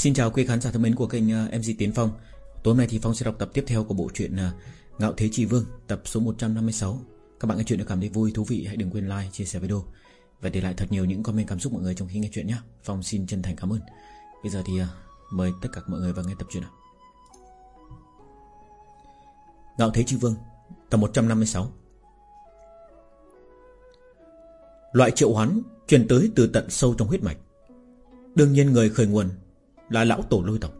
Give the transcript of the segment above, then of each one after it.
Xin chào quý khán giả thân mến của kênh ờ, MC Tiến Phong. Tối hôm nay thì Phong sẽ đọc tập tiếp theo của bộ truyện ờ, Ngạo Thế Chi Vương Tập số 156 Các bạn nghe chuyện được cảm thấy vui, thú vị Hãy đừng quên like, chia sẻ video. Và để lại thật nhiều những comment cảm xúc mọi người trong khi nghe chuyện nhé. Phong xin chân thành cảm ơn. Bây giờ thì ờ, mời tất cả mọi người vào nghe tập truyện nào. Ngạo Thế Chi Vương Tập 156 Loại triệu hoán truyền tới từ tận sâu trong huyết mạch. Đương nhiên người khởi nguồn là lão tổ lôi tộc.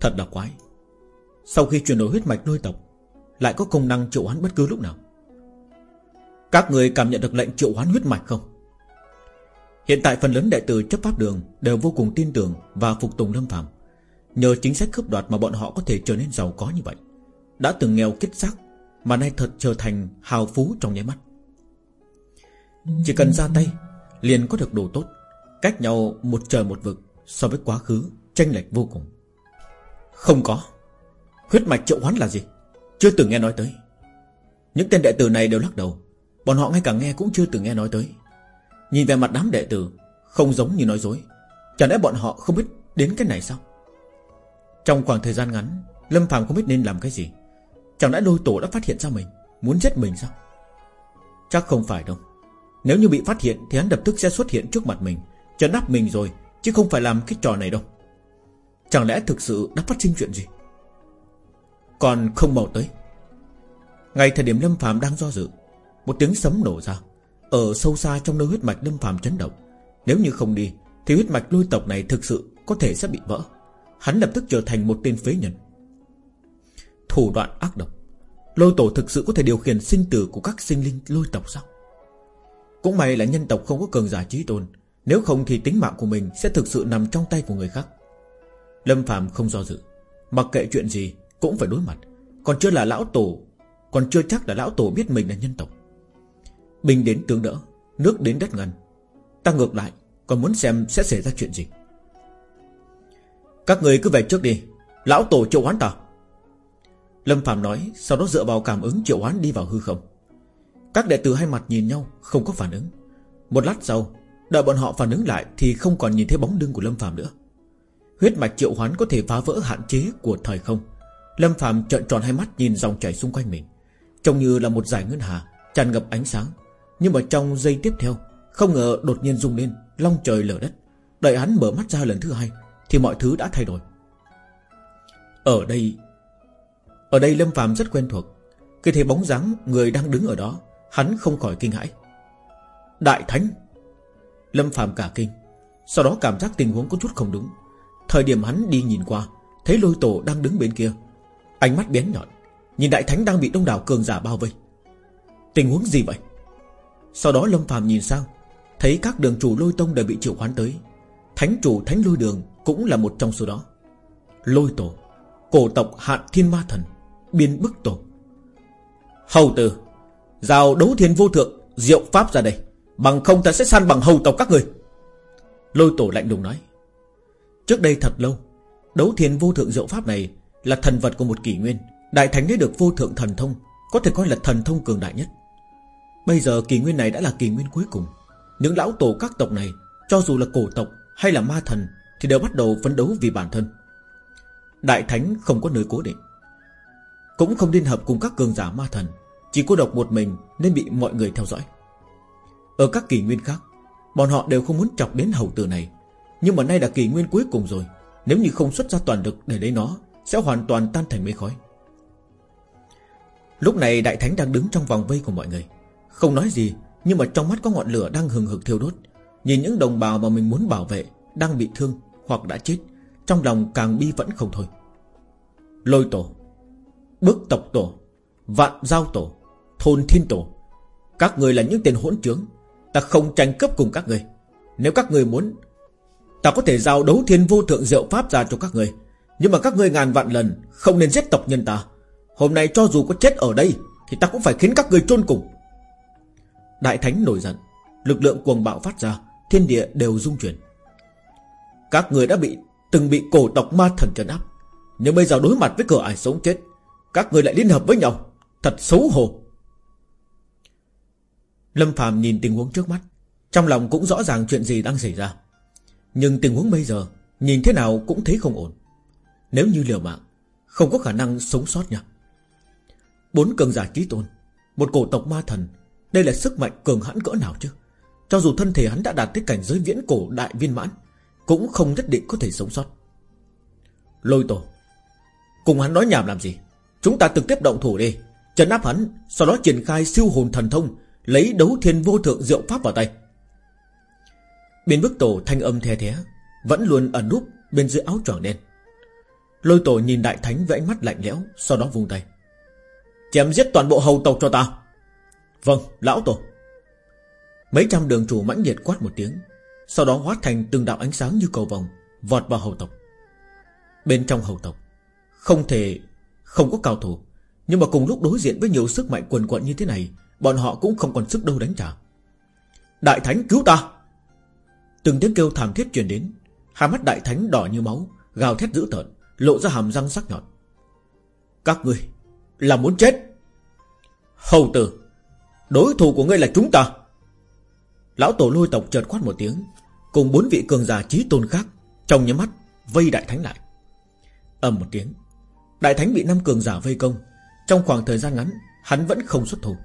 Thật là quái. Sau khi chuyển đổi huyết mạch lôi tộc, Lại có công năng triệu hoán bất cứ lúc nào. Các người cảm nhận được lệnh triệu hoán huyết mạch không? Hiện tại phần lớn đệ tử chấp pháp đường Đều vô cùng tin tưởng và phục tùng lâm phàm. Nhờ chính sách cướp đoạt mà bọn họ có thể trở nên giàu có như vậy. Đã từng nghèo kết xác, Mà nay thật trở thành hào phú trong nháy mắt. Chỉ cần ra tay, Liền có được đồ tốt, Cách nhau một trời một vực. So với quá khứ tranh lệch vô cùng. Không có. Huyết mạch triệu hoán là gì? Chưa từng nghe nói tới. Những tên đệ tử này đều lắc đầu. Bọn họ ngay cả nghe cũng chưa từng nghe nói tới. Nhìn về mặt đám đệ tử, Không giống như nói dối. Chẳng lẽ bọn họ không biết đến cái này sao? Trong khoảng thời gian ngắn, Lâm phàm không biết nên làm cái gì. Chẳng lẽ đôi tổ đã phát hiện ra mình, Muốn giết mình sao? Chắc không phải đâu. Nếu như bị phát hiện thì hắn lập tức sẽ xuất hiện trước mặt mình Trấn áp mình rồi Chứ không phải làm cái trò này đâu. Chẳng lẽ thực sự đã phát sinh chuyện gì? Còn không mau tới. Ngay thời điểm Lâm Phạm đang do dự, Một tiếng sấm nổ ra, Ở sâu xa trong nơi huyết mạch Lâm Phạm chấn động. Nếu như không đi, Thì huyết mạch lôi tộc này thực sự có thể sẽ bị vỡ. Hắn lập tức trở thành một tên phế nhân. Thủ đoạn ác độc. Lôi tổ thực sự có thể điều khiển sinh tử Của các sinh linh lôi tộc sao? Cũng may là nhân tộc không có cường giả trí tôn nếu không thì tính mạng của mình Sẽ thực sự nằm trong tay của người khác. Lâm Phạm không do dự. Mặc kệ chuyện gì, cũng phải đối mặt. Còn chưa là lão tổ, Còn chưa chắc là lão tổ biết mình là nhân tộc. Bình đến tướng đỡ, Nước đến đất ngăn. Ta ngược lại, còn muốn xem sẽ xảy ra chuyện gì. Các người cứ về trước đi. Lão tổ triệu hoán ta. Lâm Phạm nói, Sau đó dựa vào cảm ứng triệu hoán đi vào hư không. Các đệ tử hai mặt nhìn nhau, Không có phản ứng. Một lát sau Đợi bọn họ phản ứng lại Thì không còn nhìn thấy bóng lưng của Lâm Phạm nữa. Huyết mạch triệu hoán có thể phá vỡ hạn chế của thời không. Lâm Phạm trợn tròn hai mắt nhìn dòng chảy xung quanh mình. Trông như là một giải ngân hà, Tràn ngập ánh sáng. Nhưng mà trong giây tiếp theo, Không ngờ đột nhiên rung lên, Long trời lở đất. Đợi hắn mở mắt ra lần thứ hai, Thì mọi thứ đã thay đổi. Ở đây Ở đây Lâm Phạm rất quen thuộc. Khi thấy bóng dáng người đang đứng ở đó, Hắn không khỏi kinh hãi. Đại Thánh! Lâm Phạm cả kinh. Sau đó cảm giác tình huống có chút không đúng. Thời điểm hắn đi nhìn qua, Thấy lôi tổ đang đứng bên kia. Ánh mắt bén nhọn, Nhìn đại thánh đang bị đông đảo cường giả bao vây. Tình huống gì vậy? Sau đó Lâm Phạm nhìn sang, Thấy các đường chủ lôi tông đều bị triệu hoán tới. Thánh chủ, thánh lôi đường Cũng là một trong số đó. Lôi tổ, Cổ tộc hạn thiên ma thần, Biên bức tổ. Hầu tử, Giao đấu thiên vô thượng, Diệu pháp ra đây. Bằng không ta sẽ săn bằng hầu tộc các người. Lôi tổ lạnh lùng nói. Trước đây thật lâu, Đấu thiên vô thượng diệu pháp này Là thần vật của một kỷ nguyên. Đại thánh lấy được vô thượng thần thông, Có thể coi là thần thông cường đại nhất. Bây giờ kỷ nguyên này đã là kỷ nguyên cuối cùng. Những lão tổ các tộc này, Cho dù là cổ tộc hay là ma thần, Thì đều bắt đầu phấn đấu vì bản thân. Đại thánh không có nơi cố định. Cũng không liên hợp cùng các cường giả ma thần, Chỉ cô độc một mình Nên bị mọi người theo dõi ở các kỷ nguyên khác, Bọn họ đều không muốn chọc đến hầu tử này. Nhưng mà nay là kỷ nguyên cuối cùng rồi. Nếu như không xuất ra toàn lực để lấy nó, Sẽ hoàn toàn tan thành mây khói. Lúc này đại thánh đang đứng trong vòng vây của mọi người. Không nói gì, Nhưng mà trong mắt có ngọn lửa đang hừng hực thiêu đốt. Nhìn những đồng bào mà mình muốn bảo vệ Đang bị thương hoặc đã chết, Trong lòng càng bi vẫn không thôi. Lôi tổ Bức tộc tổ, Vạn giao tổ, Thôn thiên tổ. Các người là những tên hỗn trướng Ta không tranh cướp cùng các người. Nếu các người muốn, Ta có thể giao đấu thiên vô thượng diệu pháp ra cho các người. Nhưng mà các người ngàn vạn lần Không nên giết tộc nhân ta. Hôm nay cho dù có chết ở đây, Thì ta cũng phải khiến các người chôn cùng. Đại thánh nổi giận. Lực lượng cuồng bạo phát ra, Thiên địa đều rung chuyển. Các người đã bị, Từng bị cổ tộc ma thần trấn áp. Nhưng bây giờ đối mặt với cửa ải sống chết, Các người lại liên hợp với nhau. Thật xấu hổ. Lâm Phạm nhìn tình huống trước mắt, Trong lòng cũng rõ ràng chuyện gì đang xảy ra. Nhưng tình huống bây giờ, Nhìn thế nào cũng thấy không ổn. Nếu như liều mạng, Không có khả năng sống sót nha. Bốn cường giả trí tôn, Một cổ tộc ma thần, Đây là sức mạnh cường hãn cỡ nào chứ? Cho dù thân thể hắn đã đạt tới cảnh giới viễn cổ đại viên mãn, Cũng không nhất định có thể sống sót. Lôi tổ, Cùng hắn nói nhảm làm gì? Chúng ta trực tiếp động thủ đi, Trấn áp hắn, Sau đó triển khai siêu hồn thần thông Lấy đấu thiên vô thượng diệu pháp vào tay. Bên bức tổ thanh âm the thế Vẫn luôn ẩn núp bên dưới áo choàng đen. Lôi tổ nhìn đại thánh với ánh mắt lạnh lẽo, Sau đó vung tay. Chém giết toàn bộ hầu tộc cho ta. Vâng lão tổ. Mấy trăm đường chủ mãnh liệt quát một tiếng, Sau đó hóa thành từng đạo ánh sáng như cầu vòng Vọt vào hầu tộc. Bên trong hầu tộc, Không thể, không có cao thủ, Nhưng mà cùng lúc đối diện với nhiều sức mạnh quần quận như thế này Bọn họ cũng không còn sức đâu đánh trả. Đại thánh cứu ta! Từng tiếng kêu thảm thiết truyền đến. Hai mắt đại thánh đỏ như máu, Gào thét dữ tợn, Lộ ra hàm răng sắc nhọn. Các ngươi là muốn chết? Hầu tử, Đối thủ của ngươi là chúng ta. Lão tổ lôi tộc chợt quát một tiếng, Cùng bốn vị cường giả trí tôn khác Trong nhắm mắt vây đại thánh lại. Ầm một tiếng, Đại thánh bị năm cường giả vây công. Trong khoảng thời gian ngắn, Hắn vẫn không xuất thủ.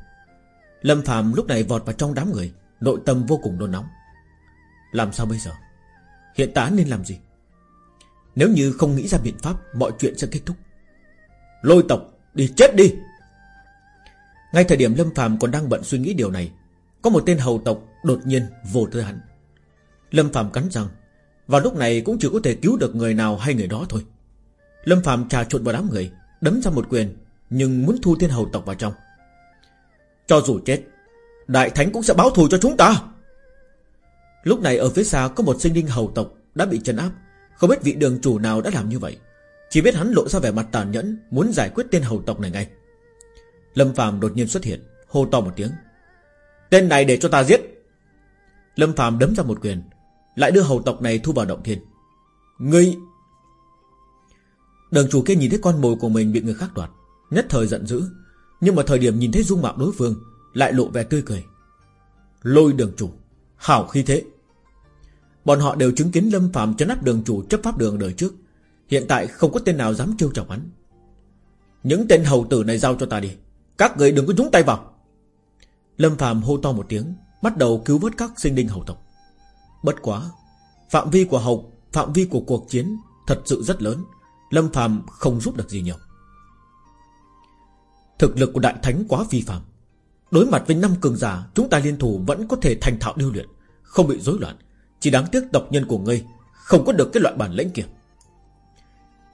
Lâm Phạm lúc này vọt vào trong đám người, Nội tâm vô cùng nôn nóng. Làm sao bây giờ? Hiện tại nên làm gì? Nếu như không nghĩ ra biện pháp, Mọi chuyện sẽ kết thúc. Lôi tộc, đi chết đi! Ngay thời điểm Lâm Phạm còn đang bận suy nghĩ điều này, Có một tên hầu tộc đột nhiên vô tới hắn. Lâm Phạm cắn răng Vào lúc này cũng chỉ có thể cứu được người nào hay người đó thôi. Lâm Phạm trà trộn vào đám người, Đấm ra một quyền, Nhưng muốn thu thiên hầu tộc vào trong. Cho dù chết, Đại Thánh cũng sẽ báo thù cho chúng ta. Lúc này ở phía xa có một sinh linh hầu tộc Đã bị trấn áp. Không biết vị đường chủ nào đã làm như vậy. Chỉ biết hắn lộ ra vẻ mặt tàn nhẫn, Muốn giải quyết tên hầu tộc này ngay. Lâm Phạm đột nhiên xuất hiện, Hô to một tiếng. Tên này để cho ta giết. Lâm Phạm đấm ra một quyền, Lại đưa hầu tộc này thu vào động thiên. Ngươi! Đường chủ kia nhìn thấy con mồi của mình bị người khác đoạt, Nhất thời giận dữ nhưng mà thời điểm nhìn thấy dung mạo đối phương, Lại lộ vẻ tươi cười. Lôi đường chủ Hảo khi thế. Bọn họ đều chứng kiến Lâm Phạm chấn áp đường chủ chấp pháp đường đời trước. Hiện tại không có tên nào dám trêu chọc hắn. Những tên hầu tử này giao cho ta đi. Các người đừng có nhúng tay vào. Lâm Phạm hô to một tiếng, Bắt đầu cứu vớt các sinh linh hầu tộc. Bất quá, Phạm vi của hầu, Phạm vi của cuộc chiến Thật sự rất lớn. Lâm Phạm không giúp được gì nhiều. Thực lực của Đại Thánh quá vi phạm. Đối mặt với năm cường giả, Chúng ta liên thủ vẫn có thể thành thạo điêu luyện, Không bị rối loạn. Chỉ đáng tiếc tộc nhân của ngươi Không có được cái loại bản lĩnh kia.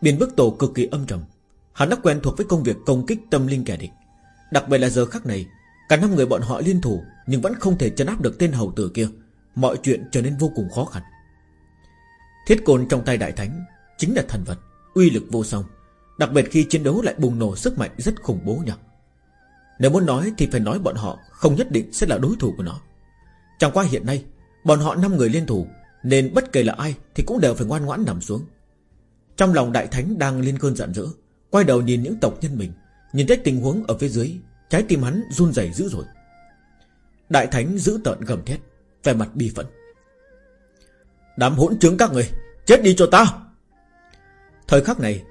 Biên bức tổ cực kỳ âm trầm. Hắn đã quen thuộc với công việc công kích tâm linh kẻ địch. Đặc biệt là giờ khắc này, Cả năm người bọn họ liên thủ Nhưng vẫn không thể chấn áp được tên hầu tử kia. Mọi chuyện trở nên vô cùng khó khăn. Thiết côn trong tay đại thánh Chính là thần vật, Uy lực vô song. Đặc biệt khi chiến đấu lại bùng nổ sức mạnh rất khủng bố nhỉ? Nếu muốn nói thì phải nói bọn họ Không nhất định sẽ là đối thủ của nó. Chẳng qua hiện nay, Bọn họ 5 người liên thủ, Nên bất kể là ai Thì cũng đều phải ngoan ngoãn nằm xuống. Trong lòng đại thánh đang lên cơn giận dữ, Quay đầu nhìn những tộc nhân mình, Nhìn thấy tình huống ở phía dưới, Trái tim hắn run rẩy dữ rồi Đại thánh giữ tợn gầm thét Về mặt bi phẫn. Đám hỗn trướng các người, Chết đi cho ta Thời khắc này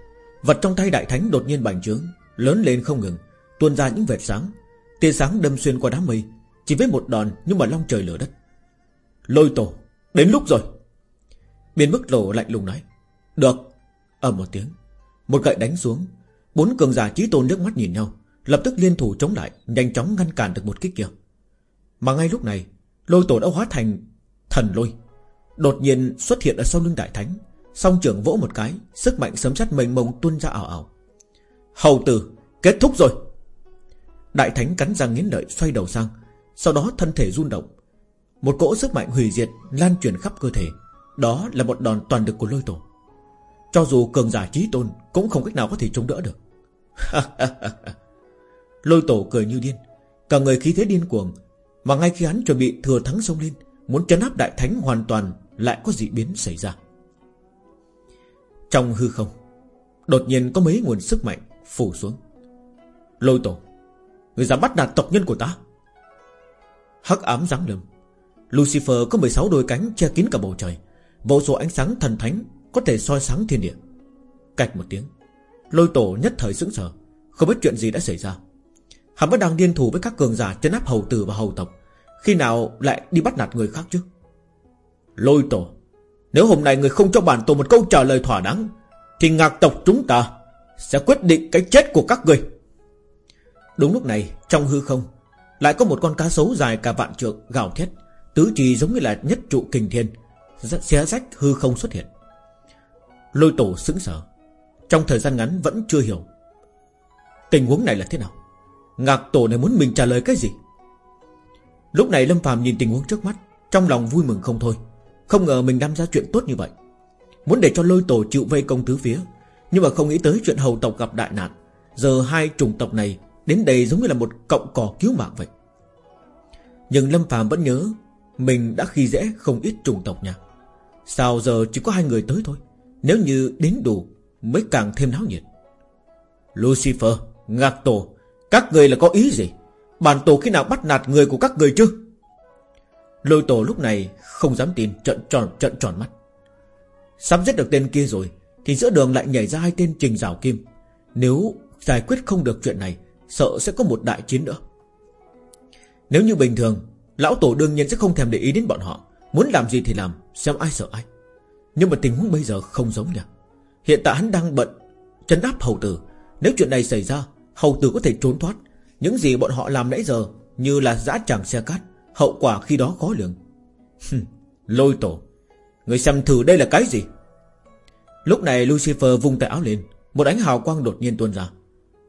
Vật trong tay đại thánh đột nhiên bành trướng, Lớn lên không ngừng, Tuôn ra những vệt sáng. Tia sáng đâm xuyên qua đám mây, Chỉ với một đòn nhưng mà long trời lửa đất. Lôi tổ, Đến lúc rồi. Biên bức lộ lạnh lùng nói, Được. Ầm một tiếng, Một gậy đánh xuống. Bốn cường giả trí tôn nước mắt nhìn nhau, Lập tức liên thủ chống lại, Nhanh chóng ngăn cản được một kích kia. Mà ngay lúc này, Lôi tổ đã hóa thành thần lôi, Đột nhiên xuất hiện ở sau lưng đại thánh. Song trưởng vỗ một cái, Sức mạnh sấm sét mênh mông tuôn ra ảo ảo. Hầu tử, kết thúc rồi. Đại thánh cắn răng nghiến lợi xoay đầu sang, Sau đó thân thể run động. Một cỗ sức mạnh hủy diệt lan truyền khắp cơ thể. Đó là một đòn toàn lực của lôi tổ. Cho dù cường giả trí tôn Cũng không cách nào có thể chống đỡ được. Lôi tổ cười như điên. Cả người khí thế điên cuồng, Mà ngay khi hắn chuẩn bị thừa thắng xông lên Muốn chấn áp đại thánh hoàn toàn, Lại có dị biến xảy ra trong hư không. Đột nhiên có mấy nguồn sức mạnh phủ xuống. Lôi tổ, Người dám bắt nạt tộc nhân của ta? Hắc ám giáng lâm. Lucifer có 16 đôi cánh che kín cả bầu trời. Vô số ánh sáng thần thánh Có thể soi sáng thiên địa. Cạch một tiếng, Lôi tổ nhất thời sững sờ. Không biết chuyện gì đã xảy ra. Hắn vẫn đang điên thủ với các cường giả chấn áp hầu tử và hầu tộc. Khi nào lại đi bắt nạt người khác chứ? Lôi tổ. Nếu hôm nay người không cho bản tổ một câu trả lời thỏa đáng, Thì ngạc tộc chúng ta Sẽ quyết định cái chết của các người. Đúng lúc này, trong hư không, Lại có một con cá sấu dài cả vạn trượng gào thét, Tứ trì giống như là nhất trụ kình thiên Xé rách hư không xuất hiện. Lôi tổ sững sờ, Trong thời gian ngắn vẫn chưa hiểu Tình huống này là thế nào. Ngạc tổ này muốn mình trả lời cái gì? Lúc này Lâm phàm nhìn tình huống trước mắt, Trong lòng vui mừng không thôi. Không ngờ mình đâm ra chuyện tốt như vậy. Muốn để cho lôi tổ chịu vây công tứ phía. Nhưng mà không nghĩ tới chuyện hầu tộc gặp đại nạn. Giờ hai chủng tộc này Đến đây giống như là một cọng cỏ cứu mạng vậy. Nhưng Lâm phàm vẫn nhớ Mình đã khi dễ không ít chủng tộc nha. Sao giờ chỉ có hai người tới thôi? Nếu như đến đủ, Mới càng thêm náo nhiệt. Lucifer, Ngạc Tổ, Các người là có ý gì? Bản tổ khi nào bắt nạt người của các người chứ? Lôi tổ lúc này Không dám tin trận tròn trận tròn mắt. Sắp giết được tên kia rồi, Thì giữa đường lại nhảy ra hai tên trình rào kim. Nếu giải quyết không được chuyện này, Sợ sẽ có một đại chiến nữa. Nếu như bình thường, Lão tổ đương nhiên sẽ không thèm để ý đến bọn họ. Muốn làm gì thì làm, Xem ai sợ ai. Nhưng mà tình huống bây giờ không giống nhỉ Hiện tại hắn đang bận Chấn áp hầu tử. Nếu chuyện này xảy ra, Hầu tử có thể trốn thoát. Những gì bọn họ làm nãy giờ Như là dã chẳng xe cát. Hậu quả khi đó khó lường. Lôi tổ. Người xem thử đây là cái gì? Lúc này Lucifer vung tay áo lên, Một ánh hào quang đột nhiên tuôn ra.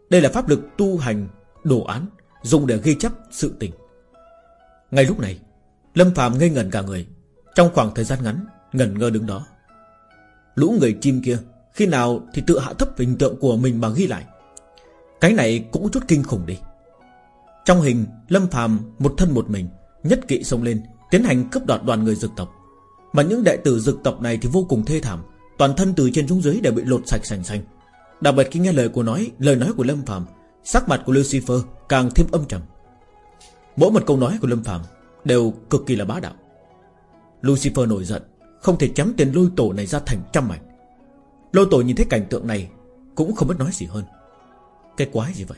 Đây là pháp lực tu hành, đồ án, Dùng để ghi chép sự tình. Ngay lúc này, Lâm Phạm ngây ngẩn cả người. Trong khoảng thời gian ngắn, Ngẩn ngơ đứng đó. Lũ người chim kia, Khi nào thì tự hạ thấp hình tượng của mình mà ghi lại? Cái này cũng chút kinh khủng đi. Trong hình, Lâm Phạm một thân một mình Nhất kỵ xông lên, Tiến hành cướp đoạt đoàn người dực tộc. Mà những đệ tử dực tộc này thì vô cùng thê thảm, Toàn thân từ trên xuống dưới đều bị lột sạch sành xanh. Đặc biệt khi nghe lời của nói, Lời nói của Lâm Phạm Sắc mặt của Lucifer càng thêm âm trầm. Mỗi một câu nói của Lâm Phạm Đều cực kỳ là bá đạo. Lucifer nổi giận, Không thể chấm tiền lôi tổ này ra thành trăm mảnh. Lôi tổ nhìn thấy cảnh tượng này Cũng không biết nói gì hơn. Cái quái gì vậy?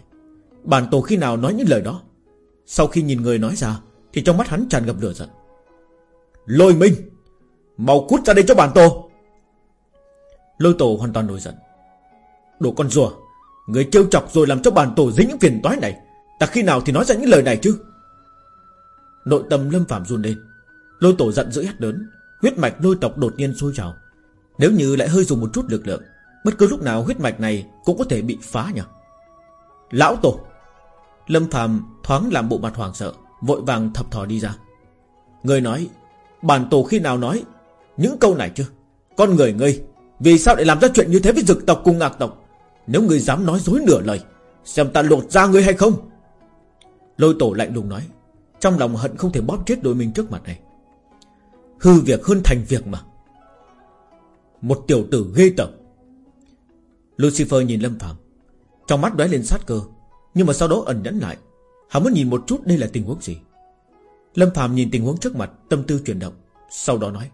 Bản tổ khi nào nói những lời đó? Sau khi nhìn người nói ra thì trong mắt hắn tràn ngập lửa giận. Lôi minh, Mau cút ra đây cho bản tổ. Lôi tổ hoàn toàn nổi giận. Đồ con rùa, Người trêu chọc rồi làm cho bản tổ dính những phiền toái này, Ta khi nào thì nói ra những lời này chứ? Nội tâm lâm phạm run lên. Lôi tổ giận dữ hét lớn, Huyết mạch lôi tộc đột nhiên sôi trào. Nếu như lại hơi dùng một chút lực lượng, Bất cứ lúc nào huyết mạch này cũng có thể bị phá nhỉ? Lão tổ! Lâm phàm thoáng làm bộ mặt hoàng sợ. Vội vàng thập thò đi ra. Người nói, Bản tổ khi nào nói Những câu này chưa? Con người ngươi, Vì sao lại làm ra chuyện như thế với dực tộc cùng ngạc tộc? Nếu ngươi dám nói dối nửa lời, Xem ta lột ra ngươi hay không? Lôi tổ lạnh lùng nói, Trong lòng hận không thể bóp chết đôi mình trước mặt này. Hư việc hơn thành việc mà. Một tiểu tử ghê tởm. Lucifer nhìn Lâm Phạm Trong mắt đóe lên sát cơ, Nhưng mà sau đó ẩn nhẫn lại. Hắn muốn nhìn một chút đây là tình huống gì? Lâm Phạm nhìn tình huống trước mặt, Tâm tư chuyển động, Sau đó nói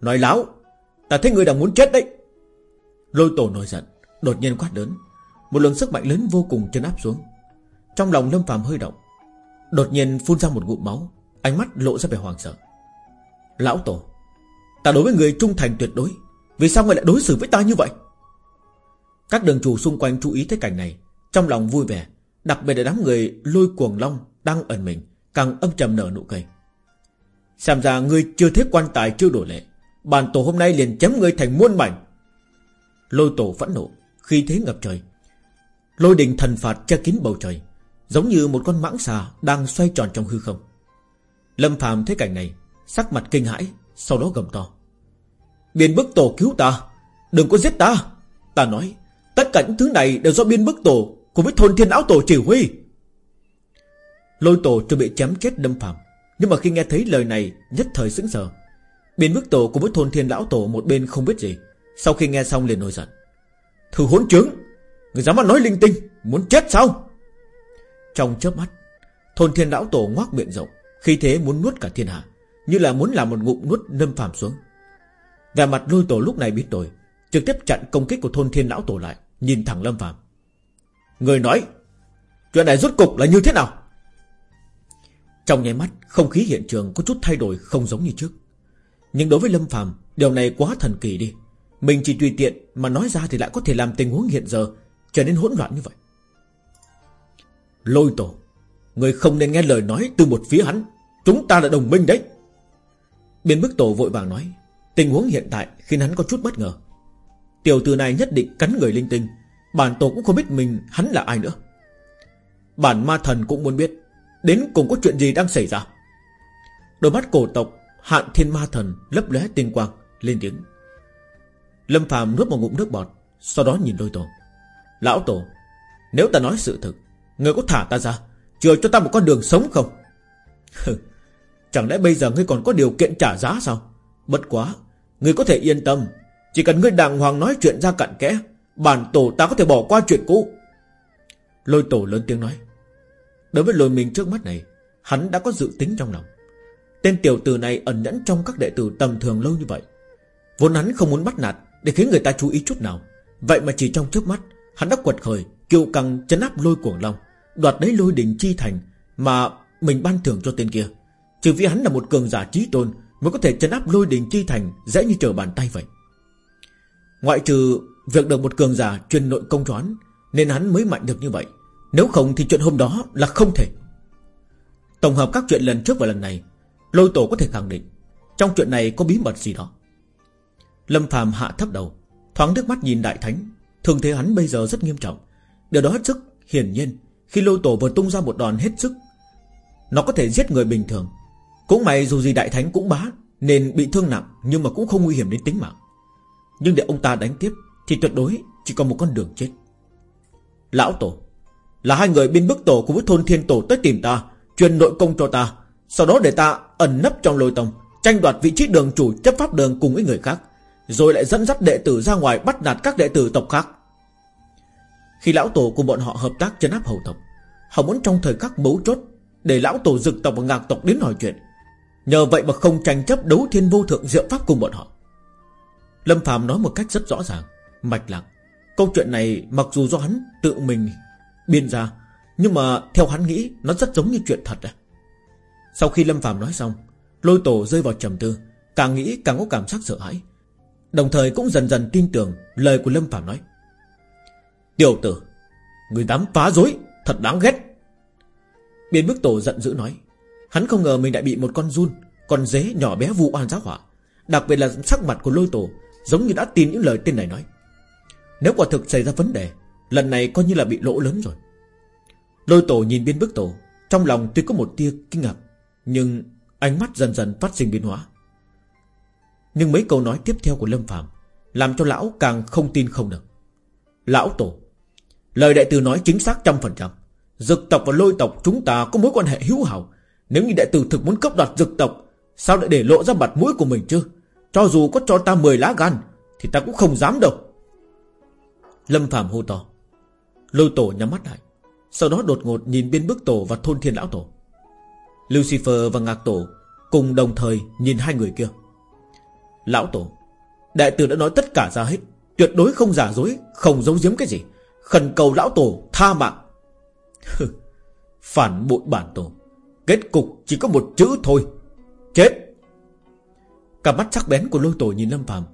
Nói láo, Ta thấy người đang muốn chết đấy. Lôi tổ nổi giận, Đột nhiên quát lớn, Một lượng sức mạnh lớn vô cùng chân áp xuống. Trong lòng Lâm Phạm hơi động, Đột nhiên phun ra một ngụm máu, Ánh mắt lộ ra vẻ hoàng sợ. Lão Tổ, Ta đối với người trung thành tuyệt đối, Vì sao người lại đối xử với ta như vậy? Các đường chủ xung quanh chú ý thấy cảnh này, Trong lòng vui vẻ Đặc biệt là đám người lôi cuồng long Đang ẩn mình, Càng âm trầm nở nụ cười. Xem ra ngươi chưa thấy quan tài chưa đổ lệ, Bản tổ hôm nay liền chém ngươi thành muôn mảnh. Lôi tổ phẫn nộ, Khi thế ngập trời. Lôi đình thần phạt che kín bầu trời, Giống như một con mãng xà Đang xoay tròn trong hư không. Lâm phàm thấy cảnh này, Sắc mặt kinh hãi, Sau đó gầm to. Biên bức tổ cứu ta, Đừng có giết ta. Ta nói, Tất cả những thứ này đều do biên bức tổ Cùng với thôn thiên lão tổ chỉ huy. Lôi tổ chuẩn bị chém chết đâm phàm Nhưng mà khi nghe thấy lời này, Nhất thời sững sờ. Biên bức tổ cùng với thôn thiên lão tổ một bên không biết gì, Sau khi nghe xong liền nổi giận. Thử hỗn trướng, Người dám mà nói linh tinh, Muốn chết sao? Trong chớp mắt, Thôn thiên lão tổ ngoác miệng rộng, Khi thế muốn nuốt cả thiên hạ, Như là muốn làm một ngụm nuốt đâm phàm xuống. Về mặt lôi tổ lúc này biết đổi, Trực tiếp chặn công kích của thôn thiên lão tổ lại, Nhìn thẳng Lâm Phạm. Người nói, Chuyện này rốt cục là như thế nào? Trong nháy mắt, Không khí hiện trường có chút thay đổi không giống như trước. Nhưng đối với Lâm Phạm Điều này quá thần kỳ đi. Mình chỉ tùy tiện mà nói ra thì lại có thể làm tình huống hiện giờ Trở nên hỗn loạn như vậy. Lôi tổ, Người không nên nghe lời nói từ một phía hắn. Chúng ta là đồng minh đấy. Biên bức tổ vội vàng nói, Tình huống hiện tại khiến hắn có chút bất ngờ. Tiểu tử này nhất định cắn người linh tinh. Bản tổ cũng không biết mình hắn là ai nữa. Bản ma thần cũng muốn biết, Đến cùng có chuyện gì đang xảy ra. Đôi mắt cổ tộc Hạn thiên ma thần lấp lóe tinh quang, Lên tiếng. Lâm phàm nuốt một ngụm nước bọt, Sau đó nhìn đôi tổ. Lão tổ, Nếu ta nói sự thực Người có thả ta ra, Chừa cho ta một con đường sống không? Chẳng lẽ bây giờ ngươi còn có điều kiện trả giá sao? Bất quá, Ngươi có thể yên tâm, Chỉ cần ngươi đàng hoàng nói chuyện ra cặn kẽ Bản tổ ta có thể bỏ qua chuyện cũ. Lôi tổ lớn tiếng nói. Đối với lôi mình trước mắt này, Hắn đã có dự tính trong lòng. Tên tiểu tử này ẩn nhẫn trong các đệ tử tầm thường lâu như vậy. Vốn hắn không muốn bắt nạt Để khiến người ta chú ý chút nào. Vậy mà chỉ trong trước mắt, Hắn đã quật khởi, Kiêu căng, chấn áp lôi cuồng long, Đoạt lấy lôi đỉnh chi thành Mà mình ban thưởng cho tên kia. Trừ vì hắn là một cường giả trí tôn Mới có thể chấn áp lôi đỉnh chi thành Dễ như trở bàn tay vậy. Ngoại trừ việc được một cường giả Truyền nội công cho hắn Nên hắn mới mạnh được như vậy. Nếu không thì chuyện hôm đó là không thể. Tổng hợp các chuyện lần trước và lần này, Lôi tổ có thể khẳng định, Trong chuyện này có bí mật gì đó. Lâm phàm hạ thấp đầu, Thoáng nước mắt nhìn đại thánh. Thường thế hắn bây giờ rất nghiêm trọng. Điều đó hết sức hiển nhiên, Khi lôi tổ vừa tung ra một đòn hết sức, Nó có thể giết người bình thường. Cũng may dù gì đại thánh cũng bá, Nên bị thương nặng Nhưng mà cũng không nguy hiểm đến tính mạng. Nhưng để ông ta đánh tiếp thì tuyệt đối chỉ còn một con đường chết. Lão tổ, Là hai người bên bức tổ của với thôn thiên tổ tới tìm ta Truyền nội công cho ta. Sau đó để ta ẩn nấp trong lôi tông, Tranh đoạt vị trí đường chủ chấp pháp đường cùng với người khác, Rồi lại dẫn dắt đệ tử ra ngoài Bắt nạt các đệ tử tộc khác. Khi lão tổ cùng bọn họ hợp tác chấn áp hầu tộc, Họ muốn trong thời khắc mấu chốt Để lão tổ dực tộc và ngạc tộc đến hỏi chuyện. Nhờ vậy mà không tranh chấp đấu thiên vô thượng diệu pháp cùng bọn họ. Lâm Phạm nói một cách rất rõ ràng. Mạch lạc. Câu chuyện này mặc dù do hắn tự mình biên ra, Nhưng mà theo hắn nghĩ, Nó rất giống như chuyện thật à. Sau khi Lâm Phạm nói xong, Lôi tổ rơi vào trầm tư, Càng nghĩ càng có cảm giác sợ hãi. Đồng thời cũng dần dần tin tưởng Lời của Lâm Phạm nói. Tiểu tử, Người dám phá dối Thật đáng ghét. Biên bức tổ giận dữ nói. Hắn không ngờ mình đã bị một con run, Con dế nhỏ bé vu oan giá hỏa Đặc biệt là sắc mặt của lôi tổ Giống như đã tin những lời tên này nói. Nếu quả thực xảy ra vấn đề, Lần này coi như là bị lỗ lớn rồi. Lôi tổ nhìn biên bức tổ, Trong lòng tuy có một tia kinh ngạc, Nhưng ánh mắt dần dần phát sinh biến hóa. Nhưng mấy câu nói tiếp theo của Lâm Phạm Làm cho lão càng không tin không được. Lão tổ, Lời đại tử nói chính xác trăm phần trăm. Dực tộc và lôi tộc chúng ta có mối quan hệ hữu hảo. Nếu như đại tử thực muốn cấp đoạt dực tộc, Sao lại để lộ ra mặt mũi của mình chứ? Cho dù có cho ta 10 lá gan, Thì ta cũng không dám đâu. Lâm Phạm hô to. Lôi tổ nhắm mắt lại, Sau đó đột ngột nhìn biên bức tổ và thôn thiên lão tổ. Lucifer và ngạc tổ Cùng đồng thời nhìn hai người kia. Lão tổ Đại tử đã nói tất cả ra hết, Tuyệt đối không giả dối, Không giấu giếm cái gì. Khẩn cầu lão tổ tha mạng. Phản bội bản tổ, Kết cục chỉ có một chữ thôi, Chết. Cả mắt sắc bén của lôi tổ nhìn Lâm Phạm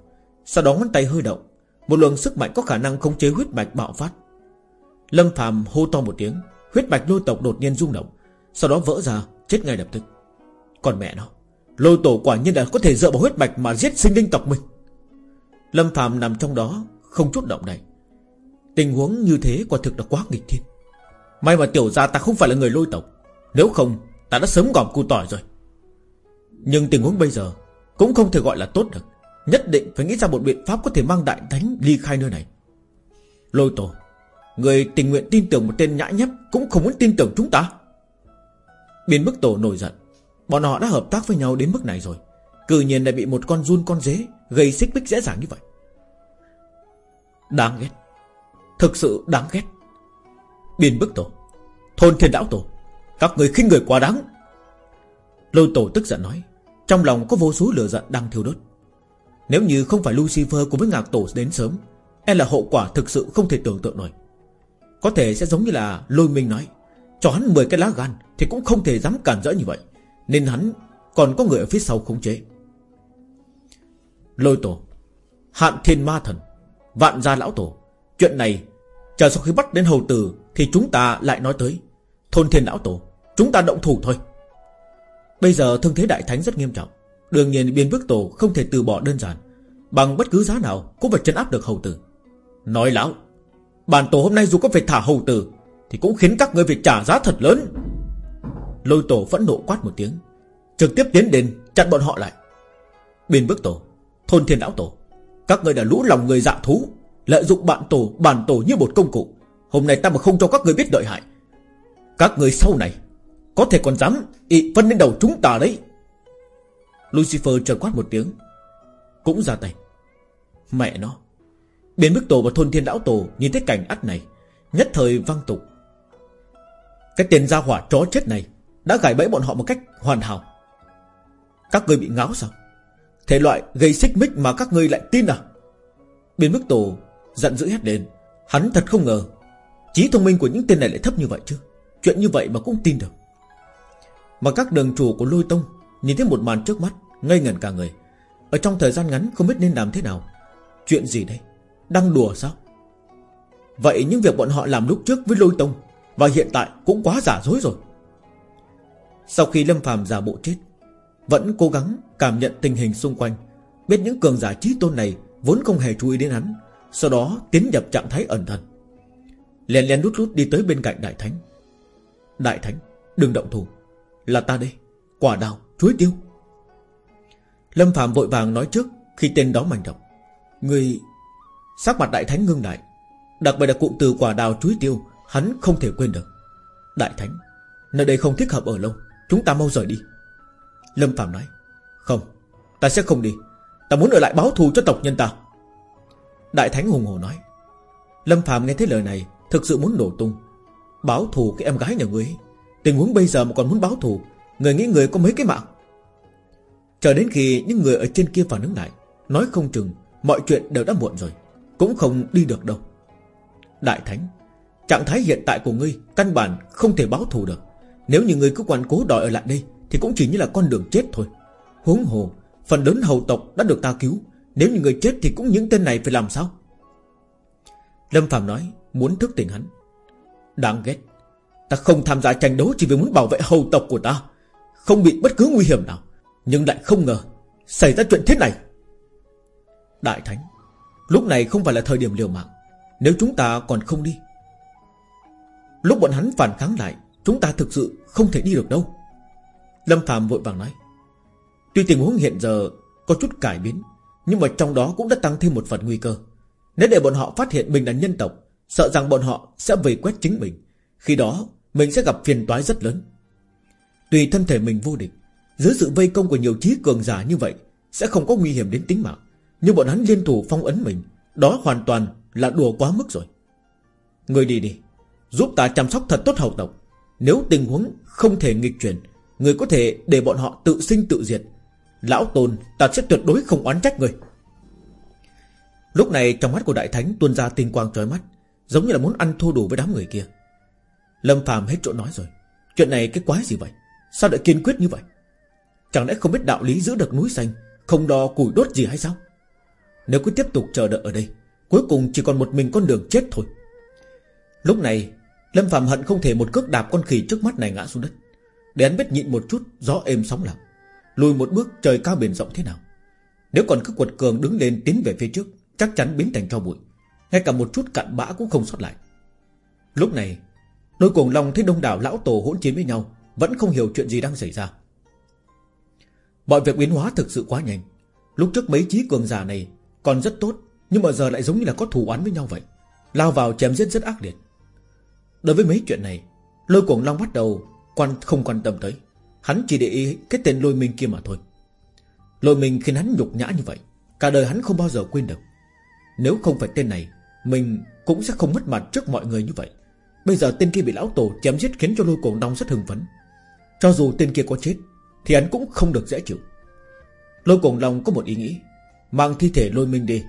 Sau đó ngón tay hơi động một luồng sức mạnh có khả năng khống chế huyết mạch bạo phát. Lâm Phạm hô to một tiếng, Huyết mạch lôi tộc đột nhiên rung động, Sau đó vỡ ra, chết ngay lập tức. Còn mẹ nó, Lôi tổ quả nhiên là có thể dựa vào huyết mạch mà giết sinh linh tộc mình. Lâm Phạm nằm trong đó, Không chút động này Tình huống như thế quả thực là quá nghịch thiên. May mà tiểu gia ta không phải là người lôi tộc, Nếu không, Ta đã sớm gọm cu tỏi rồi. Nhưng tình huống bây giờ Cũng không thể gọi là tốt được. Nhất định phải nghĩ ra một biện pháp có thể mang đại thánh ly khai nơi này. Lôi tổ, Người tình nguyện tin tưởng một tên nhã nhấp Cũng không muốn tin tưởng chúng ta. Biến bức tổ nổi giận. Bọn họ đã hợp tác với nhau đến mức này rồi. Cự nhiên lại bị một con run con dế Gây xích bích dễ dàng như vậy. Đáng ghét. Thực sự đáng ghét. Biên bức tổ, Thôn thiên đạo tổ, các người khinh người quá đáng. Lôi tổ tức giận nói, Trong lòng có vô số lửa giận đang thiêu đốt. Nếu như không phải Lucifer cùng với ngạc tổ đến sớm E là hậu quả thực sự không thể tưởng tượng nổi. Có thể sẽ giống như là lôi minh nói, Cho hắn 10 cái lá gan Thì cũng không thể dám cản rỡ như vậy, Nên hắn còn có người ở phía sau khống chế. Lôi tổ Hạn thiên ma thần, Vạn gia lão tổ, Chuyện này Chờ sau khi bắt đến hầu tử Thì chúng ta lại nói tới. Thôn thiên lão tổ, Chúng ta động thủ thôi. Bây giờ thương thế đại thánh rất nghiêm trọng Đương nhiên biên bức tổ không thể từ bỏ đơn giản. Bằng bất cứ giá nào Cũng phải chân áp được hầu tử. Nói lão Bản tổ hôm nay dù có phải thả hầu tử Thì cũng khiến các người phải trả giá thật lớn. Lôi tổ phẫn nộ quát một tiếng, Trực tiếp tiến đến chặn bọn họ lại. Biên bức tổ, Thôn thiên lão tổ, Các người đã lũ lòng người dạ thú, Lợi dụng bạn tổ, bản tổ như một công cụ. Hôm nay ta mà không cho các người biết đợi hại, Các người sau này Có thể còn dám ị phân lên đầu chúng ta đấy. Lucifer trợn quát một tiếng. Cũng ra tay. Mẹ nó. Biến bức tổ và thôn thiên lão tổ Nhìn thấy cảnh ắt này, Nhất thời văng tục. Cái tiền gia hỏa chó chết này Đã gài bẫy bọn họ một cách hoàn hảo. Các người bị ngáo sao? Thể loại gây xích mích mà các ngươi lại tin à? Biến bức tổ Giận dữ hét lên. Hắn thật không ngờ, Trí thông minh của những tên này lại thấp như vậy chứ. Chuyện như vậy mà cũng tin được. Mà các đường chủ của lôi tông Nhìn thấy một màn trước mắt, Ngây ngẩn cả người. Ở trong thời gian ngắn, không biết nên làm thế nào. Chuyện gì đây? Đang đùa sao? Vậy những việc bọn họ làm lúc trước với lôi tông Và hiện tại cũng quá giả dối rồi. Sau khi Lâm phàm giả bộ chết, Vẫn cố gắng cảm nhận tình hình xung quanh, Biết những cường giả trí tôn này Vốn không hề chú ý đến hắn, Sau đó tiến nhập trạng thái ẩn thần Lèn lèn lút lút đi tới bên cạnh Đại Thánh. Đại Thánh, Đừng động thủ. Là ta đây, Quả đào chuối tiêu. Lâm Phạm vội vàng nói trước Khi tên đó manh động. Người Sắc mặt đại thánh ngưng lại, Đặc biệt là cụm từ quả đào chuối tiêu, Hắn không thể quên được. Đại thánh, Nơi đây không thích hợp ở lâu, Chúng ta mau rời đi. Lâm Phạm nói, Không, Ta sẽ không đi. Ta muốn ở lại báo thù cho tộc nhân ta. Đại thánh hùng hồ nói, Lâm Phạm nghe thấy lời này, Thực sự muốn nổ tung. Báo thù cái em gái nhà ngươi Tình huống bây giờ mà còn muốn báo thù Người nghĩ người có mấy cái mạng? Chờ đến khi những người ở trên kia phản ứng lại, Nói không chừng Mọi chuyện đều đã muộn rồi, Cũng không đi được đâu. Đại Thánh, Trạng thái hiện tại của ngươi Căn bản không thể báo thù được. Nếu như ngươi cứ quản cố đòi ở lại đây, Thì cũng chỉ như là con đường chết thôi. Huống hồ, Phần lớn hầu tộc đã được ta cứu. Nếu như người chết thì cũng những tên này phải làm sao? Lâm Phạm nói, Muốn thức tỉnh hắn. Đáng ghét, Ta không tham gia tranh đấu chỉ vì muốn bảo vệ hầu tộc của ta. Không bị bất cứ nguy hiểm nào. Nhưng lại không ngờ Xảy ra chuyện thế này. Đại Thánh, Lúc này không phải là thời điểm liều mạng. Nếu chúng ta còn không đi, Lúc bọn hắn phản kháng lại, Chúng ta thực sự không thể đi được đâu. Lâm Phạm vội vàng nói, Tuy tình huống hiện giờ có chút cải biến, Nhưng mà trong đó cũng đã tăng thêm một phần nguy cơ. Nếu để bọn họ phát hiện mình là nhân tộc, Sợ rằng bọn họ sẽ vây quét chính mình. Khi đó, mình sẽ gặp phiền toái rất lớn. Tùy thân thể mình vô địch, Dưới sự vây công của nhiều trí cường giả như vậy, Sẽ không có nguy hiểm đến tính mạng. Nhưng bọn hắn liên thủ phong ấn mình, Đó hoàn toàn là đùa quá mức rồi. Người đi đi, Giúp ta chăm sóc thật tốt hậu tộc. Nếu tình huống không thể nghịch chuyển, Người có thể để bọn họ tự sinh tự diệt. Lão Tôn, ta sẽ tuyệt đối không oán trách người. Lúc này trong mắt của Đại Thánh tuôn ra tinh quang trói mắt, Giống như là muốn ăn thua đủ với đám người kia. Lâm Phàm hết chỗ nói rồi. Chuyện này cái quái gì vậy? Sao lại kiên quyết như vậy? Chẳng lẽ không biết đạo lý giữ được núi xanh, Không đo củi đốt gì hay sao? Nếu cứ tiếp tục chờ đợi ở đây, Cuối cùng chỉ còn một mình con đường chết thôi. Lúc này, Lâm Phạm hận không thể một cước đạp con khỉ trước mắt này ngã xuống đất. Để hắn biết nhịn một chút, Gió êm sóng lặng, Lùi một bước trời cao biển rộng thế nào. Nếu còn cứ quật cường đứng lên tiến về phía trước, Chắc chắn biến thành cho bụi. Ngay cả một chút cặn bã cũng không sót lại. Lúc này, Đôi cuồng long thấy đông đảo lão tổ hỗn chiến với nhau vẫn không hiểu chuyện gì đang xảy ra. Mọi việc biến hóa thực sự quá nhanh. Lúc trước mấy trí cường giả này Còn rất tốt, Nhưng mà giờ lại giống như là có thù oán với nhau vậy. Lao vào chém giết rất ác liệt. Đối với mấy chuyện này, Lôi cuồng long bắt đầu quan, không quan tâm tới. Hắn chỉ để ý cái tên lôi minh kia mà thôi. Lôi minh khiến hắn nhục nhã như vậy, Cả đời hắn không bao giờ quên được. Nếu không phải tên này, Mình cũng sẽ không mất mặt trước mọi người như vậy. Bây giờ tên kia bị lão tổ chém giết Khiến cho lôi cuồng long rất hưng phấn. Cho dù tên kia có chết, Thì hắn cũng không được dễ chịu. Lôi cuồng long có một ý nghĩ, Mang thi thể lôi minh đi.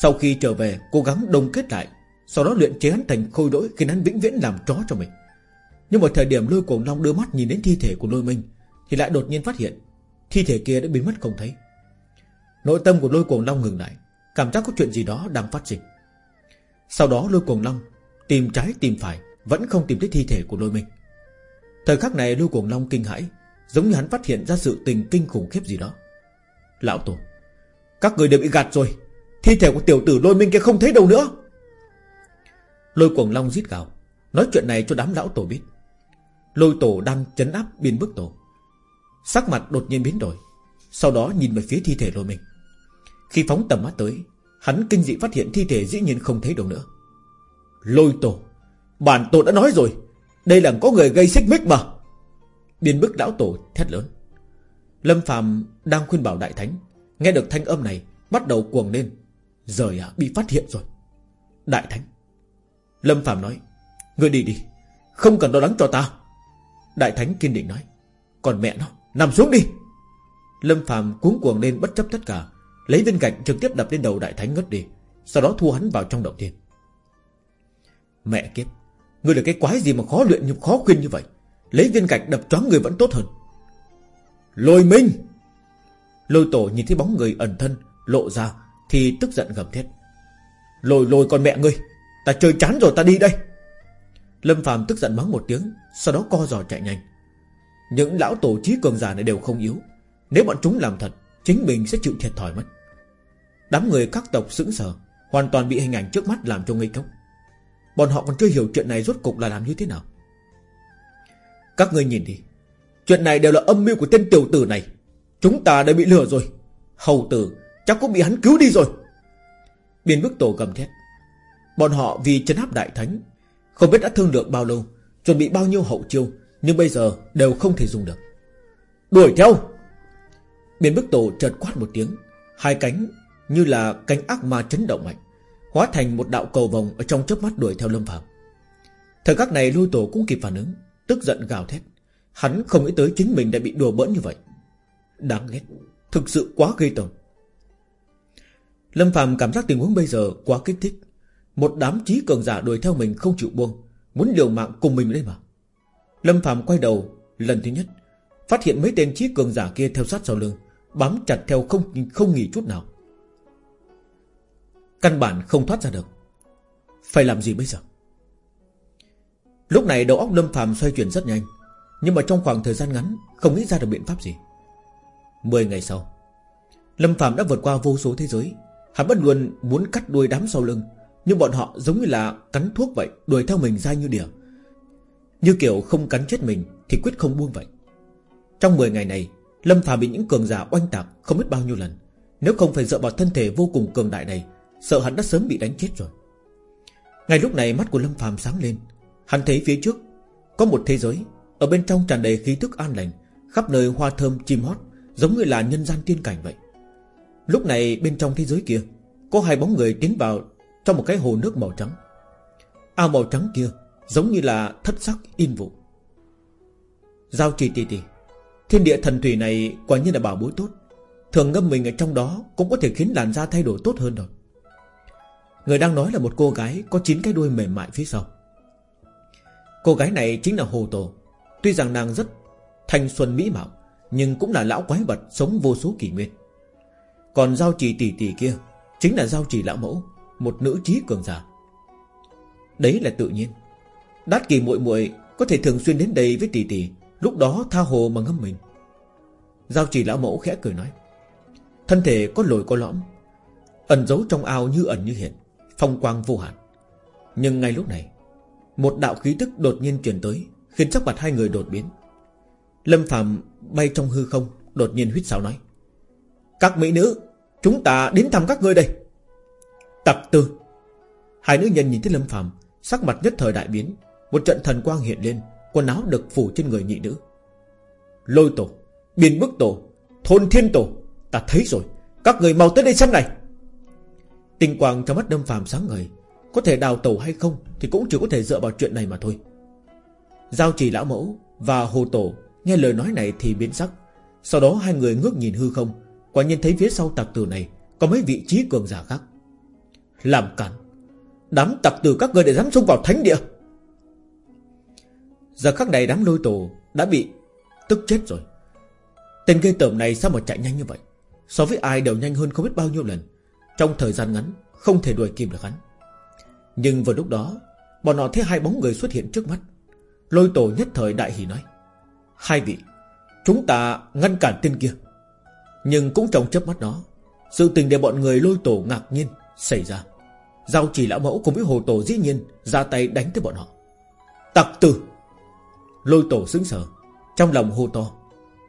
Sau khi trở về, cố gắng đông kết lại, Sau đó luyện chế hắn thành khôi lỗi Khiến hắn vĩnh viễn làm chó cho mình. Nhưng một thời điểm lôi cuồng long đưa mắt nhìn đến thi thể của lôi minh, Thì lại đột nhiên phát hiện, Thi thể kia đã biến mất không thấy. Nội tâm của lôi cuồng long ngừng lại, Cảm giác có chuyện gì đó đang phát sinh. Sau đó lôi cuồng long Tìm trái tìm phải, Vẫn không tìm thấy thi thể của lôi minh. Thời khắc này lôi cuồng long kinh hãi, Giống như hắn phát hiện ra sự tình kinh khủng khiếp gì đó. Lão Tổ, Các người đều bị gạt rồi, Thi thể của tiểu tử lôi minh kia không thấy đâu nữa. Lôi cuồng long giết gào, Nói chuyện này cho đám lão tổ biết. Lôi tổ đang chấn áp biên bức tổ. Sắc mặt đột nhiên biến đổi, Sau đó nhìn về phía thi thể lôi minh. Khi phóng tầm mắt tới, Hắn kinh dị phát hiện thi thể dĩ nhiên không thấy đâu nữa. Lôi tổ, Bản tổ đã nói rồi đây là có người gây xích mích mà. Biên bức lão tổ thét lớn. Lâm phàm đang khuyên bảo đại thánh, Nghe được thanh âm này, Bắt đầu cuồng lên. Rời à bị phát hiện rồi. Đại thánh. Lâm phàm nói, Ngươi đi đi, Không cần lo lắng cho ta. Đại thánh kiên định nói, Còn mẹ nó, Nằm xuống đi. Lâm phàm cuống cuồng lên bất chấp tất cả, Lấy viên gạch trực tiếp đập lên đầu đại thánh ngất đi, Sau đó thu hắn vào trong động thiên. Mẹ kiếp. Ngươi là cái quái gì mà khó luyện như, khó khuyên như vậy? Lấy viên gạch đập choáng người vẫn tốt hơn. Lôi minh Lôi tổ nhìn thấy bóng người ẩn thân, Lộ ra thì tức giận gầm thét. Lôi lôi con mẹ ngươi! Ta chơi chán rồi, ta đi đây! Lâm phàm tức giận mắng một tiếng, Sau đó co giò chạy nhanh. Những lão tổ trí cường giả này đều không yếu. Nếu bọn chúng làm thật, Chính mình sẽ chịu thiệt thòi mất. Đám người các tộc sững sờ, Hoàn toàn bị hình ảnh trước mắt làm cho ngây cốc Bọn họ còn chưa hiểu chuyện này rốt cục là làm như thế nào. Các ngươi nhìn đi. Chuyện này đều là âm mưu của tên tiểu tử này. Chúng ta đã bị lừa rồi. Hầu tử, chắc cũng bị hắn cứu đi rồi. Biên bức tổ gầm thét. Bọn họ vì chấn áp đại thánh, Không biết đã thương lượng bao lâu, Chuẩn bị bao nhiêu hậu chiêu, Nhưng bây giờ đều không thể dùng được. Đuổi theo! Biên bức tổ chợt quát một tiếng, Hai cánh như là cánh ác ma chấn động mạnh. Hóa thành một đạo cầu vòng Ở trong chớp mắt đuổi theo Lâm Phạm. Thời khắc này lôi tổ cũng kịp phản ứng, Tức giận gào thét. Hắn không nghĩ tới chính mình đã bị đùa bỡn như vậy. Đáng ghét, Thực sự quá gây tởm. Lâm Phạm cảm giác tình huống bây giờ quá kích thích. Một đám trí cường giả đuổi theo mình không chịu buông, Muốn liều mạng cùng mình lên mà Lâm Phạm quay đầu, Lần thứ nhất, Phát hiện mấy tên trí cường giả kia theo sát sau lưng, Bám chặt theo không không nghỉ chút nào. Căn bản không thoát ra được. Phải làm gì bây giờ? Lúc này đầu óc Lâm Phạm xoay chuyển rất nhanh, Nhưng mà trong khoảng thời gian ngắn Không nghĩ ra được biện pháp gì. Mười ngày sau, Lâm Phạm đã vượt qua vô số thế giới. Hắn bất luôn muốn cắt đuôi đám sau lưng, Nhưng bọn họ giống như là cắn thuốc vậy, Đuổi theo mình dai như đỉa. Như kiểu không cắn chết mình Thì quyết không buông vậy. Trong 10 ngày này, Lâm Phạm bị những cường giả oanh tạc không biết bao nhiêu lần. Nếu không phải dựa vào thân thể vô cùng cường đại này Sợ hắn đã sớm bị đánh chết rồi. Ngay lúc này mắt của Lâm phàm sáng lên. Hắn thấy phía trước Có một thế giới. Ở bên trong tràn đầy khí thức an lành, Khắp nơi hoa thơm, chim hót, Giống như là nhân gian tiên cảnh vậy. Lúc này bên trong thế giới kia, Có hai bóng người tiến vào Trong một cái hồ nước màu trắng. Ao màu trắng kia Giống như là thất sắc in vụ. Giao trì tì tì, Thiên địa thần thủy này quả nhiên là bảo bối tốt. Thường ngâm mình ở trong đó Cũng có thể khiến làn da thay đổi tốt hơn rồi. Người đang nói là một cô gái Có 9 cái đuôi mềm mại phía sau. Cô gái này chính là Hồ Tổ. Tuy rằng nàng rất thanh xuân mỹ mạo, Nhưng cũng là lão quái vật Sống vô số kỷ nguyên. Còn giao trì tỷ tỷ kia Chính là giao trì lão mẫu, Một nữ trí cường giả. Đấy là tự nhiên. Đát kỳ muội muội có thể thường xuyên đến đây với tỷ tỷ, Lúc đó tha hồ mà ngâm mình. Giao trì lão mẫu khẽ cười nói, Thân thể có lồi có lõm, Ẩn giấu trong ao như ẩn như hiện. Phong quang vô hạn. Nhưng ngay lúc này, Một đạo khí tức đột nhiên truyền tới, Khiến sắc mặt hai người đột biến. Lâm Phạm bay trong hư không, Đột nhiên huyết sáo nói, Các mỹ nữ, Chúng ta đến thăm các ngươi đây. Tặc tư. Hai nữ nhân nhìn thấy Lâm Phạm Sắc mặt nhất thời đại biến, Một trận thần quang hiện lên, Quần áo được phủ trên người nhị nữ. Lôi tổ Biên bức tổ, Thôn thiên tổ, Ta thấy rồi, Các người mau tới đây xem này. Tình quang trong mắt đâm phàm sáng ngời. Có thể đào tẩu hay không Thì cũng chỉ có thể dựa vào chuyện này mà thôi. Giao trì lão mẫu và hồ tổ Nghe lời nói này thì biến sắc. Sau đó hai người ngước nhìn hư không, Quả nhiên thấy phía sau tặc tử này Có mấy vị trí cường giả khác. Làm cản. Đám tặc tử các người để dám xông vào thánh địa. Giờ khắc này đám lôi tổ Đã bị tức chết rồi. Tên gây tởm này sao mà chạy nhanh như vậy? So với ai đều nhanh hơn không biết bao nhiêu lần. Trong thời gian ngắn, Không thể đuổi kịp được hắn. Nhưng vào lúc đó, Bọn họ thấy hai bóng người xuất hiện trước mắt. Lôi tổ nhất thời đại hỉ nói, Hai vị, Chúng ta ngăn cản tên kia. Nhưng cũng trong chớp mắt đó, Sự tình để bọn người lôi tổ ngạc nhiên Xảy ra. Giao chỉ lão mẫu cùng với hồ tổ dĩ nhiên Ra tay đánh tới bọn họ. Tặc tử! Lôi tổ sững sờ, Trong lòng hô to,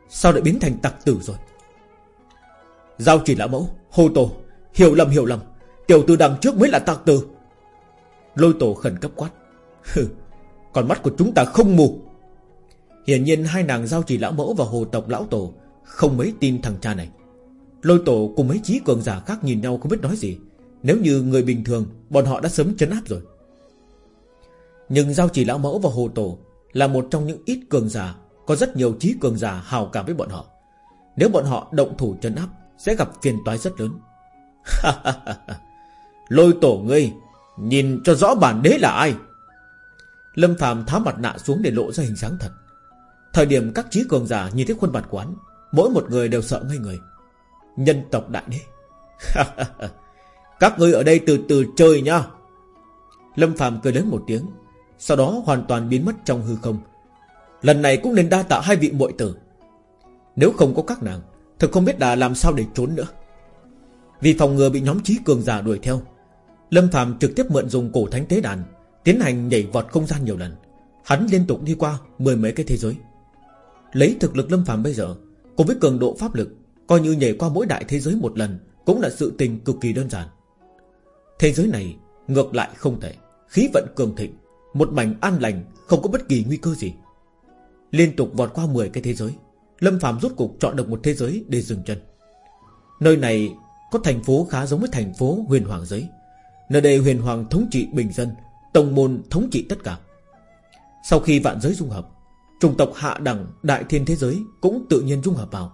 Sao lại biến thành tặc tử rồi? Giao chỉ lão mẫu, Hồ tổ Hiểu lầm hiểu lầm. Tiểu tử đằng trước mới là tạc tử. Lôi tổ khẩn cấp quát. Còn mắt của chúng ta không mù. Hiển nhiên hai nàng giao chỉ lão mẫu và hồ tộc lão tổ Không mấy tin thằng cha này. Lôi tổ cùng mấy trí cường giả khác nhìn nhau không biết nói gì. Nếu như người bình thường, Bọn họ đã sớm chấn áp rồi. Nhưng giao chỉ lão mẫu và hồ tổ Là một trong những ít cường giả, Có rất nhiều trí cường giả hào cảm với bọn họ. Nếu bọn họ động thủ chấn áp, Sẽ gặp phiền toái rất lớn. Lôi tổ ngươi, Nhìn cho rõ bản đế là ai. Lâm phàm tháo mặt nạ xuống để lộ ra hình dáng thật. Thời điểm các trí cường giả nhìn thấy khuôn mặt quán Mỗi một người đều sợ ngây người. Nhân tộc đại đế. Các ngươi ở đây từ từ chơi nha Lâm phàm cười lớn một tiếng, Sau đó hoàn toàn biến mất trong hư không. Lần này cũng nên đa tạ hai vị muội tử. Nếu không có các nàng, Thực không biết đã làm sao để trốn nữa. Vì phòng ngừa bị nhóm trí cường giả đuổi theo. Lâm phàm trực tiếp mượn dùng cổ thánh tế đàn, Tiến hành nhảy vọt không gian nhiều lần. Hắn liên tục đi qua mười mấy cái thế giới. Lấy thực lực Lâm phàm bây giờ, Cùng với cường độ pháp lực, Coi như nhảy qua mỗi đại thế giới một lần Cũng là sự tình cực kỳ đơn giản. Thế giới này ngược lại không thể Khí vận cường thịnh, Một mảnh an lành, không có bất kỳ nguy cơ gì. Liên tục vọt qua 10 cái thế giới, Lâm Phạm rốt cục chọn được một thế giới để dừng chân. Nơi này có thành phố khá giống với thành phố huyền hoàng giới. Nơi đây huyền hoàng thống trị bình dân, Tông môn thống trị tất cả. Sau khi vạn giới dung hợp, chủng tộc hạ đẳng đại thiên thế giới Cũng tự nhiên dung hợp vào.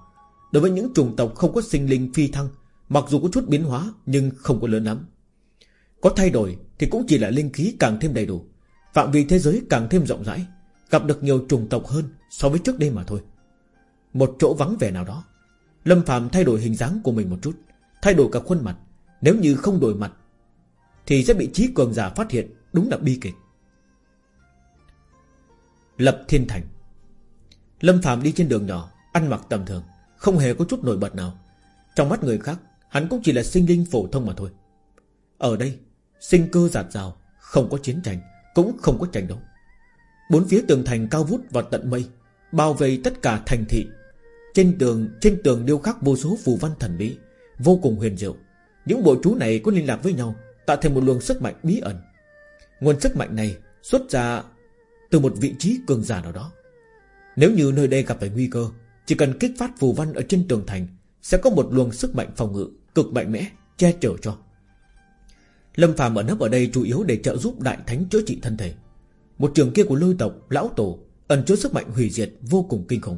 Đối với những chủng tộc không có sinh linh phi thăng, Mặc dù có chút biến hóa Nhưng không có lớn lắm. Có thay đổi thì cũng chỉ là linh khí càng thêm đầy đủ, Phạm vi thế giới càng thêm rộng rãi, Gặp được nhiều chủng tộc hơn So với trước đây mà thôi. Một chỗ vắng vẻ nào đó, Lâm Phạm thay đổi hình dáng của mình một chút. Thay đổi cả khuôn mặt. Nếu như không đổi mặt, Thì sẽ bị trí cường giả phát hiện, Đúng là bi kịch. Lập Thiên Thành. Lâm Phạm đi trên đường nhỏ, Ăn mặc tầm thường, Không hề có chút nổi bật nào. Trong mắt người khác, Hắn cũng chỉ là sinh linh phổ thông mà thôi. Ở đây, Sinh cơ giạt rào, Không có chiến tranh, Cũng không có tranh đấu. Bốn phía tường thành cao vút và tận mây, Bao vây tất cả thành thị. Trên tường trên tường điêu khắc vô số phù văn thần bí. Vô cùng huyền diệu. Những bộ chú này có liên lạc với nhau, Tạo thành một luồng sức mạnh bí ẩn. Nguồn sức mạnh này xuất ra Từ một vị trí cường giả nào đó. Nếu như nơi đây gặp phải nguy cơ, Chỉ cần kích phát phù văn ở trên tường thành, Sẽ có một luồng sức mạnh phòng ngự Cực mạnh mẽ che chở cho. Lâm phàm ở nấp ở đây chủ yếu để trợ giúp đại thánh chữa trị thân thể. Một trường kia của lôi tộc, Lão Tổ, ẩn chứa sức mạnh hủy diệt vô cùng kinh khủng.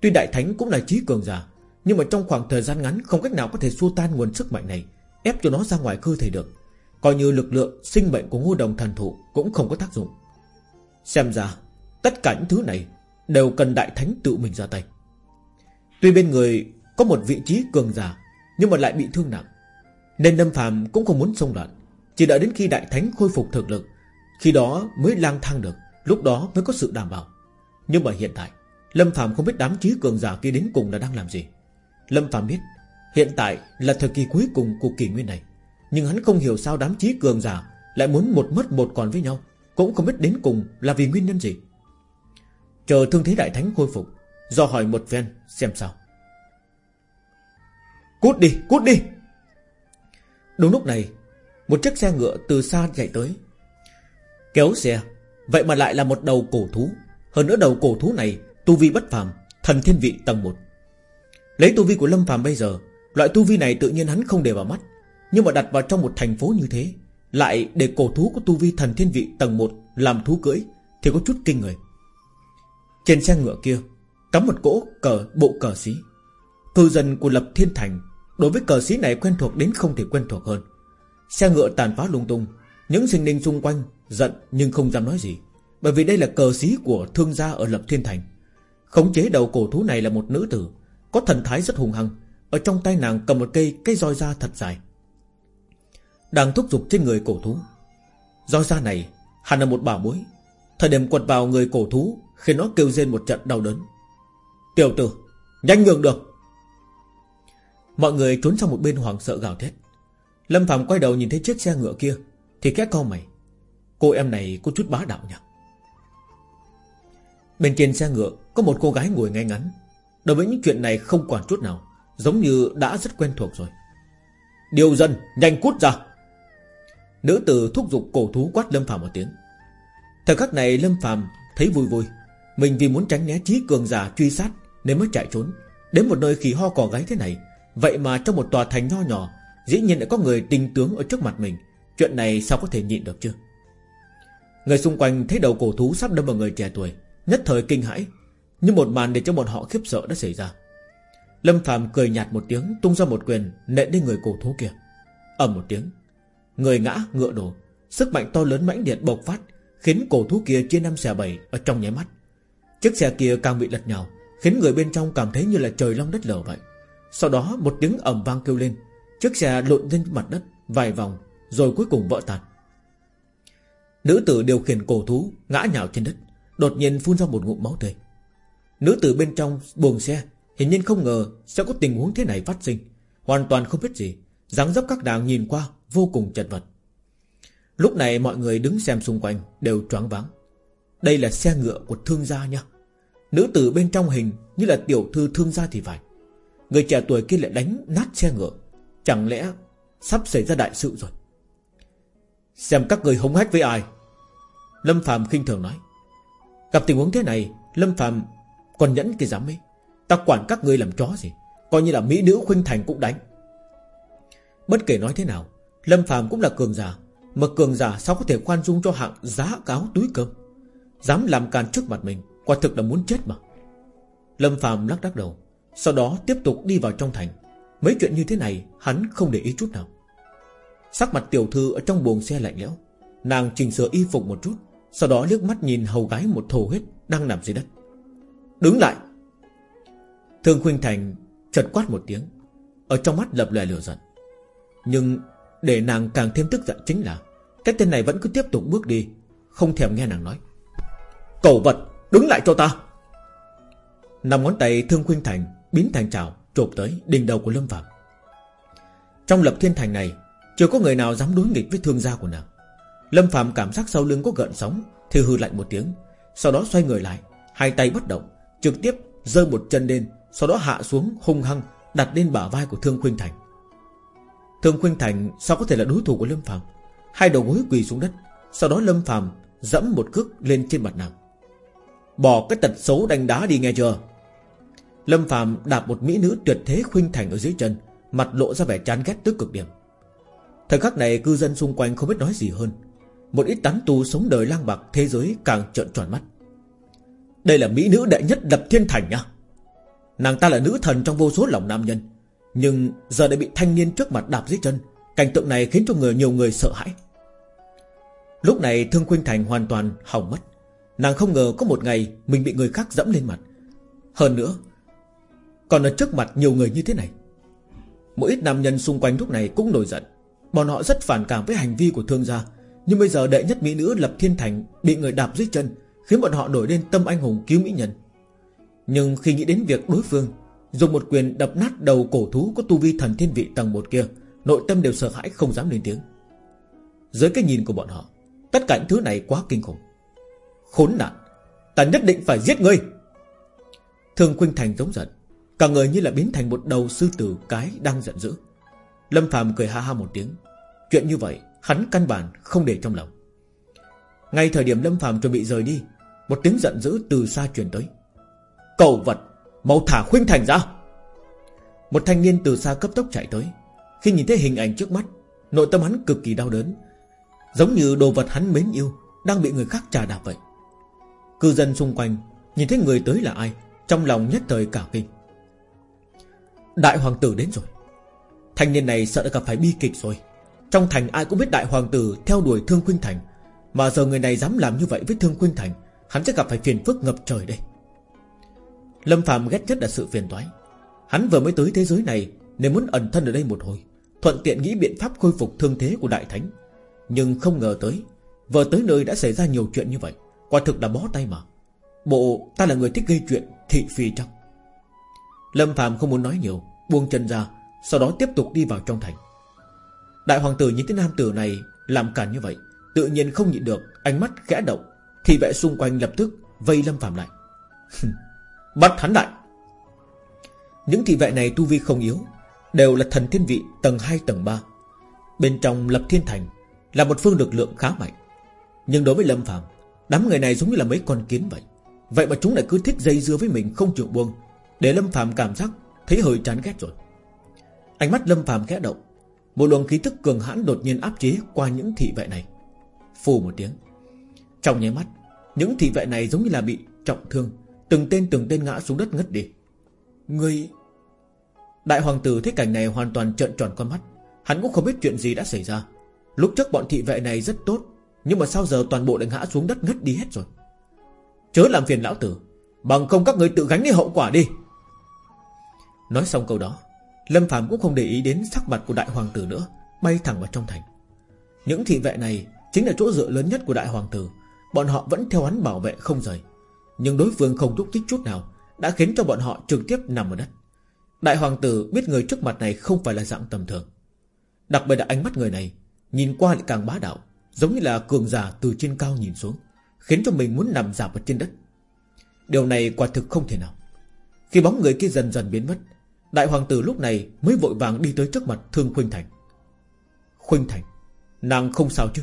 Tuy đại thánh cũng là trí cường giả nhưng mà trong khoảng thời gian ngắn, Không cách nào có thể xua tan nguồn sức mạnh này, Ép cho nó ra ngoài cơ thể được. Coi như lực lượng sinh mệnh của ngô đồng thần thụ Cũng không có tác dụng. Xem ra, tất cả những thứ này Đều cần đại thánh tự mình ra tay. Tuy bên người có một vị trí cường giả, Nhưng mà lại bị thương nặng, Nên Lâm Phàm cũng không muốn xông loạn. Chỉ đợi đến khi đại thánh khôi phục thực lực, Khi đó mới lang thang được, Lúc đó mới có sự đảm bảo. Nhưng mà hiện tại, Lâm Phạm không biết đám trí cường giả kia đến cùng là đang làm gì. Lâm Phạm biết Hiện tại là thời kỳ cuối cùng của kỷ nguyên này. Nhưng hắn không hiểu sao đám trí cường giả Lại muốn một mất một còn với nhau Cũng không biết đến cùng là vì nguyên nhân gì. Chờ thương thế đại thánh khôi phục Do hỏi một phen xem sao. Cút đi, cút đi! Đúng lúc này Một chiếc xe ngựa từ xa chạy tới. Kéo xe Vậy mà lại là một đầu cổ thú. Hơn nữa đầu cổ thú này Tu vi bất phàm Thần thiên vị tầng 1 Lấy tu vi của Lâm phàm bây giờ, Loại tu vi này tự nhiên hắn không để vào mắt, Nhưng mà đặt vào trong một thành phố như thế, Lại để cổ thú có tu vi thần thiên vị tầng 1 Làm thú cưỡi Thì có chút kinh người. Trên xe ngựa kia, Cắm một cỗ cờ, bộ cờ xí. Cư dân của Lập Thiên Thành Đối với cờ xí này quen thuộc đến không thể quen thuộc hơn. Xe ngựa tàn phá lung tung, Những sinh linh xung quanh giận nhưng không dám nói gì, Bởi vì đây là cờ xí của thương gia ở Lập Thiên Thành. Khống chế đầu cổ thú này là một nữ tử có thần thái rất hùng hăng. Ở trong tay nàng cầm một cây cây roi da thật dài. Đang thúc giục trên người cổ thú. Roi da này hẳn là một bảo bối. Thời điểm quật vào người cổ thú Khiến nó kêu rên một trận đau đớn. Tiểu tử, Nhanh nhường được. Mọi người trốn sang một bên hoảng sợ gào thét. Lâm Phạm quay đầu nhìn thấy chiếc xe ngựa kia, Thì khẽ co mày. Cô em này có chút bá đạo nhỉ? Bên trên xe ngựa Có một cô gái ngồi ngay ngắn. Đối với những chuyện này không quản chút nào, Giống như đã rất quen thuộc rồi. Điều dân nhanh cút ra. Nữ tử thúc giục cổ thú quát Lâm Phạm một tiếng. Thời khắc này Lâm Phạm thấy vui vui. Mình vì muốn tránh né trí cường giả truy sát Nên mới chạy trốn. Đến một nơi khỉ ho cỏ gáy thế này, Vậy mà trong một tòa thành nho nhỏ, Dĩ nhiên lại có người tinh tướng ở trước mặt mình. Chuyện này sao có thể nhịn được chứ? Người xung quanh thấy đầu cổ thú sắp đâm vào người trẻ tuổi, Nhất thời kinh hãi. Nhưng một màn để cho bọn họ khiếp sợ đã xảy ra. Lâm Phạm cười nhạt một tiếng, Tung ra một quyền, nện đến người cổ thú kia. Ầm một tiếng, Người ngã ngựa đổ, Sức mạnh to lớn mãnh liệt bộc phát, Khiến cổ thú kia chia năm xẻ bảy Ở trong nháy mắt. Chiếc xe kia càng bị lật nhào, Khiến người bên trong cảm thấy như là trời long đất lở vậy. Sau đó, một tiếng ầm vang kêu lên, Chiếc xe lộn lên mặt đất, Vài vòng, rồi cuối cùng vỡ tan Nữ tử điều khiển cổ thú Ngã nhào trên đất, Đột nhiên phun ra một ngụm máu tươi. Nữ tử bên trong buồng xe Hình nhiên không ngờ sẽ có tình huống thế này phát sinh. Hoàn toàn không biết gì, dáng dấp các nàng nhìn qua vô cùng chật vật. Lúc này mọi người đứng xem xung quanh Đều choáng váng. Đây là xe ngựa của thương gia nha. Nữ tử bên trong hình như là tiểu thư thương gia thì phải. Người trẻ tuổi kia lại đánh nát xe ngựa. Chẳng lẽ Sắp xảy ra đại sự rồi? Xem các người hống hách với ai? Lâm Phạm khinh thường nói. Gặp tình huống thế này, Lâm Phạm còn nhẫn cái dám ấy. Ta quản các ngươi làm chó gì? Coi như là mỹ nữ khuynh thành cũng đánh. Bất kể nói thế nào, Lâm Phàm cũng là cường giả. Mà cường giả sao có thể khoan dung cho hạng giá cáo túi cơm? Dám làm càn trước mặt mình, Quả thực là muốn chết mà. Lâm Phàm lắc đắc đầu, Sau đó tiếp tục đi vào trong thành. Mấy chuyện như thế này, hắn không để ý chút nào. Sắc mặt tiểu thư ở trong buồng xe lạnh lẽo. Nàng chỉnh sửa y phục một chút, Sau đó liếc mắt nhìn hầu gái một thổ huyết Đang nằm dưới đất. Đứng lại. Thương Khuynh Thành chợt quát một tiếng, Ở trong mắt lập lòe lửa giận. Nhưng để nàng càng thêm tức giận chính là, Cái tên này vẫn cứ tiếp tục bước đi, Không thèm nghe nàng nói. Cầu vật, đứng lại cho ta. Nằm ngón tay Thương Khuynh Thành Biến thành trào Chộp tới đỉnh đầu của Lâm Phạm. Trong lập thiên thành này, Chưa có người nào dám đối nghịch với thương gia của nàng. Lâm Phạm cảm giác sau lưng có gợn sóng Thì hư lạnh một tiếng, Sau đó xoay người lại, Hai tay bất động Trực tiếp giơ một chân lên, Sau đó hạ xuống hung hăng Đặt lên bả vai của Thương Khuynh Thành. Thương Khuynh Thành sao có thể là đối thủ của Lâm Phạm Hai đầu gối quỳ xuống đất, Sau đó Lâm Phạm dẫm một cước lên trên mặt nàng. Bỏ cái tật xấu đánh đá đi nghe chưa? Lâm Phạm đạp một mỹ nữ tuyệt thế khuynh thành ở dưới chân, Mặt lộ ra vẻ chán ghét tức cực điểm. Thời khắc này cư dân xung quanh không biết nói gì hơn. Một ít tán tu sống đời lang bạc thế giới càng trợn tròn mắt. Đây là mỹ nữ đệ nhất đập thiên thành nha. Nàng ta là nữ thần trong vô số lòng nam nhân, Nhưng giờ đã bị thanh niên trước mặt đạp dưới chân. Cảnh tượng này khiến cho người nhiều người sợ hãi. Lúc này Thương Khuynh Thành hoàn toàn hỏng mất. Nàng không ngờ có một ngày Mình bị người khác dẫm lên mặt. Hơn nữa, còn ở trước mặt nhiều người như thế này. Mỗi ít nam nhân xung quanh lúc này cũng nổi giận. Bọn họ rất phản cảm với hành vi của thương gia, Nhưng bây giờ đệ nhất mỹ nữ lập thiên thành Bị người đạp dưới chân. Khiến bọn họ nổi lên tâm anh hùng cứu mỹ nhân. Nhưng khi nghĩ đến việc đối phương Dùng một quyền đập nát đầu cổ thú Có tu vi thần thiên vị tầng một kia, Nội tâm đều sợ hãi không dám lên tiếng. Dưới cái nhìn của bọn họ, Tất cả những thứ này quá kinh khủng. Khốn nạn, Ta nhất định phải giết ngươi. Thương Khuynh Thành giống giận, Cả người như là biến thành một đầu sư tử cái đang giận dữ. Lâm Phạm cười ha ha một tiếng. Chuyện như vậy, hắn căn bản không để trong lòng. Ngay thời điểm Lâm Phạm chuẩn bị rời đi một tiếng giận dữ từ xa truyền tới. Cầu vật, Mau thả khuynh thành ra. Một thanh niên từ xa cấp tốc chạy tới. Khi nhìn thấy hình ảnh trước mắt, Nội tâm hắn cực kỳ đau đớn. Giống như đồ vật hắn mến yêu, Đang bị người khác trà đạp vậy. Cư dân xung quanh Nhìn thấy người tới là ai, Trong lòng nhất thời cả kinh. Đại hoàng tử đến rồi. Thanh niên này sợ đã gặp phải bi kịch rồi. Trong thành ai cũng biết đại hoàng tử Theo đuổi Thương Khuynh Thành, Mà giờ người này dám làm như vậy với Thương Khuynh Thành Hắn sẽ gặp phải phiền phức ngập trời đây. Lâm Phạm ghét nhất là sự phiền toái. Hắn vừa mới tới thế giới này, Nên muốn ẩn thân ở đây một hồi, Thuận tiện nghĩ biện pháp khôi phục thương thế của Đại Thánh. Nhưng không ngờ tới Vừa tới nơi đã xảy ra nhiều chuyện như vậy, Quả thực là bó tay mà. Bộ, ta là người thích gây chuyện Thị phi chắc Lâm Phạm không muốn nói nhiều, Buông chân ra, Sau đó tiếp tục đi vào trong thành. Đại hoàng tử nhìn thấy nam tử này Làm cản như vậy, Tự nhiên không nhịn được, Ánh mắt khẽ động. Thị vệ xung quanh lập tức vây Lâm Phạm lại. Bắt hắn lại. Những thị vệ này tu vi không yếu, Đều là thần thiên vị tầng 2 tầng 3 Bên trong lập thiên thành Là một phương lực lượng khá mạnh. Nhưng đối với Lâm Phạm, Đám người này giống như là mấy con kiến vậy. Vậy mà chúng lại cứ thích dây dưa với mình không chịu buông, Để Lâm Phạm cảm giác Thấy hơi chán ghét rồi. Ánh mắt Lâm Phạm khẽ động, Một luồng khí tức cường hãn đột nhiên áp chế qua những thị vệ này. Phù một tiếng trong nháy mắt, Những thị vệ này giống như là bị trọng thương, Từng tên từng tên ngã xuống đất ngất đi. Người Đại hoàng tử thấy cảnh này hoàn toàn trợn tròn con mắt. Hắn cũng không biết chuyện gì đã xảy ra. Lúc trước bọn thị vệ này rất tốt, Nhưng mà sao giờ toàn bộ lại ngã xuống đất ngất đi hết rồi? Chớ làm phiền lão tử, Bằng không các người tự gánh đi hậu quả đi. Nói xong câu đó, Lâm Phạm cũng không để ý đến sắc mặt của đại hoàng tử nữa, Bay thẳng vào trong thành. Những thị vệ này chính là chỗ dựa lớn nhất của đại hoàng tử Bọn họ vẫn theo hắn bảo vệ không rời. Nhưng đối phương không thúc tích chút nào, Đã khiến cho bọn họ trực tiếp nằm ở đất. Đại hoàng tử biết người trước mặt này Không phải là dạng tầm thường. Đặc biệt là ánh mắt người này, Nhìn qua lại càng bá đạo, Giống như là cường giả từ trên cao nhìn xuống, Khiến cho mình muốn nằm dạp ở trên đất. Điều này quả thực không thể nào. Khi bóng người kia dần dần biến mất, Đại hoàng tử lúc này mới vội vàng đi tới trước mặt Thương Khuynh Thành. Khuynh Thành, Nàng không sao chứ?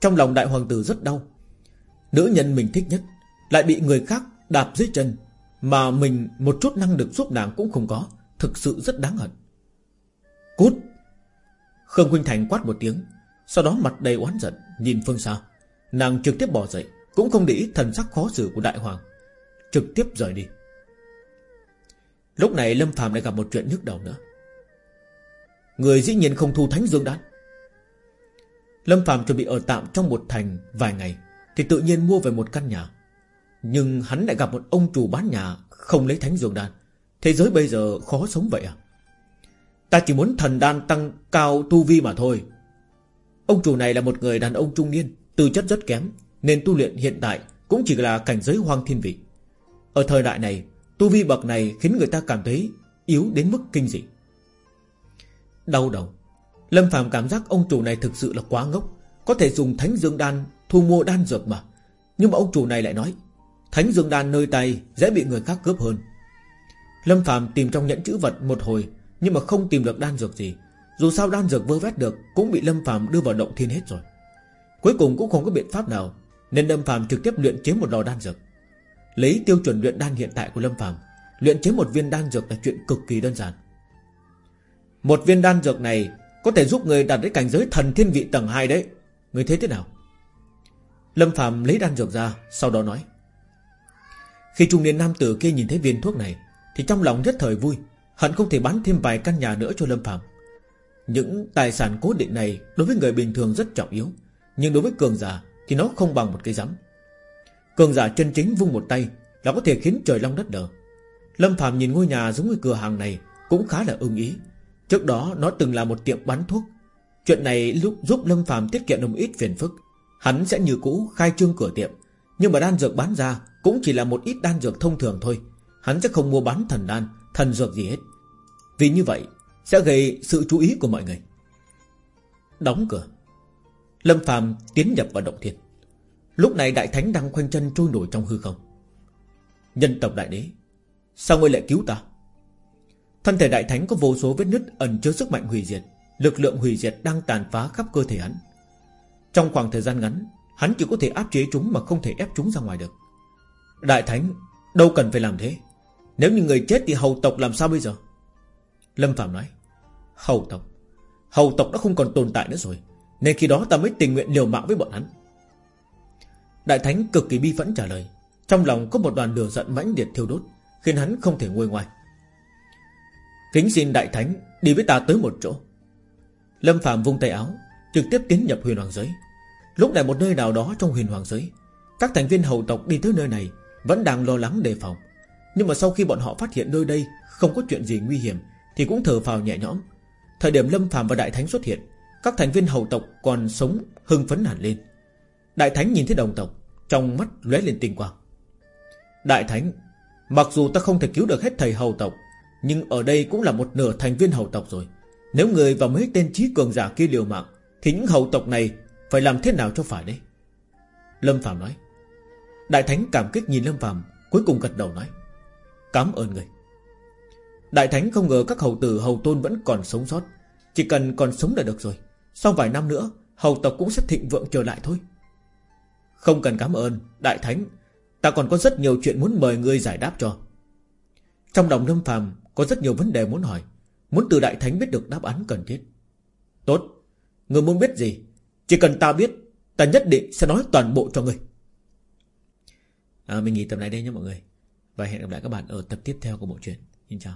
Trong lòng đại hoàng tử rất đau. Nữ nhân mình thích nhất Lại bị người khác đạp dưới chân Mà mình một chút năng lực giúp nàng cũng không có. Thực sự rất đáng hận. Cút! Khương huynh Thành quát một tiếng, Sau đó mặt đầy oán giận, Nhìn phương xa. Nàng trực tiếp bỏ dậy, Cũng không để ý thần sắc khó xử của đại hoàng. Trực tiếp rời đi. Lúc này Lâm Phạm lại gặp một chuyện nhức đầu nữa. Người dĩ nhiên không thu thánh dương đan. Lâm Phạm chuẩn bị ở tạm trong một thành vài ngày, Thì tự nhiên mua về một căn nhà. Nhưng hắn lại gặp một ông chủ bán nhà Không lấy thánh dường đan. Thế giới bây giờ khó sống vậy à? Ta chỉ muốn thần đan tăng cao tu vi mà thôi. Ông chủ này là một người đàn ông trung niên, Tư chất rất kém, Nên tu luyện hiện tại Cũng chỉ là cảnh giới hoang thiên vị. Ở thời đại này, Tu vi bậc này khiến người ta cảm thấy Yếu đến mức kinh dị. Đau đầu. Lâm Phạm cảm giác ông chủ này thực sự là quá ngốc. Có thể dùng thánh dương đan Thu mua đan dược mà. Nhưng mà ông chủ này lại nói, Thánh dương đan nơi tay dễ bị người khác cướp hơn. Lâm Phạm tìm trong nhẫn chữ vật một hồi, Nhưng mà không tìm được đan dược gì. Dù sao đan dược vơ vét được Cũng bị Lâm Phạm đưa vào động thiên hết rồi. Cuối cùng cũng không có biện pháp nào, Nên Lâm Phạm trực tiếp luyện chế một lò đan dược. Lấy tiêu chuẩn luyện đan hiện tại của Lâm Phạm Luyện chế một viên đan dược là chuyện cực kỳ đơn giản. Một viên đan dược này có thể giúp người đạt đến cảnh giới thần thiên vị tầng 2 đấy. Người thấy thế nào? Lâm Phạm lấy đan dược ra, Sau đó nói. Khi trung niên nam tử kia nhìn thấy viên thuốc này, Thì trong lòng rất thời vui. Hận không thể bán thêm vài căn nhà nữa cho Lâm Phạm Những tài sản cố định này Đối với người bình thường rất trọng yếu, Nhưng đối với cường giả Thì nó không bằng một cây rắm. Cường giả chân chính vung một tay Là có thể khiến trời long đất đờ. Lâm Phạm nhìn ngôi nhà giống như cửa hàng này Cũng khá là ưng ý. Trước đó, nó từng là một tiệm bán thuốc. Chuyện này lúc giúp Lâm Phạm tiết kiệm được ít phiền phức. Hắn sẽ như cũ khai trương cửa tiệm, Nhưng mà đan dược bán ra Cũng chỉ là một ít đan dược thông thường thôi. Hắn sẽ không mua bán thần đan, Thần dược gì hết. Vì như vậy, sẽ gây sự chú ý của mọi người. Đóng cửa. Lâm Phạm tiến nhập vào động thiên. Lúc này đại thánh đang khoanh chân trôi nổi trong hư không. Nhân tộc đại đế, Sao ngươi lại cứu ta? Thân thể đại thánh có vô số vết nứt ẩn chứa sức mạnh hủy diệt, Lực lượng hủy diệt đang tàn phá khắp cơ thể hắn. Trong khoảng thời gian ngắn, Hắn chỉ có thể áp chế chúng mà không thể ép chúng ra ngoài được. Đại thánh, Đâu cần phải làm thế. Nếu như người chết thì hầu tộc làm sao bây giờ? Lâm Phạm nói, Hầu tộc. Hầu tộc đã không còn tồn tại nữa rồi, Nên khi đó ta mới tình nguyện liều mạng với bọn hắn. Đại thánh cực kỳ bi phẫn trả lời, Trong lòng có một đoàn lửa giận mãnh liệt thiêu đốt, Khiến hắn không thể nguôi ngoài Kính xin đại thánh Đi với ta tới một chỗ. Lâm Phạm vung tay áo, Trực tiếp tiến nhập huyền hoàng giới. Lúc này một nơi nào đó trong huyền hoàng giới, Các thành viên hậu tộc đi tới nơi này Vẫn đang lo lắng đề phòng. Nhưng mà sau khi bọn họ phát hiện nơi đây Không có chuyện gì nguy hiểm Thì cũng thở phào nhẹ nhõm. Thời điểm Lâm Phạm và Đại Thánh xuất hiện, Các thành viên hậu tộc còn sống hưng phấn hẳn lên. Đại Thánh nhìn thấy đồng tộc, Trong mắt lóe lên tinh quang. Đại Thánh, Mặc dù ta không thể cứu được hết thầy hầu tộc nhưng ở đây cũng là một nửa thành viên hầu tộc rồi. Nếu người và mấy tên trí cường giả kia liều mạng, Thì những hầu tộc này Phải làm thế nào cho phải đấy? Lâm Phạm nói. Đại Thánh cảm kích nhìn Lâm Phạm Cuối cùng gật đầu nói. Cảm ơn người. Đại Thánh không ngờ các hầu tử, hầu tôn vẫn còn sống sót. Chỉ cần còn sống là được rồi. Sau vài năm nữa, Hầu tộc cũng sẽ thịnh vượng trở lại thôi. Không cần cảm ơn, Đại Thánh. Ta còn có rất nhiều chuyện muốn mời ngươi giải đáp cho. Trong lòng Lâm Phàm Có rất nhiều vấn đề muốn hỏi Muốn từ Đại Thánh biết được đáp án cần thiết. Tốt người muốn biết gì Chỉ cần ta biết Ta nhất định sẽ nói toàn bộ cho người. À, Mình nghỉ tập này đây nhé mọi người Và hẹn gặp lại các bạn ở tập tiếp theo của bộ truyện. Xin chào.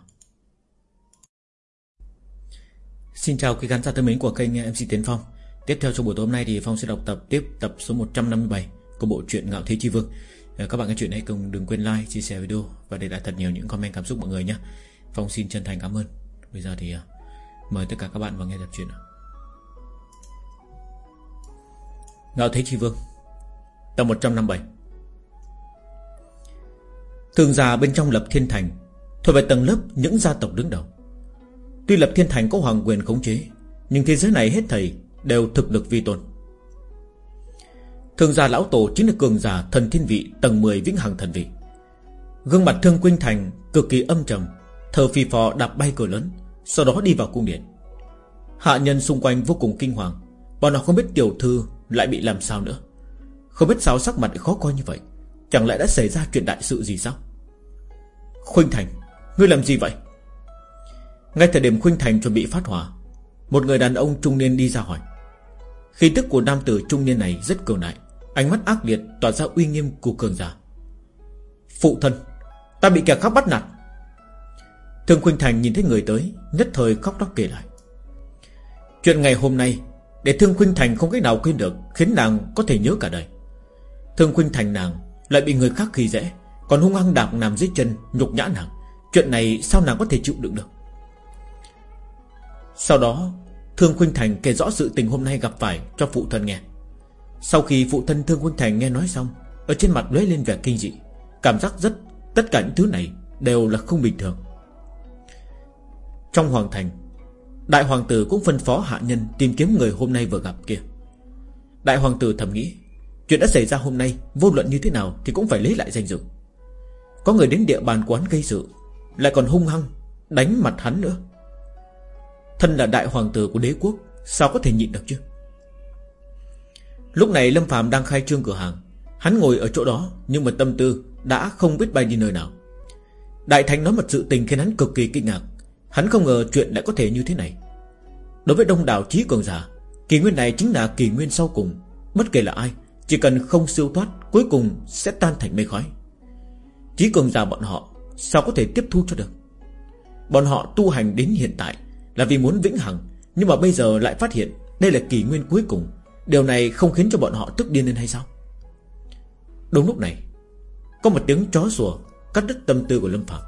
Xin chào quý khán giả thân mến của kênh MC Tiến Phong. Tiếp theo trong buổi tối hôm nay thì Phong sẽ đọc tập tiếp tập số 157 của bộ truyện Ngạo Thế Chi Vương. Ờ, các bạn nghe chuyện hãy cùng đừng quên like, chia sẻ video Và để lại thật nhiều những comment cảm xúc mọi người nhé. Phong xin chân thành cảm ơn. Bây giờ thì ờ, mời tất cả các bạn vào nghe tập truyện Ngạo Thế Chi Vương Tập 157 Thường già bên trong Lập Thiên Thành Thuộc về tầng lớp những gia tộc đứng đầu. Tuy Lập Thiên Thành có hoàng quyền khống chế Nhưng thế giới này hết thầy Đều thực lực vi tôn. Thương gia lão tổ chính là cường giả thần thiên vị Tầng 10 vĩnh hằng thần vị. Gương mặt thương Quynh Thành cực kỳ âm trầm, Thờ phi phò đạp bay cửa lớn, Sau đó đi vào cung điện. Hạ nhân xung quanh vô cùng kinh hoàng, Bọn họ không biết tiểu thư lại bị làm sao nữa. Không biết sao sắc mặt khó coi như vậy, Chẳng lẽ đã xảy ra chuyện đại sự gì sao? Khuynh Thành, Ngươi làm gì vậy? Ngay thời điểm Khuynh Thành chuẩn bị phát hỏa, Một người đàn ông trung niên đi ra hỏi. Khí tức của nam tử trung niên này rất cường đại, Ánh mắt ác liệt tỏa ra uy nghiêm của cường giả. Phụ thân, Ta bị kẻ khác bắt nạt. Thương Khuynh Thành nhìn thấy người tới, Nhất thời khóc lóc kể lại. Chuyện ngày hôm nay, Để Thương Khuynh Thành không cách nào quên được, Khiến nàng có thể nhớ cả đời. Thương Khuynh Thành nàng lại bị người khác khi dễ, Còn hung hăng đạp nằm dưới chân, Nhục nhã nàng. Chuyện này sao nàng có thể chịu đựng được? Sau đó Thương Khuynh Thành kể rõ sự tình hôm nay gặp phải Cho phụ thân nghe. Sau khi phụ thân Thương Khuynh Thành nghe nói xong, Ở trên mặt lóe lên vẻ kinh dị. Cảm giác rất, Tất cả những thứ này đều là không bình thường. Trong hoàng thành, Đại hoàng tử cũng phân phó hạ nhân Tìm kiếm người hôm nay vừa gặp kia. Đại hoàng tử thầm nghĩ, Chuyện đã xảy ra hôm nay, Vô luận như thế nào thì cũng phải lấy lại danh dự. Có người đến địa bàn quán gây sự, Lại còn hung hăng Đánh mặt hắn nữa. Thân là đại hoàng tử của đế quốc, Sao có thể nhịn được chứ? Lúc này Lâm Phạm đang khai trương cửa hàng. Hắn ngồi ở chỗ đó, Nhưng mà tâm tư đã không biết bay đi nơi nào. Đại Thánh nói một sự tình khiến hắn cực kỳ kinh ngạc. Hắn không ngờ chuyện lại có thể như thế này. Đối với đông đảo trí cường giả, Kỳ nguyên này chính là kỳ nguyên sau cùng. Bất kể là ai, Chỉ cần không siêu thoát, Cuối cùng sẽ tan thành mây khói. Trí cường giả bọn họ, Sao có thể tiếp thu cho được? Bọn họ tu hành đến hiện tại là vì muốn vĩnh hằng, Nhưng mà bây giờ lại phát hiện Đây là kỳ nguyên cuối cùng. Điều này không khiến cho bọn họ tức điên lên hay sao? Đúng lúc này, Có một tiếng chó sủa Cắt đứt tâm tư của Lâm Phạm.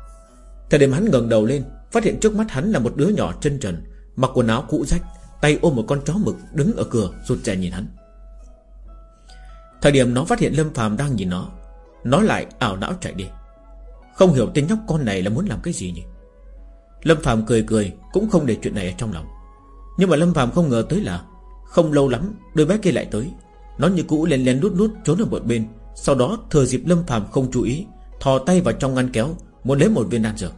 Thời điểm hắn ngẩng đầu lên, Phát hiện trước mắt hắn là một đứa nhỏ chân trần, Mặc quần áo cũ rách, Tay ôm một con chó mực đứng ở cửa, rụt rè nhìn hắn. Thời điểm nó phát hiện Lâm Phạm đang nhìn nó Nó lại ảo não chạy đi. Không hiểu tên nhóc con này là muốn làm cái gì nhỉ? Lâm Phạm cười cười, Cũng không để chuyện này ở trong lòng. Nhưng mà Lâm Phạm không ngờ tới là, Không lâu lắm đôi bé kia lại tới. Nó như cũ lên lên nút nút trốn ở một bên. Sau đó, thừa dịp Lâm Phạm không chú ý, Thò tay vào trong ngăn kéo, Muốn lấy một viên đan dược.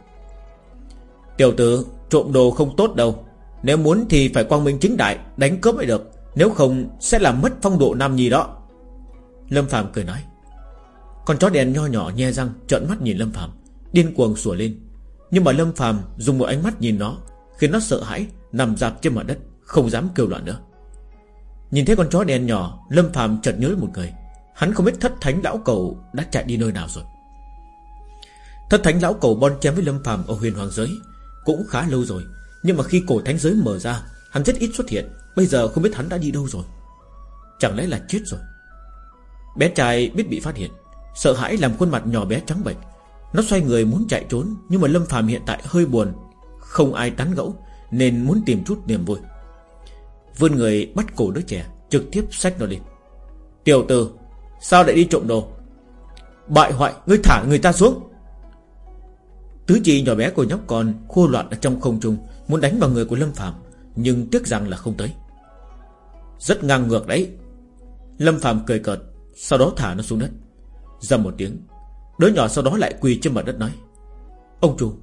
Tiểu tử, trộm đồ không tốt đâu. Nếu muốn thì phải quang minh chính đại, Đánh cướp mới được. Nếu không, sẽ làm mất phong độ nam nhi đó. Lâm Phạm cười nói. Con chó đèn nho nhỏ nhe răng, trợn mắt nhìn Lâm Phạm Điên cuồng sủa lên nhưng mà Lâm Phàm dùng một ánh mắt nhìn nó, Khiến nó sợ hãi, Nằm dạp trên mặt đất, Không dám kêu loạn nữa. Nhìn thấy con chó đen nhỏ, Lâm Phàm chợt nhớ một người. Hắn không biết thất thánh lão cầu đã chạy đi nơi nào rồi. Thất thánh lão cầu bon chém với Lâm Phàm ở huyền hoàng giới Cũng khá lâu rồi, Nhưng mà khi cổ thánh giới mở ra, Hắn rất ít xuất hiện. Bây giờ không biết hắn đã đi đâu rồi. Chẳng lẽ là chết rồi? Bé trai biết bị phát hiện, Sợ hãi làm khuôn mặt nhỏ bé trắng bệch nó xoay người muốn chạy trốn, Nhưng mà Lâm Phạm hiện tại hơi buồn. Không ai tán gẫu, Nên muốn tìm chút niềm vui. Vươn người bắt cổ đứa trẻ, Trực tiếp xách nó lên. Tiểu tử, Sao lại đi trộm đồ? Bại hoại, Ngươi thả người ta xuống. Tứ chi nhỏ bé của nhóc con Khô loạn ở trong không trung, Muốn đánh vào người của Lâm Phạm Nhưng tiếc rằng là không tới. Rất ngang ngược đấy. Lâm Phạm cười cợt, Sau đó thả nó xuống đất. Dầm một tiếng Đứa nhỏ sau đó lại quỳ trên mặt đất nói, Ông chủ,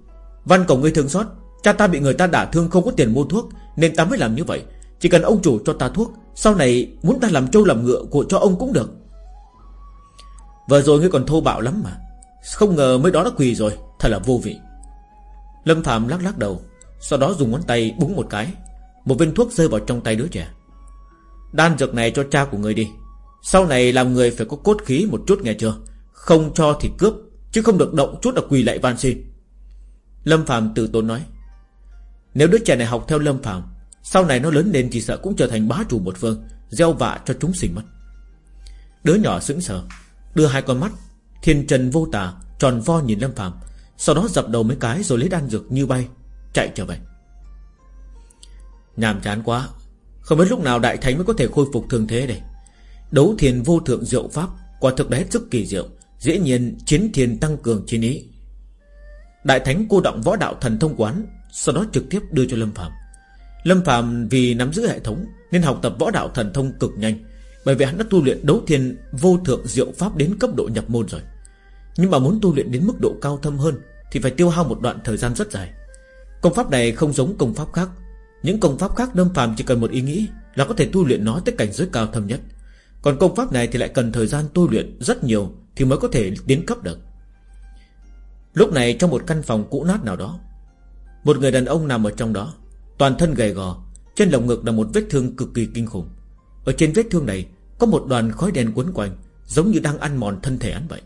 Văn cầu ngươi thương xót, Cha ta bị người ta đả thương không có tiền mua thuốc, Nên ta mới làm như vậy. Chỉ cần ông chủ cho ta thuốc, Sau này muốn ta làm trâu làm ngựa của cho ông cũng được. Vừa rồi ngươi còn thô bạo lắm mà, Không ngờ mới đó đã quỳ rồi, Thật là vô vị. Lâm Phạm lắc lắc đầu, Sau đó dùng ngón tay búng một cái, Một viên thuốc rơi vào trong tay đứa trẻ. Đan dược này cho cha của ngươi đi, Sau này làm người phải có cốt khí một chút nghe chưa? Không cho thì cướp, Chứ không được động chút là quỳ lại van xin. Lâm Phạm từ tốn nói, Nếu đứa trẻ này học theo Lâm Phạm Sau này nó lớn lên thì sợ cũng trở thành bá chủ một phương, Gieo vạ cho chúng sinh mất. Đứa nhỏ sững sờ, Đưa hai con mắt, Thiên trần vô tà, Tròn vo nhìn Lâm Phạm Sau đó dập đầu mấy cái rồi lấy đan dược như bay, Chạy trở về. Nhàm chán quá, Không biết lúc nào đại thánh mới có thể khôi phục thường thế đây. Đấu thiền vô thượng diệu pháp, Quả thực đã hết sức kỳ diệu. Dĩ nhiên chiến thiền tăng cường chiến ý. Đại thánh cô động võ đạo thần thông quán Sau đó trực tiếp đưa cho Lâm Phạm Lâm Phạm vì nắm giữ hệ thống Nên học tập võ đạo thần thông cực nhanh, Bởi vì hắn đã tu luyện đấu thiên vô thượng diệu pháp đến cấp độ nhập môn rồi. Nhưng mà muốn tu luyện đến mức độ cao thâm hơn Thì phải tiêu hao một đoạn thời gian rất dài. Công pháp này không giống công pháp khác. Những công pháp khác Lâm Phạm chỉ cần một ý nghĩ Là có thể tu luyện nó tới cảnh giới cao thâm nhất. Còn công pháp này thì lại cần thời gian tu luyện rất nhiều thì mới có thể đến cấp được. Lúc này trong một căn phòng cũ nát nào đó, Một người đàn ông nằm ở trong đó, Toàn thân gầy gò, Trên lồng ngực là một vết thương cực kỳ kinh khủng. Ở trên vết thương này Có một đoàn khói đen quấn quanh, Giống như đang ăn mòn thân thể hắn vậy.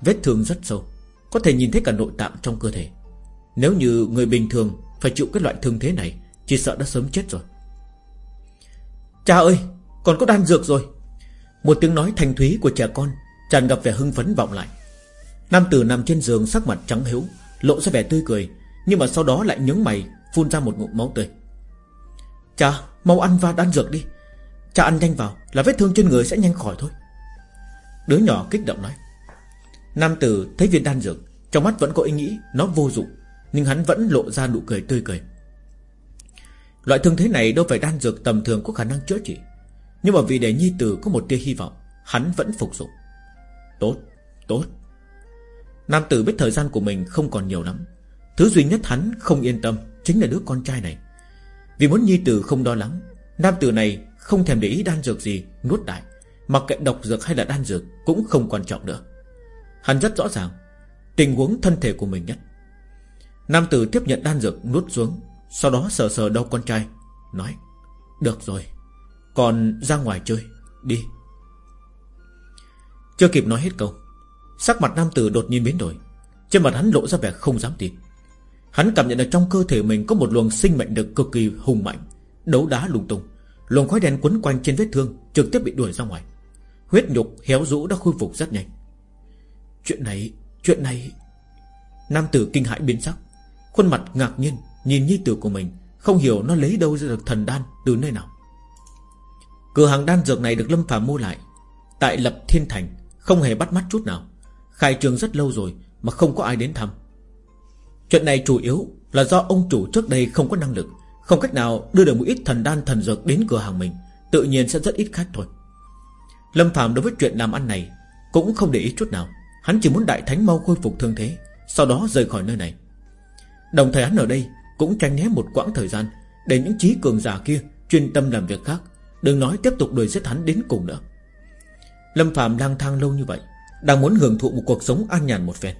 Vết thương rất sâu, Có thể nhìn thấy cả nội tạng trong cơ thể. Nếu như người bình thường Phải chịu cái loại thương thế này, Chỉ sợ đã sớm chết rồi. Cha ơi còn có đan dược rồi. Một tiếng nói thành thúy của trẻ con Tràn gặp vẻ hưng phấn vọng lại. Nam tử nằm trên giường sắc mặt trắng hiếu Lộ ra vẻ tươi cười, Nhưng mà sau đó lại nhướng mày, Phun ra một ngụm máu tươi. Cha, mau ăn và đan dược đi. Cha ăn nhanh vào, là vết thương trên người sẽ nhanh khỏi thôi. Đứa nhỏ kích động nói. Nam tử thấy viên đan dược, Trong mắt vẫn có ý nghĩ, nó vô dụng, Nhưng hắn vẫn lộ ra nụ cười tươi cười. Loại thương thế này đâu phải đan dược tầm thường có khả năng chữa trị, Nhưng mà vì để nhi tử có một tia hy vọng, Hắn vẫn phục dụng. Tốt, tốt. Nam tử biết thời gian của mình không còn nhiều lắm. Thứ duy nhất hắn không yên tâm Chính là đứa con trai này. Vì muốn nhi tử không lo lắng Nam tử này không thèm để ý đan dược gì Nuốt đại Mặc kệ độc dược hay là đan dược Cũng không quan trọng nữa. Hắn rất rõ ràng Tình huống thân thể của mình nhất. Nam tử tiếp nhận đan dược nuốt xuống Sau đó sờ sờ đau con trai Nói Được rồi Còn ra ngoài chơi Đi. Chưa kịp nói hết câu, Sắc mặt nam tử đột nhiên biến đổi, Trên mặt hắn lộ ra vẻ không dám tin. Hắn cảm nhận được trong cơ thể mình Có một luồng sinh mệnh được cực kỳ hùng mạnh, Đấu đá lung tung, Luồng khói đen quấn quanh trên vết thương Trực tiếp bị đuổi ra ngoài. Huyết nhục héo rũ đã khôi phục rất nhanh. Chuyện này Chuyện này. Nam tử kinh hãi biến sắc, Khuôn mặt ngạc nhiên Nhìn nhi tử của mình, Không hiểu nó lấy đâu ra được thần đan Từ nơi nào. Cửa hàng đan dược này được Lâm Phàm mua lại Tại Lập Thiên Thành không hề bắt mắt chút nào. Khai trường rất lâu rồi Mà không có ai đến thăm. Chuyện này chủ yếu là do ông chủ trước đây không có năng lực, Không cách nào đưa được một ít thần đan thần dược đến cửa hàng mình, Tự nhiên sẽ rất ít khách thôi. Lâm Phạm đối với chuyện làm ăn này Cũng không để ý chút nào, Hắn chỉ muốn đại thánh mau khôi phục thương thế, Sau đó rời khỏi nơi này. Đồng thời hắn ở đây cũng tranh né một quãng thời gian Để những trí cường giả kia Chuyên tâm làm việc khác, Đừng nói tiếp tục đuổi giết hắn đến cùng nữa. Lâm Phạm lang thang lâu như vậy, đang muốn hưởng thụ một cuộc sống an nhàn một phen.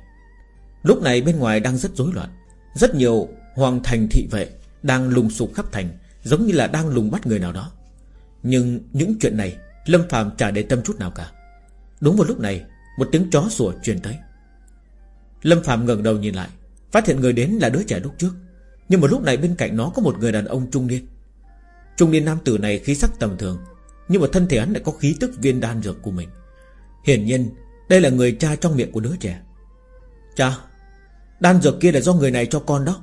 Lúc này bên ngoài đang rất rối loạn, Rất nhiều hoàng thành thị vệ Đang lùng sục khắp thành, Giống như là đang lùng bắt người nào đó. Nhưng những chuyện này, Lâm Phạm chả để tâm chút nào cả. Đúng vào lúc này, Một tiếng chó sủa truyền tới. Lâm Phạm ngẩng đầu nhìn lại, Phát hiện người đến là đứa trẻ lúc trước. Nhưng mà lúc này bên cạnh nó có một người đàn ông trung niên. Trung niên nam tử này khí sắc tầm thường nhưng mà thân thể hắn lại có khí tức viên đan dược của mình. Hiển nhiên, Đây là người cha trong miệng của đứa trẻ. Cha, Đan dược kia là do người này cho con đó.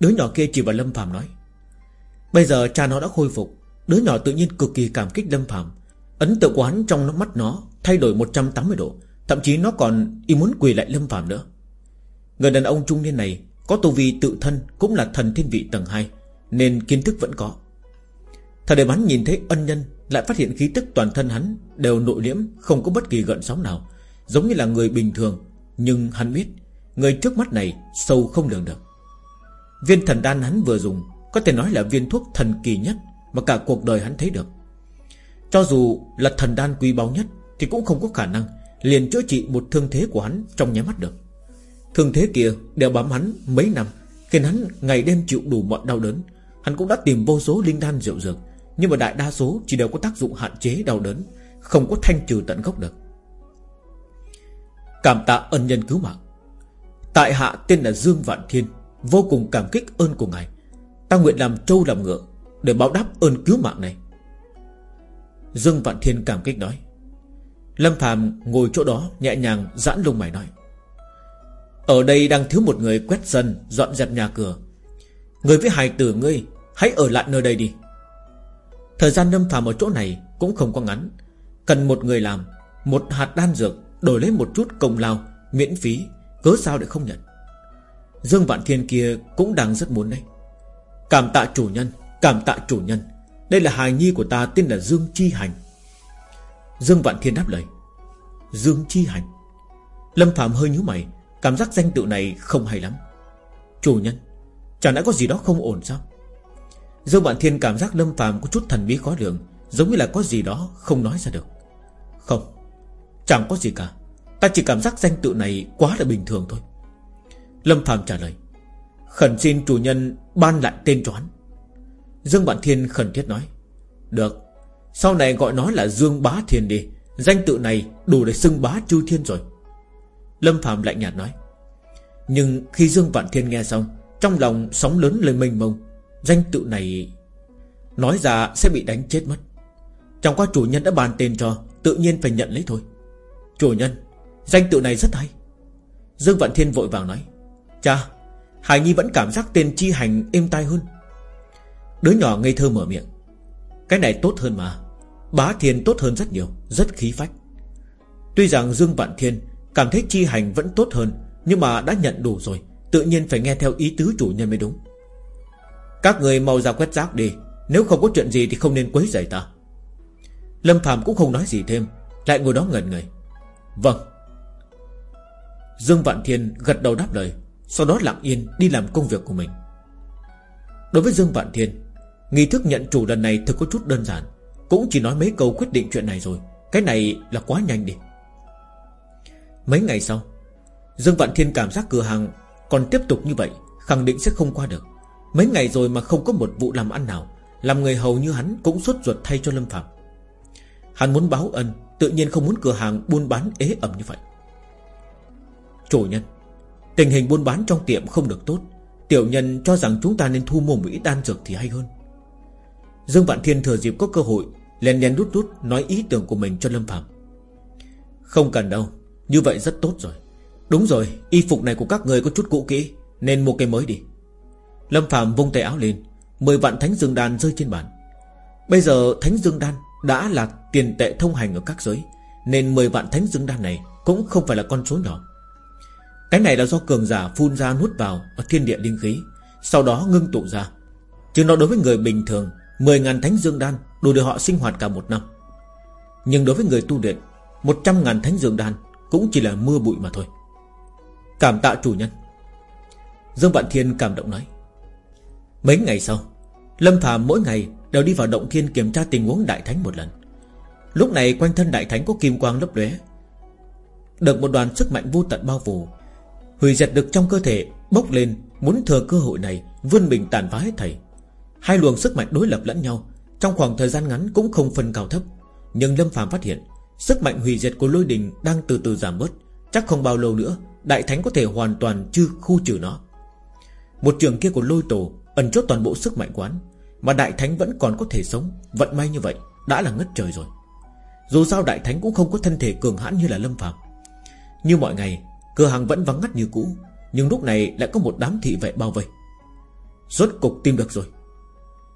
Đứa nhỏ kia chỉ vào Lâm Phạm nói. Bây giờ cha nó đã khôi phục, Đứa nhỏ tự nhiên cực kỳ cảm kích Lâm Phạm Ấn tượng của hắn trong mắt nó Thay đổi 180 độ, Thậm chí nó còn y muốn quỳ lại Lâm Phạm nữa. Người đàn ông trung niên này Có tu vi tự thân cũng là thần thiên vị tầng 2 Nên kiến thức vẫn có. Thời điểm hắn nhìn thấy ân nhân, Lại phát hiện khí tức toàn thân hắn Đều nội liễm, không có bất kỳ gợn sóng nào, Giống như là người bình thường. Nhưng hắn biết, Người trước mắt này sâu không lường được. Viên thần đan hắn vừa dùng, Có thể nói là viên thuốc thần kỳ nhất Mà cả cuộc đời hắn thấy được. Cho dù là thần đan quý báu nhất, Thì cũng không có khả năng Liền chữa trị một thương thế của hắn trong nháy mắt được. Thương thế kia đều bám hắn mấy năm, Khiến hắn ngày đêm chịu đủ mọi đau đớn. Hắn cũng đã tìm vô số linh đan rượu dược nhưng mà đại đa số chỉ đều có tác dụng hạn chế đau đớn, Không có thanh trừ tận gốc được. Cảm tạ ân nhân cứu mạng. Tại hạ tên là Dương Vạn Thiên, Vô cùng cảm kích ơn của ngài. Ta nguyện làm trâu làm ngựa Để báo đáp ơn cứu mạng này. Dương Vạn Thiên cảm kích nói. Lâm Phạm ngồi chỗ đó Nhẹ nhàng giãn lông mày nói. Ở đây đang thiếu một người quét sân, Dọn dẹp nhà cửa. Người với hài tử ngươi, Hãy ở lại nơi đây đi. Thời gian Lâm phàm ở chỗ này Cũng không có ngắn. Cần một người làm, Một hạt đan dược, Đổi lấy một chút công lao, Miễn phí, Cớ sao để không nhận? Dương Vạn Thiên kia cũng đang rất muốn đấy. Cảm tạ chủ nhân, Cảm tạ chủ nhân. Đây là hài nhi của ta tên là Dương Chi Hành. Dương Vạn Thiên đáp lời. Dương Chi Hành. Lâm Phạm hơi nhíu mày, Cảm giác danh tự này không hay lắm. Chủ nhân Chẳng lẽ có gì đó không ổn sao? Dương Vạn Thiên cảm giác Lâm Phạm có chút thần bí khó lường, Giống như là có gì đó không nói ra được. Không, Chẳng có gì cả. Ta chỉ cảm giác danh tự này quá là bình thường thôi. Lâm Phạm trả lời, Khẩn xin chủ nhân ban lại tên cho hắn. Dương Vạn Thiên khẩn thiết nói, Được, Sau này gọi nó là Dương Bá Thiên đi. Danh tự này đủ để xưng bá chư thiên rồi. Lâm Phạm lạnh nhạt nói, Nhưng khi Dương Vạn Thiên nghe xong, Trong lòng sóng lớn lên mênh mông Danh tự này Nói ra sẽ bị đánh chết mất. Chẳng qua chủ nhân đã bàn tên cho, Tự nhiên phải nhận lấy thôi. Chủ nhân, Danh tự này rất hay. Dương Vạn Thiên vội vàng nói, Cha, Hải Nhi vẫn cảm giác tên chi hành êm tai hơn. Đứa nhỏ ngây thơ mở miệng, Cái này tốt hơn mà. Bá Thiên tốt hơn rất nhiều, Rất khí phách. Tuy rằng Dương Vạn Thiên Cảm thấy chi hành vẫn tốt hơn, Nhưng mà đã nhận đủ rồi, Tự nhiên phải nghe theo ý tứ chủ nhân mới đúng. Các người mau ra quét rác đi. Nếu không có chuyện gì thì không nên quấy rầy ta. Lâm Phạm cũng không nói gì thêm, Lại ngồi đó ngẩn người. Vâng. Dương Vạn Thiên gật đầu đáp lời, Sau đó lặng yên đi làm công việc của mình. Đối với Dương Vạn Thiên, Nghi thức nhận chủ lần này thực có chút đơn giản, Cũng chỉ nói mấy câu quyết định chuyện này rồi. Cái này là quá nhanh đi. Mấy ngày sau, Dương Vạn Thiên cảm giác cửa hàng Còn tiếp tục như vậy, Khẳng định sẽ không qua được. Mấy ngày rồi mà không có một vụ làm ăn nào, Làm người hầu như hắn cũng suốt ruột thay cho Lâm Phạm. Hắn muốn báo ân, Tự nhiên không muốn cửa hàng buôn bán ế ẩm như vậy. Chủ nhân, Tình hình buôn bán trong tiệm không được tốt. Tiểu nhân cho rằng chúng ta nên thu mua một ít đan dược thì hay hơn. Dương Vạn Thiên thừa dịp có cơ hội, lén lén rút rút nói ý tưởng của mình cho Lâm Phạm. Không cần đâu, Như vậy rất tốt rồi. Đúng rồi, Y phục này của các người có chút cũ kỹ, Nên mua cái mới đi. Lâm Phạm vung tay áo lên, Mười vạn thánh dương đan rơi trên bàn. Bây giờ thánh dương đan đã là tiền tệ thông hành ở các giới, Nên 10 vạn thánh dương đan này Cũng không phải là con số nhỏ. Cái này là do cường giả phun ra nuốt vào Ở thiên địa linh khí, Sau đó ngưng tụ ra. Chứ nó đối với người bình thường 10.000 thánh dương đan đủ để họ sinh hoạt cả một năm. Nhưng đối với người tu luyện 100.000 thánh dương đan Cũng chỉ là mưa bụi mà thôi. Cảm tạ chủ nhân. Dương Vạn Thiên cảm động nói. Mấy ngày sau, Lâm Phạm mỗi ngày đều đi vào động thiên kiểm tra tình huống đại thánh một lần. Lúc này quanh thân đại thánh có kim quang lấp lóe, Được một đoàn sức mạnh vô tận bao phủ, Hủy diệt được trong cơ thể, Bốc lên, muốn thừa cơ hội này Vươn mình tàn phá hết thầy. Hai luồng sức mạnh đối lập lẫn nhau, Trong khoảng thời gian ngắn cũng không phân cao thấp. Nhưng Lâm Phạm phát hiện, Sức mạnh hủy diệt của lôi đình đang từ từ giảm bớt, Chắc không bao lâu nữa, Đại Thánh có thể hoàn toàn chư khu trừ nó. Một trường kia của lôi tổ Ẩn chốt toàn bộ sức mạnh quán Mà đại thánh vẫn còn có thể sống, Vận may như vậy, đã là ngất trời rồi. Dù sao đại thánh cũng không có thân thể cường hãn như là lâm phạm Như mọi ngày, Cửa hàng vẫn vắng ngắt như cũ, Nhưng lúc này lại có một đám thị vệ bao vây. Rốt cục tìm được rồi.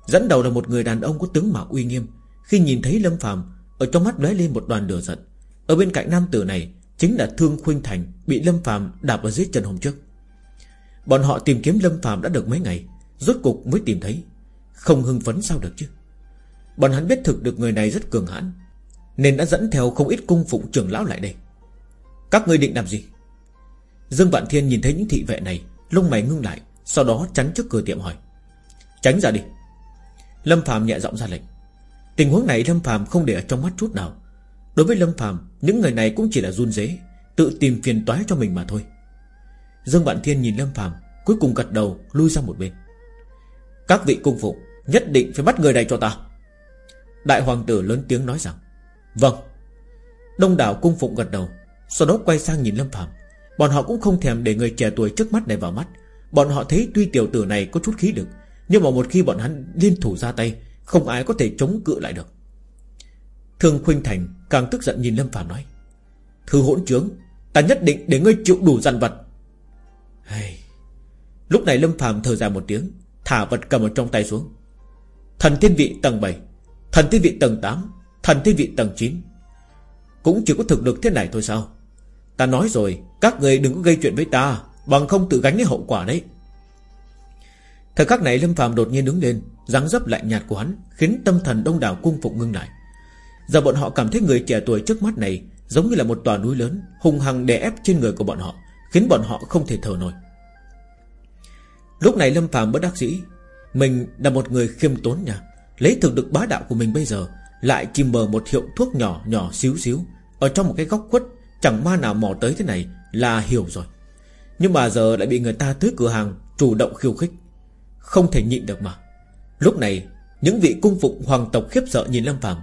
Dẫn đầu là một người đàn ông có tướng mạo uy nghiêm. Khi nhìn thấy Lâm Phạm Ở trong mắt lóe lên một đoàn lửa giận. Ở bên cạnh nam tử này, Chính là Thương Khuynh Thành Bị Lâm Phạm đạp ở dưới chân hôm trước. Bọn họ tìm kiếm Lâm Phạm đã được mấy ngày Rốt cục mới tìm thấy, Không hưng phấn sao được chứ? Bọn hắn biết thực được người này rất cường hãn, Nên đã dẫn theo không ít cung phụng trưởng lão lại đây. Các ngươi định làm gì? Dương Vạn Thiên nhìn thấy những thị vệ này, Lông mày ngưng lại, Sau đó chắn trước cửa tiệm hỏi. Tránh ra đi. Lâm Phạm nhẹ giọng ra lệnh. Tình huống này Lâm Phạm không để ở trong mắt chút nào. Đối với Lâm Phạm Những người này cũng chỉ là run dế Tự tìm phiền toái cho mình mà thôi. Dương Vạn Thiên nhìn Lâm Phạm Cuối cùng gật đầu, lui ra một bên. Các vị cung phụ Nhất định phải bắt người này cho ta. Đại hoàng tử lớn tiếng nói rằng Vâng. Đông đảo cung phụng gật đầu, Sau đó quay sang nhìn Lâm Phạm Bọn họ cũng không thèm để người trẻ tuổi trước mắt này vào mắt. Bọn họ thấy tuy tiểu tử này có chút khí lực, Nhưng mà một khi bọn hắn liên thủ ra tay, Không ai có thể chống cự lại được. Thương Khuynh Thành càng tức giận nhìn Lâm Phạm nói, Thư hỗn trướng, Ta nhất định để ngươi chịu đủ dằn vật hey. Lúc này Lâm Phạm thở dài một tiếng Thả vật cầm ở trong tay xuống. Thần thiên vị tầng 7 Thần thiên vị tầng 8 Thần thiên vị tầng 9 Cũng chỉ có thực lực thế này thôi sao? Ta nói rồi, Các người đừng có gây chuyện với ta, Bằng không tự gánh lấy hậu quả đấy. Thời khắc này Lâm phàm đột nhiên đứng lên, dáng dấp lạnh nhạt của hắn Khiến tâm thần đông đảo cung phục ngưng lại. Giờ bọn họ cảm thấy người trẻ tuổi trước mắt này Giống như là một tòa núi lớn, Hùng hằng đè ép trên người của bọn họ, Khiến bọn họ không thể thở nổi. Lúc này Lâm Phạm bất đắc dĩ. Mình là một người khiêm tốn nha Lấy thực lực bá đạo của mình bây giờ, Lại chìm bờ một hiệu thuốc nhỏ nhỏ xíu xíu. Ở trong một cái góc khuất, Chẳng ma nào mò tới thế này là hiểu rồi. Nhưng mà giờ lại bị người ta tới cửa hàng Chủ động khiêu khích. Không thể nhịn được mà. Lúc này, những vị cung phụng hoàng tộc khiếp sợ nhìn Lâm Phạm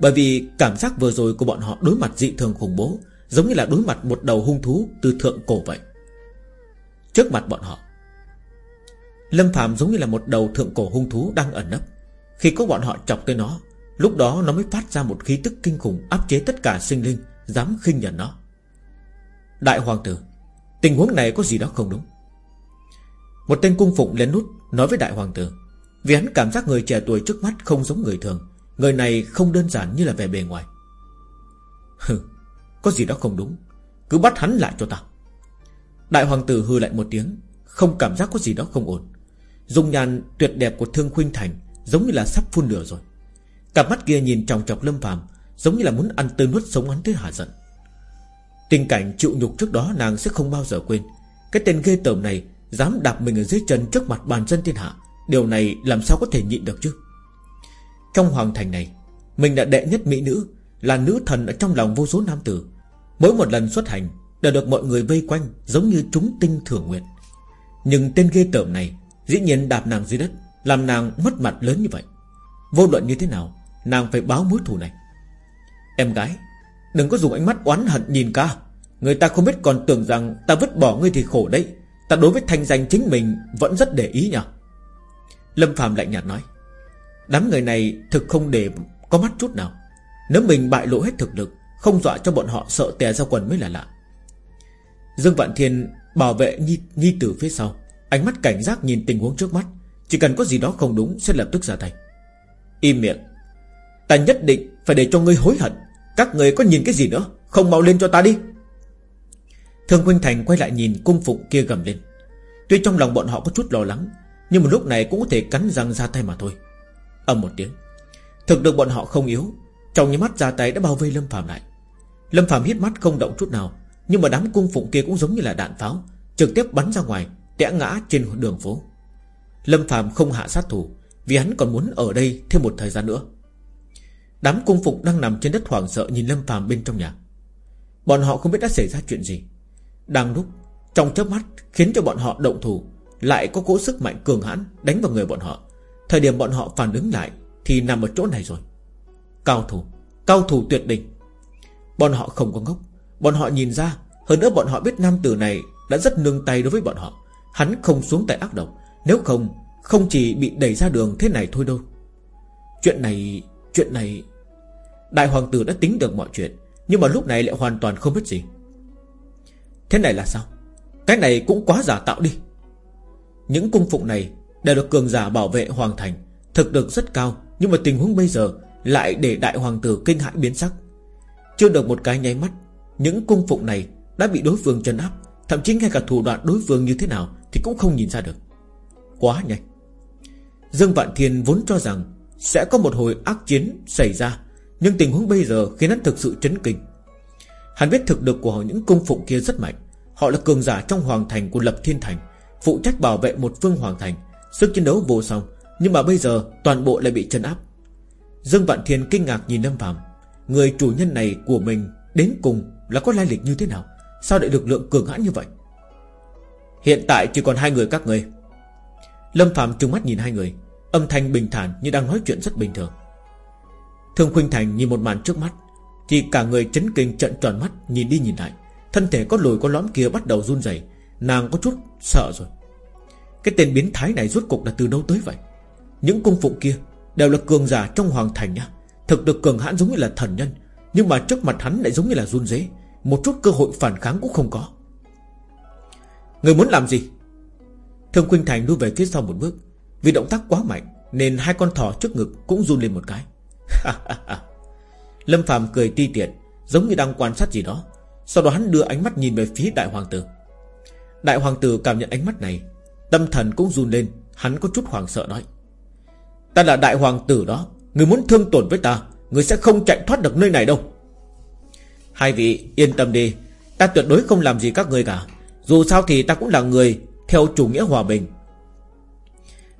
Bởi vì cảm giác vừa rồi của bọn họ đối mặt dị thường khủng bố, Giống như là đối mặt một đầu hung thú Từ thượng cổ vậy. Trước mặt bọn họ Lâm Phạm giống như là một đầu thượng cổ hung thú đang ẩn nấp. Khi có bọn họ chọc tới nó, Lúc đó nó mới phát ra một khí tức kinh khủng Áp chế tất cả sinh linh, Dám khinh nhận nó. Đại hoàng tử, Tình huống này có gì đó không đúng. Một tên cung phụng lén nút Nói với đại hoàng tử, Vì hắn cảm giác người trẻ tuổi trước mắt không giống người thường, Người này không đơn giản như là vẻ bề ngoài. Hừ, Có gì đó không đúng, Cứ bắt hắn lại cho ta. Đại hoàng tử hư lại một tiếng, Không cảm giác có gì đó không ổn. Dung nhan tuyệt đẹp của Thương Khuynh Thành Giống như là sắp phun lửa rồi. Cặp mắt kia nhìn tròng trọc lâm phàm, Giống như là muốn ăn tươi nuốt sống hắn tới hạ giận. Tình cảnh chịu nhục trước đó nàng sẽ không bao giờ quên. Cái tên ghê tởm này Dám đạp mình ở dưới chân trước mặt bàn dân thiên hạ, Điều này làm sao có thể nhịn được chứ? Trong hoàng thành này, Mình đã đệ nhất mỹ nữ, Là nữ thần ở trong lòng vô số nam tử. Mỗi một lần xuất hành Đều được mọi người vây quanh Giống như chúng tinh thưởng nguyện. Nhưng tên ghê tởm này Dĩ nhiên đạp nàng dưới đất Làm nàng mất mặt lớn như vậy. Vô luận như thế nào Nàng phải báo mối thù này. Em gái Đừng có dùng ánh mắt oán hận nhìn ca Người ta không biết còn tưởng rằng Ta vứt bỏ ngươi thì khổ đấy. Ta đối với thanh danh chính mình Vẫn rất để ý nhỉ? Lâm Phạm lạnh nhạt nói Đám người này thực không để có mắt chút nào. Nếu mình bại lộ hết thực lực Không dọa cho bọn họ sợ tè ra quần mới là lạ. Dương Vạn Thiên bảo vệ Nhi, Nhi tử phía sau. Ánh mắt cảnh giác nhìn tình huống trước mắt. Chỉ cần có gì đó không đúng, sẽ lập tức ra tay. Im miệng. Ta nhất định phải để cho ngươi hối hận. Các người có nhìn cái gì nữa? Không mau lên cho ta đi. Thương Quynh Thành quay lại nhìn cung phụng kia gầm lên. Tuy trong lòng bọn họ có chút lo lắng, Nhưng một lúc này cũng có thể cắn răng ra tay mà thôi. Âm một tiếng. Thực được bọn họ không yếu, Trong những mắt ra tay đã bao vây Lâm Phạm lại. Lâm Phạm hít mắt không động chút nào, Nhưng mà đám cung phụng kia cũng giống như là đạn pháo, Trực tiếp bắn ra ngoài Tẽ ngã trên đường phố. Lâm Phạm không hạ sát thủ, Vì hắn còn muốn ở đây thêm một thời gian nữa. Đám cung phục đang nằm trên đất hoảng sợ Nhìn Lâm Phạm bên trong nhà. Bọn họ không biết đã xảy ra chuyện gì. Đang lúc, Trong chớp mắt, khiến cho bọn họ động thủ, Lại có cỗ sức mạnh cường hãn Đánh vào người bọn họ. Thời điểm bọn họ phản ứng lại, Thì nằm ở chỗ này rồi. Cao thủ Cao thủ tuyệt đỉnh Bọn họ không có ngốc. Bọn họ nhìn ra, Hơn nữa bọn họ biết nam tử này Đã rất nương tay đối với bọn họ. Hắn không xuống tay ác độc, Nếu không Không chỉ bị đẩy ra đường thế này thôi đâu. Chuyện này Chuyện này, Đại hoàng tử đã tính được mọi chuyện, Nhưng mà lúc này lại hoàn toàn không biết gì. Thế này là sao? Cái này cũng quá giả tạo đi. Những cung phụng này Đều được cường giả bảo vệ hoàng thành, Thực được rất cao, Nhưng mà tình huống bây giờ Lại để đại hoàng tử kinh hãi biến sắc. Chưa được một cái nháy mắt, Những cung phụng này đã bị đối phương chân áp, Thậm chí ngay cả thủ đoạn đối phương như thế nào thì cũng không nhìn ra được. Quá nhanh. Dương Vạn Thiên vốn cho rằng Sẽ có một hồi ác chiến xảy ra, Nhưng tình huống bây giờ khiến hắn thực sự chấn kinh. Hắn biết thực lực của những cung phụng kia rất mạnh. Họ là cường giả trong hoàng thành của Lập Thiên Thành, Phụ trách bảo vệ một phương hoàng thành, Sức chiến đấu vô song, Nhưng mà bây giờ toàn bộ lại bị chân áp. Dương Vạn Thiên kinh ngạc nhìn Lâm Phạm Người chủ nhân này của mình Đến cùng là có lai lịch như thế nào? Sao lại lực lượng cường hãn như vậy? Hiện tại chỉ còn hai người các người Lâm Phạm trừng mắt nhìn hai người, Âm thanh bình thản như đang nói chuyện rất bình thường. Thương Khuynh Thành nhìn một màn trước mắt, Thì cả người chấn kinh trận tròn mắt, Nhìn đi nhìn lại. Thân thể có lồi có lõm kia bắt đầu run rẩy, Nàng có chút sợ rồi. Cái tên biến thái này rốt cục là từ đâu tới vậy? Những cung phụng kia Đều là cường giả trong hoàng thành nhá. Thực được cường hãn giống như là thần nhân, Nhưng mà trước mặt hắn lại giống như là run rế. Một chút cơ hội phản kháng cũng không có. Người muốn làm gì? Thương Khuynh Thành lui về phía sau một bước. Vì động tác quá mạnh, Nên hai con thỏ trước ngực cũng run lên một cái. Lâm Phạm cười ti tiện, Giống như đang quan sát gì đó. Sau đó hắn đưa ánh mắt nhìn về phía đại hoàng tử. Đại hoàng tử cảm nhận ánh mắt này, Tâm thần cũng run lên, Hắn có chút hoàng sợ nói. Ta là đại hoàng tử đó, Người muốn thương tổn với ta, Người sẽ không chạy thoát được nơi này đâu. Hai vị yên tâm đi, Ta tuyệt đối không làm gì các người cả. Dù sao thì ta cũng là người Theo chủ nghĩa hòa bình.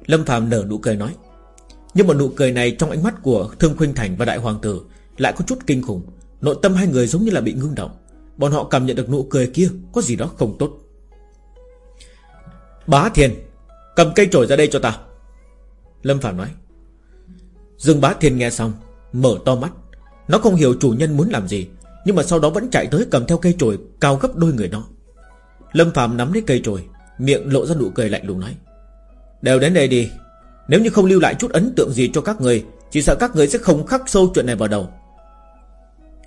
Lâm Phạm nở nụ cười nói. Nhưng mà nụ cười này trong ánh mắt của Thương Khuynh Thành và Đại Hoàng Tử Lại có chút kinh khủng. Nội tâm hai người giống như là bị ngưng động. Bọn họ cảm nhận được nụ cười kia Có gì đó không tốt. Bá Thiên, Cầm cây trổi ra đây cho ta. Lâm Phạm nói. Dương Bá Thiên nghe xong, Mở to mắt. Nó không hiểu chủ nhân muốn làm gì, Nhưng mà sau đó vẫn chạy tới cầm theo cây trổi Cao gấp đôi người nó Lâm Phạm nắm lấy cây trồi Miệng lộ ra nụ cười lạnh lùng nói. Đều đến đây đi. Nếu như không lưu lại chút ấn tượng gì cho các người, Chỉ sợ các người sẽ không khắc sâu chuyện này vào đầu.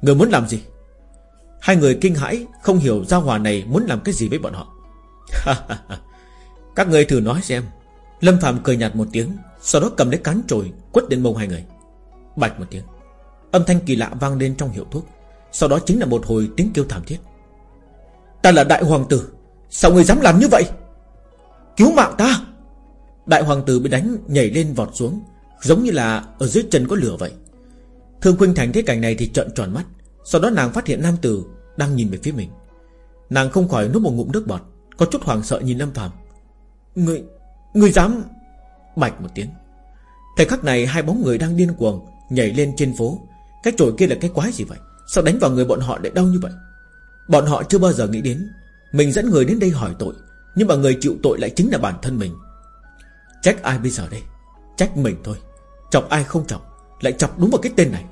Người muốn làm gì? Hai người kinh hãi, Không hiểu gia Hòa này muốn làm cái gì với bọn họ. Các người thử nói xem. Lâm Phạm cười nhạt một tiếng, Sau đó cầm lấy cán trồi Quất đến mông hai người. Bạch một tiếng. Âm thanh kỳ lạ vang lên trong hiệu thuốc, Sau đó chính là một hồi tiếng kêu thảm thiết. Ta là đại hoàng tử. Sao người dám làm như vậy? Cứu mạng ta! Đại hoàng tử bị đánh nhảy lên vọt xuống Giống như là ở dưới chân có lửa vậy. Thương Khuynh Thành thấy cảnh này thì trợn tròn mắt. Sau đó nàng phát hiện nam tử Đang nhìn về phía mình. Nàng không khỏi nuốt một ngụm nước bọt Có chút hoảng sợ nhìn Lâm Phạm Người, người dám Bạch một tiếng. Thời khắc này hai bóng người đang điên cuồng Nhảy lên trên phố. Cái chổi kia là cái quái gì vậy? Sao đánh vào người bọn họ lại đau như vậy? Bọn họ chưa bao giờ nghĩ đến Mình dẫn người đến đây hỏi tội, Nhưng mà người chịu tội lại chính là bản thân mình. Trách ai bây giờ đây? Trách mình thôi. Chọc ai không chọc, Lại chọc đúng vào cái tên này.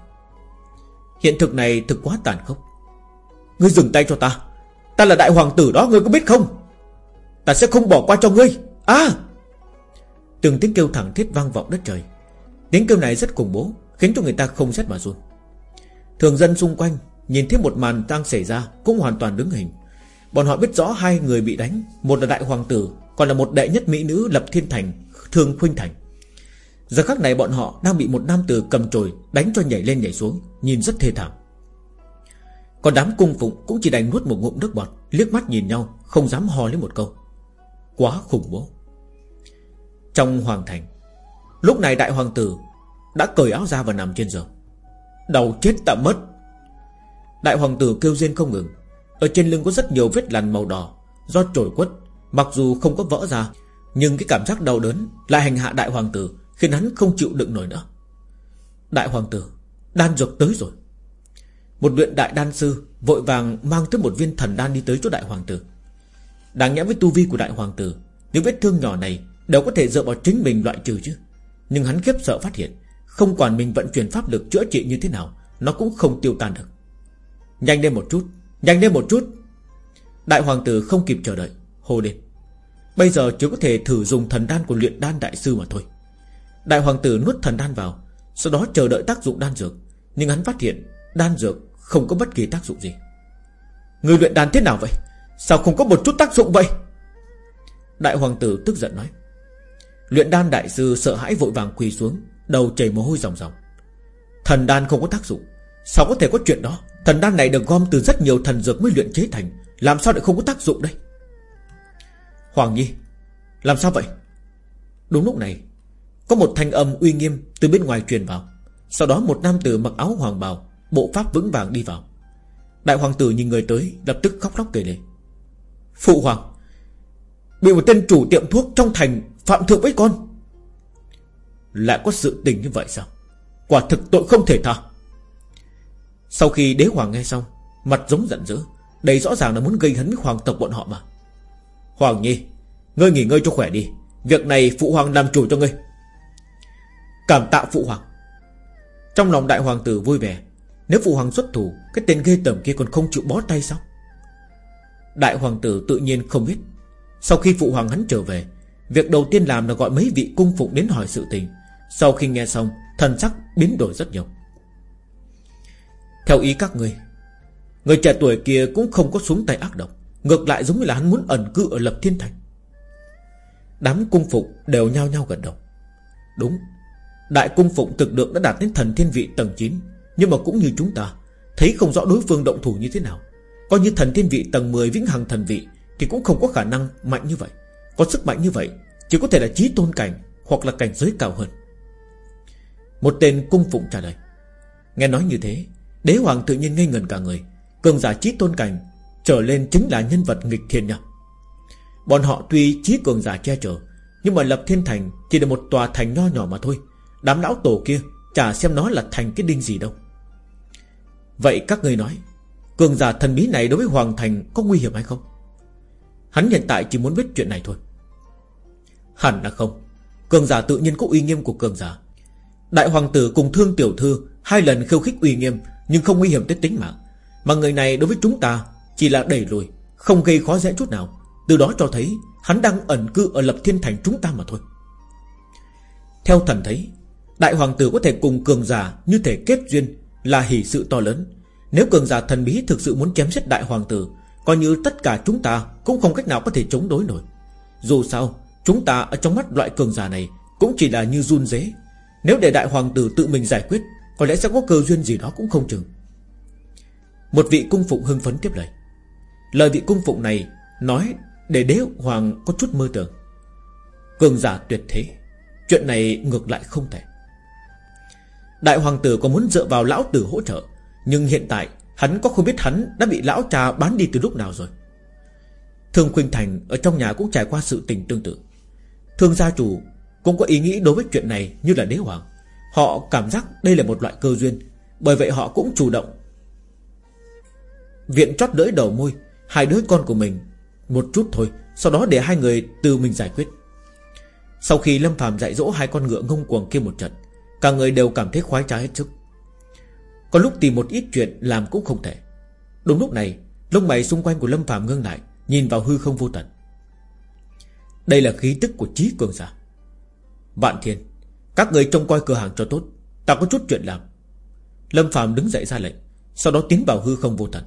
Hiện thực này thực quá tàn khốc. Ngươi dừng tay cho ta. Ta là đại hoàng tử đó, ngươi có biết không? Ta sẽ không bỏ qua cho ngươi. À! Từng tiếng kêu thẳng thiết vang vọng đất trời. Tiếng kêu này rất khủng bố, Khiến cho người ta không rét mà run. Thường dân xung quanh Nhìn thấy một màn đang xảy ra, Cũng hoàn toàn đứng hình. Bọn họ biết rõ hai người bị đánh, Một là đại hoàng tử, Còn là một đệ nhất mỹ nữ lập thiên thành, Thương khuynh thành. Giờ khắc này bọn họ đang bị một nam tử cầm chổi Đánh cho nhảy lên nhảy xuống, Nhìn rất thê thảm. Còn đám cung phụng cũng chỉ đành nuốt một ngụm nước bọt, Liếc mắt nhìn nhau, Không dám hò lên một câu. Quá khủng bố. Trong hoàng thành, Lúc này đại hoàng tử Đã cởi áo ra và nằm trên giường. Đầu chết tạm mất. Đại hoàng tử kêu rên không ngừng. Ở trên lưng có rất nhiều vết lằn màu đỏ, Do trổi quất, Mặc dù không có vỡ ra, Nhưng cái cảm giác đau đớn Lại hành hạ đại hoàng tử, Khiến hắn không chịu đựng nổi nữa. Đại hoàng tử, Đan dược tới rồi. Một luyện đại đan sư Vội vàng mang tới một viên thần đan đi tới chỗ đại hoàng tử. Đáng nhẽ với tu vi của đại hoàng tử, Những vết thương nhỏ này Đều có thể dựa vào chính mình loại trừ chứ. Nhưng hắn khiếp sợ phát hiện, Không quản mình vận chuyển pháp lực chữa trị như thế nào, Nó cũng không tiêu tan được. Nhanh lên một chút, Nhanh lên một chút. Đại hoàng tử không kịp chờ đợi, Hô lên. Bây giờ chỉ có thể thử dùng thần đan của luyện đan đại sư mà thôi. Đại hoàng tử nuốt thần đan vào, Sau đó chờ đợi tác dụng đan dược. Nhưng hắn phát hiện đan dược không có bất kỳ tác dụng gì. Người luyện đan thế nào vậy? Sao không có một chút tác dụng vậy? Đại hoàng tử tức giận nói. Luyện đan đại sư sợ hãi vội vàng quỳ xuống, Đầu chảy mồ hôi ròng ròng. Thần đan không có tác dụng, Sao có thể có chuyện đó? Thần đan này được gom từ rất nhiều thần dược mới luyện chế thành. Làm sao lại không có tác dụng đây? Hoàng Nhi, Làm sao vậy? Đúng lúc này, Có một thanh âm uy nghiêm từ bên ngoài truyền vào. Sau đó một nam tử mặc áo hoàng bào, Bộ pháp vững vàng đi vào. Đại hoàng tử nhìn người tới, Lập tức khóc lóc kể lệ Phụ hoàng, Bị một tên chủ tiệm thuốc trong thành Phạm thượng với con. Lại có sự tình như vậy sao? Quả thực tội không thể tha. Sau khi đế hoàng nghe xong, Mặt giống giận dữ Đây rõ ràng là muốn gây hấn với hoàng tộc bọn họ mà. Hoàng Nhi, Ngươi nghỉ ngơi cho khỏe đi, Việc này phụ hoàng làm chủ cho ngươi. Cảm tạ phụ hoàng. Trong lòng đại hoàng tử vui vẻ, Nếu phụ hoàng xuất thủ, Cái tên ghê tởm kia còn không chịu bó tay sao? Đại hoàng tử tự nhiên không biết. Sau khi phụ hoàng hắn trở về, Việc đầu tiên làm là gọi mấy vị cung phụng đến hỏi sự tình. Sau khi nghe xong, Thần sắc biến đổi rất nhiều. Theo ý các ngươi Người trẻ tuổi kia cũng không có xuống tay ác độc, Ngược lại giống như là hắn muốn ẩn cư ở Lập Thiên Thành. Đám cung phụng đều nhao nhao gần đầu. Đúng, Đại cung phụng thực lượng đã đạt đến thần thiên vị tầng 9 Nhưng mà cũng như chúng ta, Thấy không rõ đối phương động thủ như thế nào. Coi như thần thiên vị tầng 10 vĩnh hằng thần vị Thì cũng không có khả năng mạnh như vậy. Có sức mạnh như vậy, Chỉ có thể là trí tôn cảnh Hoặc là cảnh giới cao hơn. Một tên cung phụng trả lời, Nghe nói như thế Đế hoàng tự nhiên ngây ngẩn cả người. Cường giả trí tôn cảnh Trở lên chính là nhân vật nghịch thiên nha Bọn họ tuy trí cường giả che chở, Nhưng mà lập thiên thành Chỉ là một tòa thành nho nhỏ mà thôi. Đám lão tổ kia Chả xem nó là thành cái đinh gì đâu. Vậy các người nói, Cường giả thần bí này đối với Hoàng Thành Có nguy hiểm hay không? Hắn hiện tại chỉ muốn biết chuyện này thôi. Hẳn là không. Cường giả tự nhiên có uy nghiêm của cường giả. Đại hoàng tử cùng thương tiểu thư Hai lần khiêu khích uy nghiêm nhưng không nguy hiểm tới tính mạng. Mà người này đối với chúng ta Chỉ là đẩy lùi, Không gây khó dễ chút nào. Từ đó cho thấy Hắn đang ẩn cư ở lập thiên thành chúng ta mà thôi. Theo thần thấy, Đại hoàng tử có thể cùng cường giả Như thể kết duyên Là hỷ sự to lớn. Nếu cường giả thần bí thực sự muốn chém giết đại hoàng tử, Coi như tất cả chúng ta Cũng không cách nào có thể chống đối nổi. Dù sao, Chúng ta ở trong mắt loại cường giả này Cũng chỉ là như run dế. Nếu để đại hoàng tử tự mình giải quyết có lẽ sẽ có cơ duyên gì đó cũng không chừng. Một vị cung phụng hưng phấn tiếp lời. Lời vị cung phụng này Nói để đế hoàng có chút mơ tưởng. Cường giả tuyệt thế, Chuyện này ngược lại không thể. Đại hoàng tử có muốn dựa vào lão tử hỗ trợ, Nhưng hiện tại Hắn có không biết hắn đã bị lão cha bán đi từ lúc nào rồi. Thương Khuynh Thành Ở trong nhà cũng trải qua sự tình tương tự. Thương gia chủ Cũng có ý nghĩ đối với chuyện này như là đế hoàng. Họ cảm giác đây là một loại cơ duyên, Bởi vậy họ cũng chủ động. Viện chót lưỡi đầu môi, Hai đứa con của mình, Một chút thôi, Sau đó để hai người từ mình giải quyết. Sau khi Lâm phàm dạy dỗ hai con ngựa ngông cuồng kia một trận, Cả người đều cảm thấy khoái trá hết sức. Có lúc tìm một ít chuyện làm cũng không thể. Đúng lúc này, Lông mày xung quanh của Lâm phàm ngưng lại, Nhìn vào hư không vô tận. Đây là khí tức của trí cường giả. Vạn thiên các người trông coi cửa hàng cho tốt, Ta có chút chuyện làm. Lâm Phạm đứng dậy ra lệnh, Sau đó tiến vào hư không vô tận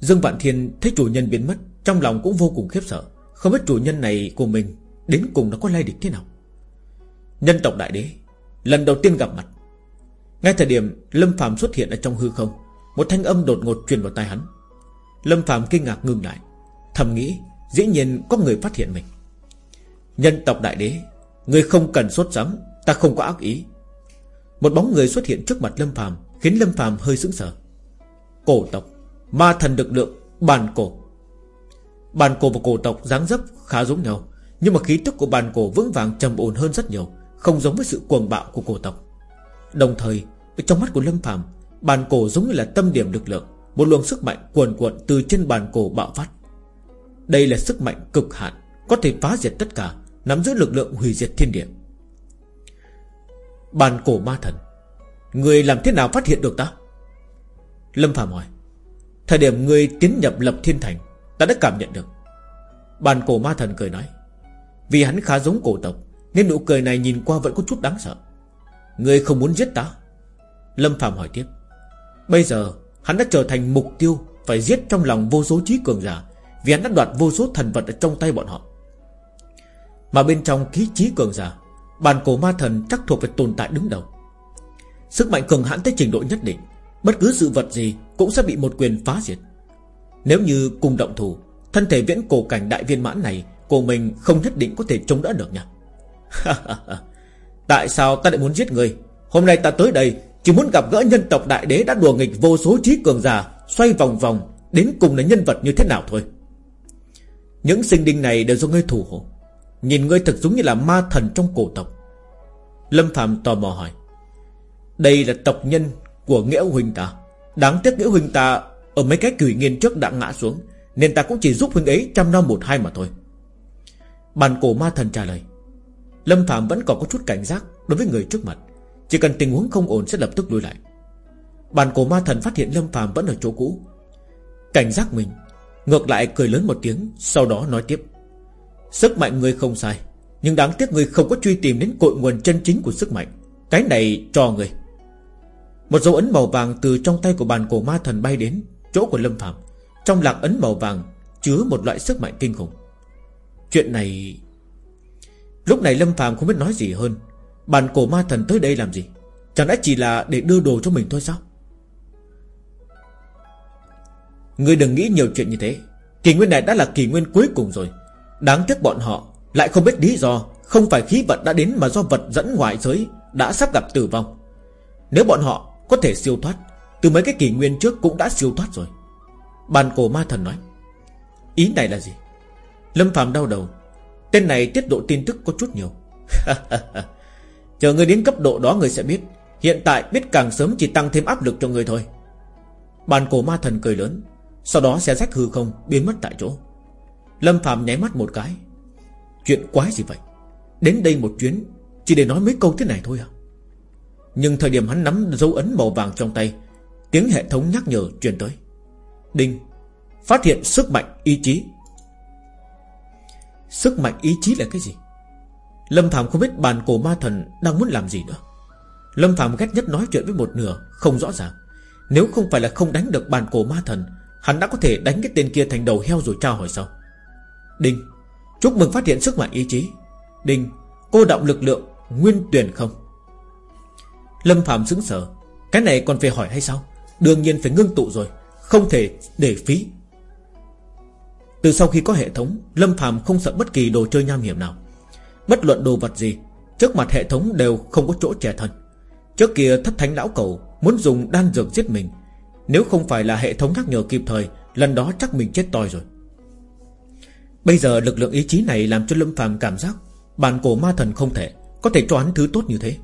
Dương Vạn Thiên thấy chủ nhân biến mất, Trong lòng cũng vô cùng khiếp sợ. Không biết chủ nhân này của mình Đến cùng nó có lai địch thế nào. Nhân tộc đại đế, Lần đầu tiên gặp mặt. Ngay thời điểm Lâm Phạm xuất hiện ở trong hư không, Một thanh âm đột ngột truyền vào tai hắn. Lâm Phạm kinh ngạc ngừng lại, Thầm nghĩ Dĩ nhiên có người phát hiện mình. Nhân tộc đại đế Người không cần sốt sắng, Ta không có ác ý. Một bóng người xuất hiện trước mặt Lâm phàm, Khiến Lâm phàm hơi sững sờ. Cổ tộc, Ma thần lực lượng, Bàn cổ. Bàn cổ và cổ tộc dáng dấp khá giống nhau, Nhưng mà khí tức của bàn cổ vững vàng trầm ổn hơn rất nhiều, Không giống với sự cuồng bạo của cổ tộc. Đồng thời, Trong mắt của Lâm Phàm, Bàn cổ giống như là tâm điểm lực lượng, Một luồng sức mạnh cuồn cuộn từ trên bàn cổ bạo phát. Đây là sức mạnh cực hạn, Có thể phá diệt tất cả Nắm giữ lực lượng hủy diệt thiên địa. Bàn cổ ma thần, Người làm thế nào phát hiện được ta? Lâm Phạm hỏi. Thời điểm người tiến nhập lập thiên thành, Ta đã cảm nhận được. Bàn cổ ma thần cười nói. Vì hắn khá giống cổ tộc, Nên nụ cười này nhìn qua vẫn có chút đáng sợ. Người không muốn giết ta? Lâm Phạm hỏi tiếp. Bây giờ, hắn đã trở thành mục tiêu, Phải giết trong lòng vô số trí cường giả, Vì hắn đã đoạt vô số thần vật ở trong tay bọn họ. Mà bên trong khí trí cường giả Bàn cổ ma thần chắc thuộc về tồn tại đứng đầu. Sức mạnh cường hãn tới trình độ nhất định, Bất cứ sự vật gì Cũng sẽ bị một quyền phá diệt. Nếu như cùng động thủ, Thân thể viễn cổ cảnh đại viên mãn này Của mình không nhất định có thể chống đỡ được nha. Tại sao ta lại muốn giết người? Hôm nay ta tới đây Chỉ muốn gặp gỡ nhân tộc đại đế đã đùa nghịch vô số trí cường giả, Xoay vòng vòng, Đến cùng là nhân vật như thế nào thôi? Những sinh đinh này đều do ngươi thủ hộ. Nhìn ngươi thật giống như là ma thần trong cổ tộc. Lâm Phạm tò mò hỏi, Đây là tộc nhân của Nghĩa Huynh ta. Đáng tiếc Nghĩa Huynh ta Ở mấy cái cửi nghiên trước đã ngã xuống, Nên ta cũng chỉ giúp Huynh ấy trăm năm một hai mà thôi. Bàn cổ ma thần trả lời, Lâm Phạm vẫn còn có chút cảnh giác Đối với người trước mặt, Chỉ cần tình huống không ổn sẽ lập tức lùi lại. Bàn cổ ma thần phát hiện Lâm Phạm vẫn ở chỗ cũ. Cảnh giác mình, Ngược lại cười lớn một tiếng, Sau đó nói tiếp Sức mạnh người không sai, Nhưng đáng tiếc người không có truy tìm đến cội nguồn chân chính của sức mạnh. Cái này cho người Một dấu ấn màu vàng từ trong tay của bàn cổ ma thần bay đến Chỗ của Lâm Phạm Trong lạc ấn màu vàng Chứa một loại sức mạnh kinh khủng. Chuyện này Lúc này Lâm Phạm không biết nói gì hơn. Bàn cổ ma thần tới đây làm gì? Chẳng lẽ chỉ là để đưa đồ cho mình thôi sao? Ngươi đừng nghĩ nhiều chuyện như thế. Kỳ nguyên này đã là kỳ nguyên cuối cùng rồi. Đáng tiếc bọn họ Lại không biết lý do, Không phải khí vận đã đến mà do vật dẫn ngoại giới Đã sắp gặp tử vong. Nếu bọn họ có thể siêu thoát, Từ mấy cái kỷ nguyên trước cũng đã siêu thoát rồi. Bàn cổ ma thần nói, Ý này là gì? Lâm Phạm đau đầu, Tên này tiết độ tin tức có chút nhiều. Chờ người đến cấp độ đó người sẽ biết, Hiện tại biết càng sớm chỉ tăng thêm áp lực cho người thôi. Bàn cổ ma thần cười lớn, Sau đó sẽ rách hư không, biến mất tại chỗ. Lâm Phạm nháy mắt một cái. Chuyện quái gì vậy? Đến đây một chuyến Chỉ để nói mấy câu thế này thôi à? Nhưng thời điểm hắn nắm dấu ấn màu vàng trong tay, Tiếng hệ thống nhắc nhở truyền tới. Đinh, Phát hiện sức mạnh ý chí. Sức mạnh ý chí là cái gì? Lâm Phạm không biết bàn cổ ma thần Đang muốn làm gì nữa. Lâm Phạm ghét nhất nói chuyện với một nửa, Không rõ ràng. Nếu không phải là không đánh được bàn cổ ma thần, Hắn đã có thể đánh cái tên kia thành đầu heo rồi trao hỏi sao Đinh, Chúc mừng phát hiện sức mạnh ý chí. Đinh, Cô động lực lượng, Nguyên tuyển không? Lâm Phạm sững sờ Cái này còn phải hỏi hay sao? Đương nhiên phải ngưng tụ rồi, Không thể để phí. Từ sau khi có hệ thống, Lâm Phạm không sợ bất kỳ đồ chơi nham hiểm nào. Bất luận đồ vật gì, Trước mặt hệ thống đều không có chỗ trẻ thân. Trước kia thất thánh lão cầu Muốn dùng đan dược giết mình. Nếu không phải là hệ thống nhắc nhở kịp thời, Lần đó chắc mình chết toi rồi. Bây giờ lực lượng ý chí này làm cho Lâm Phàm cảm giác Bản cổ ma thần không thể Có thể cho hắn thứ tốt như thế.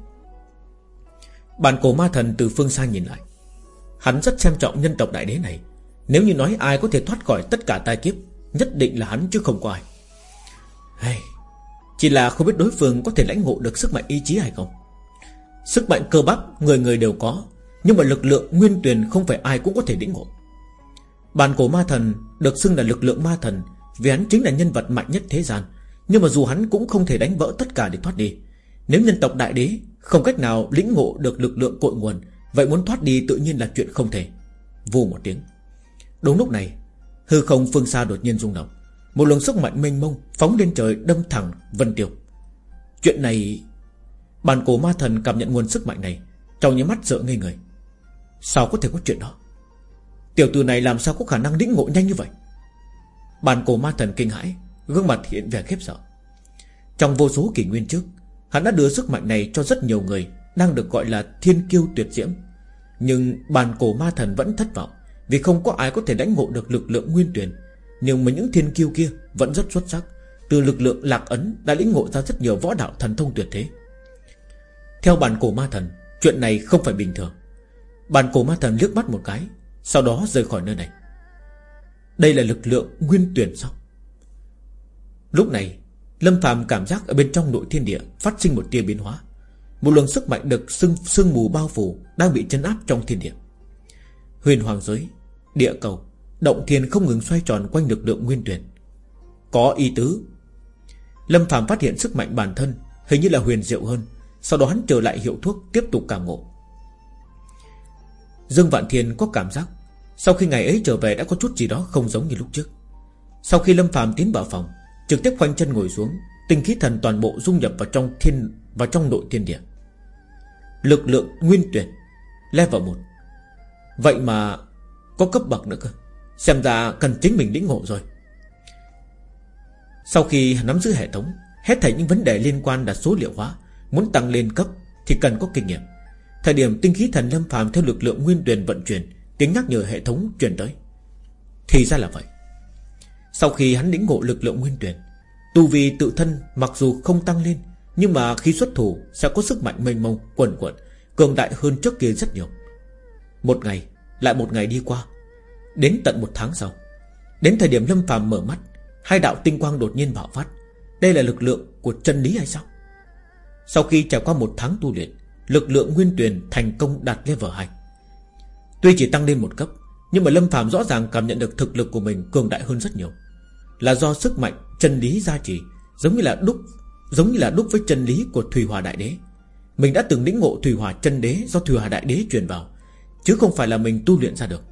Bản cổ ma thần từ phương xa nhìn lại. Hắn rất xem trọng nhân tộc đại đế này. Nếu như nói ai có thể thoát khỏi tất cả tai kiếp Nhất định là hắn chứ không có ai. Hey, Chỉ là không biết đối phương có thể lãnh ngộ được sức mạnh ý chí hay không. Sức mạnh cơ bắp Người người đều có Nhưng mà lực lượng nguyên tuyền không phải ai cũng có thể lĩnh ngộ. Bản cổ ma thần Được xưng là lực lượng ma thần vì hắn chính là nhân vật mạnh nhất thế gian. Nhưng mà dù hắn cũng không thể đánh vỡ tất cả để thoát đi. Nếu nhân tộc đại đế Không cách nào lĩnh ngộ được lực lượng cội nguồn, Vậy muốn thoát đi tự nhiên là chuyện không thể. Vù một tiếng. Đúng lúc này, Hư không phương xa đột nhiên rung động. Một luồng sức mạnh mênh mông Phóng lên trời đâm thẳng Vân Tiêu. Chuyện này, Bàn cổ ma thần cảm nhận nguồn sức mạnh này, Trong những mắt sợ ngây người. Sao có thể có chuyện đó? Tiểu tử này làm sao có khả năng lĩnh ngộ nhanh như vậy? Bàn cổ ma thần kinh hãi, Gương mặt hiện vẻ khiếp sợ. Trong vô số kỷ nguyên trước, Hắn đã đưa sức mạnh này cho rất nhiều người Đang được gọi là thiên kiêu tuyệt diễm. Nhưng bàn cổ ma thần vẫn thất vọng Vì không có ai có thể đánh ngộ được lực lượng nguyên tuyển. Nhưng mà những thiên kiêu kia Vẫn rất xuất sắc. Từ lực lượng lạc ấn đã lĩnh ngộ ra rất nhiều võ đạo thần thông tuyệt thế. Theo bàn cổ ma thần, Chuyện này không phải bình thường. Bàn cổ ma thần liếc mắt một cái, Sau đó rời khỏi nơi này đây là lực lượng nguyên tuyển sao? Lúc này, Lâm phàm cảm giác ở bên trong nội thiên địa Phát sinh một tia biến hóa. Một luồng sức mạnh được sương sương mù bao phủ Đang bị chấn áp trong thiên địa. Huyền hoàng giới, Địa cầu, Động thiên không ngừng xoay tròn quanh lực lượng nguyên tuyển. Có ý tứ. Lâm Phạm phát hiện sức mạnh bản thân Hình như là huyền diệu hơn, Sau đó hắn trở lại hiệu thuốc tiếp tục cảm ngộ. Dương Vạn Thiên có cảm giác sau khi ngày ấy trở về đã có chút gì đó không giống như lúc trước. Sau khi Lâm Phạm tiến vào phòng, Trực tiếp khoanh chân ngồi xuống, Tinh khí thần toàn bộ dung nhập vào trong thiên, Vào trong nội thiên địa. Lực lượng nguyên tuyển, Level 1 Vậy mà Có cấp bậc nữa cơ? Xem ra cần chính mình lĩnh ngộ rồi. Sau khi nắm giữ hệ thống, Hết thảy những vấn đề liên quan đặt số liệu hóa, Muốn tăng lên cấp Thì cần có kinh nghiệm. Thời điểm tinh khí thần lâm phàm theo lực lượng nguyên tuyển vận chuyển Tiếng nhắc nhở hệ thống truyền tới. Thì ra là vậy. Sau khi hắn lĩnh ngộ lực lượng nguyên tuyển, Tu vi tự thân mặc dù không tăng lên, Nhưng mà khi xuất thủ Sẽ có sức mạnh mênh mông, quần quận Cường đại hơn trước kia rất nhiều. Một ngày, lại một ngày đi qua. Đến tận một tháng sau, Đến thời điểm Lâm phàm mở mắt, Hai đạo tinh quang đột nhiên bạo phát. Đây là lực lượng của chân lý hay sao? Sau khi trải qua một tháng tu luyện, Lực lượng nguyên tuyển thành công đạt level 2 Tuy chỉ tăng lên một cấp, Nhưng mà Lâm phàm rõ ràng cảm nhận được thực lực của mình cường đại hơn rất nhiều. Là do sức mạnh, chân lý gia trì, Giống như là đúc, Giống như là đúc với chân lý của Thủy Hòa Đại Đế. Mình đã từng lĩnh ngộ Thủy Hòa chân đế Do Thủy Hòa Đại Đế truyền vào, Chứ không phải là mình tu luyện ra được.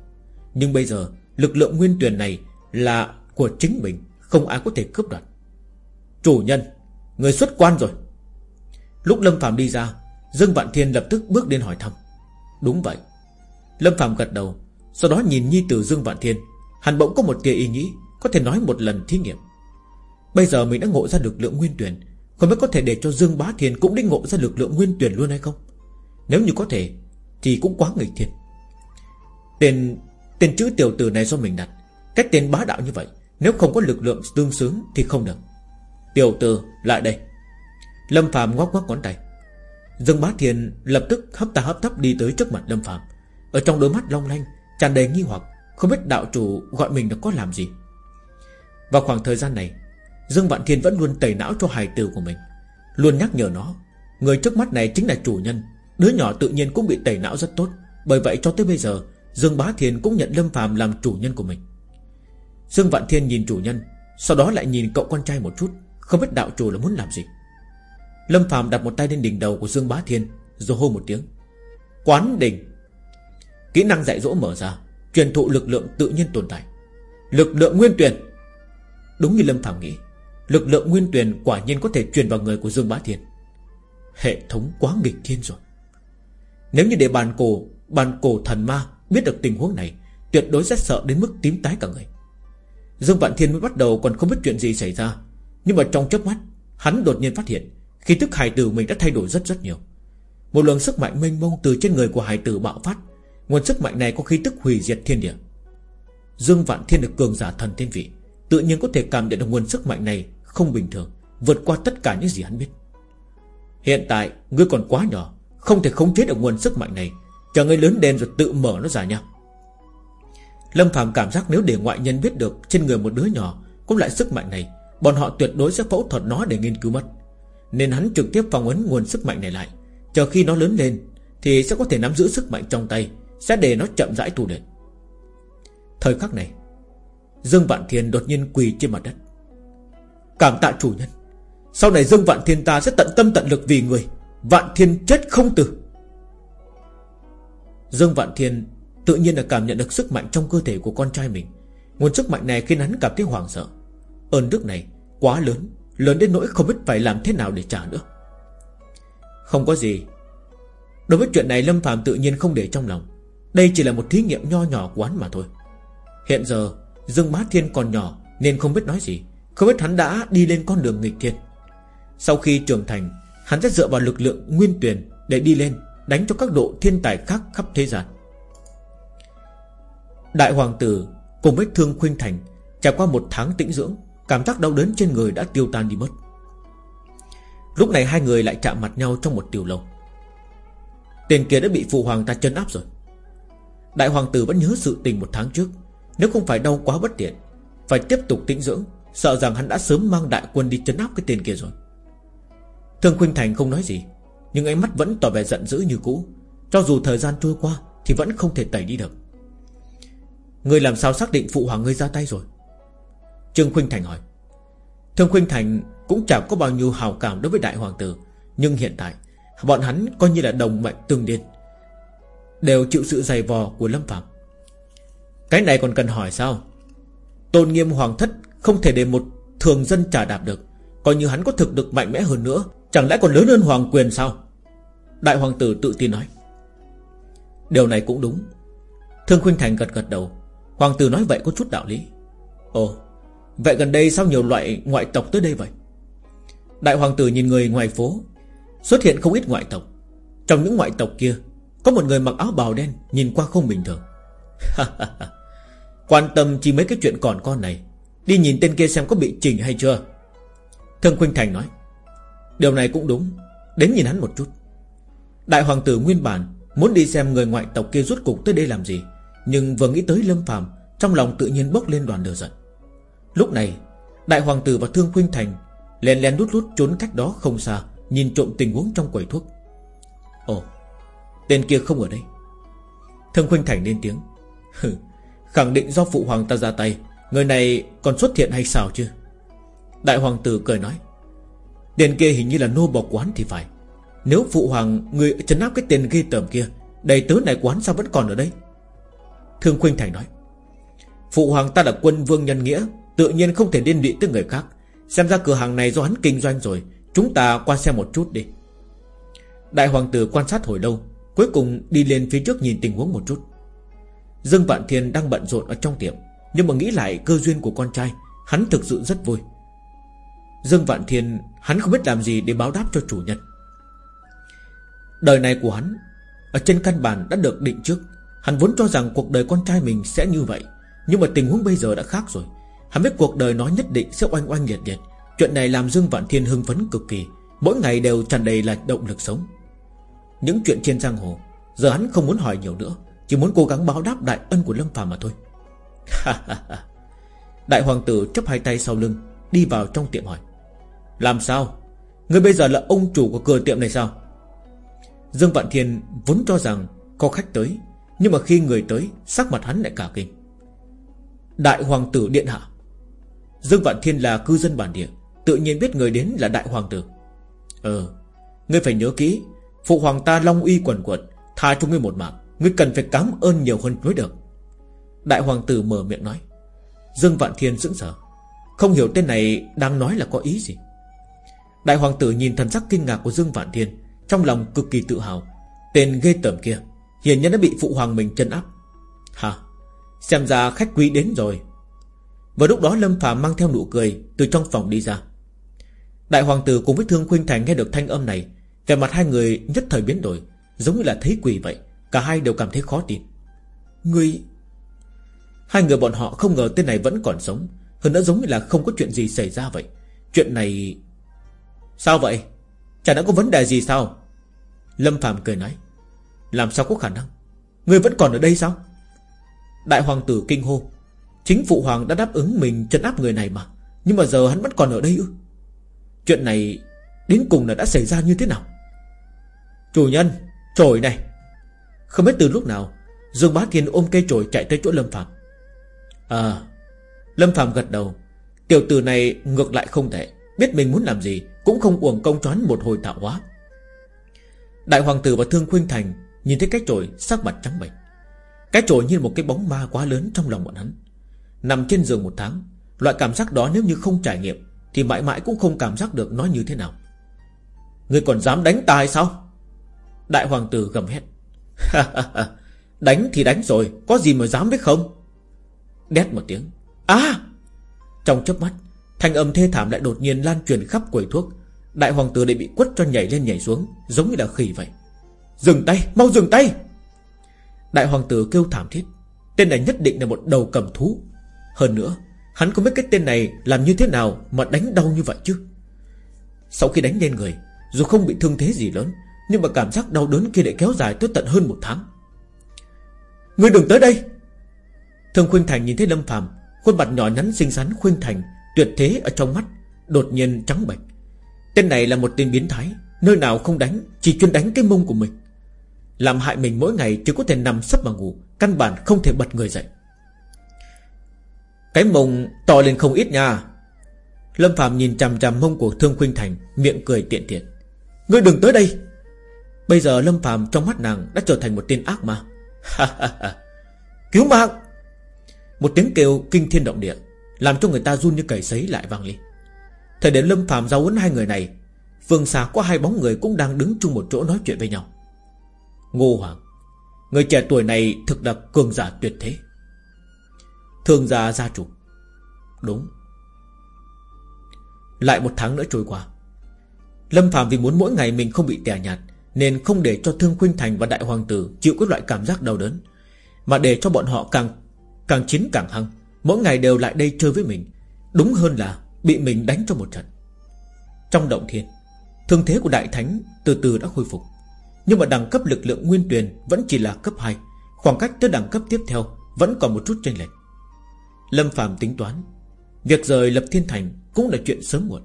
Nhưng bây giờ, lực lượng nguyên tuyển này Là của chính mình, Không ai có thể cướp đoạt. Chủ nhân, Người xuất quan rồi. Lúc Lâm Phạm đi ra, Dương Vạn Thiên lập tức bước đến hỏi thăm. Đúng vậy Lâm Phạm gật đầu, Sau đó nhìn Nhi tử Dương Vạn Thiên. Hắn bỗng có một tia ý nghĩ, Có thể nói một lần thí nghiệm. Bây giờ mình đã ngộ ra lực lượng nguyên tuyển Không biết có thể để cho Dương Bá Thiên Cũng đi ngộ ra lực lượng nguyên tuyển luôn hay không? Nếu như có thể, Thì cũng quá nghịch thiên. Tên tên chữ tiểu tử này do mình đặt Cách tên bá đạo như vậy, Nếu không có lực lượng tương xứng thì không được. Tiểu tử, lại đây. Lâm Phạm ngoắc ngoắc ngón tay. Dương Bá Thiên lập tức hấp ta hấp tấp đi tới trước mặt Lâm Phạm. Ở trong đôi mắt long lanh, tràn đầy nghi hoặc, Không biết đạo chủ gọi mình đã có làm gì. Vào khoảng thời gian này, Dương Vạn Thiên vẫn luôn tẩy não cho hài tử của mình, Luôn nhắc nhở nó, Người trước mắt này chính là chủ nhân, Đứa nhỏ tự nhiên cũng bị tẩy não rất tốt, Bởi vậy cho tới bây giờ, Dương Bá Thiên cũng nhận Lâm Phàm làm chủ nhân của mình. Dương Vạn Thiên nhìn chủ nhân, Sau đó lại nhìn cậu con trai một chút, Không biết đạo chủ là muốn làm gì. Lâm Phàm đặt một tay lên đỉnh đầu của Dương Bá Thiên, Rồi hô một tiếng, Quán đỉnh Kỹ năng dạy dỗ mở ra, Truyền thụ lực lượng tự nhiên tồn tại. Lực lượng nguyên tuyển. Đúng như Lâm Phàm nghĩ, Lực lượng nguyên tuyển quả nhiên có thể truyền vào người của Dương Bá Thiên. Hệ thống quá nghịch thiên rồi. Nếu như để bàn cổ Bàn cổ thần ma Biết được tình huống này, Tuyệt đối rất sợ đến mức tím tái cả người. Dương Vạn Thiên mới bắt đầu còn không biết chuyện gì xảy ra, Nhưng mà trong chớp mắt, Hắn đột nhiên phát hiện Khi tức hài tử mình đã thay đổi rất rất nhiều. Một luồng sức mạnh mênh mông từ trên người của hài tử bạo phát Nguồn sức mạnh này có khí tức hủy diệt thiên địa. Dương Vạn Thiên được cường giả thần thiên vị, Tự nhiên có thể cảm nhận được nguồn sức mạnh này Không bình thường, Vượt qua tất cả những gì hắn biết. Hiện tại, ngươi còn quá nhỏ, Không thể khống chế được nguồn sức mạnh này. Chờ ngươi lớn đen rồi tự mở nó ra nha. Lâm Phạm cảm giác nếu để ngoại nhân biết được Trên người một đứa nhỏ cũng lại sức mạnh này, Bọn họ tuyệt đối sẽ phẫu thuật nó để nghiên cứu mất. Nên hắn trực tiếp phong ấn nguồn sức mạnh này lại. Chờ khi nó lớn lên Thì sẽ có thể nắm giữ sức mạnh trong tay. Sẽ để nó chậm rãi tu luyện. Thời khắc này, Dương Vạn Thiên đột nhiên quỳ trên mặt đất. Cảm tạ chủ nhân. Sau này Dương Vạn Thiên ta sẽ tận tâm tận lực vì người. Vạn Thiên chết không từ Dương Vạn Thiên tự nhiên là cảm nhận được sức mạnh trong cơ thể của con trai mình. Nguồn sức mạnh này khiến hắn cảm thấy hoảng sợ. Ơn đức này quá lớn Lớn đến nỗi không biết phải làm thế nào để trả nữa. Không có gì. Đối với chuyện này, Lâm Phạm tự nhiên không để trong lòng. Đây chỉ là một thí nghiệm nho nhỏ của hắn mà thôi. Hiện giờ, Dương Bá Thiên còn nhỏ Nên không biết nói gì. Không biết hắn đã đi lên con đường nghịch thiên. Sau khi trưởng thành, Hắn sẽ dựa vào lực lượng nguyên tuyển Để đi lên, Đánh cho các độ thiên tài khác khắp thế gian. Đại hoàng tử Cùng với thương khuynh thành Trải qua một tháng tĩnh dưỡng, Cảm giác đau đớn trên người đã tiêu tan đi mất. Lúc này hai người lại chạm mặt nhau trong một tiểu lâu. Tiền kia đã bị phụ hoàng ta chân áp rồi. Đại hoàng tử vẫn nhớ sự tình một tháng trước. Nếu không phải đau quá bất tiện, Phải tiếp tục tĩnh dưỡng, Sợ rằng hắn đã sớm mang đại quân đi chấn áp cái tên kia rồi. Thương Khuynh Thành không nói gì, nhưng ánh mắt vẫn tỏ vẻ giận dữ như cũ. Cho dù thời gian trôi qua Thì vẫn không thể tẩy đi được. Người làm sao xác định phụ hoàng ngươi ra tay rồi? Trương Khuynh Thành hỏi. Thương Khuynh Thành cũng chẳng có bao nhiêu hào cảm đối với đại hoàng tử, Nhưng hiện tại, Bọn hắn coi như là đồng mệnh tương điên. Đều chịu sự dày vò của Lâm Phạm. Cái này còn cần hỏi sao? Tôn nghiêm hoàng thất Không thể để một thường dân trả đạp được. Coi như hắn có thực được mạnh mẽ hơn nữa, Chẳng lẽ còn lớn hơn hoàng quyền sao? Đại hoàng tử tự tin nói. Điều này cũng đúng. Thương Khuynh Thành gật gật đầu. Hoàng tử nói vậy có chút đạo lý. Ồ, Vậy gần đây sao nhiều loại ngoại tộc tới đây vậy? Đại hoàng tử nhìn người ngoài phố, Xuất hiện không ít ngoại tộc. Trong những ngoại tộc kia có một người mặc áo bào đen Nhìn qua không bình thường. Quan tâm chỉ mấy cái chuyện còn con này. Đi nhìn tên kia xem có bị chỉnh hay chưa. Thương Khuynh Thành nói, Điều này cũng đúng. Đến nhìn hắn một chút. Đại hoàng tử nguyên bản Muốn đi xem người ngoại tộc kia rút cục tới đây làm gì, Nhưng vừa nghĩ tới Lâm Phàm, Trong lòng tự nhiên bốc lên đoàn lửa giận. Lúc này, Đại hoàng tử và Thương Khuynh Thành Lén lén lút lút trốn cách đó không xa, Nhìn trộm tình huống trong quầy thuốc. Tên kia không ở đây. Thương Khuynh Thành lên tiếng. Hừ, Khẳng định do phụ hoàng ta ra tay, Người này còn xuất hiện hay sao chứ? Đại hoàng tử cười nói. Tên kia hình như là nô bọc quán thì phải. Nếu phụ hoàng, Người trấn áp cái tên ghê tởm kia, Đầy tớ này quán sao vẫn còn ở đây? Thương Khuynh Thành nói. Phụ hoàng ta là quân vương nhân nghĩa, Tự nhiên không thể liên lụy tới người khác. Xem ra cửa hàng này do hắn kinh doanh rồi, Chúng ta qua xem một chút đi. Đại hoàng tử quan sát hồi lâu Cuối cùng đi lên phía trước nhìn tình huống một chút. Dương Vạn Thiên đang bận rộn ở trong tiệm, Nhưng mà nghĩ lại cơ duyên của con trai, Hắn thực sự rất vui. Dương Vạn Thiên, Hắn không biết làm gì để báo đáp cho chủ nhân. Đời này của hắn, Ở trên căn bản đã được định trước. Hắn vốn cho rằng cuộc đời con trai mình sẽ như vậy, Nhưng mà tình huống bây giờ đã khác rồi. Hắn biết cuộc đời nó nhất định sẽ oanh oanh liệt liệt Chuyện này làm Dương Vạn Thiên hưng phấn cực kỳ. Mỗi ngày đều tràn đầy là động lực sống. Những chuyện trên giang hồ, Giờ hắn không muốn hỏi nhiều nữa, Chỉ muốn cố gắng báo đáp đại ân của Lâm Phàm mà thôi. Đại hoàng tử chấp hai tay sau lưng, Đi vào trong tiệm hỏi. Làm sao? Người bây giờ là ông chủ của cửa tiệm này sao? Dương Vạn Thiên vốn cho rằng Có khách tới, Nhưng mà khi người tới, Sắc mặt hắn lại cả kinh. Đại hoàng tử điện hạ. Dương Vạn Thiên là cư dân bản địa, Tự nhiên biết người đến là đại hoàng tử. Ờ Ngươi phải nhớ kỹ Phụ hoàng ta long uy quần quật, Tha cho ngươi một mạng. Ngươi cần phải cảm ơn nhiều hơn mới được. Đại hoàng tử mở miệng nói. Dương Vạn Thiên sững sờ. Không hiểu tên này đang nói là có ý gì. Đại hoàng tử nhìn thần sắc kinh ngạc của Dương Vạn Thiên, Trong lòng cực kỳ tự hào. Tên ghê tởm kia, Hiển nhiên đã bị phụ hoàng mình chân áp. Hả? Xem ra khách quý đến rồi. Và lúc đó Lâm Phạm mang theo nụ cười Từ trong phòng đi ra. Đại hoàng tử cùng với Thương Khuynh Thành nghe được thanh âm này về mặt hai người nhất thời biến đổi, Giống như là thấy quỷ vậy, Cả hai đều cảm thấy khó tin. Người, Hai người bọn họ không ngờ tên này vẫn còn sống, Hơn nữa giống như là không có chuyện gì xảy ra vậy. Chuyện này, Sao vậy? Chả đã có vấn đề gì sao? Lâm Phạm cười nói, Làm sao có khả năng? Người vẫn còn ở đây sao? Đại hoàng tử kinh hô, Chính phụ hoàng đã đáp ứng mình chân áp người này mà, Nhưng mà giờ hắn vẫn còn ở đây ư? Chuyện này Đến cùng là đã xảy ra như thế nào? Chủ nhân, Chổi này. Không biết từ lúc nào, Dương Bá Thiên ôm cây chổi chạy tới chỗ Lâm Phạm À Lâm Phạm gật đầu. Tiểu tử này ngược lại không thể Biết mình muốn làm gì, Cũng không uổng công choán một hồi tạo hóa. Đại hoàng tử và Thương Khuynh Thành Nhìn thấy cái chổi, sắc mặt trắng bệch. Cái chổi như một cái bóng ma quá lớn trong lòng bọn hắn. Nằm trên giường một tháng, Loại cảm giác đó nếu như không trải nghiệm, Thì mãi mãi cũng không cảm giác được nó như thế nào. Ngươi còn dám đánh ta hay sao? Đại hoàng tử gầm hét. Đánh thì đánh rồi Có gì mà dám biết không? Đét một tiếng. À! Trong chớp mắt Thanh âm thê thảm lại đột nhiên lan truyền khắp quầy thuốc. Đại hoàng tử lại bị quất cho nhảy lên nhảy xuống Giống như là khỉ vậy. Dừng tay, mau dừng tay! Đại hoàng tử kêu thảm thiết. Tên này nhất định là một đầu cầm thú. Hơn nữa Hắn không biết cái tên này làm như thế nào Mà đánh đau như vậy chứ? Sau khi đánh lên người Dù không bị thương thế gì lớn nhưng mà cảm giác đau đớn kia lại kéo dài tới tận hơn một tháng. Ngươi đừng tới đây. Thương Khuynh Thành nhìn thấy Lâm phạm Khuôn mặt nhỏ nhắn xinh xắn, Khuynh Thành, Tuyệt thế ở trong mắt, Đột nhiên trắng bệch. Tên này là một tên biến thái, Nơi nào không đánh, Chỉ chuyên đánh cái mông của mình. Làm hại mình mỗi ngày chỉ có thể nằm sấp mà ngủ, Căn bản không thể bật người dậy. Cái mông to lên không ít nha. Lâm Phạm nhìn chằm chằm mông của Thương Khuynh Thành, Miệng cười tiện tiện. Ngươi đừng tới đây. Bây giờ Lâm Phạm trong mắt nàng đã trở thành một tên ác ma. Cứu mạng! Một tiếng kêu kinh thiên động địa Làm cho người ta run như cầy sấy lại vang lên. Thời điểm Lâm Phạm giao huấn hai người này, Phương xa có hai bóng người cũng đang đứng chung một chỗ nói chuyện với nhau. Ngô Hoàng, Người trẻ tuổi này thực là cường giả tuyệt thế. Thương gia gia chủ. Đúng. Lại một tháng nữa trôi qua, Lâm Phạm vì muốn mỗi ngày mình không bị tè nhạt nên không để cho Thương Khuynh Thành và Đại Hoàng Tử Chịu các loại cảm giác đau đớn, Mà để cho bọn họ càng càng chín càng hăng. Mỗi ngày đều lại đây chơi với mình, Đúng hơn là bị mình đánh cho một trận. Trong động thiên, Thương thế của Đại Thánh từ từ đã khôi phục, Nhưng mà đẳng cấp lực lượng nguyên tuyền Vẫn chỉ là cấp 2 Khoảng cách tới đẳng cấp tiếp theo Vẫn còn một chút chênh lệch. Lâm Phạm tính toán, Việc rời lập thiên thành cũng là chuyện sớm muộn.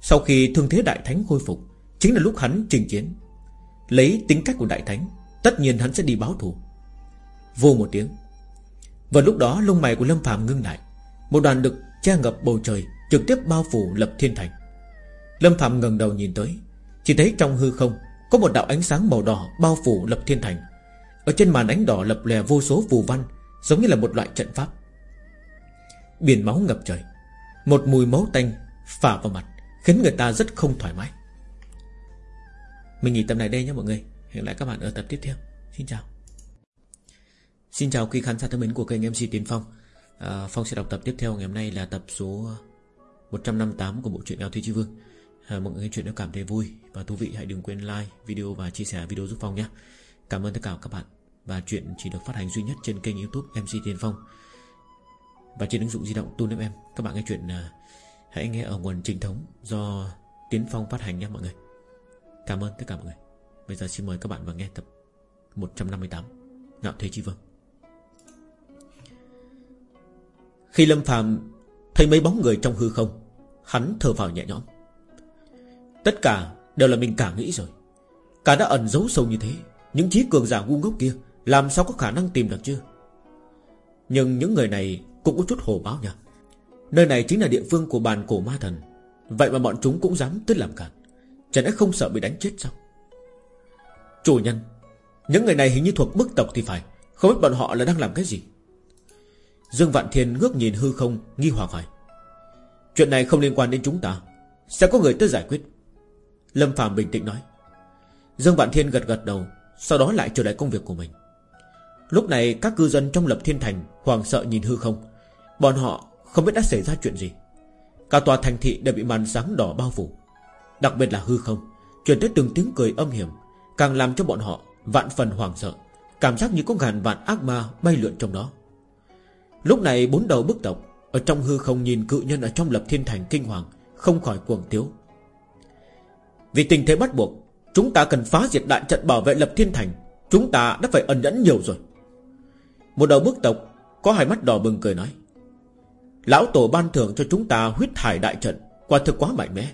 Sau khi thương thế Đại Thánh khôi phục, Chính là lúc hắn trình chiến. Lấy tính cách của Đại Thánh, Tất nhiên hắn sẽ đi báo thù. Vô một tiếng. Vào lúc đó, lông mày của Lâm phàm ngưng lại. Một đoàn được che ngập bầu trời, Trực tiếp bao phủ lập thiên thành. Lâm phàm ngẩng đầu nhìn tới, Chỉ thấy trong hư không Có một đạo ánh sáng màu đỏ bao phủ lập thiên thành. Ở trên màn ánh đỏ lập lè vô số phù văn, Giống như là một loại trận pháp. Biển máu ngập trời. Một mùi máu tanh phả vào mặt, Khiến người ta rất không thoải mái. Mình nghỉ tập này đây nhé mọi người. Hẹn lại các bạn ở tập tiếp theo. Xin chào. Xin chào quý khán giả thân mến của kênh MC Tiến Phong. À, Phong sẽ đọc tập tiếp theo. Ngày hôm nay là tập số 158 của bộ truyện Áo Thuy Chi Vương. À, Mọi người nghe chuyện nếu cảm thấy vui Và thú vị hãy đừng quên like video và chia sẻ video giúp Phong nhé. Cảm ơn tất cả các bạn Và chuyện chỉ được phát hành duy nhất trên kênh youtube MC Tiến Phong Và trên ứng dụng di động Tu Em Các bạn nghe chuyện à, hãy nghe ở nguồn chính thống Do Tiến Phong phát hành nhé mọi người. Cảm ơn tất cả mọi người. Bây giờ xin mời các bạn vào nghe tập 158 Ngạo Thế Chi Vương. Khi Lâm Phạm thấy mấy bóng người trong hư không, Hắn thở vào nhẹ nhõm. Tất cả đều là mình cả nghĩ rồi. Cả đã ẩn giấu sâu như thế, Những trí cường giả ngu ngốc kia Làm sao có khả năng tìm được chưa Nhưng những người này cũng có chút hồ báo nhỉ Nơi này chính là địa phương của bàn cổ ma thần. Vậy mà bọn chúng cũng dám tới làm cản Chẳng lẽ không sợ bị đánh chết sao? Chủ nhân, Những người này hình như thuộc bức tộc thì phải. Không biết bọn họ là đang làm cái gì? Dương Vạn Thiên ngước nhìn hư không, Nghi hoặc hỏi. Chuyện này không liên quan đến chúng ta. Sẽ có người tới giải quyết. Lâm Phạm bình tĩnh nói. Dương Vạn Thiên gật gật đầu, Sau đó lại trở lại công việc của mình. Lúc này các cư dân trong lập thiên thành Hoàng sợ nhìn hư không. Bọn họ không biết đã xảy ra chuyện gì. Cả tòa thành thị đều bị màn sáng đỏ bao phủ. Đặc biệt là hư không Chuyển tới từng tiếng cười âm hiểm, Càng làm cho bọn họ vạn phần hoảng sợ, Cảm giác như có ngàn vạn ác ma bay lượn trong đó. Lúc này bốn đầu bức tộc Ở trong hư không nhìn cự nhân ở trong lập thiên thành kinh hoàng, Không khỏi cuồng tiếu. Vì tình thế bắt buộc, Chúng ta cần phá diệt đại trận bảo vệ lập thiên thành, Chúng ta đã phải ẩn nhẫn nhiều rồi. Một đầu bức tộc Có hai mắt đỏ bừng cười nói, Lão tổ ban thưởng cho chúng ta huyết thải đại trận, Quả thực quá mạnh mẽ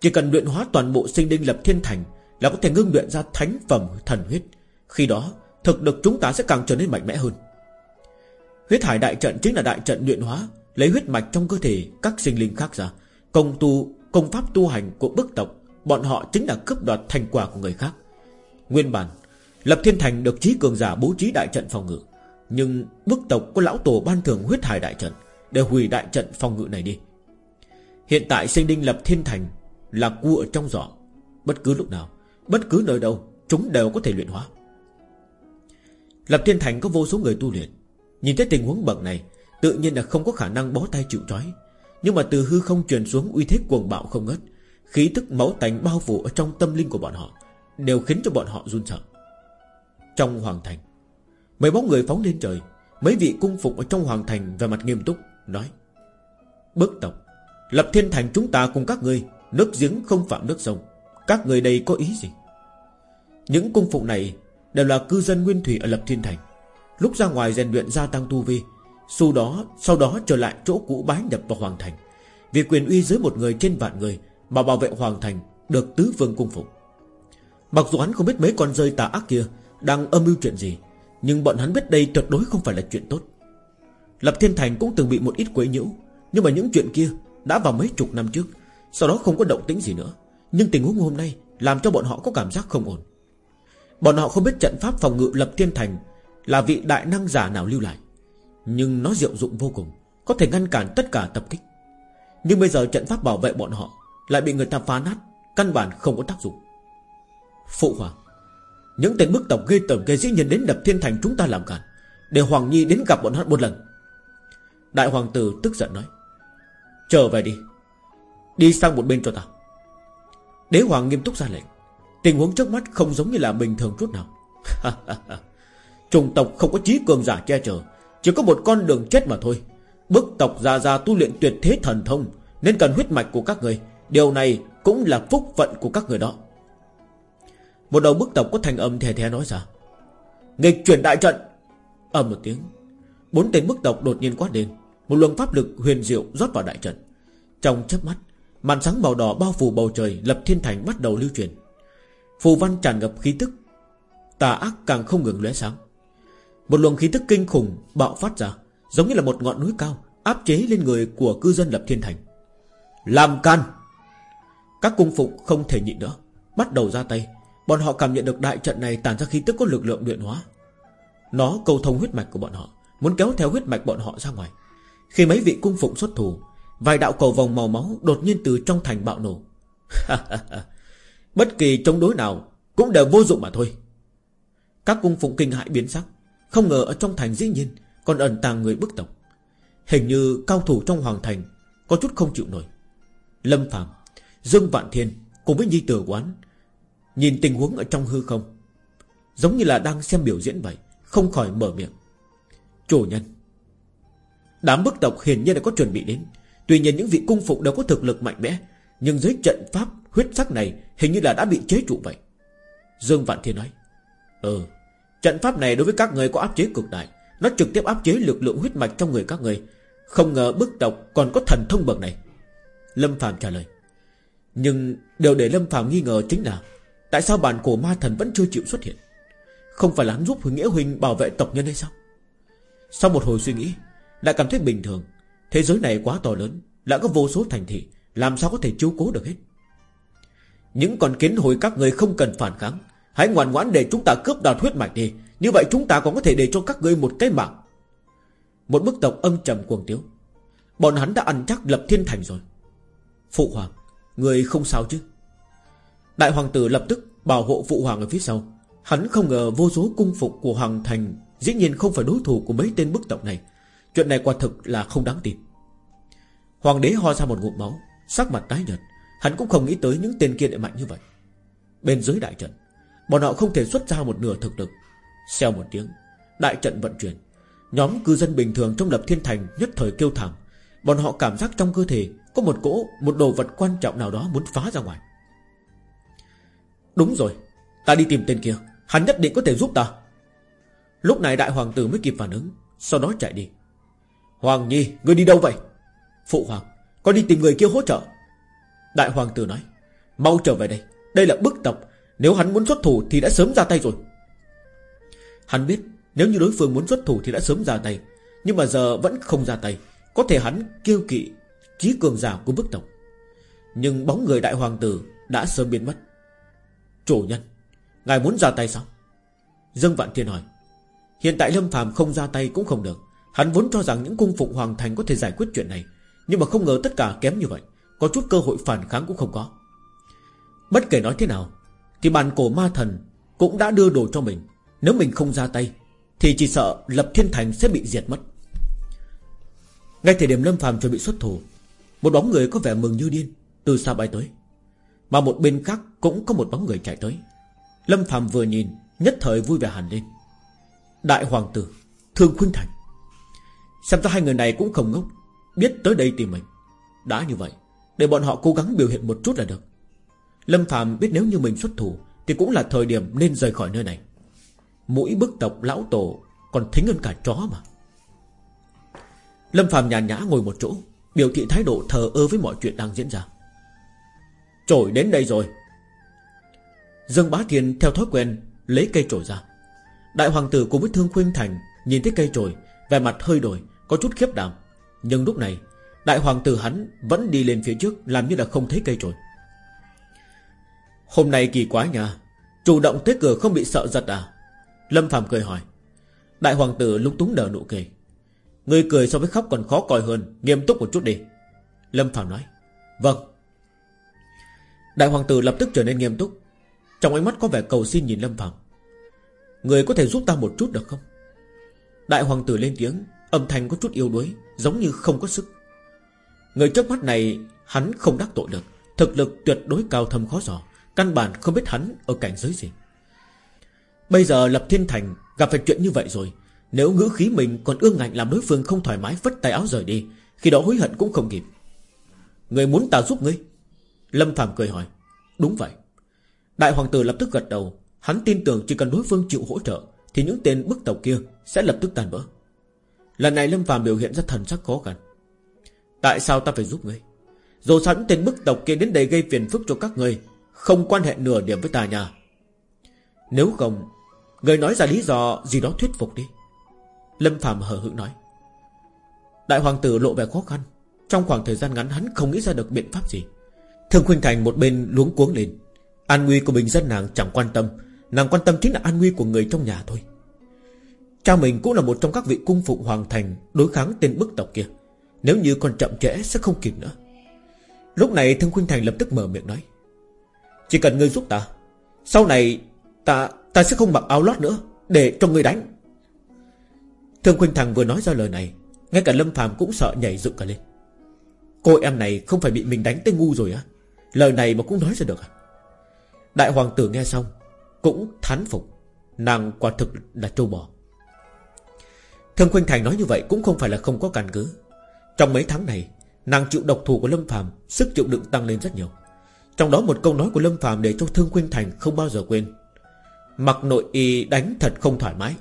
chỉ cần luyện hóa toàn bộ sinh đinh lập thiên thành Là có thể ngưng luyện ra thánh phẩm thần huyết. Khi đó, Thực lực chúng ta sẽ càng trở nên mạnh mẽ hơn. Huyết hải đại trận chính là đại trận luyện hóa, Lấy huyết mạch trong cơ thể các sinh linh khác ra. Công tu, Công pháp tu hành của bức tộc, Bọn họ chính là cướp đoạt thành quả của người khác. Nguyên bản, Lập Thiên Thành được trí cường giả bố trí đại trận phòng ngự. Nhưng bức tộc có lão tổ ban thường huyết hải đại trận Để hủy đại trận phòng ngự này đi. Hiện tại sinh đinh Lập Thiên Thành là cua ở trong giỏ. Bất cứ lúc nào, Bất cứ nơi đâu, Chúng đều có thể luyện hóa. Lập Thiên Thành có vô số người tu luyện. Nhìn thấy tình huống bậc này, Tự nhiên là không có khả năng bó tay chịu trói. Nhưng mà từ hư không truyền xuống uy thế cuồng bạo không ngớt, Khí tức máu tành bao phủ ở trong tâm linh của bọn họ, Đều khiến cho bọn họ run sợ. Trong hoàng thành, Mấy bóng người phóng lên trời, Mấy vị cung phục ở trong hoàng thành về mặt nghiêm túc, Nói, Bức tộc, Lập thiên thành chúng ta cùng các ngươi Nước giếng không phạm nước sông. Các người đây có ý gì? Những cung phụng này Đều là cư dân nguyên thủy ở Lập Thiên Thành. Lúc ra ngoài rèn luyện gia tăng tu vi Sau đó Sau đó trở lại chỗ cũ bái nhập vào Hoàng Thành. Vì quyền uy dưới một người trên vạn người Mà bảo vệ Hoàng Thành Được tứ vương cung phục Mặc dù hắn không biết mấy con rơi tà ác kia Đang âm mưu chuyện gì, Nhưng bọn hắn biết đây tuyệt đối không phải là chuyện tốt. Lập Thiên Thành cũng từng bị một ít quấy nhiễu, Nhưng mà những chuyện kia Đã vào mấy chục năm trước. Sau đó không có động tĩnh gì nữa. Nhưng tình huống hôm nay Làm cho bọn họ có cảm giác không ổn. Bọn họ không biết trận pháp phòng ngự lập thiên thành Là vị đại năng giả nào lưu lại. Nhưng nó diệu dụng vô cùng, Có thể ngăn cản tất cả tập kích. Nhưng bây giờ trận pháp bảo vệ bọn họ Lại bị người ta phá nát, Căn bản không có tác dụng. Phụ hoàng Những tên bức tộc gây tởm gây dĩ nhiên đến đập thiên thành chúng ta làm cản, Để Hoàng Nhi đến gặp bọn họ một lần. Đại hoàng tử tức giận nói, Trở về đi Đi sang một bên cho ta Đế hoàng nghiêm túc ra lệnh. Tình huống trước mắt không giống như là bình thường chút nào. Trùng tộc không có trí cường giả che chở, Chỉ có một con đường chết mà thôi. Bức tộc già già tu luyện tuyệt thế thần thông, Nên cần huyết mạch của các người. Điều này cũng là phúc phận của các người đó. Một đầu bức tộc có thành âm thè thè nói ra. Nghịch chuyển đại trận. Ầm một tiếng. Bốn tên bức tộc đột nhiên quát lên. Một luồng pháp lực huyền diệu rót vào đại trận. Trong chớp mắt Màn sáng màu đỏ bao phủ bầu trời, Lập thiên thành bắt đầu lưu truyền. Phù văn tràn ngập khí tức, Tà ác càng không ngừng lóe sáng. Một luồng khí tức kinh khủng bạo phát ra, Giống như là một ngọn núi cao, Áp chế lên người của cư dân lập thiên thành. Làm can Các cung phụng không thể nhịn nữa, Bắt đầu ra tay. Bọn họ cảm nhận được đại trận này tàn ra khí tức có lực lượng luyện hóa. Nó cầu thông huyết mạch của bọn họ, Muốn kéo theo huyết mạch bọn họ ra ngoài. Khi mấy vị cung phụng xuất thủ Vài đạo cầu vòng màu máu đột nhiên từ trong thành bạo nổ. Bất kỳ chống đối nào Cũng đều vô dụng mà thôi. Các cung phụng kinh hại biến sắc, Không ngờ ở trong thành dĩ nhiên Còn ẩn tàng người bức tộc. Hình như cao thủ trong hoàng thành Có chút không chịu nổi. Lâm Phạm Dương Vạn Thiên cùng với Nhi Tử Quán Nhìn tình huống ở trong hư không, Giống như là đang xem biểu diễn vậy, Không khỏi mở miệng. Chủ nhân, Đám bức tộc hiển nhiên đã có chuẩn bị đến Tuy nhiên những vị cung phụng đều có thực lực mạnh mẽ, Nhưng dưới trận pháp huyết sắc này Hình như là đã bị chế trụ vậy. Dương Vạn Thiên nói Ừ Trận pháp này đối với các người có áp chế cực đại, Nó trực tiếp áp chế lực lượng huyết mạch trong người các người. Không ngờ bức tộc còn có thần thông bậc này. Lâm Phạm trả lời, Nhưng điều để Lâm Phạm nghi ngờ chính là Tại sao bản cổ ma thần vẫn chưa chịu xuất hiện? Không phải là hắn giúp Huỳnh Nghĩa Huỳnh bảo vệ tộc nhân hay sao? Sau một hồi suy nghĩ, Lại cảm thấy bình thường Thế giới này quá to lớn, Đã có vô số thành thị, Làm sao có thể chiếu cố được hết? Những con kiến hồi các người không cần phản kháng, Hãy ngoan ngoãn để chúng ta cướp đoạt huyết mạch đi. Như vậy chúng ta còn có thể để cho các ngươi một cái mạng. Một bức tộc âm trầm cuồng tiếu. Bọn hắn đã ăn chắc lập thiên thành rồi. Phụ hoàng, Người không sao chứ? Đại hoàng tử lập tức bảo hộ phụ hoàng ở phía sau. Hắn không ngờ vô số cung phục của hoàng thành Dĩ nhiên không phải đối thủ của mấy tên bức tộc này. Chuyện này quả thực là không đáng tin. Hoàng đế ho ra một ngụm máu Sắc mặt tái nhợt Hắn cũng không nghĩ tới những tên kia lại mạnh như vậy. Bên dưới đại trận Bọn họ không thể xuất ra một nửa thực lực. Xeo một tiếng Đại trận vận chuyển. Nhóm cư dân bình thường trong lập thiên thành nhất thời kêu thảm. Bọn họ cảm giác trong cơ thể Có một cỗ, một đồ vật quan trọng nào đó muốn phá ra ngoài. Đúng rồi Ta đi tìm tên kia. Hắn nhất định có thể giúp ta. Lúc này đại hoàng tử mới kịp phản ứng Sau đó chạy đi. Hoàng Nhi, ngươi đi đâu vậy? Phụ hoàng, con đi tìm người kia hỗ trợ. Đại hoàng tử nói, mau trở về đây, đây là bức tập, nếu hắn muốn xuất thủ thì đã sớm ra tay rồi. Hắn biết, nếu như đối phương muốn xuất thủ thì đã sớm ra tay, nhưng mà giờ vẫn không ra tay, có thể hắn kêu kỵ trí cường giả của bức tộc. Nhưng bóng người đại hoàng tử đã sớm biến mất. Chủ nhân, ngài muốn ra tay sao? Dương Vạn Thiên hỏi. Hiện tại Lâm Phàm không ra tay cũng không được. Hắn vốn cho rằng những cung phụng hoàng thành có thể giải quyết chuyện này, Nhưng mà không ngờ tất cả kém như vậy, Có chút cơ hội phản kháng cũng không có. Bất kể nói thế nào, Thì bàn cổ ma thần Cũng đã đưa đồ cho mình. Nếu mình không ra tay, Thì chỉ sợ lập thiên thành sẽ bị diệt mất. Ngay thời điểm Lâm phàm chuẩn bị xuất thủ, Một bóng người có vẻ mừng như điên Từ xa bay tới, Mà một bên khác cũng có một bóng người chạy tới. Lâm phàm vừa nhìn, Nhất thời vui vẻ hẳn lên. Đại hoàng tử, Thương Khuynh Thành. Xem ra hai người này cũng không ngốc. Biết tới đây tìm mình. Đã như vậy, Để bọn họ cố gắng biểu hiện một chút là được. Lâm Phạm biết nếu như mình xuất thủ, Thì cũng là thời điểm nên rời khỏi nơi này. Mũi bức tộc lão tổ Còn thính hơn cả chó mà. Lâm Phạm nhàn nhã ngồi một chỗ, Biểu thị thái độ thờ ơ với mọi chuyện đang diễn ra. Trổi đến đây rồi. Dương Bá Thiên theo thói quen Lấy cây trổi ra. Đại hoàng tử cùng với Thương khuyên Thành Nhìn thấy cây trổi về mặt hơi đổi, Có chút khiếp đảm. Nhưng lúc này, Đại hoàng tử hắn vẫn đi lên phía trước, Làm như là không thấy cây trồi. Hôm nay kỳ quá nha, Chủ động tới cửa không bị sợ giật à? Lâm Phạm cười hỏi. Đại hoàng tử lúc túng nở nụ cười. Người cười so với khóc còn khó coi hơn, Nghiêm túc một chút đi. Lâm Phạm nói. Vâng. Đại hoàng tử lập tức trở nên nghiêm túc. Trong ánh mắt có vẻ cầu xin nhìn Lâm Phạm Người có thể giúp ta một chút được không? Đại hoàng tử lên tiếng, Âm thanh có chút yếu đuối, Giống như không có sức. Người trước mắt này, hắn không đắc tội được, Thực lực tuyệt đối cao thâm khó dò, Căn bản không biết hắn ở cảnh giới gì. Bây giờ lập thiên thành, Gặp phải chuyện như vậy rồi, Nếu ngữ khí mình còn ương ngạnh làm đối phương không thoải mái Vất tay áo rời đi, Khi đó hối hận cũng không kịp. Người muốn ta giúp ngươi? Lâm Phạm cười hỏi. Đúng vậy. Đại hoàng tử lập tức gật đầu, Hắn tin tưởng chỉ cần đối phương chịu hỗ trợ thì những tên bức tộc kia sẽ lập tức tàn vỡ. Lần này Lâm Phạm biểu hiện ra thần sắc khó khăn. Tại sao ta phải giúp ngươi? Dù sao những tên bức tộc kia đến đây gây phiền phức cho các ngươi, Không quan hệ nửa điểm với ta nhà Nếu không, Người nói ra lý do gì đó thuyết phục đi. Lâm Phạm hờ hững nói. Đại hoàng tử lộ vẻ khó khăn. Trong khoảng thời gian ngắn hắn không nghĩ ra được biện pháp gì. Thường Khuynh Thành một bên luống cuống lên. An nguy của bình dân nàng chẳng quan tâm. Nàng quan tâm chính là an nguy của người trong nhà thôi. Cha mình cũng là một trong các vị cung phụng hoàng thành Đối kháng tên bức tộc kia. Nếu như còn chậm trễ sẽ không kịp nữa. Lúc này Thương Khuynh Thành lập tức mở miệng nói, Chỉ cần ngươi giúp ta, Sau này ta ta sẽ không mặc áo lót nữa Để cho ngươi đánh. Thương Khuynh Thành vừa nói ra lời này, Ngay cả Lâm Phàm cũng sợ nhảy dựng cả lên. Cô em này không phải bị mình đánh tới ngu rồi á. Lời này mà cũng nói ra được à? Đại hoàng tử nghe xong cũng thán phục. Nàng quả thực là trâu bò. Thương Khuynh Thành nói như vậy Cũng không phải là không có căn cứ. Trong mấy tháng này, Nàng chịu độc thù của Lâm Phàm, Sức chịu đựng tăng lên rất nhiều. Trong đó một câu nói của Lâm Phàm Để cho Thương Khuynh Thành không bao giờ quên. Mặc nội y đánh thật không thoải mái.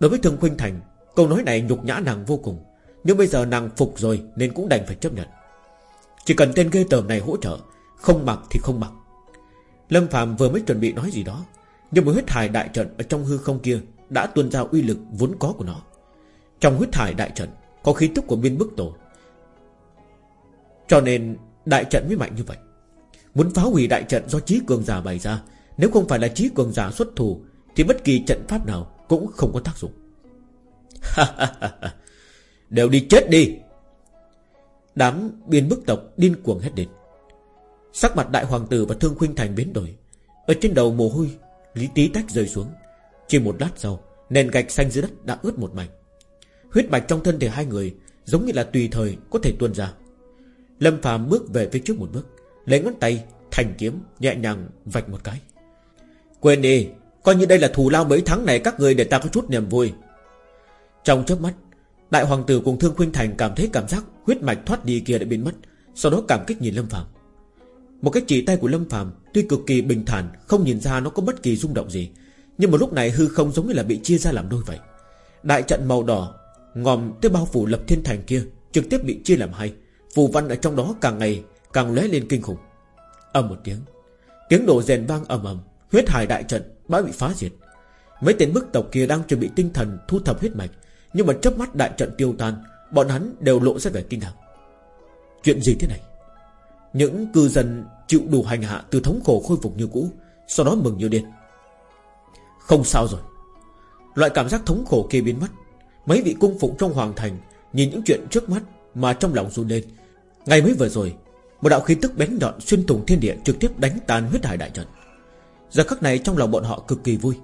Đối với Thương Khuynh Thành, Câu nói này nhục nhã nàng vô cùng. Nhưng bây giờ nàng phục rồi Nên cũng đành phải chấp nhận. Chỉ cần tên ghê tởm này hỗ trợ, Không mặc thì không mặc. Lâm Phạm vừa mới chuẩn bị nói gì đó, Nhưng một huyết hải đại trận ở trong hư không kia Đã tuôn ra uy lực vốn có của nó. Trong huyết hải đại trận, Có khí tức của biên bức tổ. Cho nên, đại trận mới mạnh như vậy. Muốn phá hủy đại trận do trí cường giả bày ra, Nếu không phải là trí cường giả xuất thủ, Thì bất kỳ trận pháp nào Cũng không có tác dụng. Đều đi chết đi. Đám biên bức tộc điên cuồng hết đến Sắc mặt đại hoàng tử và thương khuynh thành biến đổi. Ở trên đầu mồ hôi Lý tí tách rơi xuống. Chỉ một lát sau Nền gạch xanh dưới đất đã ướt một mảnh. Huyết mạch trong thân thể hai người Giống như là tùy thời có thể tuôn ra. Lâm phàm bước về phía trước một bước Lấy ngón tay thành kiếm Nhẹ nhàng vạch một cái. Quên đi Coi như đây là thù lao mấy tháng này các người để ta có chút niềm vui. Trong chớp mắt Đại hoàng tử cùng Thương Khuynh Thành cảm thấy cảm giác huyết mạch thoát đi kia đã biến mất, sau đó cảm kích nhìn Lâm Phàm. Một cái chỉ tay của Lâm Phàm tuy cực kỳ bình thản, không nhìn ra nó có bất kỳ rung động gì, nhưng mà lúc này hư không giống như là bị chia ra làm đôi vậy. Đại trận màu đỏ ngòm tới bao phủ lập thiên thành kia trực tiếp bị chia làm hai, phù văn ở trong đó càng ngày càng lóe lên kinh khủng. ầm một tiếng, tiếng đổ rèn vang ầm ầm, huyết hải đại trận đã bị phá diệt. Mấy tên bức tộc kia đang chuẩn bị tinh thần thu thập huyết mạch, nhưng mà chớp mắt đại trận tiêu tan Bọn hắn đều lộ ra vẻ kinh ngạc Chuyện gì thế này những cư dân chịu đủ hành hạ Từ thống khổ khôi phục như cũ, Sau đó mừng như điên. Không sao rồi. Loại cảm giác thống khổ kia biến mất, Mấy vị cung phụng trong hoàng thành Nhìn những chuyện trước mắt mà trong lòng run lên. Ngay mới vừa rồi, Một đạo khí tức bén nhọn xuyên thủng thiên địa Trực tiếp đánh tan huyết hải đại trận. Giờ khắc này trong lòng bọn họ cực kỳ vui.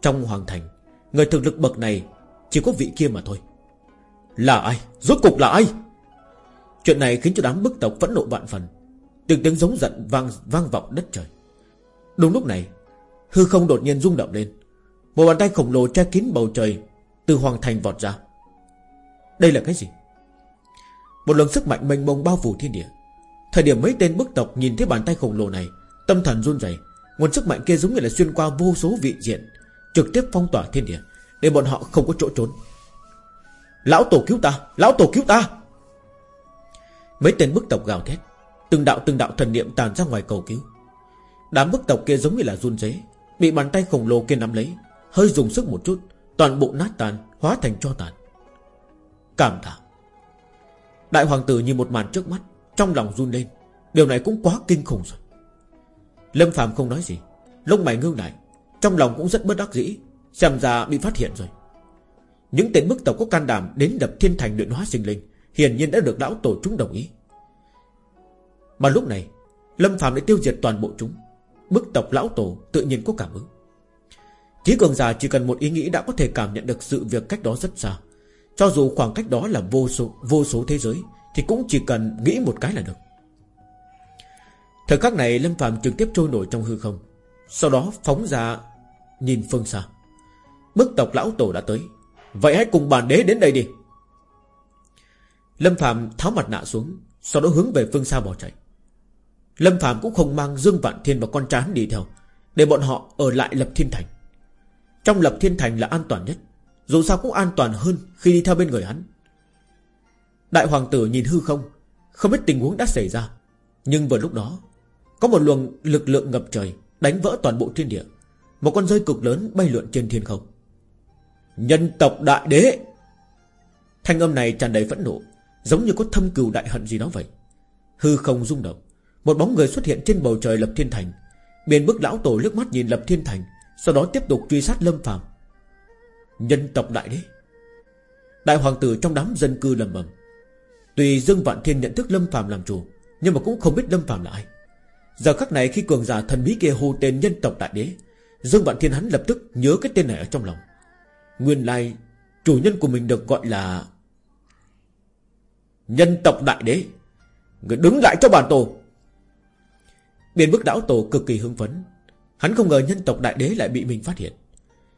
Trong hoàng thành, Người thực lực bậc này chỉ có vị kia mà thôi. Là ai? Rốt cục là ai? Chuyện này khiến cho đám bức tộc phẫn nộ vạn phần. Từng tiếng giống giận vang, vang vọng đất trời. Đúng lúc này Hư không đột nhiên rung động lên. Một bàn tay khổng lồ che kín bầu trời Từ hoàng thành vọt ra. Đây là cái gì? Một luồng sức mạnh mênh mông bao phủ thiên địa. Thời điểm mấy tên bức tộc nhìn thấy bàn tay khổng lồ này Tâm thần run rẩy. Nguồn sức mạnh kia giống như là xuyên qua vô số vị diện Trực tiếp phong tỏa thiên địa để bọn họ không có chỗ trốn. Lão tổ cứu ta! Lão tổ cứu ta! Mấy tên bức tộc gào thét. Từng đạo từng đạo thần niệm tàn ra ngoài cầu cứu. Đám bức tộc kia giống như là run rế, Bị bàn tay khổng lồ kia nắm lấy, Hơi dùng sức một chút, Toàn bộ nát tàn Hóa thành cho tàn. Cảm tạ Đại hoàng tử nhìn một màn trước mắt, Trong lòng run lên. Điều này cũng quá kinh khủng rồi. Lâm phàm không nói gì, Lông mày ngưng lại, Trong lòng cũng rất bất đắc dĩ, Xem ra bị phát hiện rồi. Những tên bức tộc có can đảm đến đập thiên thành luyện hóa sinh linh Hiển nhiên đã được lão tổ chúng đồng ý. Mà lúc này, Lâm Phạm đã tiêu diệt toàn bộ chúng. Bức tộc lão tổ tự nhiên có cảm ứng. Chí cường già chỉ cần một ý nghĩ đã có thể cảm nhận được sự việc cách đó rất xa. Cho dù khoảng cách đó là vô số vô số thế giới, Thì cũng chỉ cần nghĩ một cái là được. Thời khắc này, Lâm Phạm trực tiếp trôi nổi trong hư không. Sau đó, phóng ra, Nhìn phương xa. Bức tộc lão tổ đã tới. Vậy hãy cùng bản đế đến đây đi. Lâm Phạm tháo mặt nạ xuống, Sau đó hướng về phương xa bỏ chạy. Lâm Phạm cũng không mang Dương Vạn Thiên và con trán đi theo, Để bọn họ ở lại Lập Thiên Thành. Trong Lập Thiên Thành là an toàn nhất, Dù sao cũng an toàn hơn khi đi theo bên người hắn. Đại Hoàng tử nhìn hư không Không biết tình huống đã xảy ra, Nhưng vừa lúc đó, Có một luồng lực lượng ngập trời Đánh vỡ toàn bộ thiên địa, Một con rơi cực lớn bay lượn trên thiên không. Nhân tộc đại đế! Thanh âm này tràn đầy phẫn nộ Giống như có thâm cừu đại hận gì đó vậy. Hư không rung động. Một bóng người xuất hiện trên bầu trời Lập Thiên Thành. Biển bức lão tổ nước mắt nhìn Lập Thiên Thành, Sau đó tiếp tục truy sát Lâm phạm. Nhân tộc đại đế. Đại hoàng tử trong đám dân cư lầm bầm. Tuy Dương Vạn Thiên nhận thức Lâm phạm làm chủ, Nhưng mà cũng không biết Lâm phạm là ai. Giờ khắc này khi cường giả thần bí kia hô tên nhân tộc đại đế, Dương Vạn Thiên hắn lập tức nhớ cái tên này ở trong lòng. Nguyên lai, Chủ nhân của mình được gọi là Nhân tộc đại đế. Người đứng lại cho bản tổ. Biên bức đảo tổ cực kỳ hưng phấn. Hắn không ngờ nhân tộc đại đế lại bị mình phát hiện.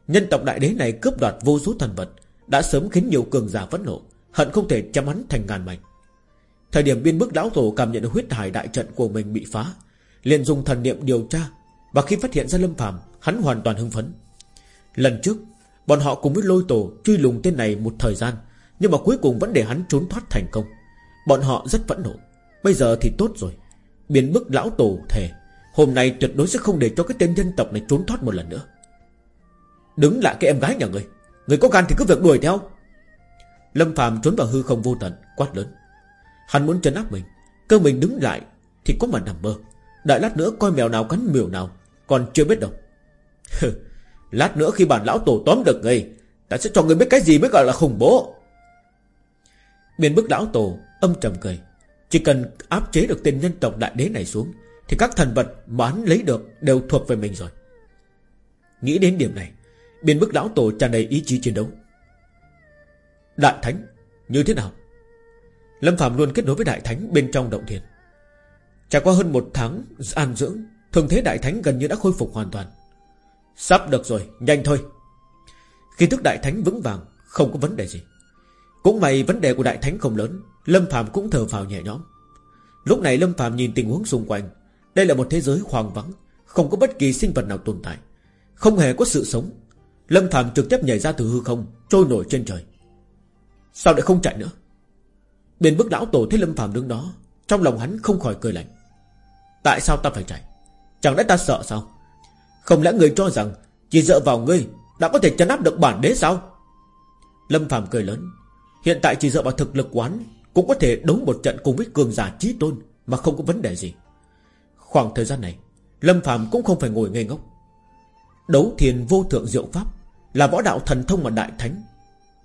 Nhân tộc đại đế này cướp đoạt vô số thần vật, Đã sớm khiến nhiều cường giả phẫn nộ, Hận không thể chăm hắn thành ngàn mảnh. Thời điểm biên bức lão tổ cảm nhận huyết hải đại trận của mình bị phá, liền dùng thần niệm điều tra, Và khi phát hiện ra lâm phàm, Hắn hoàn toàn hưng phấn. Lần trước, Bọn họ cùng với lôi tổ truy lùng tên này một thời gian, Nhưng mà cuối cùng vẫn để hắn trốn thoát thành công. Bọn họ rất phẫn nộ. Bây giờ thì tốt rồi. Biến bức lão tổ thề, Hôm nay tuyệt đối sẽ không để cho cái tên dân tộc này trốn thoát một lần nữa. Đứng lại cái em gái nhà người. Người có gan thì cứ việc đuổi theo. Lâm phàm trốn vào hư không vô tận, Quát lớn. Hắn muốn trấn áp mình, Cơ mình đứng lại thì có mà nằm mơ. Đợi lát nữa coi mèo nào cắn miều nào, Còn chưa biết đâu. Lát nữa khi bản lão tổ tóm được ngươi Ta sẽ cho ngươi biết cái gì mới gọi là khủng bố. Biến bức lão tổ Âm trầm cười. Chỉ cần áp chế được tên nhân tộc đại đế này xuống Thì các thần vật mà hắn lấy được Đều thuộc về mình rồi. Nghĩ đến điểm này Biên bức lão tổ tràn đầy ý chí chiến đấu. Đại thánh Như thế nào? Lâm Phạm luôn kết nối với đại thánh bên trong động thiền Trải qua hơn một tháng an dưỡng Thường thế đại thánh gần như đã khôi phục hoàn toàn. Sắp được rồi, nhanh thôi. Khi thức đại thánh vững vàng Không có vấn đề gì. Cũng may vấn đề của đại thánh không lớn, Lâm Phạm cũng thở phào nhẹ nhõm. Lúc này Lâm Phạm nhìn tình huống xung quanh, Đây là một thế giới hoang vắng, Không có bất kỳ sinh vật nào tồn tại. Không hề có sự sống. Lâm Phạm trực tiếp nhảy ra từ hư không, Trôi nổi trên trời. Sao lại không chạy nữa? Biển bức lão tổ thấy Lâm Phạm đứng đó, Trong lòng hắn không khỏi cười lạnh. Tại sao ta phải chạy? Chẳng lẽ ta sợ sao? Không lẽ người cho rằng Chỉ dựa vào ngươi Đã có thể chấn áp được bản đế sao? Lâm Phạm cười lớn. Hiện tại chỉ dựa vào thực lực quán, Cũng có thể đấu một trận cùng với cường giả trí tôn, Mà không có vấn đề gì. Khoảng thời gian này, Lâm Phạm cũng không phải ngồi ngây ngốc. Đấu thiền vô thượng diệu pháp Là võ đạo thần thông mà đại thánh,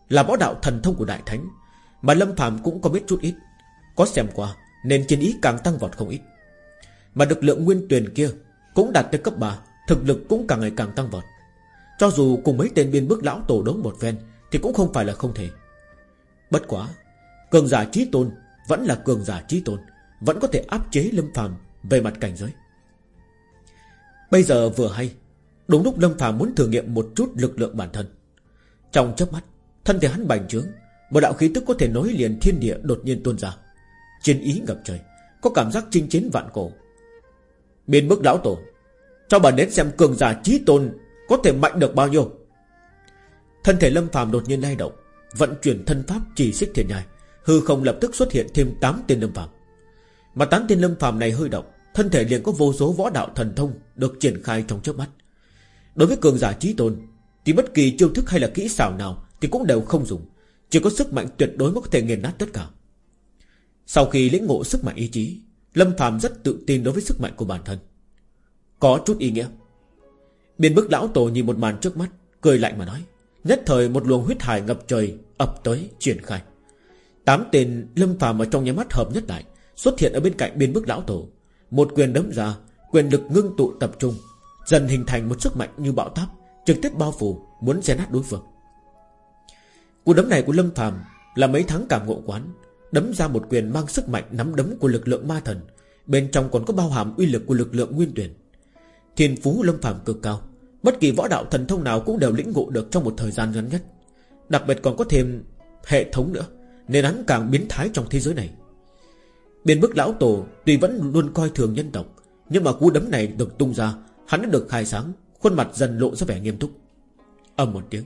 Là võ đạo thần thông của đại thánh, Mà Lâm Phạm cũng có biết chút ít, Có xem qua Nên chiến ý càng tăng vọt không ít. Mà lực lượng nguyên tuyền kia Cũng đạt tới cấp 3 Thực lực cũng càng ngày càng tăng vọt. Cho dù cùng mấy tên biên bức lão tổ đấu một ven Thì cũng không phải là không thể. Bất quá, Cường giả trí tôn Vẫn là cường giả trí tôn, Vẫn có thể áp chế Lâm phàm Về mặt cảnh giới. Bây giờ vừa hay, Đúng lúc Lâm phàm muốn thử nghiệm một chút lực lượng bản thân. Trong chớp mắt, Thân thể hắn bành trướng, Một đạo khí tức có thể nối liền thiên địa đột nhiên tuôn ra. Chiến ý ngập trời, Có cảm giác chinh chiến vạn cổ. Biên bức lão tổ, Cho bà đến xem cường giả trí tôn Có thể mạnh được bao nhiêu. Thân thể lâm phàm đột nhiên lay động Vận chuyển thân pháp chỉ xích thiền nhai, Hư không lập tức xuất hiện thêm 8 tên lâm phàm. Mà 8 tên lâm phàm này hơi động, Thân thể liền có vô số võ đạo thần thông Được triển khai trong chớp mắt. Đối với cường giả trí tôn, Thì bất kỳ chiêu thức hay là kỹ xảo nào Thì cũng đều không dùng, Chỉ có sức mạnh tuyệt đối mới có thể nghiền nát tất cả. Sau khi lĩnh ngộ sức mạnh ý chí, Lâm phàm rất tự tin đối với sức mạnh của bản thân. Có chút ý nghĩa. Biên bức lão tổ nhìn một màn trước mắt, Cười lạnh mà nói, Nhất thời một luồng huyết hải ngập trời ập tới triển khai. Tám tên Lâm Phạm ở trong nháy mắt hợp nhất lại, Xuất hiện ở bên cạnh biên bức lão tổ. Một quyền đấm ra, Quyền lực ngưng tụ tập trung, Dần hình thành một sức mạnh như bão táp, Trực tiếp bao phủ, muốn xé nát đối phương. Cú đấm này của Lâm Phạm Là mấy tháng cảm ngộ quán, Đấm ra một quyền mang sức mạnh nắm đấm của lực lượng ma thần, Bên trong còn có bao hàm uy lực của lực lượng nguyên tuyển. Thiên phú Lâm Phạm cực cao, Bất kỳ võ đạo thần thông nào cũng đều lĩnh ngộ được trong một thời gian ngắn nhất. Đặc biệt còn có thêm hệ thống nữa, Nên hắn càng biến thái trong thế giới này. Biên bức lão tổ, Tuy vẫn luôn coi thường nhân tộc, Nhưng mà cú đấm này được tung ra, Hắn đã được khai sáng, Khuôn mặt dần lộ ra vẻ nghiêm túc. Âm một tiếng.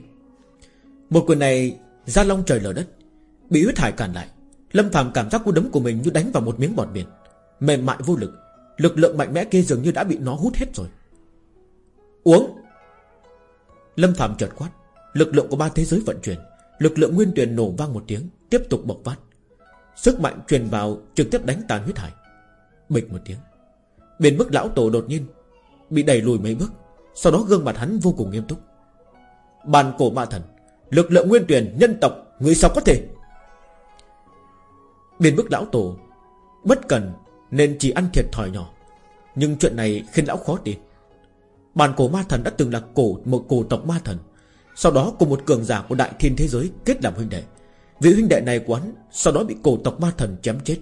Một quyền này, ra long trời lở đất, Bị huyết hải cản lại. Lâm phàm cảm giác cú đấm của mình như đánh vào một miếng bọt biển. Mềm mại vô lực Lực lượng mạnh mẽ kia dường như đã bị nó hút hết rồi. Uống! Lâm Phạm chợt quát. Lực lượng của ba thế giới vận chuyển. Lực lượng nguyên tuyển nổ vang một tiếng, Tiếp tục bộc phát. Sức mạnh truyền vào, trực tiếp đánh tàn huyết hải. Bịch một tiếng. Bên bức lão tổ đột nhiên Bị đẩy lùi mấy bước, Sau đó gương mặt hắn vô cùng nghiêm túc. Bàn cổ ma thần, Lực lượng nguyên tuyển nhân tộc, Người sao có thể? Bên bức lão tổ Bất cần nên chỉ ăn thiệt thòi nhỏ. Nhưng chuyện này khiến lão khó tin. Bàn cổ ma thần đã từng là cổ, một cổ tộc ma thần. Sau đó cùng một cường giả của đại thiên thế giới Kết làm huynh đệ. Vị huynh đệ này quán Sau đó bị cổ tộc ma thần chém chết.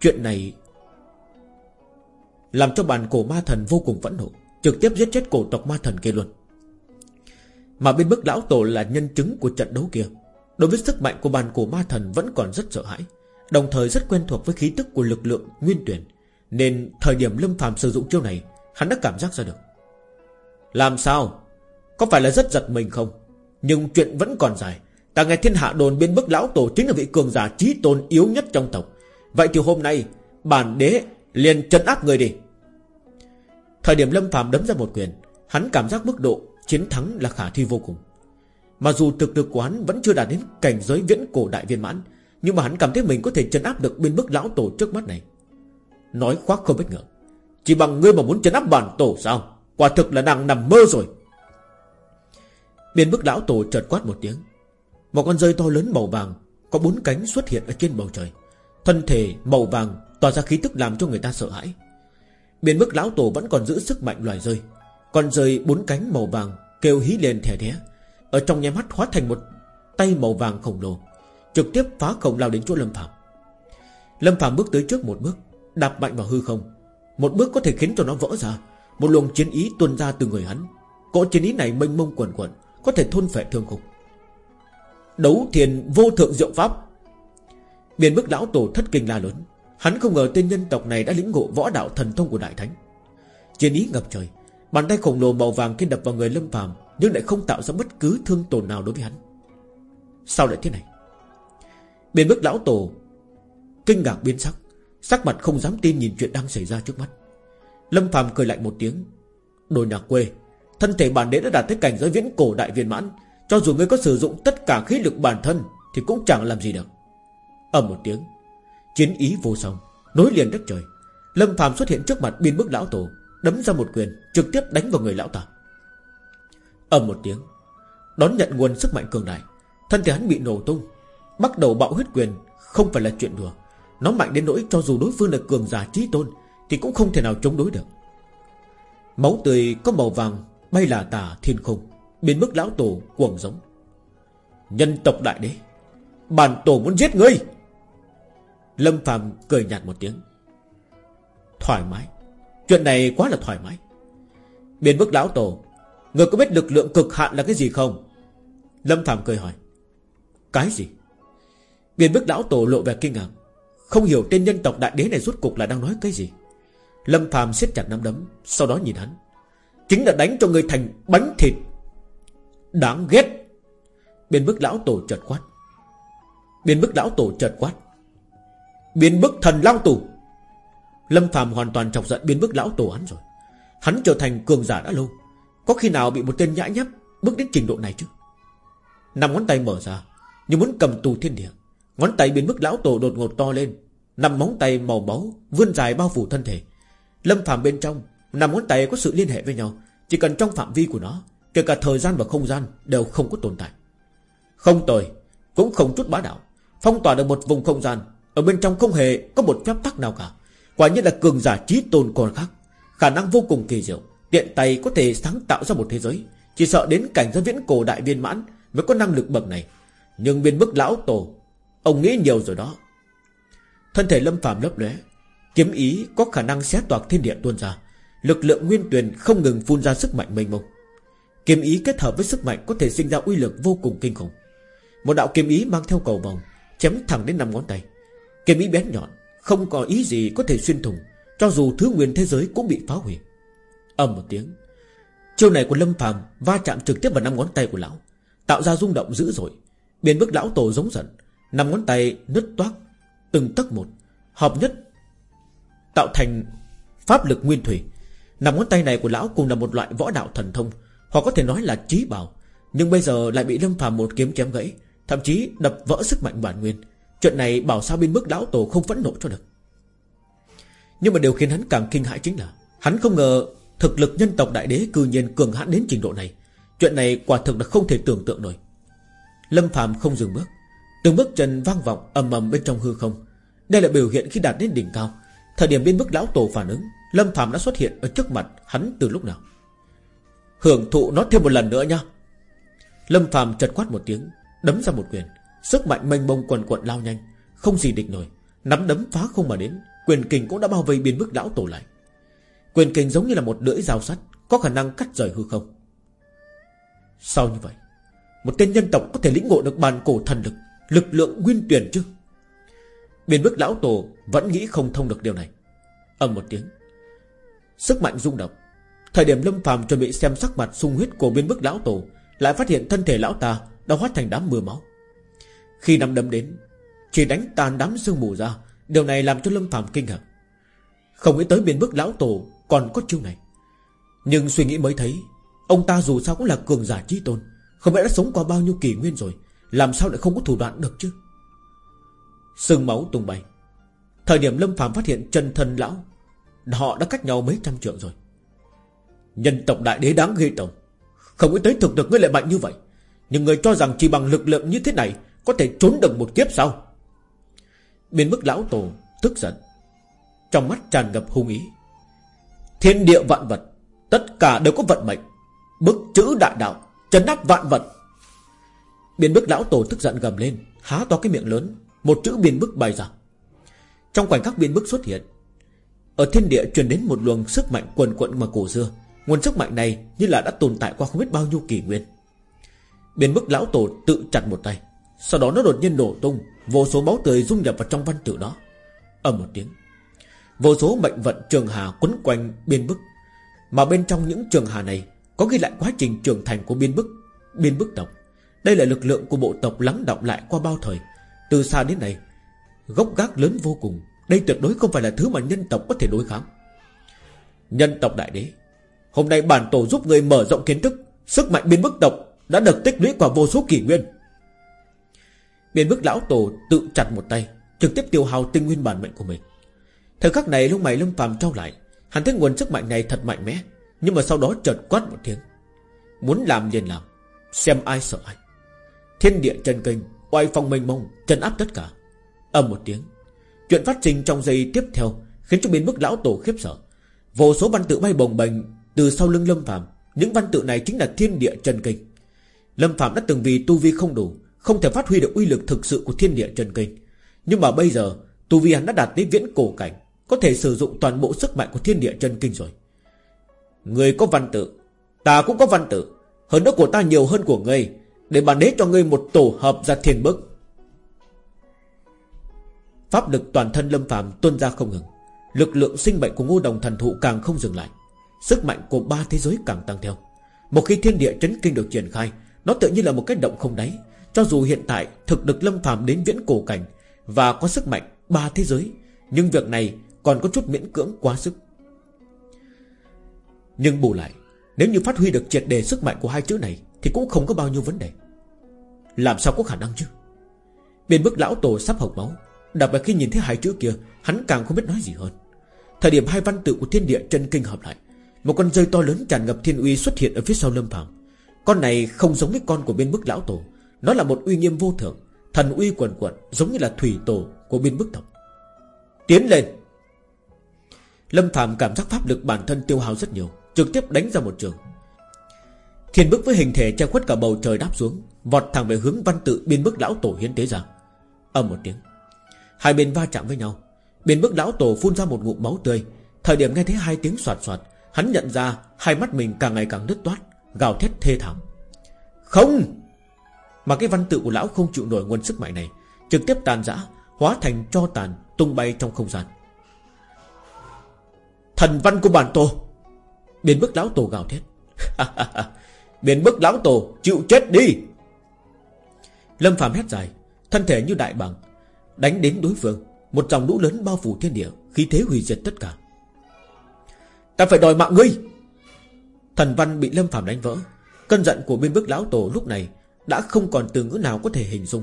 Chuyện này Làm cho bàn cổ ma thần vô cùng phẫn nộ, Trực tiếp giết chết cổ tộc ma thần kia luôn. Mà bên bức lão tổ là nhân chứng của trận đấu kia, Đối với sức mạnh của bàn cổ ma thần Vẫn còn rất sợ hãi, Đồng thời rất quen thuộc với khí tức của lực lượng nguyên tuyển, Nên thời điểm Lâm phàm sử dụng chiêu này, Hắn đã cảm giác ra được. Làm sao? Có phải là rất giật mình không? Nhưng chuyện vẫn còn dài. Ta nghe thiên hạ đồn biên bức lão tổ Chính là vị cường giả trí tôn yếu nhất trong tộc. Vậy thì hôm nay, Bản đế liền chân áp người đi. Thời điểm Lâm phàm đấm ra một quyền, Hắn cảm giác mức độ chiến thắng là khả thi vô cùng. Mà dù thực lực của hắn vẫn chưa đạt đến cảnh giới viễn cổ đại viên mãn, Nhưng mà hắn cảm thấy mình có thể chấn áp được biên bức lão tổ trước mắt này. Nói khoác không biết ngờ Chỉ bằng ngươi mà muốn chấn áp bản tổ sao? Quả thực là nàng nằm mơ rồi biên bức lão tổ chợt quát một tiếng. Một con rơi to lớn màu vàng, Có bốn cánh xuất hiện ở trên bầu trời. Thân thể màu vàng tỏa ra khí tức làm cho người ta sợ hãi. Biên bức lão tổ vẫn còn giữ sức mạnh loài rơi. Con rơi bốn cánh màu vàng Kêu hí lên thẻ thé. Ở trong nháy mắt hóa thành một tay màu vàng khổng lồ, Trực tiếp phá không lao đến chỗ Lâm Phạm Lâm Phạm bước tới trước một bước, Đạp mạnh vào hư không. Một bước có thể khiến cho nó vỡ ra. Một luồng chiến ý tuôn ra từ người hắn. Cỗ chiến ý này mênh mông quần quần có thể thôn phệ thương khung. Đấu thiền vô thượng diệu pháp. Biển bức lão tổ thất kinh la lớn. Hắn không ngờ tên nhân tộc này đã lĩnh ngộ võ đạo thần thông của Đại Thánh. Chiến ý ngập trời, Bàn tay khổng lồ màu vàng kia đập vào người Lâm phàm, Nhưng lại không tạo ra bất cứ thương tổn nào đối với hắn. Sao lại thế này? Biển bức lão tổ Kinh ngạc biến sắc Sắc mặt không dám tin nhìn chuyện đang xảy ra trước mắt. Lâm phàm cười lạnh một tiếng, Đồ nhà quê Thân thể bản đế đã đạt tới cảnh giới viễn cổ đại viên mãn. Cho dù ngươi có sử dụng tất cả khí lực bản thân Thì cũng chẳng làm gì được. Ầm một tiếng, Chiến ý vô song, Nối liền đất trời. Lâm phàm xuất hiện trước mặt biên bức lão tổ, Đấm ra một quyền, Trực tiếp đánh vào người lão ta. Ầm một tiếng, Đón nhận nguồn sức mạnh cường đại, Thân thể hắn bị nổ tung, Bắt đầu bạo huyết quyền, Không phải là chuyện đùa. Nó mạnh đến nỗi cho dù đối phương là cường giả trí tôn Thì cũng không thể nào chống đối được. Máu tươi có màu vàng Bay là tà thiên không Biên bức lão tổ cuồng giống. Nhân tộc đại đế, Bản tổ muốn giết ngươi. Lâm Phạm cười nhạt một tiếng. Thoải mái, Chuyện này quá là thoải mái. Biên bức lão tổ Người có biết lực lượng cực hạn là cái gì không? Lâm Phạm cười hỏi. Cái gì? Biên bức lão tổ lộ vẻ kinh ngạc. Không hiểu tên nhân tộc đại đế này rút cục là đang nói cái gì. Lâm Phạm siết chặt nắm đấm, Sau đó nhìn hắn. Chính là đánh cho người thành bánh thịt. Đáng ghét. Biên bức lão tổ chợt quát. Biên bức lão tổ chợt quát. Biên bức thần lao tù. Lâm Phạm hoàn toàn chọc giận biên bức lão tổ hắn rồi. Hắn trở thành cường giả đã lâu. Có khi nào bị một tên nhã nhấp Bước đến trình độ này chứ? Năm ngón tay mở ra, Như muốn cầm tù thiên địa. Ngón tay biến bức lão tổ đột ngột to lên. Nằm móng tay màu máu, Vươn dài bao phủ thân thể. Lâm phàm bên trong năm ngón tay có sự liên hệ với nhau, Chỉ cần trong phạm vi của nó, Kể cả thời gian và không gian đều không có tồn tại. Không tồi, Cũng không chút bá đạo, Phong tỏa được một vùng không gian, Ở bên trong không hề có một phép tắc nào cả. Quả nhiên là cường giả trí tôn còn khác, Khả năng vô cùng kỳ diệu, Tiện tay có thể sáng tạo ra một thế giới, Chỉ sợ đến cảnh giới viễn cổ đại viên mãn Mới có năng lực bậc này. Nhưng bên bức lão tổ, Ông nghĩ nhiều rồi đó. Thân thể lâm phàm lấp lóe, Kiếm ý có khả năng xé toạc thiên địa tuôn ra. Lực lượng nguyên tuyền không ngừng phun ra sức mạnh mênh mông. Kiếm ý kết hợp với sức mạnh Có thể sinh ra uy lực vô cùng kinh khủng. Một đạo kiếm ý mang theo cầu vòng Chém thẳng đến năm ngón tay. Kiếm ý bén nhọn, Không có ý gì có thể xuyên thủng, Cho dù thứ nguyên thế giới cũng bị phá hủy. Ầm một tiếng, Chiêu này của Lâm phàm va chạm trực tiếp vào năm ngón tay của lão, Tạo ra rung động dữ dội. Biến bức lão tổ giống giận, năm ngón tay nứt toác, Từng tấc một, Hợp nhất, Tạo thành pháp lực nguyên thủy. Nằm ngón tay này của lão cùng là một loại võ đạo thần thông. Hoặc có thể nói là trí bảo. Nhưng bây giờ lại bị Lâm phàm một kiếm chém gãy, Thậm chí đập vỡ sức mạnh bản nguyên. Chuyện này bảo sao bên bức lão tổ không phẫn nộ cho được. Nhưng mà điều khiến hắn càng kinh hãi chính là, Hắn không ngờ Thực lực nhân tộc đại đế cư nhiên cường hãn đến trình độ này. Chuyện này quả thực là không thể tưởng tượng nổi. Lâm phàm không dừng bước. Từng bước chân vang vọng ầm ầm bên trong hư không. Đây là biểu hiện khi đạt đến đỉnh cao. Thời điểm bên bức lão tổ phản ứng Lâm Phạm đã xuất hiện ở trước mặt hắn từ lúc nào? Hưởng thụ nó thêm một lần nữa nha Lâm Phạm chật quát một tiếng, Đấm ra một quyền. Sức mạnh mênh mông quần quận lao nhanh, Không gì địch nổi. Nắm đấm phá không mà đến, Quyền kình cũng đã bao vây biên bức lão tổ lại. Quyền kình giống như là một lưỡi dao sắt, Có khả năng cắt rời hư không. Sao như vậy? Một tên nhân tộc có thể lĩnh ngộ được bàn cổ thần lực Lực lượng nguyên tuyển chứ? Biên bức lão tổ Vẫn nghĩ không thông được điều này. Âm một tiếng Sức mạnh rung động. Thời điểm lâm phàm chuẩn bị xem sắc mặt sung huyết của biên bức lão tổ, Lại phát hiện thân thể lão ta Đã hóa thành đám mưa máu. Khi năm đấm đến, Chỉ đánh tàn đám sương mù ra, Điều này làm cho lâm phàm kinh ngạc. Không nghĩ tới biên bức lão tổ Còn có chiêu này. Nhưng suy nghĩ mới thấy, Ông ta dù sao cũng là cường giả trí tôn, Không biết đã sống qua bao nhiêu kỷ nguyên rồi, Làm sao lại không có thủ đoạn được chứ? Sương máu tung bay. Thời điểm Lâm phàm phát hiện chân thân lão Họ đã cách nhau mấy trăm trượng rồi. Nhân tộc đại đế đáng ghê tởm. Không nghĩ tới thực được ngươi lại mạnh như vậy. Nhưng người cho rằng chỉ bằng lực lượng như thế này Có thể trốn được một kiếp sao? Biến bức lão tổ tức giận. Trong mắt tràn ngập hung ý. Thiên địa vạn vật, Tất cả đều có vận mệnh. Bức chữ đại đạo, chấn áp vạn vật. Biên bức lão tổ tức giận gầm lên, Há to cái miệng lớn, Một chữ biên bức bay ra. Trong khoảnh khắc biên bức xuất hiện ở thiên địa truyền đến một luồng sức mạnh quần quận mà cổ xưa. Nguồn sức mạnh này như là đã tồn tại qua không biết bao nhiêu kỷ nguyên. Biên bức lão tổ tự chặt một tay. Sau đó nó đột nhiên nổ tung, Vô số máu tươi dung nhập vào trong văn tự đó. Ầm một tiếng. Vô số mệnh vận trường hà quấn quanh biên bức. Mà bên trong những trường hà này Có ghi lại quá trình trưởng thành của biên bức Biên bức tộc. Đây là lực lượng của bộ tộc lắng động lại qua bao thời. Từ xa đến nay, Gốc gác lớn vô cùng. Đây tuyệt đối không phải là thứ mà nhân tộc có thể đối kháng. Nhân tộc đại đế, Hôm nay bản tổ giúp người mở rộng kiến thức, Sức mạnh biên bức tộc Đã được tích lũy qua vô số kỷ nguyên. Biên bức lão tổ tự chặt một tay, Trực tiếp tiêu hao tinh nguyên bản mệnh của mình. Thời khắc này lúc mày lâm phàm trao lại, Hắn thấy nguồn sức mạnh này thật mạnh mẽ, Nhưng mà sau đó chợt quát một tiếng. Muốn làm liền làm, Xem ai sợ ai. Thiên địa chân kinh, Oai phong mênh mông Chân áp tất cả. Âm một tiếng Chuyện phát sinh trong giây tiếp theo Khiến cho biến bức lão tổ khiếp sợ. Vô số văn tự bay bồng bềnh Từ sau lưng lâm phạm Những văn tự này chính là thiên địa chân kinh. Lâm phạm đã từng vì tu vi không đủ, Không thể phát huy được uy lực thực sự của thiên địa chân kinh. Nhưng mà bây giờ, Tu vi hắn đã đạt đến viễn cổ cảnh, Có thể sử dụng toàn bộ sức mạnh của thiên địa chân kinh rồi. Người có văn tự, Ta cũng có văn tự. Hơn nữa của ta nhiều hơn của ngươi, Để bản đế cho ngươi một tổ hợp ra thiên bức. Pháp lực toàn thân lâm phàm tuôn ra không ngừng. Lực lượng sinh mệnh của ngô đồng thần thụ càng không dừng lại. Sức mạnh của ba thế giới càng tăng theo. Một khi thiên địa chấn kinh được triển khai, Nó tự như là một cái động không đáy. Cho dù hiện tại thực lực lâm phàm đến viễn cổ cảnh Và có sức mạnh ba thế giới, Nhưng việc này còn có chút miễn cưỡng quá sức. Nhưng bù lại, Nếu như phát huy được triệt đề sức mạnh của hai chữ này, Thì cũng không có bao nhiêu vấn đề. Làm sao có khả năng chứ? Biên bức lão tổ sắp hộc máu Đặc biệt khi nhìn thấy hai chữ kia, Hắn càng không biết nói gì hơn. Thời điểm hai văn tự của thiên địa chân kinh hợp lại, Một con rơi to lớn tràn ngập thiên uy xuất hiện ở phía sau lâm phàm. Con này không giống với con của bên bức lão tổ, Nó là một uy nghiêm vô thượng, Thần uy quần quận, giống như là thủy tổ của bên bức tộc. Tiến lên! Lâm phàm cảm giác pháp lực bản thân tiêu hao rất nhiều, Trực tiếp đánh ra một trường. Thiên bức với hình thể che khuất cả bầu trời đáp xuống, Vọt thẳng về hướng văn tự biên bức lão tổ hiến tế ra. Âm một tiếng. Hai bên va chạm với nhau. Biển bức lão tổ phun ra một ngụm máu tươi. Thời điểm nghe thấy hai tiếng soạt soạt, Hắn nhận ra hai mắt mình càng ngày càng đứt toát, Gào thét thê thảm. Không! Mà cái văn tự của lão không chịu nổi nguồn sức mạnh này, Trực tiếp tàn rã Hóa thành cho tàn, tung bay trong không gian. Thần văn của bản tổ! Biển bức lão tổ gào thét. Biển bức lão tổ chịu chết đi! Lâm phàm hét dài, Thân thể như đại bằng Đánh đến đối phương, Một dòng lũ lớn bao phủ thiên địa, Khí thế hủy diệt tất cả. Ta phải đòi mạng ngươi. Thần văn bị Lâm phàm đánh vỡ, Cơn giận của biên bức lão tổ lúc này Đã không còn từ ngữ nào có thể hình dung.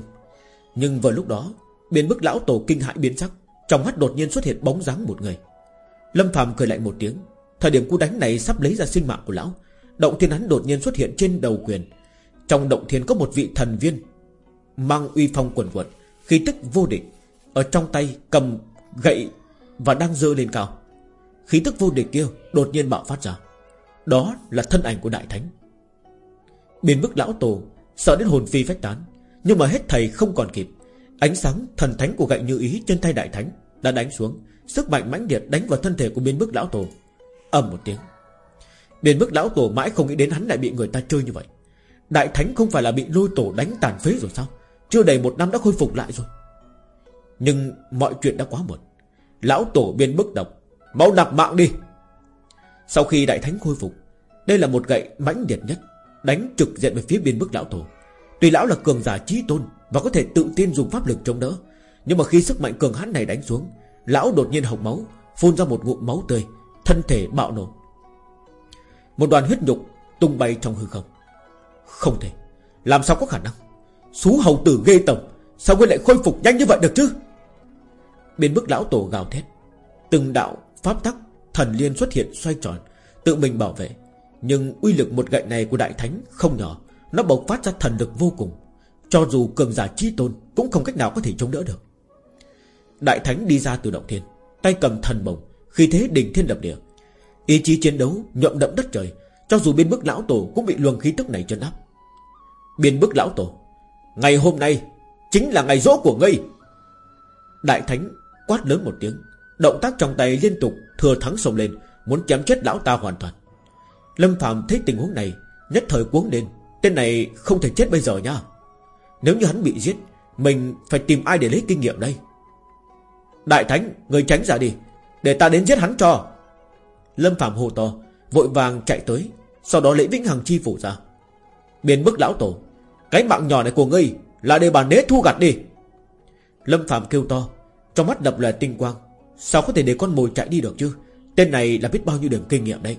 Nhưng vào lúc đó Biên bức lão tổ kinh hãi biến sắc, Trong mắt đột nhiên xuất hiện bóng dáng một người. Lâm phàm cười lạnh một tiếng, Thời điểm cú đánh này sắp lấy ra sinh mạng của lão, Động thiên hắn đột nhiên xuất hiện trên đầu quyền. Trong động thiên có một vị thần viên, Mang uy phong quần quật. Khí tức vô địch, Ở trong tay cầm gậy Và đang dơ lên cao. Khí tức vô địch kia đột nhiên bạo phát ra. Đó là thân ảnh của đại thánh. Biến bức lão tổ, Sợ đến hồn phi phách tán. Nhưng mà hết thầy không còn kịp. Ánh sáng thần thánh của gậy như ý trên tay đại thánh Đã đánh xuống. Sức mạnh mãnh liệt đánh vào thân thể của biến bức lão tổ. Ầm một tiếng. Biến bức lão tổ mãi không nghĩ đến hắn lại bị người ta chơi như vậy. Đại thánh không phải là bị lôi tổ đánh tàn phế rồi sao? Chưa đầy một năm đã khôi phục lại rồi. Nhưng mọi chuyện đã quá muộn. Lão tổ biên bức độc, Mau nạp mạng đi. Sau khi đại thánh khôi phục, Đây là một gậy mãnh liệt nhất, Đánh trực diện về phía biên bức lão tổ. Tuy lão là cường giả trí tôn Và có thể tự tin dùng pháp lực chống đỡ, Nhưng mà khi sức mạnh cường hãn này đánh xuống, Lão đột nhiên hộc máu, Phun ra một ngụm máu tươi, Thân thể bạo nổ. Một đoàn huyết nhục tung bay trong hư không. Không thể. Làm sao có khả năng? Xú hầu tử ghê tầm Sao ngươi lại khôi phục nhanh như vậy được chứ? Bên bức lão tổ gào thét. Từng đạo pháp tắc, Thần liên xuất hiện xoay tròn, Tự mình bảo vệ. Nhưng uy lực một gậy này của đại thánh không nhỏ, Nó bộc phát ra thần lực vô cùng. Cho dù cường giả chi tôn Cũng không cách nào có thể chống đỡ được. Đại thánh đi ra từ động thiên, Tay cầm thần bồng Khi thế đỉnh thiên lập địa. Ý chí chiến đấu nhuộm đậm đất trời, Cho dù biên bức lão tổ cũng bị luồng khí tức này chân áp. Biên bức lão tổ Ngày hôm nay Chính là ngày rỗ của ngươi. Đại thánh quát lớn một tiếng, Động tác trong tay liên tục thừa thắng sông lên, Muốn chém chết lão ta hoàn toàn. Lâm Phạm thấy tình huống này, Nhất thời cuống lên, Tên này không thể chết bây giờ nha. Nếu như hắn bị giết, Mình phải tìm ai để lấy kinh nghiệm đây? Đại Thánh, Người tránh ra đi, Để ta đến giết hắn cho. Lâm Phạm hô to, Vội vàng chạy tới, Sau đó lấy Vĩnh Hằng Chi phủ ra. Biến bức lão tổ cái mạng nhỏ này của ngươi Là để bản đế thu gặt đi. Lâm Phạm kêu to, Trong mắt đập lại tinh quang. Sao có thể để con mồi chạy đi được chứ? Tên này là biết bao nhiêu điểm kinh nghiệm đấy.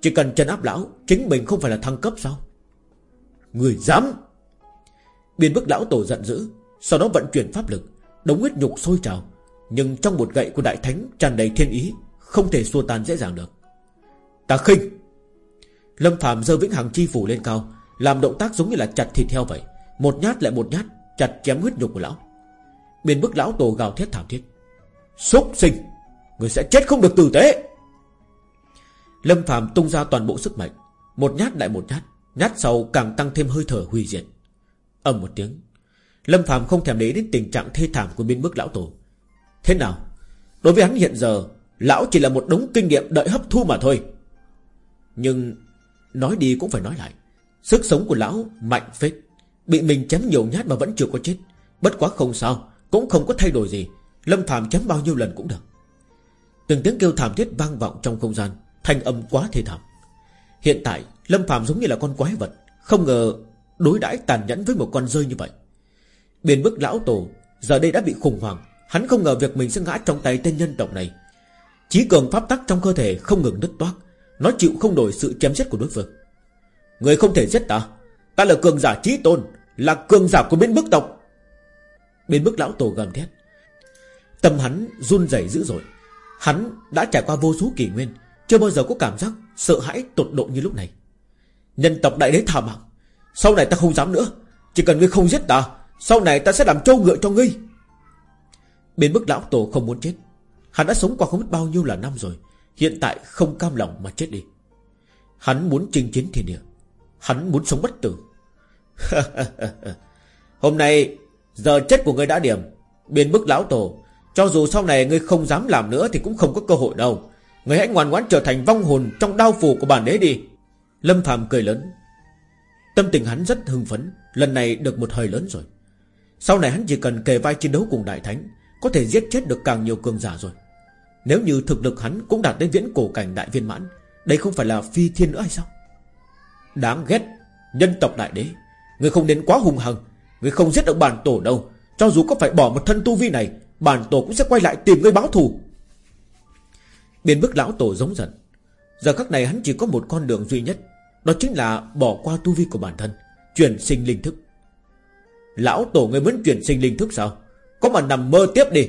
Chỉ cần chân áp lão, Chính mình không phải là thăng cấp sao? Người dám! Biên bức lão tổ giận dữ, Sau đó vận chuyển pháp lực, Đống huyết nhục sôi trào. Nhưng trong một gậy của đại thánh tràn đầy thiên ý, Không thể xua tan dễ dàng được. Ta khinh! Lâm Phạm giơ vĩnh hằng chi phủ lên cao làm động tác giống như là chặt thịt heo vậy. Một nhát lại một nhát, Chặt chém huyết nhục của lão. Biên bức lão tổ gào thét thảm thiết. Xúc sinh! Người sẽ chết không được tử tế! Lâm Phạm tung ra toàn bộ sức mạnh. Một nhát lại một nhát. Nhát sau càng tăng thêm hơi thở hủy diệt. Ầm một tiếng. Lâm Phạm không thèm để đến tình trạng thê thảm của biên bức lão tổ. Thế nào? Đối với hắn hiện giờ, Lão chỉ là một đống kinh nghiệm đợi hấp thu mà thôi. Nhưng Nói đi cũng phải nói lại. Sức sống của lão mạnh phết. Bị mình chém nhiều nhát mà vẫn chưa có chết. Bất quá không sao, Cũng không có thay đổi gì. Lâm Phạm chém bao nhiêu lần cũng được. Từng tiếng kêu thảm thiết vang vọng trong không gian, Thanh âm quá thê thảm. Hiện tại, Lâm Phạm giống như là con quái vật, Không ngờ đối đãi tàn nhẫn với một con rơi như vậy. Biển bức lão tổ, Giờ đây đã bị khủng hoảng. Hắn không ngờ việc mình sẽ ngã trong tay tên nhân tộc này. Chí cường pháp tắc trong cơ thể không ngừng đứt toát Nó chịu không đổi sự chém giết của đối phương. Người không thể giết ta. Ta là cường giả trí tôn, Là cường giả của biên bức tộc. Biên bức lão tổ gầm thét. Tâm hắn run rẩy dữ dội. Hắn đã trải qua vô số kỷ nguyên, Chưa bao giờ có cảm giác sợ hãi tột độ như lúc này. Nhân tộc đại đế thả mạng. Sau này ta không dám nữa. Chỉ cần ngươi không giết ta, Sau này ta sẽ làm trâu ngựa cho ngươi. Bên bức lão tổ không muốn chết. Hắn đã sống qua không biết bao nhiêu là năm rồi, Hiện tại không cam lòng mà chết đi. Hắn muốn chinh chiến thiên địa. Hắn muốn sống bất tử. Hôm nay, Giờ chết của ngươi đã điểm. Biên bức lão tổ, Cho dù sau này ngươi không dám làm nữa Thì cũng không có cơ hội đâu. Ngươi hãy ngoan ngoãn trở thành vong hồn Trong đau phủ của bản đế đi. Lâm Phạm cười lớn. Tâm tình hắn rất hưng phấn, Lần này được một hơi lớn rồi. Sau này hắn chỉ cần kề vai chiến đấu cùng đại thánh, Có thể giết chết được càng nhiều cường giả rồi. Nếu như thực lực hắn cũng đạt đến viễn cổ cảnh đại viên mãn, Đây không phải là phi thiên nữa hay sao? Đáng ghét. Nhân tộc đại đế, Người không đến quá hung hăng. Người không giết được bản tổ đâu. Cho dù có phải bỏ một thân tu vi này, Bản tổ cũng sẽ quay lại tìm người báo thù. Biên bức lão tổ giống giận. Giờ khắc này hắn chỉ có một con đường duy nhất, Đó chính là bỏ qua tu vi của bản thân, Chuyển sinh linh thức. Lão tổ người muốn chuyển sinh linh thức sao? Có mà nằm mơ tiếp đi.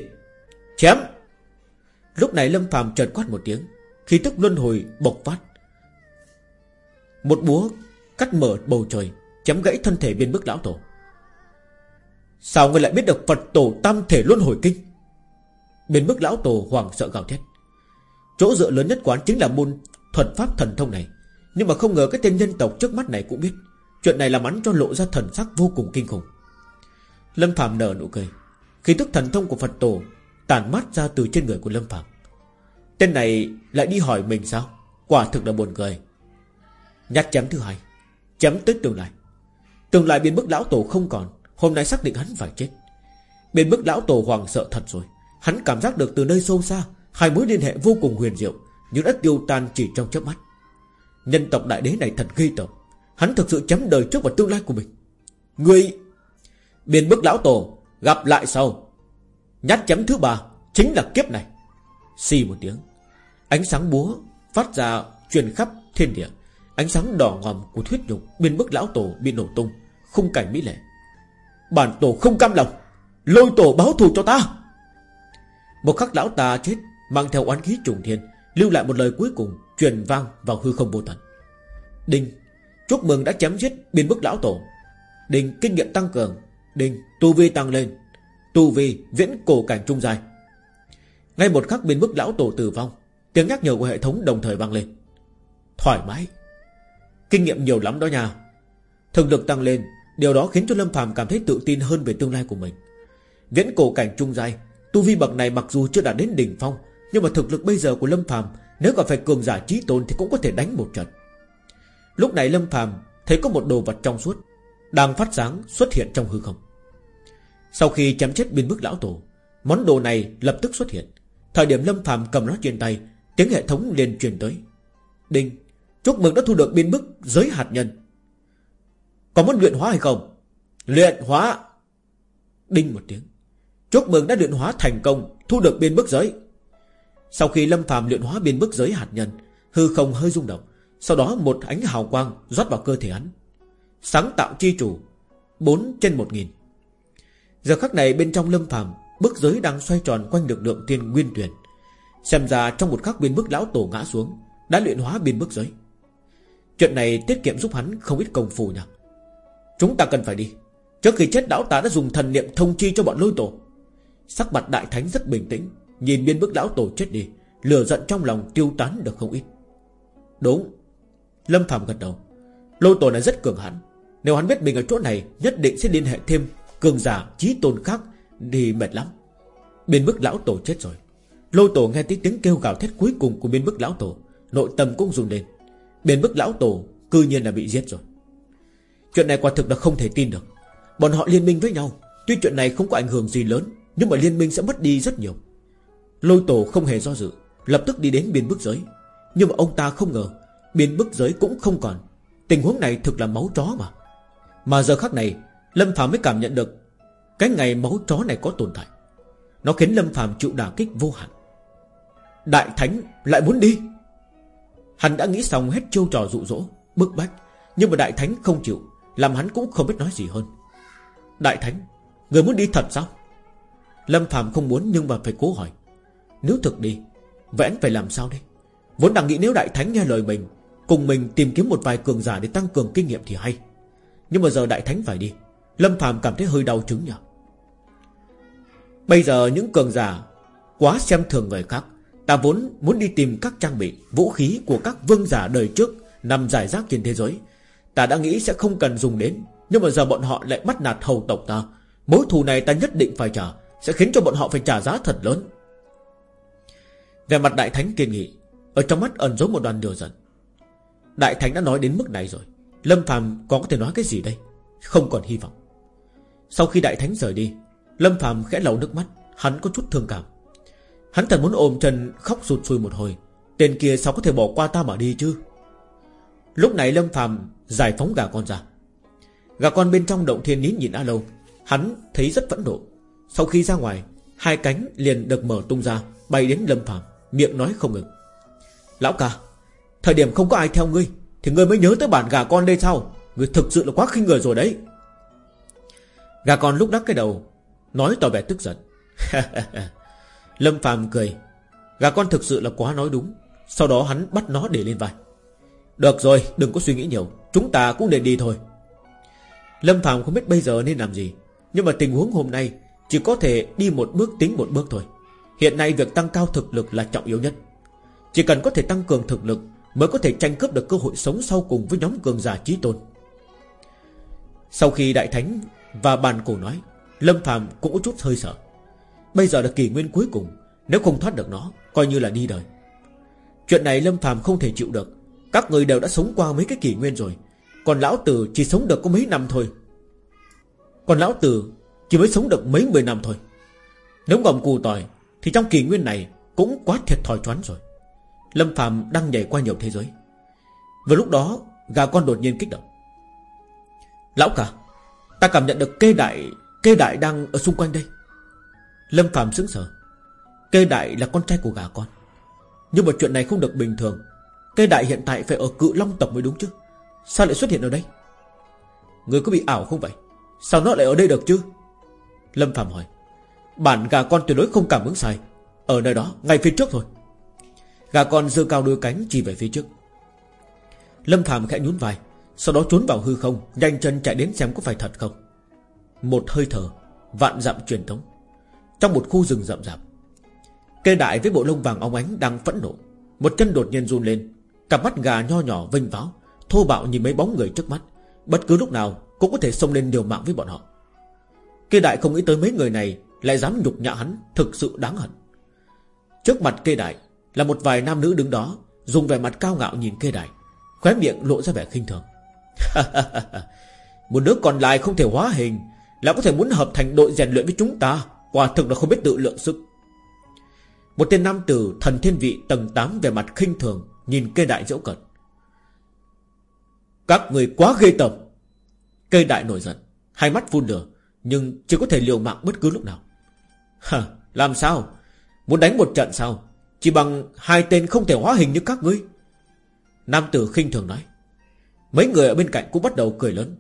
Chém! Lúc này Lâm phàm chợt quát một tiếng, Khí tức luân hồi bộc phát. Một búa cắt mở bầu trời, Chém gãy thân thể biên bức lão tổ. Sao ngươi lại biết được Phật tổ tam thể luân hồi kinh? Biên bức lão tổ hoàng sợ gào thét. Chỗ dựa lớn nhất quán chính là môn thuật pháp thần thông này. Nhưng mà không ngờ cái tên nhân tộc trước mắt này cũng biết. Chuyện này làm hắn cho lộ ra thần sắc vô cùng kinh khủng. Lâm Phạm nở nụ cười. Khí tức thần thông của Phật tổ Tàn mát ra từ trên người của Lâm Phạm Tên này lại đi hỏi mình sao? Quả thực là buồn cười. Nhát chém thứ hai. Chém tới tương lai. Tương lai biến bức lão tổ không còn. Hôm nay xác định hắn phải chết. Biến bức lão tổ hoàng sợ thật rồi. Hắn cảm giác được từ nơi sâu xa, Hai mối liên hệ vô cùng huyền diệu. Nhưng đã tiêu tan chỉ trong chớp mắt. Nhân tộc đại đế này thật ghê tởm. Hắn thực sự chấm đời trước và tương lai của mình. Người Biên bức lão tổ, Gặp lại sau. Nhát chấm thứ ba Chính là kiếp này. Xì một tiếng. Ánh sáng búa phát ra truyền khắp thiên địa. Ánh sáng đỏ ngòm của thuyết nhục Biên bức lão tổ bị nổ tung, Khung cảnh mỹ lệ. Bản tổ không cam lòng, Lôi tổ báo thù cho ta. Một khắc lão ta chết, Mang theo oán khí trùng thiên, Lưu lại một lời cuối cùng, Truyền vang vào hư không vô tận. Đinh, Chúc mừng đã chém giết biên bức lão tổ. Đinh, kinh nghiệm tăng cường. Đinh, tu vi tăng lên. Tu vi viễn cổ cảnh trung dài Ngay một khắc biên bức lão tổ tử vong, Tiếng nhắc nhở của hệ thống đồng thời vang lên. Thoải mái. Kinh nghiệm nhiều lắm đó nha. Thực lực tăng lên, Điều đó khiến cho Lâm Phàm cảm thấy tự tin hơn về tương lai của mình. Viễn cổ cảnh trung dài Tu vi bậc này mặc dù chưa đạt đến đỉnh phong, Nhưng mà thực lực bây giờ của Lâm Phàm, Nếu gặp phải cường giả trí tôn Thì cũng có thể đánh một trận. Lúc này Lâm Phàm thấy có một đồ vật trong suốt, Đang phát sáng xuất hiện trong hư không. Sau khi chém chết biên bức lão tổ, Món đồ này lập tức xuất hiện. Thời điểm Lâm Phàm cầm nó trên tay, Tiếng hệ thống liền truyền tới. Đinh! Chúc mừng đã thu được biên bức giới hạt nhân. Có muốn luyện hóa hay không? Luyện hóa. Đinh một tiếng. Chúc mừng đã luyện hóa thành công, Thu được biên bức giới. Sau khi Lâm phàm luyện hóa biên bức giới hạt nhân, Hư không hơi rung động. Sau đó một ánh hào quang rót vào cơ thể hắn. Sáng tạo chi chủ 4 trên 1 nghìn. Giờ khắc này bên trong Lâm phàm, Bức giới đang xoay tròn quanh lực lượng tiên nguyên tuyển. Xem ra trong một khắc biên bức lão tổ ngã xuống, Đã luyện hóa biên bức giới. Chuyện này tiết kiệm giúp hắn không ít công phu nhỉ? Chúng ta cần phải đi. Trước khi chết, lão ta đã dùng thần niệm thông chi cho bọn lôi tổ. Sắc mặt đại thánh rất bình tĩnh, Nhìn biên bức lão tổ chết đi, Lửa giận trong lòng tiêu tán được không ít. Đúng. Lâm Phạm gật đầu. Lôi tổ này rất cường hãn. Nếu hắn biết mình ở chỗ này, Nhất định sẽ liên hệ thêm Cường giả trí tôn khác Thì mệt lắm. Biên bức lão tổ chết rồi. Lôi tổ nghe tiếng tiếng kêu gào thét cuối cùng của biên bức lão tổ, Nội tâm cũng run lên. Biên bức lão tổ cư nhiên là bị giết rồi. Chuyện này quả thực là không thể tin được. Bọn họ liên minh với nhau, Tuy chuyện này không có ảnh hưởng gì lớn, Nhưng mà liên minh sẽ mất đi rất nhiều. Lôi tổ không hề do dự, Lập tức đi đến biên bức giới. Nhưng mà ông ta không ngờ, Biên bức giới cũng không còn. Tình huống này thực là máu chó mà. Mà giờ khắc này, Lâm Phạm mới cảm nhận được Cái ngày máu chó này có tồn tại. Nó khiến Lâm Phạm chịu đả kích vô hạn. Đại Thánh lại muốn đi. Hắn đã nghĩ xong hết chiêu trò dụ dỗ, Bức bách, Nhưng mà Đại Thánh không chịu, Làm hắn cũng không biết nói gì hơn. Đại Thánh, Người muốn đi thật sao? Lâm Phạm không muốn nhưng mà phải cố hỏi. Nếu thực đi Vậy anh phải làm sao đây? Vốn đang nghĩ nếu Đại Thánh nghe lời mình, Cùng mình tìm kiếm một vài cường giả để tăng cường kinh nghiệm thì hay. Nhưng mà giờ Đại Thánh phải đi, Lâm Phạm cảm thấy hơi đau chứng nhỉ Bây giờ những cường giả Quá xem thường người khác Ta vốn muốn đi tìm các trang bị, Vũ khí của các vương giả đời trước, Nằm giải rác trên thế giới. Ta đã nghĩ sẽ không cần dùng đến, Nhưng mà giờ bọn họ lại bắt nạt hầu tộc ta. Mối thù này ta nhất định phải trả, Sẽ khiến cho bọn họ phải trả giá thật lớn. Về mặt đại thánh kiên nghị, Ở trong mắt ẩn giấu một đoàn lửa giận Đại thánh đã nói đến mức này rồi. Lâm phàm có thể nói cái gì đây? Không còn hy vọng. Sau khi đại thánh rời đi, Lâm phàm khẽ lầu nước mắt, Hắn có chút thương cảm. Hắn thật muốn ôm chân khóc sụt sùi một hồi. Tên kia sao có thể bỏ qua ta mà đi chứ? Lúc này Lâm Phạm giải phóng gà con ra. Gà con bên trong động thiên nín nhìn A lâu. Hắn thấy rất phẫn nộ. Sau khi ra ngoài, Hai cánh liền được mở tung ra, Bay đến Lâm Phạm Miệng nói không ngừng. Lão ca, Thời điểm không có ai theo ngươi, Thì ngươi mới nhớ tới bản gà con đây sao? Ngươi thực sự là quá khinh người rồi đấy. Gà con lúc đắc cái đầu, Nói tỏ vẻ tức giận. Lâm Phạm cười. Gà con thực sự là quá nói đúng. Sau đó hắn bắt nó để lên vai. Được rồi, đừng có suy nghĩ nhiều. Chúng ta cũng nên đi thôi. Lâm Phạm không biết bây giờ nên làm gì. Nhưng mà tình huống hôm nay Chỉ có thể đi một bước tính một bước thôi. Hiện nay việc tăng cao thực lực là trọng yếu nhất. Chỉ cần có thể tăng cường thực lực Mới có thể tranh cướp được cơ hội sống sau cùng Với nhóm cường giả trí tôn. Sau khi Đại Thánh Và bàn cổ nói, Lâm Phạm cũng có chút hơi sợ. Bây giờ là kỷ nguyên cuối cùng. Nếu không thoát được nó, Coi như là đi đời. Chuyện này Lâm phàm không thể chịu được. Các người đều đã sống qua mấy cái kỷ nguyên rồi. Còn lão tử chỉ sống được có mấy năm thôi. Còn lão tử Chỉ mới sống được mấy mười năm thôi. Nếu ngòm cù tỏi, Thì trong kỷ nguyên này Cũng quá thiệt thòi choán rồi. Lâm phàm đang nhảy qua nhiều thế giới. Vừa lúc đó, Gà con đột nhiên kích động. Lão cả, Ta cảm nhận được kê đại Kê đại đang ở xung quanh đây. Lâm Phạm sững sờ. Kê đại là con trai của gà con. Nhưng mà chuyện này không được bình thường. Kê đại hiện tại phải ở cự long tộc mới đúng chứ. Sao lại xuất hiện ở đây? Người có bị ảo không vậy? Sao nó lại ở đây được chứ? Lâm Phạm hỏi. Bản gà con tuyệt đối không cảm ứng sai. Ở nơi đó, ngay phía trước thôi. Gà con dơ cao đôi cánh chỉ về phía trước. Lâm Phạm khẽ nhún vai, Sau đó trốn vào hư không, Nhanh chân chạy đến xem có phải thật không. Một hơi thở, Vạn dặm truyền thống. Trong một khu rừng rậm rạp. Cây đại với bộ lông vàng óng ánh đang phẫn nộ. Một chân đột nhiên run lên, Cặp mắt gà nho nhỏ vinh váo, Thô bạo nhìn mấy bóng người trước mắt. Bất cứ lúc nào cũng có thể xông lên điều mạng với bọn họ. Cây đại không nghĩ tới mấy người này Lại dám nhục nhã hắn, Thực sự đáng hận. Trước mặt cây đại Là một vài nam nữ đứng đó, Dùng vẻ mặt cao ngạo nhìn cây đại, Khóe miệng lộ ra vẻ khinh thường. Một đứa còn lại không thể hóa hình Là có thể muốn hợp thành đội rèn luyện với chúng ta. Quả thực là không biết tự lượng sức. Một tên nam tử thần thiên vị tầng 8 Về mặt khinh thường Nhìn cây đại dẫu cận. Các người quá ghê tởm. Cây đại nổi giận, Hai mắt phun lửa, Nhưng chỉ có thể liều mạng bất cứ lúc nào. Hả, làm sao? Muốn đánh một trận sao? Chỉ bằng hai tên không thể hóa hình như các ngươi. Nam tử khinh thường nói. Mấy người ở bên cạnh cũng bắt đầu cười lớn.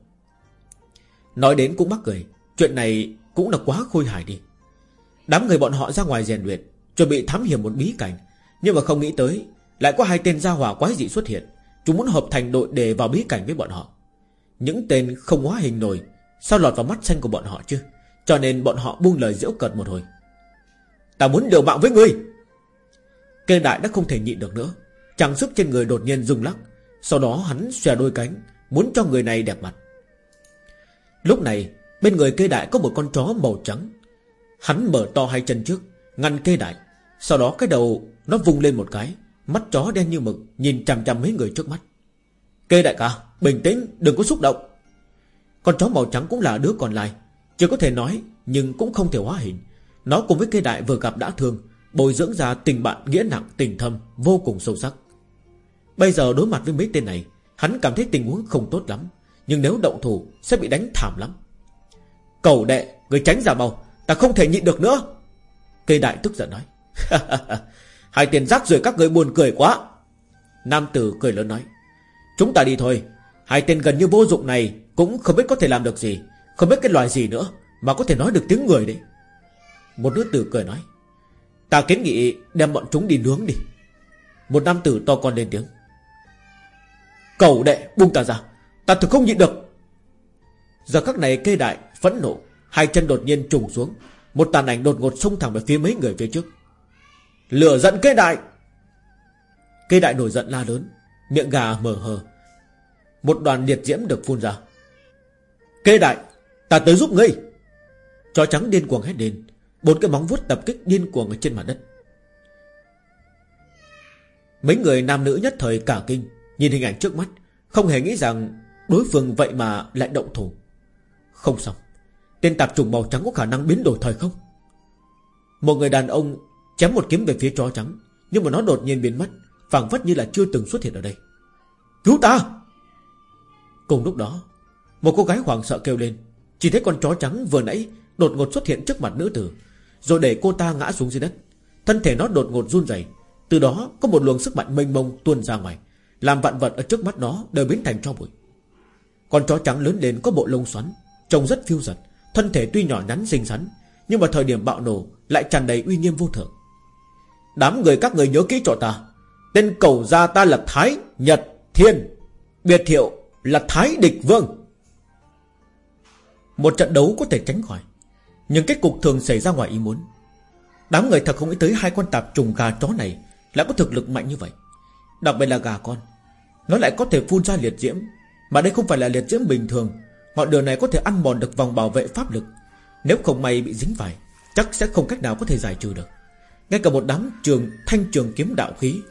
Nói đến cũng mắc cười, Chuyện này cũng là quá khôi hài đi. Đám người bọn họ ra ngoài rèn luyện, Chuẩn bị thám hiểm một bí cảnh. Nhưng mà không nghĩ tới, Lại có hai tên gia hỏa quái dị xuất hiện. Chúng muốn hợp thành đội để vào bí cảnh với bọn họ. Những tên không hóa hình nổi, Sao lọt vào mắt xanh của bọn họ chứ? Cho nên bọn họ buông lời giễu cợt một hồi. Ta muốn điều mạng với ngươi! Kê đại đã không thể nhịn được nữa. Trang sức trên người đột nhiên rung lắc. Sau đó hắn xòe đôi cánh, Muốn cho người này đẹp mặt. Lúc này, bên người kê đại có một con chó màu trắng. Hắn mở to hai chân trước, Ngăn kê đại. Sau đó cái đầu nó vung lên một cái, Mắt chó đen như mực, Nhìn chằm chằm mấy người trước mắt. Kê đại ca, Bình tĩnh, đừng có xúc động. Con chó màu trắng cũng là đứa còn lại, Chưa có thể nói, Nhưng cũng không thể hóa hình. Nó cùng với kê đại vừa gặp đã thương, Bồi dưỡng ra tình bạn nghĩa nặng, tình thâm, Vô cùng sâu sắc. Bây giờ đối mặt với mấy tên này, Hắn cảm thấy tình huống không tốt lắm, Nhưng nếu động thủ sẽ bị đánh thảm lắm. Cầu đệ, Người tránh ra mau Ta không thể nhịn được nữa. Cây đại tức giận nói. Hai tiền rác rưởi các người buồn cười quá. Nam tử cười lớn nói. Chúng ta đi thôi. Hai tên gần như vô dụng này Cũng không biết có thể làm được gì, Không biết cái loài gì nữa Mà có thể nói được tiếng người đấy. Một nữ tử cười nói. Ta kiến nghị đem bọn chúng đi nướng đi. Một nam tử to con lên tiếng. Cầu đệ buông ta ra. Ta thực không nhịn được. Giờ các này kê đại phẫn nộ. Hai chân đột nhiên trùng xuống. Một tàn ảnh đột ngột xông thẳng về phía mấy người phía trước. Lửa giận kê đại. Kê đại nổi giận la lớn, Miệng gà mở hờ. Một đoàn liệt diễm được phun ra. Kê đại, Ta tới giúp ngươi. Chó trắng điên cuồng hét lên, Bốn cái móng vuốt tập kích điên cuồng ở trên mặt đất. Mấy người nam nữ nhất thời cả kinh, Nhìn hình ảnh trước mắt, Không hề nghĩ rằng đối phương vậy mà lại động thủ. Không xong. Tên tạp trùng màu trắng có khả năng biến đổi thời không? Một người đàn ông Chém một kiếm về phía chó trắng, Nhưng mà nó đột nhiên biến mất, phảng phất như là chưa từng xuất hiện ở đây. Cứu ta! Cùng lúc đó, Một cô gái hoảng sợ kêu lên. Chỉ thấy con chó trắng vừa nãy Đột ngột xuất hiện trước mặt nữ tử, Rồi để cô ta ngã xuống dưới đất. Thân thể nó đột ngột run rẩy, Từ đó có một luồng sức mạnh mênh mông tuôn ra ngoài, Làm vạn vật ở trước mắt nó đều biến thành cho bụi. Con chó trắng lớn lên có bộ lông xoắn, Trông rất phiêu giật Thân thể tuy nhỏ nhắn xinh xắn, Nhưng mà thời điểm bạo nổ Lại tràn đầy uy nghiêm vô thượng. Đám người các người nhớ kỹ cho ta, Tên cầu gia ta là Thái Nhật Thiên, Biệt hiệu là Thái Địch Vương. Một trận đấu có thể tránh khỏi, Nhưng kết cục thường xảy ra ngoài ý muốn. Đám người thật không nghĩ tới hai con tạp trùng gà chó này Lại có thực lực mạnh như vậy. Đặc biệt là gà con, Nó lại có thể phun ra liệt diễm, Mà đây không phải là liệt diễm bình thường Ngọn lửa này có thể ăn mòn được vòng bảo vệ pháp lực. Nếu không may bị dính phải, Chắc sẽ không cách nào có thể giải trừ được. Ngay cả một đám trường, thanh trường kiếm đạo khí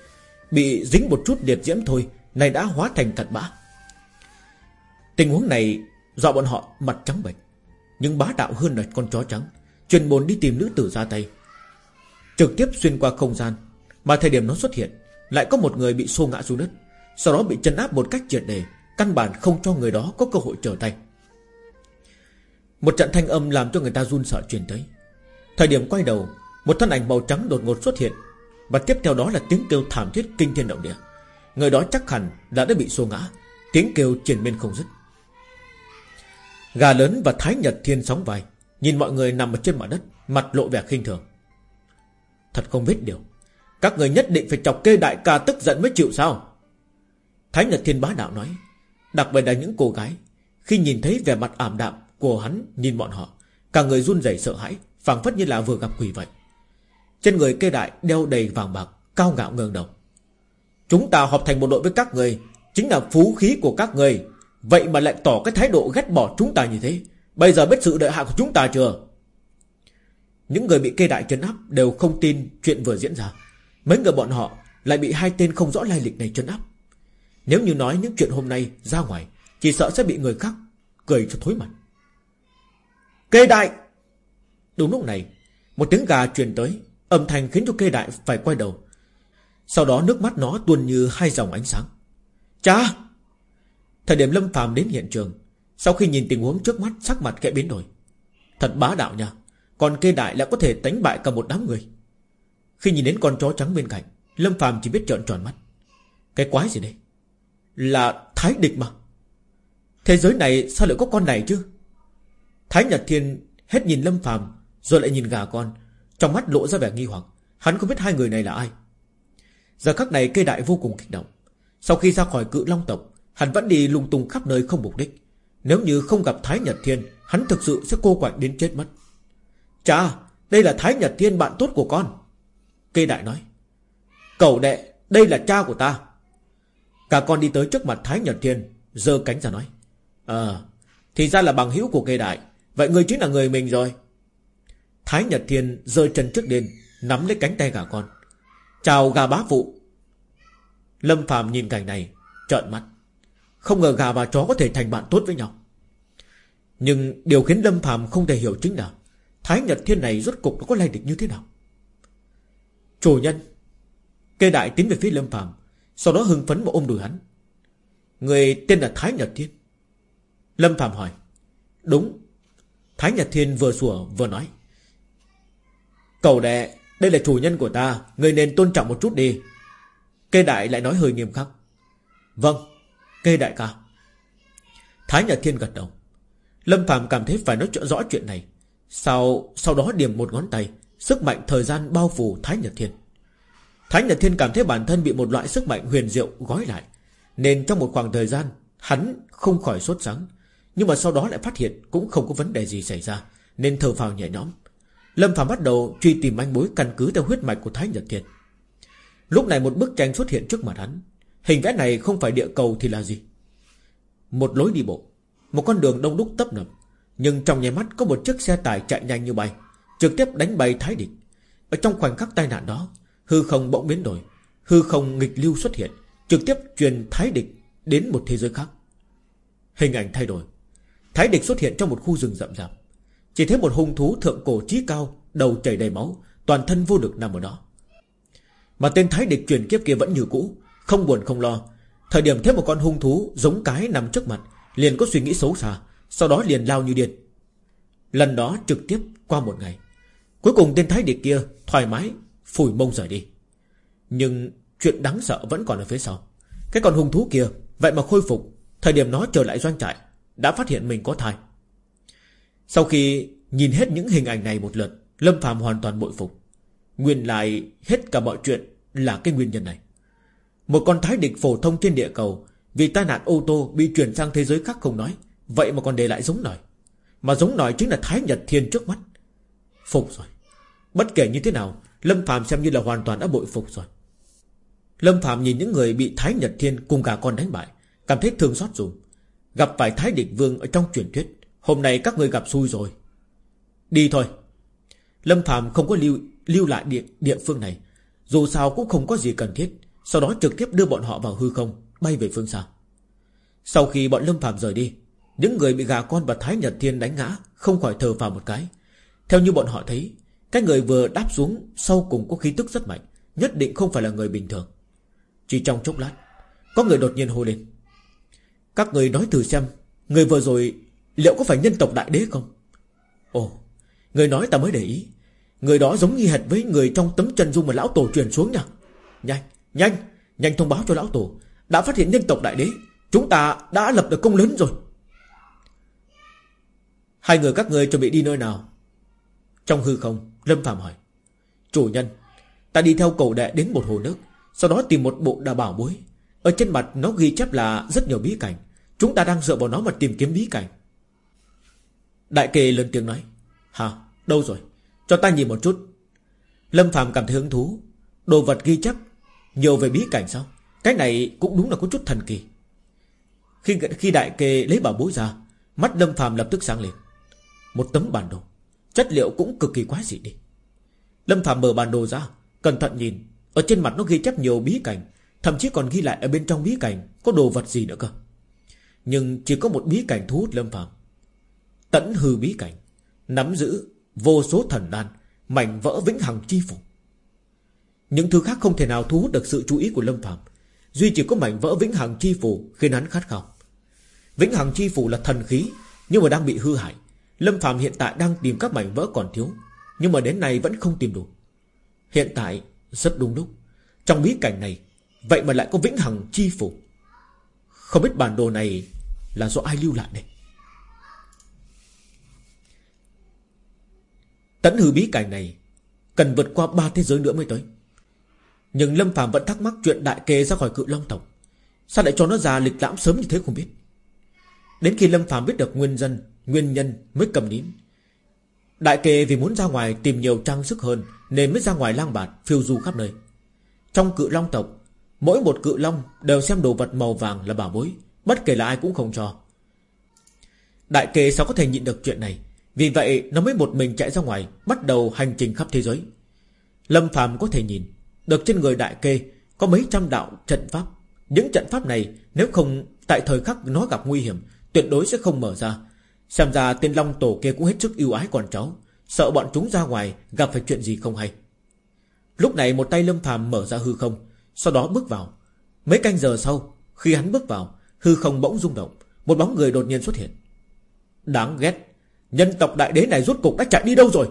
Bị dính một chút liệt diễm thôi Này đã hóa thành cặn bã. Tình huống này Do bọn họ mặt trắng bệch, Nhưng bá đạo hơn là con chó trắng, Chuyên môn đi tìm nữ tử ra tay. Trực tiếp xuyên qua không gian, Mà thời điểm nó xuất hiện, Lại có một người bị xô ngã xuống đất, Sau đó bị chân áp một cách triệt đề Căn bản không cho người đó có cơ hội trở tay. Một trận thanh âm làm cho người ta run sợ truyền tới. Thời điểm quay đầu, Một thân ảnh màu trắng đột ngột xuất hiện. Và tiếp theo đó là tiếng kêu thảm thiết kinh thiên động địa. Người đó chắc hẳn đã đã bị xô ngã. Tiếng kêu triển miên không dứt. Gà lớn và Thái Nhật Thiên sóng vai. Nhìn mọi người nằm ở trên mặt đất, Mặt lộ vẻ khinh thường. Thật không biết điều. Các người nhất định phải chọc kê đại ca tức giận mới chịu sao? Thái Nhật Thiên bá đạo nói. Đặc biệt là những cô gái, Khi nhìn thấy vẻ mặt ảm đạm của hắn nhìn bọn họ, Cả người run rẩy sợ hãi, phảng phất như là vừa gặp quỷ vậy. Trên người kê đại đeo đầy vàng bạc, Cao ngạo ngường đầu. Chúng ta họp thành một đội với các người, Chính là phú khí của các người. Vậy mà lại tỏ cái thái độ ghét bỏ chúng ta như thế, Bây giờ biết sự đợi hạ của chúng ta chưa? Những người bị kê đại chấn áp Đều không tin chuyện vừa diễn ra. Mấy người bọn họ lại bị hai tên không rõ lai lịch này chấn áp. Nếu như nói những chuyện hôm nay ra ngoài, Chỉ sợ sẽ bị người khác Cười cho thối mặt. Kê đại. Đúng lúc này, Một tiếng gà truyền tới, Âm thanh khiến cho kê đại phải quay đầu. Sau đó nước mắt nó tuôn như hai dòng ánh sáng. Cha! Thời điểm Lâm phàm đến hiện trường, Sau khi nhìn tình huống trước mắt, sắc mặt kệ biến đổi. Thật bá đạo nha, Còn kê đại lại có thể đánh bại cả một đám người. Khi nhìn đến con chó trắng bên cạnh, Lâm phàm chỉ biết trợn tròn mắt. Cái quái gì đây? Là thái địch mà. Thế giới này sao lại có con này chứ? Thái Nhật Thiên hết nhìn Lâm phàm Rồi lại nhìn gà con, trong mắt lộ ra vẻ nghi hoặc. Hắn không biết hai người này là ai. Giờ khắc này cây đại vô cùng kích động. Sau khi ra khỏi cự long tộc, Hắn vẫn đi lung tung khắp nơi không mục đích. Nếu như không gặp Thái Nhật Thiên, Hắn thực sự sẽ cô quạnh đến chết mất. Cha Đây là Thái Nhật Thiên bạn tốt của con. Cây đại nói. Cậu đệ, Đây là cha của ta. Cả con đi tới trước mặt Thái Nhật Thiên, giơ cánh ra nói. Ờ Thì ra là bằng hữu của cây đại. Vậy người chính là người mình rồi. Thái Nhật Thiên rơi chân trước đền Nắm lấy cánh tay gà con. Chào gà bá phụ. Lâm Phạm nhìn cảnh này, Trợn mắt. Không ngờ gà và chó có thể thành bạn tốt với nhau. Nhưng điều khiến Lâm Phạm không thể hiểu chính là Thái Nhật Thiên này rốt cục nó có lai địch như thế nào. Chủ nhân, Kê đại tiến về phía Lâm Phạm Sau đó hưng phấn mà ôm đùi hắn. Người tên là Thái Nhật Thiên. Lâm Phạm hỏi, Đúng Thái Nhật Thiên vừa sủa, vừa nói Cầu đệ, Đây là chủ nhân của ta, Người nên tôn trọng một chút đi. Kê đại lại nói hơi nghiêm khắc Vâng Kê đại ca. Thái Nhật Thiên gật đầu, Lâm Phạm cảm thấy phải nói rõ chuyện này, Sau sau đó điểm một ngón tay, Sức mạnh thời gian bao phủ Thái Nhật Thiên. Thái Nhật Thiên cảm thấy bản thân bị một loại sức mạnh huyền diệu gói lại, Nên trong một khoảng thời gian, Hắn không khỏi sốt sáng nhưng mà sau đó lại phát hiện Cũng không có vấn đề gì xảy ra, Nên thở phào nhẹ nhõm. Lâm Phạm bắt đầu truy tìm manh mối căn cứ theo huyết mạch của Thái Nhật Thiên. Lúc này một bức tranh xuất hiện trước mặt hắn. Hình vẽ này không phải địa cầu thì là gì? Một lối đi bộ, Một con đường đông đúc tấp nập, Nhưng trong nháy mắt có một chiếc xe tải chạy nhanh như bay, Trực tiếp đánh bay Thái Địch. Ở trong khoảnh khắc tai nạn đó, Hư không bỗng biến đổi, Hư không nghịch lưu xuất hiện, Trực tiếp truyền Thái Địch đến một thế giới khác. Hình ảnh thay đổi. Thái Địch xuất hiện trong một khu rừng rậm rạp. Chỉ thấy một hung thú thượng cổ trí cao, Đầu chảy đầy máu, Toàn thân vô lực nằm ở đó. Mà tên Thái Địch truyền kiếp kia vẫn như cũ, Không buồn không lo. Thời điểm thấy một con hung thú giống cái nằm trước mặt, Liền có suy nghĩ xấu xa, Sau đó liền lao như điên. Lần đó trực tiếp qua một ngày. Cuối cùng tên Thái Địch kia thoải mái, Phủi mông rời đi. Nhưng chuyện đáng sợ vẫn còn ở phía sau. Cái con hung thú kia Vậy mà khôi phục, Thời điểm nó trở lại doanh trại đã phát hiện mình có thai. Sau khi nhìn hết những hình ảnh này một lượt, Lâm Phạm hoàn toàn bội phục. Nguyên lại hết cả mọi chuyện Là cái nguyên nhân này. Một con thái địch phổ thông trên địa cầu Vì tai nạn ô tô bị chuyển sang thế giới khác không nói, Vậy mà còn để lại giống nòi. Mà giống nòi chính là Thái Nhật Thiên trước mắt. Phục rồi. Bất kể như thế nào, Lâm Phạm xem như là hoàn toàn đã bội phục rồi. Lâm Phạm nhìn những người bị Thái Nhật Thiên cùng cả con đánh bại, Cảm thấy thương xót dùng Gặp phải Thái Địch Vương ở trong truyền thuyết. Hôm nay các người gặp xui rồi. Đi thôi. Lâm Phạm không có lưu lưu lại địa, địa phương này. Dù sao cũng không có gì cần thiết. Sau đó trực tiếp đưa bọn họ vào hư không Bay về phương xa. Sau khi bọn Lâm Phạm rời đi Những người bị gà con và Thái Nhật Thiên đánh ngã Không khỏi thờ vào một cái. Theo như bọn họ thấy Cái người vừa đáp xuống Sau cùng có khí tức rất mạnh Nhất định không phải là người bình thường. Chỉ trong chốc lát Có người đột nhiên hô lên. Các người nói thử xem Người vừa rồi liệu có phải nhân tộc đại đế không? Ồ Người nói ta mới để ý. Người đó giống như hệt với người trong tấm chân dung mà lão tổ truyền xuống nha. Nhanh, nhanh, nhanh thông báo cho lão tổ. Đã phát hiện nhân tộc đại đế Chúng ta đã lập được công lớn rồi. Hai người các người chuẩn bị đi nơi nào? Trong hư không Lâm Phạm hỏi. Chủ nhân Ta đi theo cầu đệ đến một hồ nước Sau đó tìm một bộ đà bảo bối. Ở trên mặt nó ghi chép là rất nhiều bí cảnh. Chúng ta đang dựa vào nó mà tìm kiếm bí cảnh. Đại kỳ lớn tiếng nói, Hả? Đâu rồi? Cho ta nhìn một chút. Lâm Phạm cảm thấy hứng thú. Đồ vật ghi chép, Nhiều về bí cảnh sao? Cái này cũng đúng là có chút thần kỳ. Khi khi đại kê lấy bảo bối ra, Mắt Lâm Phạm lập tức sáng lên. Một tấm bản đồ, Chất liệu cũng cực kỳ quá dị đi. Lâm Phạm mở bản đồ ra, Cẩn thận nhìn. Ở trên mặt nó ghi chép nhiều bí cảnh. Thậm chí còn ghi lại ở bên trong bí cảnh, Có đồ vật gì nữa cơ? Nhưng chỉ có một bí cảnh thu hút Lâm Phạm Tẫn hư bí cảnh, Nắm giữ vô số thần đan, Mảnh vỡ vĩnh hằng chi phục Những thứ khác không thể nào thu hút được sự chú ý của Lâm Phạm Duy chỉ có mảnh vỡ vĩnh hằng chi phủ Khiến hắn khát khao. Vĩnh hằng chi phủ là thần khí, Nhưng mà đang bị hư hại. Lâm Phạm hiện tại đang tìm các mảnh vỡ còn thiếu, Nhưng mà đến nay vẫn không tìm đủ. Hiện tại, rất đúng lúc. Trong bí cảnh này Vậy mà lại có vĩnh hằng chi phủ. Không biết bản đồ này Là do ai lưu lại đây? Tấn hư bí cảnh này Cần vượt qua ba thế giới nữa mới tới. Nhưng Lâm Phạm vẫn thắc mắc chuyện đại kê ra khỏi cự long tộc. Sao lại cho nó ra lịch lãm sớm như thế không biết? Đến khi Lâm Phạm biết được nguyên dân, Nguyên nhân mới cầm nín. Đại kê vì muốn ra ngoài tìm nhiều trang sức hơn Nên mới ra ngoài lang bạt, Phiêu du khắp nơi. Trong cự long tộc Mỗi một cự long đều xem đồ vật màu vàng là bảo bối, Bất kể là ai cũng không cho. Đại kê sao có thể nhịn được chuyện này? Vì vậy, nó mới một mình chạy ra ngoài, Bắt đầu hành trình khắp thế giới. Lâm phàm có thể nhìn, Được trên người đại kê Có mấy trăm đạo trận pháp. Những trận pháp này, nếu không tại thời khắc nó gặp nguy hiểm, Tuyệt đối sẽ không mở ra. Xem ra tên Long Tổ kia cũng hết sức yêu ái con cháu, Sợ bọn chúng ra ngoài Gặp phải chuyện gì không hay. Lúc này một tay Lâm phàm mở ra hư không sau đó bước vào. Mấy canh giờ sau, Khi hắn bước vào, Hư không bỗng rung động. Một bóng người đột nhiên xuất hiện. Đáng ghét. Nhân tộc đại đế này rốt cục đã chạy đi đâu rồi?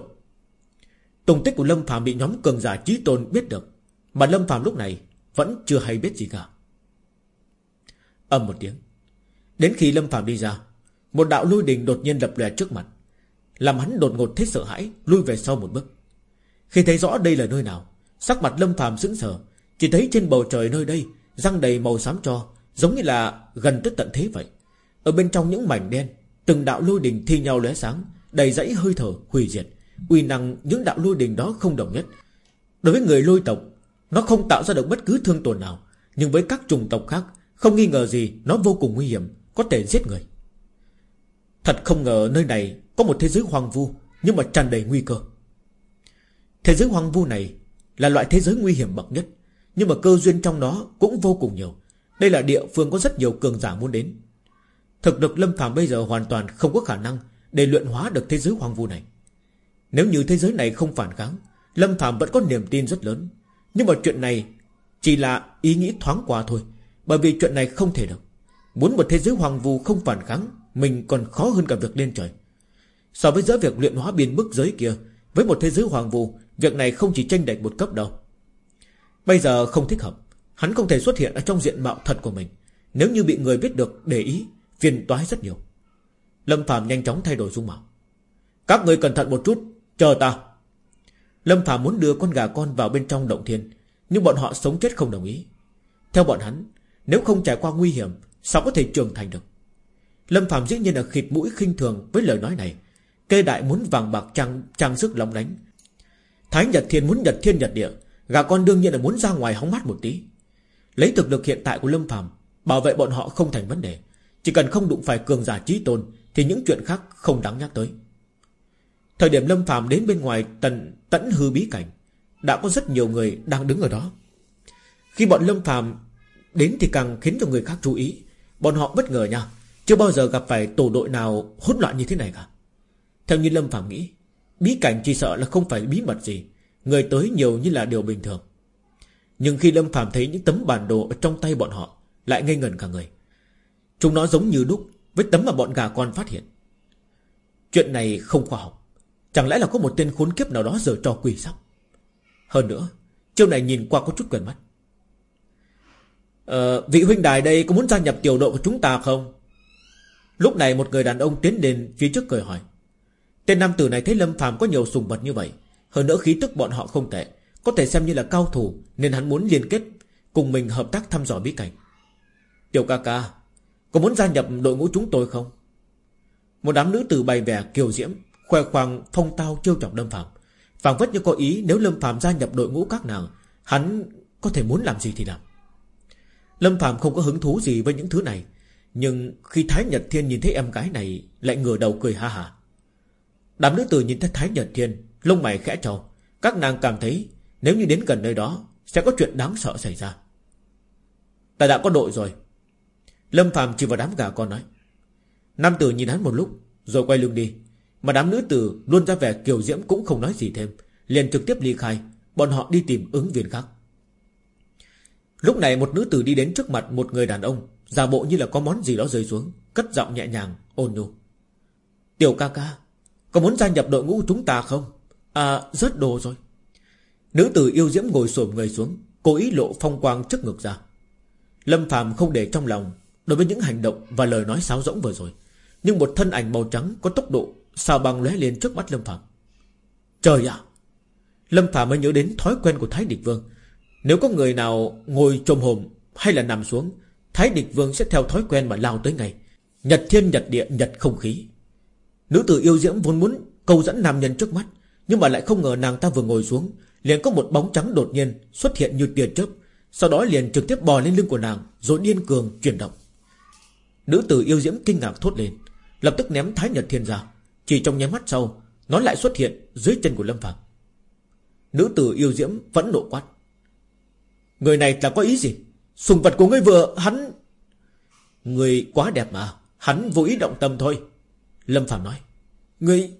Tùng tích của Lâm Phạm bị nhóm cường giả trí tôn biết được. Mà Lâm Phạm lúc này Vẫn chưa hay biết gì cả. Âm một tiếng. Đến khi Lâm Phạm đi ra, một đạo lôi đình đột nhiên lập lòe trước mặt, Làm hắn đột ngột thấy sợ hãi, Lui về sau một bước. Khi thấy rõ đây là nơi nào, Sắc mặt Lâm Phạm sững sờ chỉ thấy trên bầu trời nơi đây, Răng đầy màu xám cho Giống như là gần tới tận thế vậy. Ở bên trong những mảnh đen, Từng đạo lôi đình thi nhau lóe sáng, Đầy dãy hơi thở hủy diệt, Uy năng những đạo lôi đình đó không đồng nhất. Đối với người lôi tộc, Nó không tạo ra được bất cứ thương tổn nào, Nhưng với các chủng tộc khác, Không nghi ngờ gì nó vô cùng nguy hiểm, Có thể giết người. Thật không ngờ nơi này có một thế giới hoang vu, Nhưng mà tràn đầy nguy cơ. Thế giới hoang vu này Là loại thế giới nguy hiểm bậc nhất. Nhưng mà cơ duyên trong nó cũng vô cùng nhiều. Đây là địa phương có rất nhiều cường giả muốn đến. Thực lực Lâm Phàm bây giờ hoàn toàn không có khả năng Để luyện hóa được thế giới hoang vu này. Nếu như thế giới này không phản kháng, Lâm Phạm vẫn có niềm tin rất lớn. Nhưng mà chuyện này Chỉ là ý nghĩ thoáng qua thôi, Bởi vì chuyện này không thể được. Muốn một thế giới hoang vu không phản kháng, Mình còn khó hơn cả việc lên trời. So với giữa việc luyện hóa biên bức giới kia, Với một thế giới hoàng vu, Việc này không chỉ tranh đạch một cấp đâu. Bây giờ không thích hợp. Hắn không thể xuất hiện ở trong diện mạo thật của mình. Nếu như bị người biết được để ý Phiền toái rất nhiều. Lâm Phạm nhanh chóng thay đổi dung mạo. Các người cẩn thận một chút Chờ ta. Lâm Phạm muốn đưa con gà con vào bên trong động thiên Nhưng bọn họ sống chết không đồng ý. Theo bọn hắn Nếu không trải qua nguy hiểm Sao có thể trưởng thành được? Lâm Phạm dĩ nhiên là khịt mũi khinh thường với lời nói này. Kê đại muốn vàng bạc trang, trang sức lóng lánh. Thái Nhật Thiên muốn nhật thiên nhật địa. Gà con đương nhiên là muốn ra ngoài hóng mát một tí. Lấy thực lực hiện tại của Lâm Phạm Bảo vệ bọn họ không thành vấn đề. Chỉ cần không đụng phải cường giả trí tôn, Thì những chuyện khác không đáng nhắc tới. Thời điểm Lâm Phạm đến bên ngoài tận, tẫn hư bí cảnh, Đã có rất nhiều người đang đứng ở đó. Khi bọn Lâm Phạm Đến thì càng khiến cho người khác chú ý. Bọn họ bất ngờ nha, Chưa bao giờ gặp phải tổ đội nào hỗn loạn như thế này cả. Theo như Lâm Phạm nghĩ, Bí cảnh chỉ sợ là không phải bí mật gì Người tới nhiều như là điều bình thường. Nhưng khi Lâm Phạm thấy những tấm bản đồ ở trong tay bọn họ Lại ngây ngẩn cả người. Chúng nó giống như đúc Với tấm mà bọn gà con phát hiện. Chuyện này không khoa học. Chẳng lẽ là có một tên khốn kiếp nào đó giờ cho quỷ sao? Hơn nữa Chiêu này nhìn qua có chút gần mắt. Ờ, Vị huynh đài đây có muốn gia nhập tiểu đội của chúng ta không? Lúc này một người đàn ông tiến đến phía trước cười hỏi. Tên nam tử này thấy Lâm phàm có nhiều sùng vật như vậy hơn nữa khí tức bọn họ không tệ. Có thể xem như là cao thủ, Nên hắn muốn liên kết Cùng mình hợp tác thăm dò bí cảnh. Tiểu ca ca, Có muốn gia nhập đội ngũ chúng tôi không? Một đám nữ tử bày vẻ kiều diễm, Khoe khoang phong tao trêu chọc Lâm Phạm phảng phất như có ý nếu Lâm Phạm gia nhập đội ngũ các nàng, Hắn có thể muốn làm gì thì làm. Lâm Phạm không có hứng thú gì với những thứ này, Nhưng khi Thái Nhật Thiên nhìn thấy em gái này, Lại ngửa đầu cười ha ha. Đám nữ tử nhìn thấy Thái Nhật Thiên Lông mày khẽ trầu Các nàng cảm thấy nếu như đến gần nơi đó Sẽ có chuyện đáng sợ xảy ra. Ta đã có đội rồi. Lâm Phạm chỉ vào đám gà con nói. Nam tử nhìn hắn một lúc, Rồi quay lưng đi. Mà đám nữ tử luôn ra vẻ kiều diễm cũng không nói gì thêm. Liền trực tiếp ly khai. Bọn họ đi tìm ứng viên khác. Lúc này một nữ tử đi đến trước mặt một người đàn ông, Giả bộ như là có món gì đó rơi xuống, Cất giọng nhẹ nhàng, ôn nhu. Tiểu ca ca, Có muốn gia nhập đội ngũ chúng ta không? À rớt đồ rồi. Nữ tử yêu diễm ngồi xổm người xuống, Cố ý lộ phong quang trước ngực ra. Lâm phàm không để trong lòng Đối với những hành động và lời nói sáo rỗng vừa rồi, Nhưng một thân ảnh màu trắng có tốc độ Sao băng lóe lên trước mắt Lâm phàm. Trời ạ! Lâm phàm mới nhớ đến thói quen của Thái Địch Vương. Nếu có người nào ngồi trồm hồm Hay là nằm xuống, Thái Địch Vương sẽ theo thói quen mà lao tới ngày Nhật thiên, nhật địa, nhật không khí. Nữ tử yêu diễm vốn muốn câu dẫn nam nhân trước mắt nhưng mà lại không ngờ nàng ta vừa ngồi xuống, Liền có một bóng trắng đột nhiên xuất hiện như tiền chớp, Sau đó liền trực tiếp bò lên lưng của nàng, Rồi điên cường chuyển động. Nữ tử yêu diễm kinh ngạc thốt lên, Lập tức ném Thái Nhật Thiên ra. Chỉ trong nháy mắt sau, Nó lại xuất hiện dưới chân của Lâm Phạm Nữ tử yêu diễm vẫn nộ quát. Người này là có ý gì? Sùng vật của ngươi vừa, hắn Người quá đẹp mà, Hắn vô ý động tâm thôi. Lâm Phạm nói. Người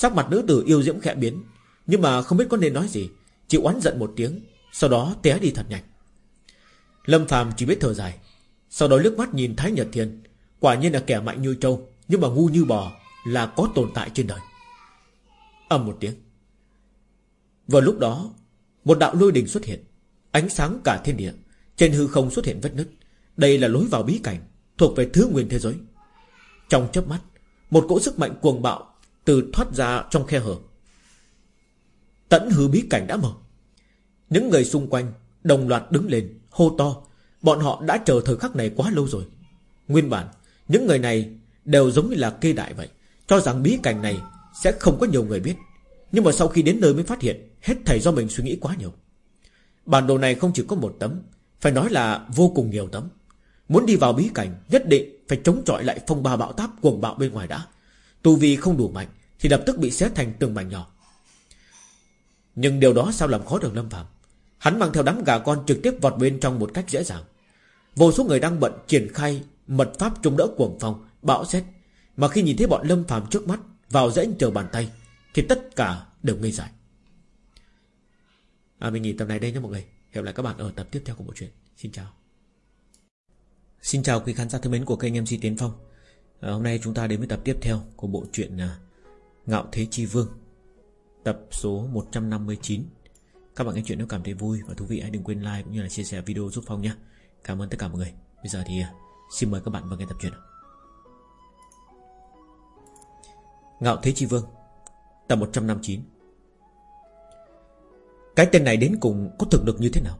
Sắc mặt nữ tử yêu diễm khẽ biến, Nhưng mà không biết có nên nói gì. Chỉ oán giận một tiếng, Sau đó té đi thật nhanh. Lâm Phàm chỉ biết thở dài, Sau đó nước mắt nhìn Thái Nhật Thiên. Quả nhiên là kẻ mạnh như trâu, Nhưng mà ngu như bò là có tồn tại trên đời. Ầm một tiếng. Vào lúc đó, một đạo lôi đình xuất hiện, ánh sáng cả thiên địa, trên hư không xuất hiện vết nứt. Đây là lối vào bí cảnh, thuộc về thứ nguyên thế giới. Trong chớp mắt, một cỗ sức mạnh cuồng bạo từ thoát ra trong khe hở. Tẫn hư bí cảnh đã mở. Những người xung quanh, Đồng loạt đứng lên, hô to. Bọn họ đã chờ thời khắc này quá lâu rồi. Nguyên bản, Những người này đều giống như là kê đại vậy, Cho rằng bí cảnh này sẽ không có nhiều người biết. Nhưng mà sau khi đến nơi mới phát hiện, Hết thầy do mình suy nghĩ quá nhiều. Bản đồ này không chỉ có một tấm, Phải nói là vô cùng nhiều tấm. Muốn đi vào bí cảnh, Nhất định phải chống chọi lại phong ba bão táp cuồng bạo bên ngoài đã. Tu vi không đủ mạnh thì lập tức bị xé thành từng mảnh nhỏ. Nhưng điều đó sao làm khó được Lâm Phạm Hắn mang theo đám gà con trực tiếp vọt bên trong một cách dễ dàng. Vô số người đang bận triển khai Mật pháp trung đỡ cuồng phong Bão xét. Mà khi nhìn thấy bọn Lâm Phạm trước mắt Vào dãy chờ bàn tay Thì tất cả đều ngây dại. À mình nghỉ tập này đây nhé mọi người. Hẹn lại các bạn ở tập tiếp theo của bộ truyện. Xin chào. Xin chào quý khán giả thân mến của kênh MC Tiến Phong. À, Hôm nay chúng ta đến với tập tiếp theo Của bộ truyện à, Ngạo Thế Chi Vương, Tập số 159 Các bạn nghe chuyện nếu cảm thấy vui và thú vị, Hãy đừng quên like cũng như là chia sẻ video giúp Phong nhé. Cảm ơn tất cả mọi người. Bây giờ thì à, xin mời các bạn vào nghe tập truyện Ngạo Thế Chi Vương, Tập 159 Cái tên này đến cùng có thực lực như thế nào?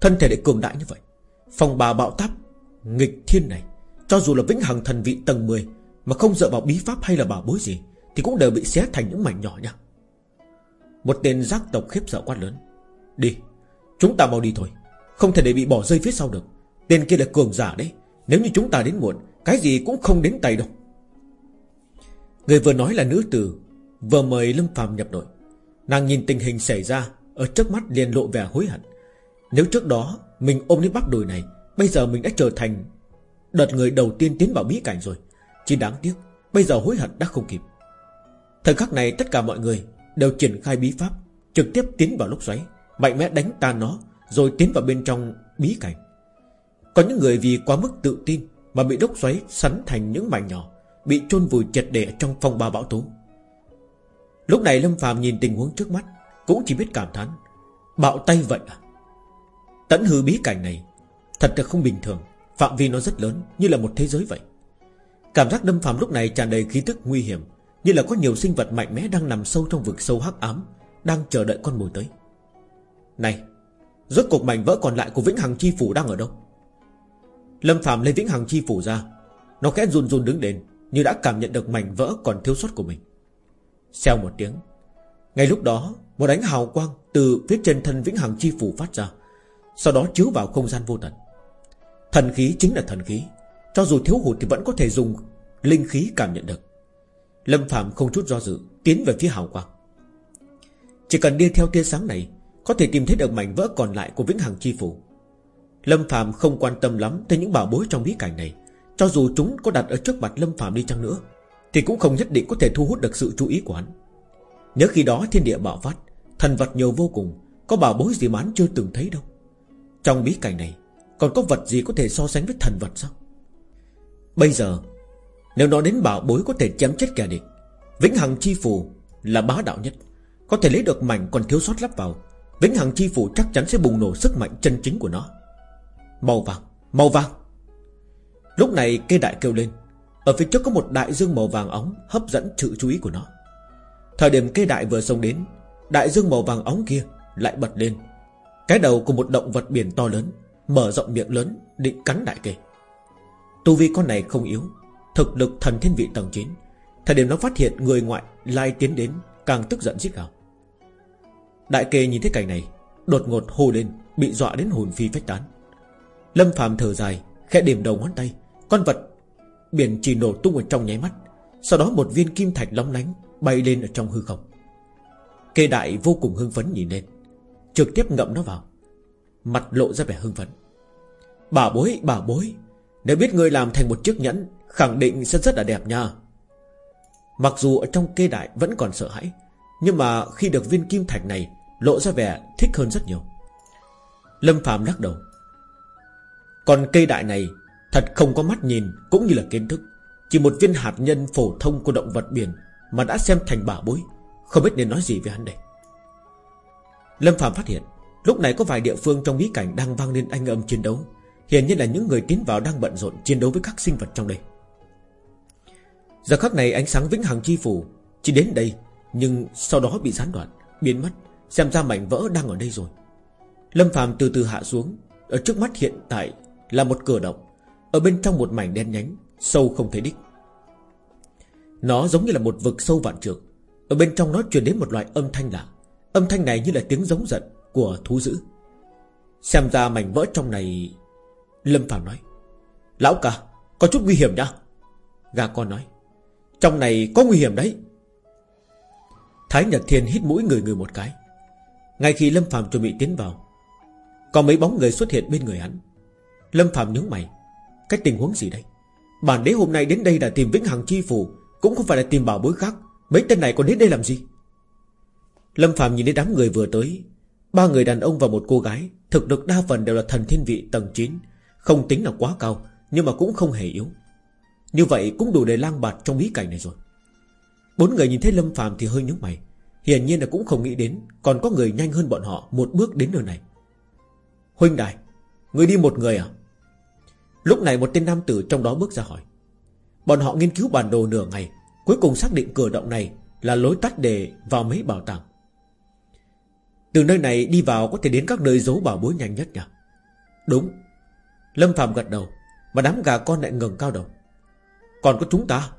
Thân thể lại cường đại như vậy. Phòng bà bạo táp, Nghịch thiên này, Cho dù là vĩnh hằng thần vị tầng 10 Mà không dựa vào bí pháp hay là bảo bối gì thì cũng đều bị xé thành những mảnh nhỏ nha. Một tên giác tộc khiếp sợ quát lớn. Đi, Chúng ta mau đi thôi. Không thể để bị bỏ rơi phía sau được. Tên kia là cường giả đấy. Nếu như chúng ta đến muộn, Cái gì cũng không đến tay đâu. Người vừa nói là nữ tử, Vừa mời Lâm phàm nhập đội Nàng nhìn tình hình xảy ra, Ở trước mắt liền lộ vẻ hối hận. Nếu trước đó mình ôm lấy bắp đùi này, Bây giờ mình đã trở thành Đợt người đầu tiên tiến vào bí cảnh rồi. Chỉ đáng tiếc, Bây giờ hối hận đã không kịp. Thời khắc này tất cả mọi người Đều triển khai bí pháp, Trực tiếp tiến vào lúc xoáy, Mạnh mẽ đánh tan nó, Rồi tiến vào bên trong bí cảnh. Có những người vì quá mức tự tin Mà bị đốc xoáy sắn thành những mảnh nhỏ, Bị chôn vùi chật để trong phong ba bão tố. Lúc này Lâm phàm nhìn tình huống trước mắt, Cũng chỉ biết cảm thán, Bạo tay vậy à? Tẫn hư bí cảnh này, Thật là không bình thường, Phạm vi nó rất lớn, như là một thế giới vậy. Cảm giác lâm phàm lúc này tràn đầy khí tức nguy hiểm như là có nhiều sinh vật mạnh mẽ đang nằm sâu trong vực sâu hắc ám, Đang chờ đợi con mồi tới. Này, Rốt cục mảnh vỡ còn lại của Vĩnh Hằng Chi Phủ đang ở đâu? Lâm Phạm lấy Vĩnh Hằng Chi Phủ ra, Nó khẽ run run đứng đền Như đã cảm nhận được mảnh vỡ còn thiếu sót của mình. Xeo một tiếng, Ngay lúc đó, Một ánh hào quang từ phía trên thân Vĩnh Hằng Chi Phủ phát ra, Sau đó chiếu vào không gian vô tận. Thần khí chính là thần khí, Cho dù thiếu hụt thì vẫn có thể dùng Linh khí cảm nhận được. Lâm Phạm không chút do dự, Tiến về phía hào quang. Chỉ cần đi theo tia sáng này, Có thể tìm thấy được mảnh vỡ còn lại của Vĩnh Hằng Chi Phủ. Lâm Phạm không quan tâm lắm Tới những bảo bối trong bí cảnh này. Cho dù chúng có đặt ở trước mặt Lâm Phạm đi chăng nữa, Thì cũng không nhất định có thể thu hút được sự chú ý của hắn. Nhớ khi đó thiên địa bạo phát, Thần vật nhiều vô cùng, Có bảo bối gì mà hắn chưa từng thấy đâu. Trong bí cảnh này, còn có vật gì có thể so sánh với thần vật sao? Bây giờ nếu nói đến bảo bối có thể chém chết kẻ địch, Vĩnh Hằng Chi Phù Là bá đạo nhất. Có thể lấy được mảnh còn thiếu sót lắp vào, Vĩnh Hằng Chi Phù chắc chắn sẽ bùng nổ sức mạnh chân chính của nó. Màu vàng Màu vàng. Lúc này cây đại kêu lên, Ở phía trước có một đại dương màu vàng óng Hấp dẫn sự chú ý của nó. Thời điểm cây đại vừa xông đến, Đại dương màu vàng óng kia lại bật lên. Cái đầu của một động vật biển to lớn, Mở rộng miệng lớn, Định cắn đại kê. Tu vi con này không yếu Thực lực thần thiên vị tầng 9 Thời điểm nó phát hiện người ngoại lai tiến đến Càng tức giận giết gào Đại kê nhìn thấy cảnh này Đột ngột hô lên Bị dọa đến hồn phi phách tán. Lâm phàm thở dài Khẽ điểm đầu ngón tay Con vật biển chỉ nổ tung ở trong nháy mắt Sau đó một viên kim thạch lóng lánh Bay lên ở trong hư không. Kê đại vô cùng hưng phấn nhìn lên Trực tiếp ngậm nó vào Mặt lộ ra vẻ hưng phấn. Bà bối, bà bối Nếu biết ngươi làm thành một chiếc nhẫn Khẳng định sẽ rất là đẹp nha. Mặc dù ở trong kê đại vẫn còn sợ hãi, Nhưng mà khi được viên kim thạch này Lộ ra vẻ thích hơn rất nhiều. Lâm Phạm lắc đầu. Còn cây đại này Thật không có mắt nhìn cũng như là kiến thức. Chỉ một viên hạt nhân phổ thông của động vật biển Mà đã xem thành bả bối, Không biết nên nói gì với hắn đây. Lâm Phạm phát hiện, Lúc này có vài địa phương trong bí cảnh đang vang lên anh âm chiến đấu. Hiển nhiên là những người tiến vào đang bận rộn chiến đấu với các sinh vật trong đây. Giờ khắc này ánh sáng vĩnh hằng chi phủ Chỉ đến đây, Nhưng sau đó bị gián đoạn, Biến mất. Xem ra mảnh vỡ đang ở đây rồi. Lâm phàm từ từ hạ xuống. Ở trước mắt hiện tại là một cửa động. Ở bên trong một mảnh đen nhánh, Sâu không thấy đích. Nó giống như là một vực sâu vạn trượng. Ở bên trong nó truyền đến một loại âm thanh lạ. Âm thanh này như là tiếng giống giận Của thú dữ. Xem ra mảnh vỡ trong này, Lâm phàm nói, Lão cả có chút nguy hiểm nha Gà con nói trong này có nguy hiểm đấy. Thái Nhật Thiên hít mũi người người một cái. Ngay khi Lâm Phạm chuẩn bị tiến vào, Có mấy bóng người xuất hiện bên người hắn. Lâm Phạm nhướng mày. Cái tình huống gì đây? Bản đế hôm nay đến đây là tìm Vĩnh Hằng Chi Phù, Cũng không phải là tìm bảo bối khác. Mấy tên này còn đến đây làm gì? Lâm Phạm nhìn đến đám người vừa tới. Ba người đàn ông và một cô gái, Thực lực đa phần đều là thần thiên vị tầng 9 Không tính là quá cao, Nhưng mà cũng không hề yếu. Như vậy cũng đủ để lang bạt trong bí cảnh này rồi. Bốn người nhìn thấy Lâm Phạm thì hơi nhướng mày. Hiển nhiên là cũng không nghĩ đến, Còn có người nhanh hơn bọn họ một bước đến nơi này. Huynh đài, Người đi một người à? Lúc này một tên nam tử trong đó bước ra hỏi. Bọn họ nghiên cứu bản đồ nửa ngày, Cuối cùng xác định cửa động này Là lối tắt để vào mấy bảo tàng. Từ nơi này đi vào Có thể đến các nơi giấu bảo bối nhanh nhất nhỉ? Đúng. Lâm Phạm gật đầu, Mà đám gà con lại ngừng cao đầu. Còn có chúng ta?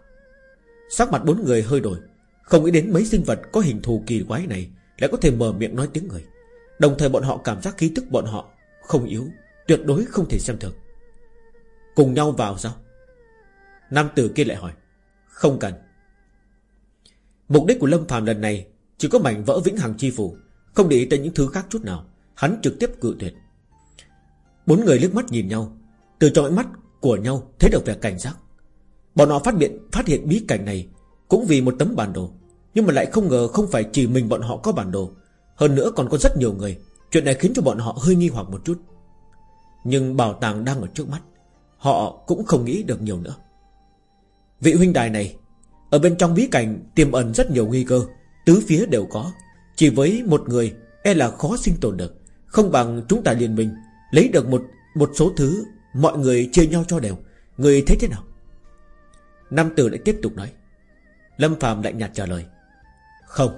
Sắc mặt bốn người hơi đổi. Không nghĩ đến mấy sinh vật có hình thù kỳ quái này Lại có thể mở miệng nói tiếng người. Đồng thời bọn họ cảm giác khí tức bọn họ Không yếu, Tuyệt đối không thể xem thường. Cùng nhau vào sao? Nam tử kia lại hỏi. Không cần. Mục đích của Lâm phàm lần này Chỉ có mảnh vỡ vĩnh hằng chi phủ, Không để ý tới những thứ khác chút nào. Hắn trực tiếp cự tuyệt. Bốn người liếc mắt nhìn nhau. Từ trong ánh mắt của nhau thấy được vẻ cảnh giác. Bọn họ phát hiện phát hiện bí cảnh này Cũng vì một tấm bản đồ, Nhưng mà lại không ngờ không phải chỉ mình bọn họ có bản đồ. Hơn nữa còn có rất nhiều người, Chuyện này khiến cho bọn họ hơi nghi hoặc một chút. Nhưng bảo tàng đang ở trước mắt, Họ cũng không nghĩ được nhiều nữa. Vị huynh đài này, Ở bên trong bí cảnh tiềm ẩn rất nhiều nguy cơ, Tứ phía đều có. Chỉ với một người E là khó sinh tồn được. Không bằng chúng ta liên minh, Lấy được một một số thứ Mọi người chia nhau cho đều. Người thấy thế nào? Nam tử lại tiếp tục nói. Lâm Phạm lạnh nhạt trả lời. Không.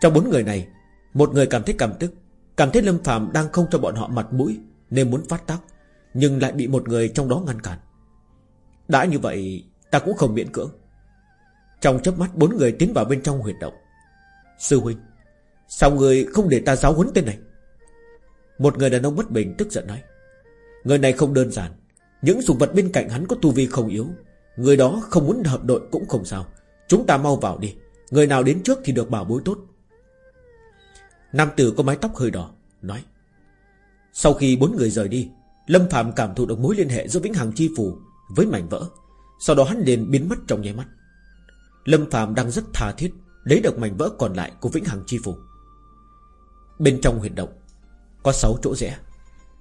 Trong bốn người này, Một người cảm thấy cảm tức, Cảm thấy Lâm Phạm đang không cho bọn họ mặt mũi, Nên muốn phát tác, Nhưng lại bị một người trong đó ngăn cản. Đã như vậy, Ta cũng không miễn cưỡng. Trong chớp mắt, bốn người tiến vào bên trong huyệt động. Sư huynh, Sao người không để ta giáo huấn tên này? Một người đàn ông bất bình tức giận nói. Người này không đơn giản. Những sủng vật bên cạnh hắn có tu vi không yếu Người đó không muốn hợp đội cũng không sao. Chúng ta mau vào đi. Người nào đến trước thì được bảo bối tốt. Nam tử có mái tóc hơi đỏ, Nói, Sau khi bốn người rời đi, Lâm Phạm cảm thụ được mối liên hệ giữa Vĩnh Hằng Chi Phù Với mảnh vỡ. Sau đó hắn liền biến mất trong nháy mắt. Lâm Phạm đang rất tha thiết Lấy được mảnh vỡ còn lại của Vĩnh Hằng Chi Phù Bên trong huyệt động, Có 6 chỗ rẽ.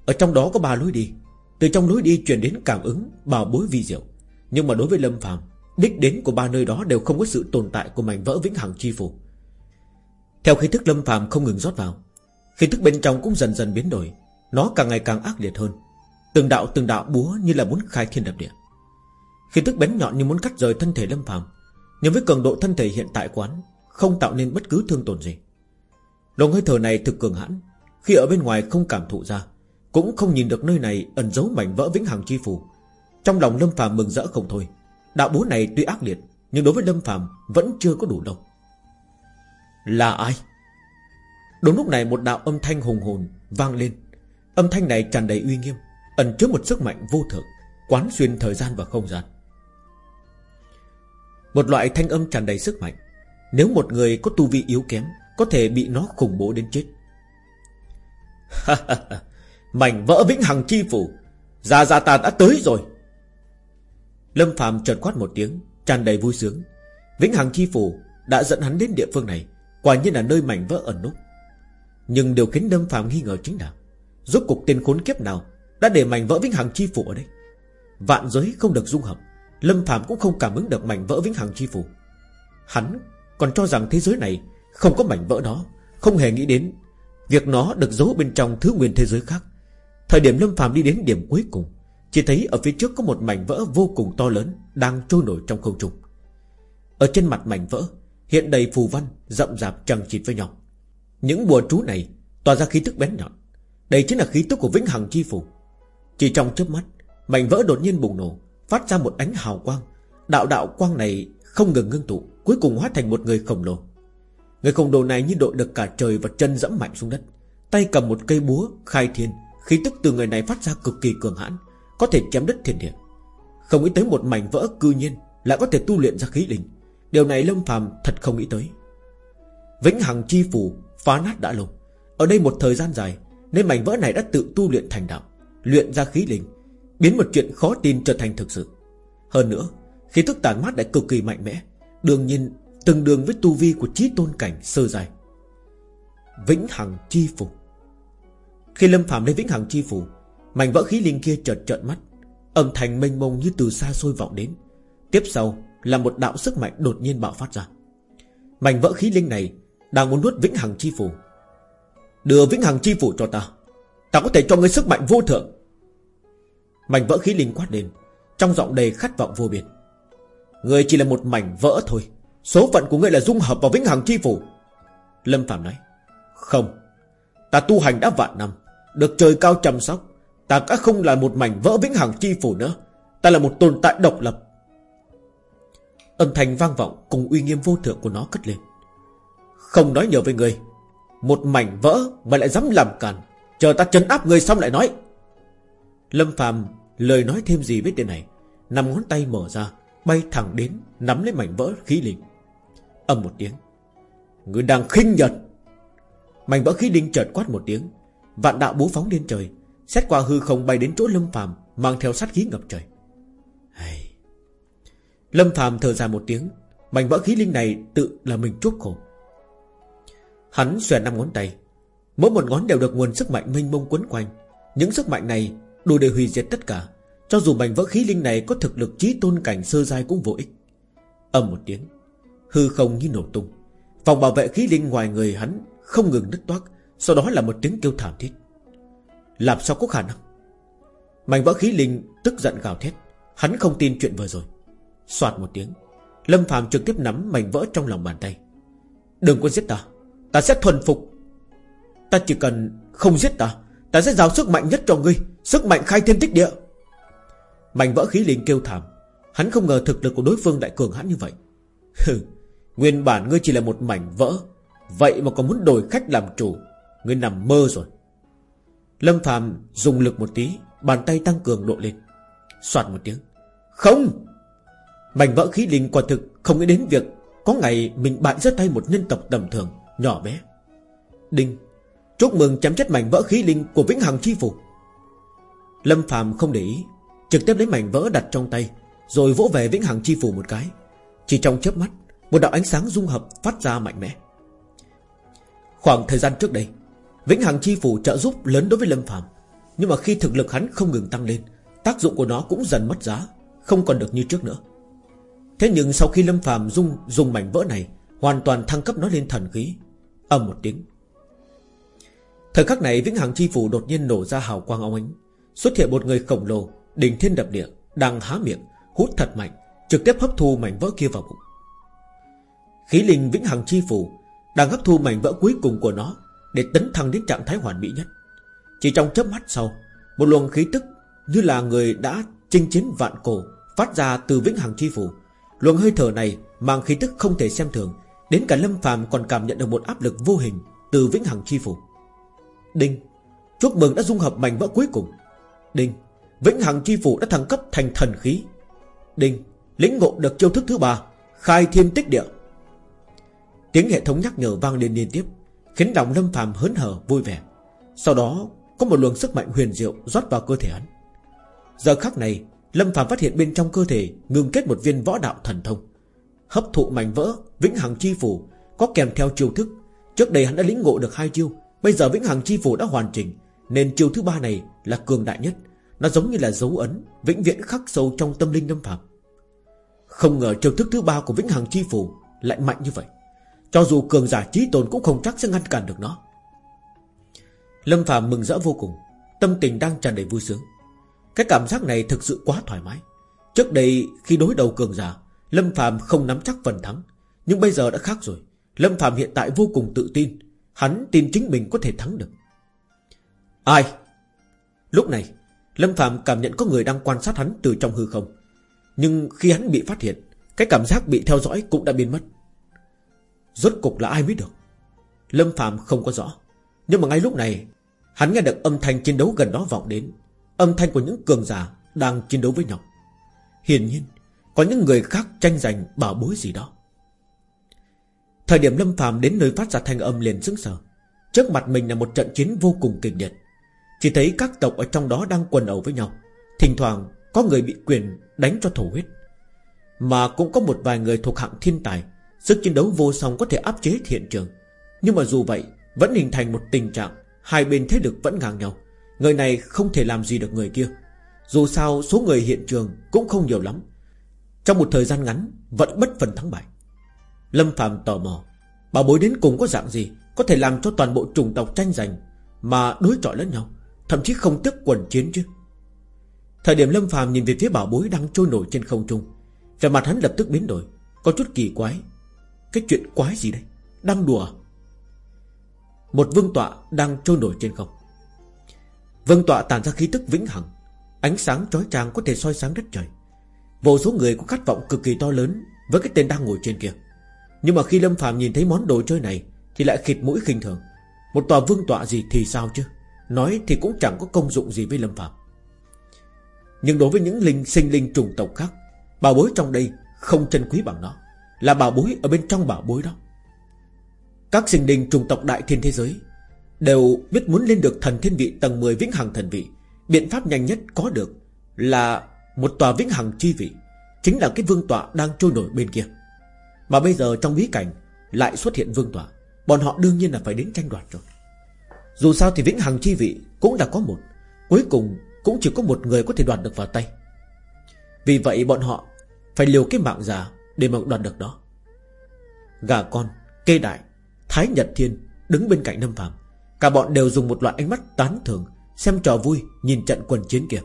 Ở trong đó có ba lối đi. Từ trong lối đi truyền đến cảm ứng bảo bối vi diệu. Nhưng mà đối với Lâm Phạm Đích đến của ba nơi đó đều không có sự tồn tại Của mảnh vỡ Vĩnh Hằng Chi Phù Theo khí thức Lâm Phạm không ngừng rót vào, Khí thức bên trong cũng dần dần biến đổi, Nó càng ngày càng ác liệt hơn. Từng đạo từng đạo búa như là muốn khai thiên đập địa. Khí thức bén nhọn như muốn cắt rời thân thể Lâm Phạm Nhưng với cường độ thân thể hiện tại quán, Không tạo nên bất cứ thương tổn gì. Luồng hơi thở này thực cường hãn, Khi ở bên ngoài không cảm thụ ra, Cũng không nhìn được nơi này ẩn giấu mảnh vỡ vĩnh hằng chi phù trong lòng Lâm Phạm mừng rỡ không thôi. Đạo búa này tuy ác liệt, Nhưng đối với Lâm Phạm vẫn chưa có đủ đâu Là ai? Đúng lúc này một đạo âm thanh hùng hồn vang lên. Âm thanh này tràn đầy uy nghiêm, Ẩn chứa một sức mạnh vô thượng, Quán xuyên thời gian và không gian. Một loại thanh âm tràn đầy sức mạnh. Nếu một người có tu vi yếu kém, Có thể bị nó khủng bố đến chết. Mảnh vỡ vĩnh hằng chi phủ. Gia Gia ta đã tới rồi. Lâm Phạm chợt quát một tiếng, tràn đầy vui sướng. Vĩnh hằng chi phủ đã dẫn hắn đến địa phương này, Quả nhiên là nơi mảnh vỡ ẩn núp. Nhưng điều khiến Lâm Phạm nghi ngờ chính là, Rốt cục tên khốn kiếp nào Đã để mảnh vỡ vĩnh hằng chi phủ ở đây? Vạn giới không được dung hợp, Lâm Phạm cũng không cảm ứng được mảnh vỡ vĩnh hằng chi phủ. Hắn còn cho rằng thế giới này Không có mảnh vỡ đó, Không hề nghĩ đến Việc nó được giấu bên trong thứ nguyên thế giới khác. Thời điểm Lâm Phạm đi đến điểm cuối cùng chỉ thấy ở phía trước có một mảnh vỡ vô cùng to lớn Đang trôi nổi trong không trung. Ở trên mặt mảnh vỡ Hiện đầy phù văn rậm rạp chằng chịt với nhau. Những bùa chú này tỏa ra khí tức bén nhọn. Đây chính là khí tức của vĩnh hằng chi phù Chỉ trong chớp mắt, Mảnh vỡ đột nhiên bùng nổ, Phát ra một ánh hào quang. Đạo đạo quang này không ngừng ngưng tụ, Cuối cùng hóa thành một người khổng lồ. Người khổng lồ này như đội được cả trời và chân dẫm mạnh xuống đất. Tay cầm một cây búa khai thiên, Khí tức từ người này phát ra cực kỳ cường hãn. Có thể chém đất thiên địa. Không nghĩ tới một mảnh vỡ cư nhiên Lại có thể tu luyện ra khí linh. Điều này Lâm phàm thật không nghĩ tới. Vĩnh Hằng chi phủ phá nát đã lâu. Ở đây một thời gian dài, Nên mảnh vỡ này đã tự tu luyện thành đạo, Luyện ra khí linh, Biến một chuyện khó tin trở thành thực sự. Hơn nữa, Khí thức tàn mát lại cực kỳ mạnh mẽ, Đương nhiên từng đường với tu vi của trí tôn cảnh sơ dài Vĩnh Hằng chi phủ. Khi Lâm Phạm lên Vĩnh Hằng chi phủ Mảnh vỡ khí linh kia chợt trợn mắt. Âm thanh mênh mông như từ xa xôi vọng đến. Tiếp sau là một đạo sức mạnh đột nhiên bạo phát ra. Mảnh vỡ khí linh này Đang muốn nuốt Vĩnh Hằng chi phủ. Đưa Vĩnh Hằng chi phủ cho ta. Ta có thể cho ngươi sức mạnh vô thượng. Mảnh vỡ khí linh quát lên. Trong giọng đầy khát vọng vô biên. Ngươi chỉ là một mảnh vỡ thôi. Số phận của ngươi là dung hợp vào vĩnh hằng chi phủ. Lâm Phạm nói. Không. Ta tu hành đã vạn năm. Được trời cao chăm sóc. Ta đã không là một mảnh vỡ vĩnh hằng chi phủ nữa. Ta là một tồn tại độc lập. Âm thanh vang vọng Cùng uy nghiêm vô thượng của nó cất lên. Không nói nhiều với người. Một mảnh vỡ mà lại dám làm càn. Chờ ta chấn áp người xong lại nói. Lâm Phàm lời nói thêm gì với tên này. Nằm ngón tay mở ra, Bay thẳng đến, Nắm lấy mảnh vỡ khí linh. Âm một tiếng. Người đang khinh nhật. Mảnh vỡ khí linh chợt quát một tiếng. Vạn đạo bố phóng lên trời. Xét qua hư không bay đến chỗ Lâm Phàm, Mang theo sát khí ngập trời. Hey. Lâm Phàm thở dài một tiếng, Mảnh vỡ khí linh này tự là mình chuốc khổ. Hắn xòe năm ngón tay. Mỗi một ngón đều được nguồn sức mạnh mênh mông quấn quanh. Những sức mạnh này đủ để hủy diệt tất cả. Cho dù mảnh vỡ khí linh này có thực lực trí tôn cảnh sơ giai cũng vô ích. Âm một tiếng, Hư không như nổ tung. Phòng bảo vệ khí linh ngoài người hắn Không ngừng nứt toác, Sau đó là một tiếng kêu thảm thiết. Làm sao có khả năng? Mảnh vỡ khí linh tức giận gào thét. Hắn không tin chuyện vừa rồi. Xoạt một tiếng, Lâm phàm trực tiếp nắm mảnh vỡ trong lòng bàn tay. Đừng có giết ta. Ta sẽ thuần phục. Ta chỉ cần không giết ta Ta sẽ giao sức mạnh nhất cho ngươi, Sức mạnh khai thiên tích địa. Mảnh vỡ khí linh kêu thảm. Hắn không ngờ thực lực của đối phương đại cường hãn như vậy. Hừ, Nguyên bản ngươi chỉ là một mảnh vỡ. Vậy mà còn muốn đổi khách làm chủ. Ngươi nằm mơ rồi. Lâm Phạm dùng lực một tí, Bàn tay tăng cường độ lên. Xoạt một tiếng. Không! Mảnh vỡ khí linh quả thực không nghĩ đến việc Có ngày mình bại rớt tay một nhân tộc tầm thường, Nhỏ bé. Đinh. Chúc mừng chém chết mảnh vỡ khí linh của Vĩnh Hằng Chi Phủ. Lâm Phạm không để ý, Trực tiếp lấy mảnh vỡ đặt trong tay, Rồi vỗ về Vĩnh Hằng Chi Phủ một cái. Chỉ trong chớp mắt, Một đạo ánh sáng dung hợp phát ra mạnh mẽ. Khoảng thời gian trước đây Vĩnh Hằng Chi Phủ trợ giúp lớn đối với Lâm Phạm Nhưng mà khi thực lực hắn không ngừng tăng lên, Tác dụng của nó cũng dần mất giá, Không còn được như trước nữa. Thế nhưng sau khi Lâm Phạm dung, dùng mảnh vỡ này, Hoàn toàn thăng cấp nó lên thần khí Âm một tiếng. Thời khắc này, Vĩnh Hằng Chi Phủ đột nhiên nổ ra hào quang óng ánh, Xuất hiện một người khổng lồ, đỉnh thiên đập địa, Đang há miệng, Hút thật mạnh, Trực tiếp hấp thu mảnh vỡ kia vào bụng. Khí linh vĩnh hằng chi phủ Đang hấp thu mảnh vỡ cuối cùng của nó để tấn thăng đến trạng thái hoàn mỹ nhất. Chỉ trong chớp mắt sau, Một luồng khí tức như là người đã chinh chiến vạn cổ Phát ra từ vĩnh hằng chi phủ. Luồng hơi thở này mang khí tức không thể xem thường, Đến cả lâm phàm còn cảm nhận được một áp lực vô hình Từ vĩnh hằng chi phủ. Đinh, Chúc mừng đã dung hợp mảnh vỡ cuối cùng. Đinh, Vĩnh Hằng Chi Phủ đã thăng cấp thành thần khí. Đinh, Lĩnh ngộ được chiêu thức thứ ba, Khai thiên tích địa. Tiếng hệ thống nhắc nhở vang lên liên tiếp. Khiến lòng Lâm phàm hớn hở vui vẻ. Sau đó, có một luồng sức mạnh huyền diệu rót vào cơ thể hắn. Giờ khắc này, Lâm phàm phát hiện bên trong cơ thể Ngừng kết một viên võ đạo thần thông. Hấp thụ mảnh vỡ, Vĩnh Hằng Chi Phủ, Có kèm theo chiêu thức. Trước đây hắn đã lĩnh ngộ được hai chiêu, Bây giờ Vĩnh Hằng Chi Phủ đã hoàn chỉnh, Nên chiêu thứ ba này là cường đại nhất. Nó giống như là dấu ấn, Vĩnh viễn khắc sâu trong tâm linh Lâm Phàm. Không ngờ chiêu thức thứ ba của Vĩnh Hằng Chi Phủ Lại mạnh như vậy. Cho dù cường giả trí tồn cũng không chắc sẽ ngăn cản được nó. Lâm Phạm mừng rỡ vô cùng, Tâm tình đang tràn đầy vui sướng. Cái cảm giác này thực sự quá thoải mái. Trước đây, khi đối đầu cường giả, Lâm Phạm không nắm chắc phần thắng. Nhưng bây giờ đã khác rồi. Lâm Phạm hiện tại vô cùng tự tin. Hắn tin chính mình có thể thắng được. Ai? Lúc này, Lâm Phạm cảm nhận có người đang quan sát hắn từ trong hư không. Nhưng khi hắn bị phát hiện, Cái cảm giác bị theo dõi cũng đã biến mất. Rốt cục là ai biết được? Lâm Phạm không có rõ. Nhưng mà ngay lúc này, Hắn nghe được âm thanh chiến đấu gần đó vọng đến. Âm thanh của những cường giả Đang chiến đấu với nhau. Hiển nhiên, Có những người khác tranh giành bảo bối gì đó. Thời điểm Lâm Phạm đến nơi phát ra thanh âm liền sững sờ. Trước mặt mình là một trận chiến vô cùng kịch liệt. Chỉ thấy các tộc ở trong đó đang quần ẩu với nhau. Thỉnh thoảng, có người bị quyền đánh cho thổ huyết. Mà cũng có một vài người thuộc hạng thiên tài Sức chiến đấu vô song có thể áp chế hiện trường. Nhưng mà dù vậy, Vẫn hình thành một tình trạng Hai bên thế lực vẫn ngang nhau. Người này không thể làm gì được người kia. Dù sao, số người hiện trường cũng không nhiều lắm. Trong một thời gian ngắn, Vẫn bất phần thắng bại. Lâm Phạm tò mò, Bảo bối đến cùng có dạng gì Có thể làm cho toàn bộ chủng tộc tranh giành Mà đối chọi lẫn nhau, Thậm chí không tiếc quần chiến chứ? Thời điểm Lâm Phạm nhìn về phía bảo bối đang trôi nổi trên không trung Về mặt hắn lập tức biến đổi, Có chút kỳ quái. Cái chuyện quái gì đây? Đang đùa à? Một vương tọa đang trôi nổi trên không. Vương tọa tàn ra khí tức vĩnh hằng. Ánh sáng chói chang có thể soi sáng đất trời. Vô số người có khát vọng cực kỳ to lớn Với cái tên đang ngồi trên kia. Nhưng mà khi Lâm Phạm nhìn thấy món đồ chơi này Thì lại khịt mũi khinh thường. Một tòa vương tọa gì thì sao chứ? Nói thì cũng chẳng có công dụng gì với Lâm Phạm Nhưng đối với những linh, sinh linh trùng tộc khác Bảo bối trong đây không chân quý bằng nó. Là bảo bối ở bên trong bảo bối đó. Các sinh linh trùng tộc đại thiên thế giới Đều biết muốn lên được thần thiên vị tầng 10 vĩnh hằng thần vị. Biện pháp nhanh nhất có được Là một tòa vĩnh hằng chi vị, Chính là cái vương tọa đang trôi nổi bên kia. Mà bây giờ trong bí cảnh Lại xuất hiện vương tọa, Bọn họ đương nhiên là phải đến tranh đoạt rồi. Dù sao thì vĩnh hằng chi vị Cũng đã có một, Cuối cùng cũng chỉ có một người có thể đoạt được vào tay. Vì vậy bọn họ Phải liều cái mạng già để mà đoạt được đó. Gà con, kê đại Thái Nhật Thiên đứng bên cạnh Lâm Phạm Cả bọn đều dùng một loại ánh mắt tán thưởng Xem trò vui nhìn trận quần chiến kia.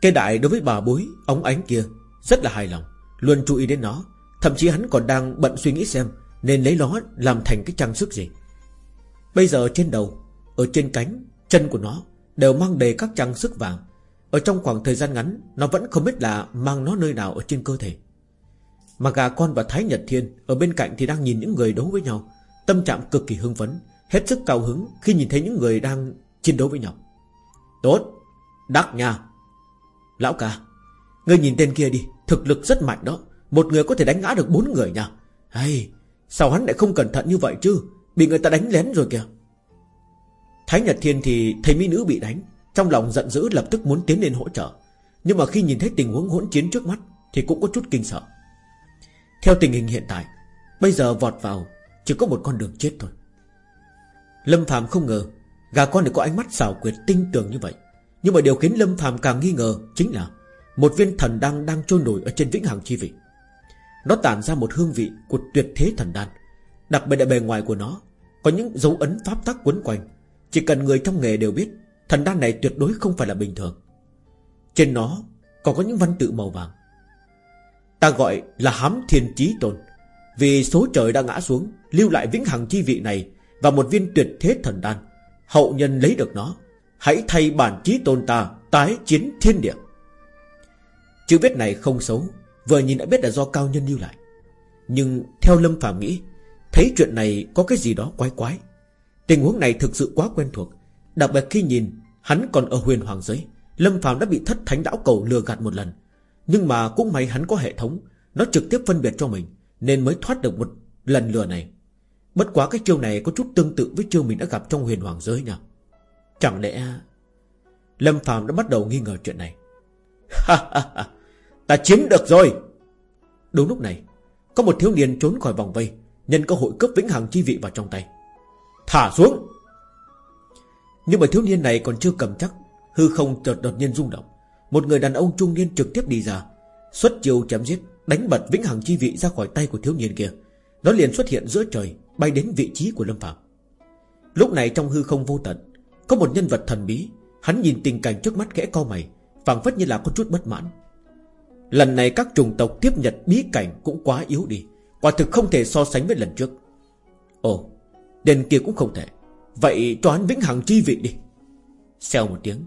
Kê đại đối với bà bối Ống ánh kia Rất là hài lòng Luôn chú ý đến nó. Thậm chí hắn còn đang bận suy nghĩ xem Nên lấy nó làm thành cái trang sức gì. Bây giờ trên đầu Ở trên cánh Chân của nó Đều mang đầy các trang sức vàng. Ở trong khoảng thời gian ngắn, Nó vẫn không biết là mang nó nơi nào ở trên cơ thể. Mà gà con và Thái Nhật Thiên Ở bên cạnh thì đang nhìn những người đấu với nhau. Tâm trạng cực kỳ hưng phấn, Hết sức cao hứng khi nhìn thấy những người đang chiến đấu với nhau. Tốt, Đắc nha. Lão ca, Ngươi nhìn tên kia đi, Thực lực rất mạnh đó. Một người có thể đánh ngã được bốn người nha. Hay, Sao hắn lại không cẩn thận như vậy chứ? Bị người ta đánh lén rồi kìa. Thái Nhật Thiên thì thấy mỹ nữ bị đánh trong lòng giận dữ lập tức muốn tiến lên hỗ trợ. Nhưng mà khi nhìn thấy tình huống hỗn chiến trước mắt Thì cũng có chút kinh sợ. Theo tình hình hiện tại, Bây giờ vọt vào Chỉ có một con đường chết thôi. Lâm Phạm không ngờ Gà con này có ánh mắt xảo quyệt tinh tường như vậy. Nhưng mà điều khiến Lâm Phạm càng nghi ngờ Chính là Một viên thần đăng đang trôi nổi Ở trên vĩnh hằng chi vị. Nó tản ra một hương vị của tuyệt thế thần đan, Đặc biệt là bề ngoài của nó Có những dấu ấn pháp tắc quấn quanh. Chỉ cần người trong nghề đều biết Thần đan này tuyệt đối không phải là bình thường. Trên nó còn có những văn tự màu vàng. Ta gọi là hám thiên trí tôn, Vì số trời đã ngã xuống, Lưu lại vĩnh hằng chi vị này và một viên tuyệt thế thần đan. Hậu nhân lấy được nó. Hãy thay bản trí tôn ta Tái chiến thiên địa. Chữ viết này không xấu, Vừa nhìn đã biết là do cao nhân lưu lại. Nhưng theo Lâm Phạm nghĩ, Thấy chuyện này có cái gì đó quái quái. Tình huống này thực sự quá quen thuộc. Đặc biệt khi nhìn, Hắn còn ở huyền hoàng giới, Lâm Phạm đã bị thất thánh đảo cầu lừa gạt một lần. Nhưng mà cũng may hắn có hệ thống, Nó trực tiếp phân biệt cho mình, Nên mới thoát được một lần lừa này. Bất quá cái chiêu này có chút tương tự với chiêu mình đã gặp trong huyền hoàng giới nhỉ Chẳng lẽ Lâm Phạm đã bắt đầu nghi ngờ chuyện này? Ta chiếm được rồi. Đúng lúc này, Có một thiếu niên trốn khỏi vòng vây, Nhân cơ hội cướp vĩnh hằng chi vị vào trong tay. Thả xuống! Nhưng mà thiếu niên này còn chưa cầm chắc, Hư không chợt đột nhiên rung động. Một người đàn ông trung niên trực tiếp đi ra, Xuất chiêu chém giết, Đánh bật vĩnh hằng chi vị ra khỏi tay của thiếu niên kia. Nó liền xuất hiện giữa trời, Bay đến vị trí của Lâm Phạm. Lúc này trong hư không vô tận, Có một nhân vật thần bí. Hắn nhìn tình cảnh trước mắt khẽ co mày, phảng phất như là có chút bất mãn. Lần này các chủng tộc tiếp nhận bí cảnh Cũng quá yếu đi, Quả thực không thể so sánh với lần trước. Ồ, Đền kia cũng không thể. Vậy cho hắn vĩnh hằng chi vị đi. Xeo một tiếng,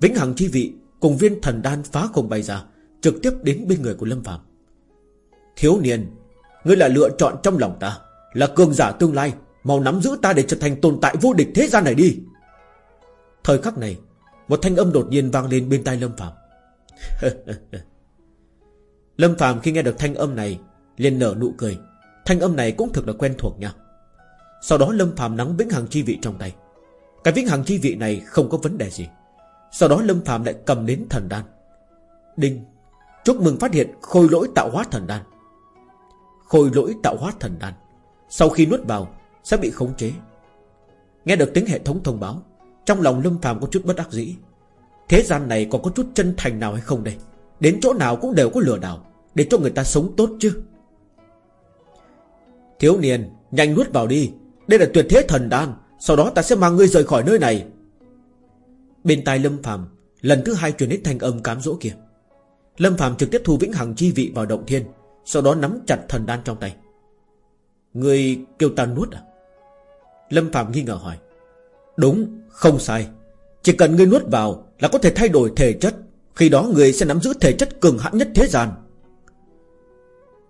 Vĩnh hằng chi vị cùng viên thần đan phá không bay ra, Trực tiếp đến bên người của Lâm Phạm Thiếu niên, Ngươi là lựa chọn trong lòng ta, Là cường giả tương lai, Mau nắm giữ ta để trở thành tồn tại vô địch thế gian này đi. Thời khắc này, Một thanh âm đột nhiên vang lên bên tai Lâm Phạm Lâm Phạm khi nghe được thanh âm này, liền nở nụ cười. Thanh âm này cũng thực là quen thuộc nha. Sau đó Lâm Phạm nắm vĩnh hằng chi vị trong tay. Cái vĩnh hằng chi vị này không có vấn đề gì. Sau đó Lâm Phạm lại cầm đến thần đan. Đinh, Chúc mừng phát hiện khôi lỗi tạo hóa thần đan. Khôi lỗi tạo hóa thần đan. Sau khi nuốt vào, Sẽ bị khống chế. Nghe được tiếng hệ thống thông báo, Trong lòng Lâm Phạm có chút bất đắc dĩ. Thế gian này còn có chút chân thành nào hay không đây? Đến chỗ nào cũng đều có lừa đảo, Để cho người ta sống tốt chứ. Thiếu niên, Nhanh nuốt vào đi. Đây là tuyệt thế thần đan, Sau đó ta sẽ mang ngươi rời khỏi nơi này. Bên tai Lâm Phạm Lần thứ hai truyền đến thanh âm cám dỗ kia. Lâm Phạm trực tiếp thu vĩnh hằng chi vị vào động thiên, Sau đó nắm chặt thần đan trong tay. Ngươi kêu ta nuốt à? Lâm Phạm nghi ngờ hỏi. Đúng, không sai. Chỉ cần ngươi nuốt vào là có thể thay đổi thể chất, Khi đó ngươi sẽ nắm giữ thể chất cường hãn nhất thế gian.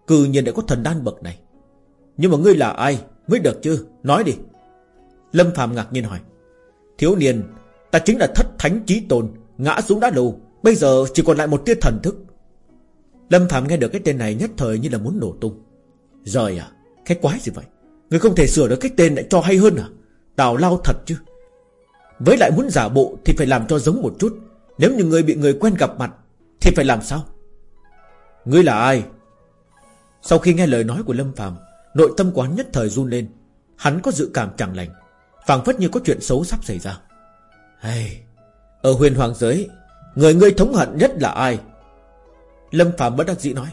Cư nhiên đã có thần đan bậc này. Nhưng mà ngươi là ai? Mới được chứ, Nói đi. Lâm Phạm ngạc nhiên hỏi. Thiếu niên, Ta chính là thất thánh trí tôn, Ngã xuống đá lù Bây giờ chỉ còn lại một tia thần thức. Lâm Phạm nghe được cái tên này nhất thời như là muốn nổ tung. Rồi à Cái quái gì vậy? Người không thể sửa được cái tên lại cho hay hơn à? Tào lao thật chứ. Với lại muốn giả bộ thì phải làm cho giống một chút. Nếu như người bị người quen gặp mặt Thì phải làm sao? Ngươi là ai? Sau khi nghe lời nói của Lâm Phạm Nội tâm quán nhất thời run lên. Hắn có dự cảm chẳng lành phảng phất như có chuyện xấu sắp xảy ra. Hey, Ở huyền hoàng giới Người ngươi thống hận nhất là ai? Lâm Phạm bất đắc dĩ nói.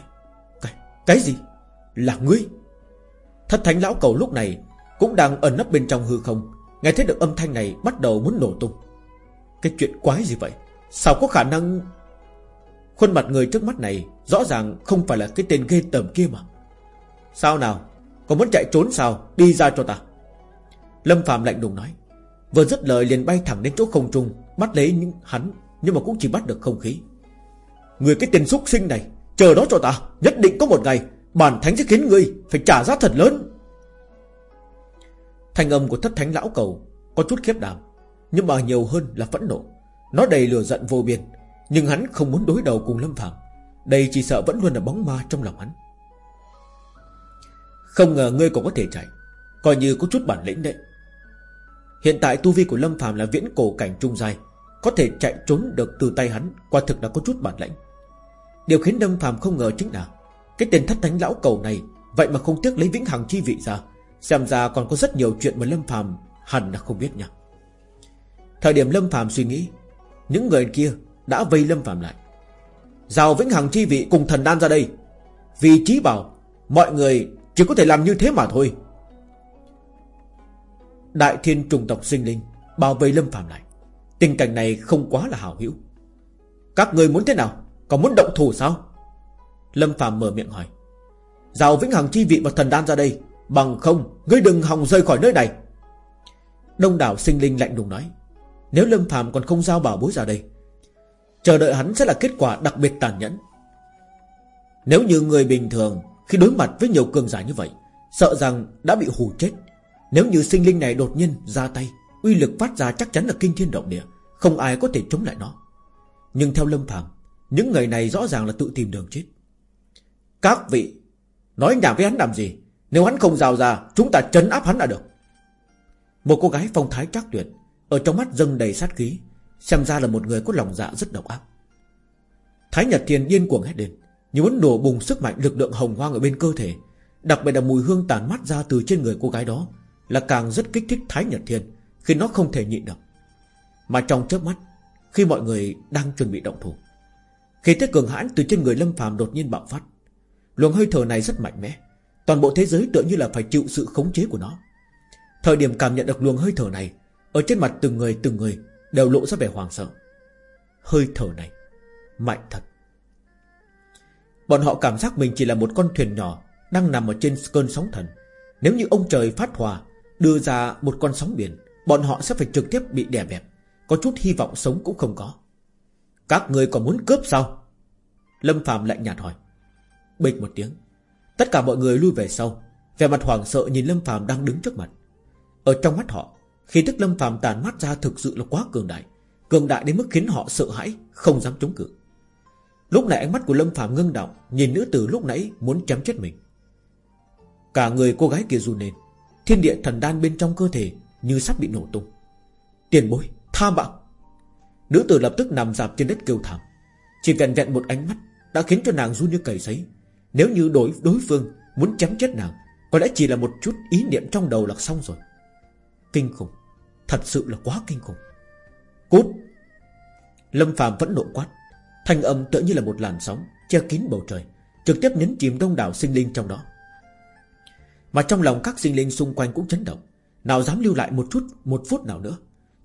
Cái, cái gì? Là ngươi? Thất thánh lão cầu lúc này Cũng đang ẩn nấp bên trong hư không Nghe thấy được âm thanh này bắt đầu muốn nổ tung. Cái chuyện quái gì vậy? Sao có khả năng? Khuôn mặt người trước mắt này Rõ ràng không phải là cái tên ghê tởm kia mà. Sao nào? Còn muốn chạy trốn sao? Đi ra cho ta. Lâm Phạm lạnh lùng nói. Vừa dứt lời liền bay thẳng đến chỗ không trung, Bắt lấy những hắn, Nhưng mà cũng chỉ bắt được không khí. Người cái tên xúc sinh này, Chờ đó cho ta, Nhất định có một ngày, Bản thánh sẽ khiến ngươi Phải trả giá thật lớn. Thanh âm của thất thánh lão cầu Có chút khiếp đảm, Nhưng mà nhiều hơn là phẫn nộ. Nó đầy lửa giận vô biên, Nhưng hắn không muốn đối đầu cùng Lâm Phạm Đây chỉ sợ vẫn luôn là bóng ma trong lòng hắn. Không ngờ ngươi còn có thể chạy. Coi như có chút bản lĩnh đấy. Hiện tại tu vi của Lâm Phạm là viễn cổ cảnh trung dài Có thể chạy trốn được từ tay hắn, Quả thực đã có chút bản lĩnh. Điều khiến Lâm Phạm không ngờ chính là, Cái tên thất thánh lão cầu này, Vậy mà không tiếc lấy vĩnh hằng chi vị ra. Xem ra còn có rất nhiều chuyện mà Lâm Phạm Hẳn là không biết nha. Thời điểm Lâm Phạm suy nghĩ, Những người kia đã vây Lâm Phạm lại. Rào vĩnh hằng chi vị cùng thần đan ra đây. Vì trí bảo, Mọi người chỉ có thể làm như thế mà thôi. Đại thiên trùng tộc sinh linh, Bao vây Lâm Phạm lại. Tình cảnh này không quá là hảo hữu. Các người muốn thế nào? Còn muốn động thủ sao? Lâm Phạm mở miệng hỏi. Rào vĩnh hằng chi vị và thần đan ra đây. Bằng không, Ngươi đừng hòng rời khỏi nơi này. Đông đảo sinh linh lạnh lùng nói. Nếu Lâm Phạm còn không giao bảo bối ra đây, Chờ đợi hắn sẽ là kết quả đặc biệt tàn nhẫn. Nếu như người bình thường khi đối mặt với nhiều cường giả như vậy, Sợ rằng đã bị hù chết. Nếu như sinh linh này đột nhiên ra tay, Uy lực phát ra chắc chắn là kinh thiên động địa, Không ai có thể chống lại nó. Nhưng theo Lâm Phàm, Những người này rõ ràng là tự tìm đường chết. Các vị, Nói nhảm với hắn làm gì? Nếu hắn không rào ra, Chúng ta trấn áp hắn là được. Một cô gái phong thái chắc tuyệt, Ở trong mắt dâng đầy sát khí, Xem ra là một người có lòng dạ rất độc ác. Thái Nhật Thiên điên cuồng hét lên. Như muốn đổ bùng sức mạnh lực lượng hồng hoang ở bên cơ thể, Đặc biệt là mùi hương tàn mắt ra từ trên người cô gái đó, Là càng rất kích thích Thái Nhật Thiên Khi nó không thể nhịn được. Mà trong chớp mắt, Khi mọi người đang chuẩn bị động thủ, Khi thế cường hãn từ trên người Lâm phàm đột nhiên bạo phát, Luồng hơi thở này rất mạnh mẽ, Toàn bộ thế giới tựa như là phải chịu sự khống chế của nó. Thời điểm cảm nhận được luồng hơi thở này, Ở trên mặt từng người từng người Đều lộ ra vẻ hoàng sợ. Hơi thở này Mạnh thật. Bọn họ cảm giác mình chỉ là một con thuyền nhỏ, Đang nằm ở trên cơn sóng thần. Nếu như ông trời phát hòa Đưa ra một con sóng biển, Bọn họ sẽ phải trực tiếp bị đè bẹp. Có chút hy vọng sống cũng không có. Các người còn muốn cướp sao? Lâm Phạm lạnh nhạt hỏi. Bịch một tiếng. Tất cả mọi người lui về sau. Về mặt hoảng sợ nhìn Lâm Phạm đang đứng trước mặt. Ở trong mắt họ Khi tức Lâm Phạm tàn mắt ra thực sự là quá cường đại. Cường đại đến mức khiến họ sợ hãi, Không dám chống cự. Lúc này ánh mắt của Lâm Phạm ngưng động Nhìn nữ tử lúc nãy muốn chém chết mình. Cả người cô gái kia run lên. Thiên địa thần đan bên trong cơ thể Như sắp bị nổ tung. Tiền bối, tha mạng. Nữ tử lập tức nằm dạp trên đất kêu thảm. Chỉ vẹn vẹn một ánh mắt Đã khiến cho nàng run như cầy sấy. Nếu như đối đối phương muốn chém chết nàng Có lẽ chỉ là một chút ý niệm trong đầu là xong rồi. Kinh khủng. Thật sự là quá kinh khủng. Cút! Lâm Phạm vẫn nộ quát. Thanh âm tựa như là một làn sóng Che kín bầu trời, Trực tiếp nhấn chìm đông đảo sinh linh trong đó. Mà trong lòng các sinh linh xung quanh cũng chấn động, Nào dám lưu lại một chút, Một phút nào nữa,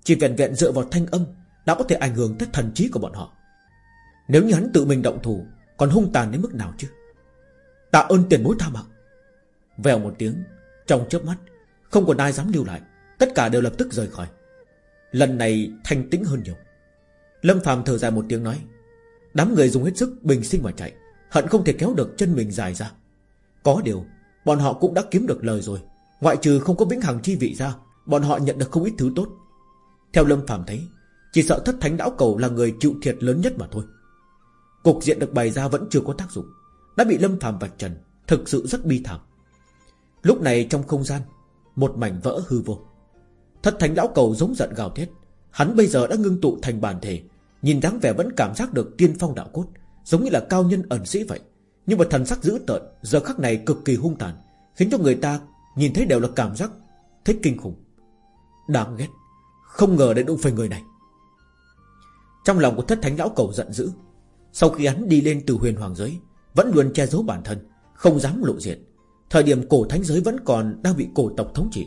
Chỉ vẹn vẹn dựa vào thanh âm Đã có thể ảnh hưởng tới thần trí của bọn họ. Nếu như hắn tự mình động thủ, Còn hung tàn đến mức nào chứ? Tạ ơn tiền bối tha mạng. Vèo một tiếng, Trong chớp mắt, Không còn ai dám lưu lại, Tất cả đều lập tức rời khỏi. Lần này thanh tĩnh hơn nhiều. Lâm Phạm thở dài một tiếng nói Đám người dùng hết sức bình sinh mà chạy. Hận không thể kéo được chân mình dài ra. Có điều, Bọn họ cũng đã kiếm được lời rồi. Ngoại trừ không có vĩnh hằng chi vị ra, Bọn họ nhận được không ít thứ tốt. Theo Lâm Phạm thấy, Chỉ sợ thất thánh đảo cầu là người chịu thiệt lớn nhất mà thôi. Cục diện được bày ra vẫn chưa có tác dụng, Đã bị Lâm Phạm vạch trần, Thực sự rất bi thảm. Lúc này trong không gian, Một mảnh vỡ hư vô. Thất thánh lão cầu giống giận gào thét, Hắn bây giờ đã ngưng tụ thành bản thể Nhìn dáng vẻ vẫn cảm giác được tiên phong đạo cốt, Giống như là cao nhân ẩn sĩ vậy. Nhưng mà thần sắc dữ tợn, Giờ khắc này cực kỳ hung tàn, Khiến cho người ta nhìn thấy đều là cảm giác Thích kinh khủng. Đáng ghét, Không ngờ lại đụng phải người này. Trong lòng của thất thánh lão cầu giận dữ, Sau khi hắn đi lên từ huyền hoàng giới, Vẫn luôn che giấu bản thân, Không dám lộ diện. Thời điểm cổ thánh giới vẫn còn đang bị cổ tộc thống trị,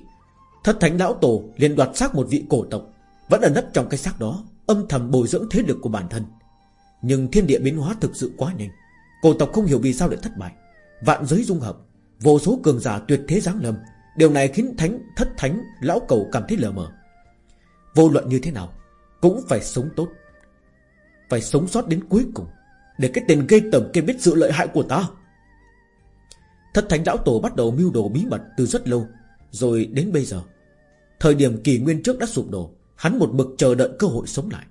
Thất thánh lão tổ liền đoạt xác một vị cổ tộc, Vẫn ở nấp trong cái xác đó. Âm thầm bồi dưỡng thế lực của bản thân. Nhưng thiên địa biến hóa thực sự quá nhanh. Cổ tộc không hiểu vì sao lại thất bại. Vạn giới dung hợp, Vô số cường giả tuyệt thế giáng lâm. Điều này khiến thánh, thất thánh, lão cầu cảm thấy lờ mờ. Vô luận như thế nào, Cũng phải sống tốt. Phải sống sót đến cuối cùng. Để cái tên gây tầm kia biết sự lợi hại của ta. Thất thánh lão tổ bắt đầu mưu đồ bí mật từ rất lâu. Rồi đến bây giờ, Thời điểm kỳ nguyên trước đã sụp đổ. Hắn một mực chờ đợi cơ hội sống lại.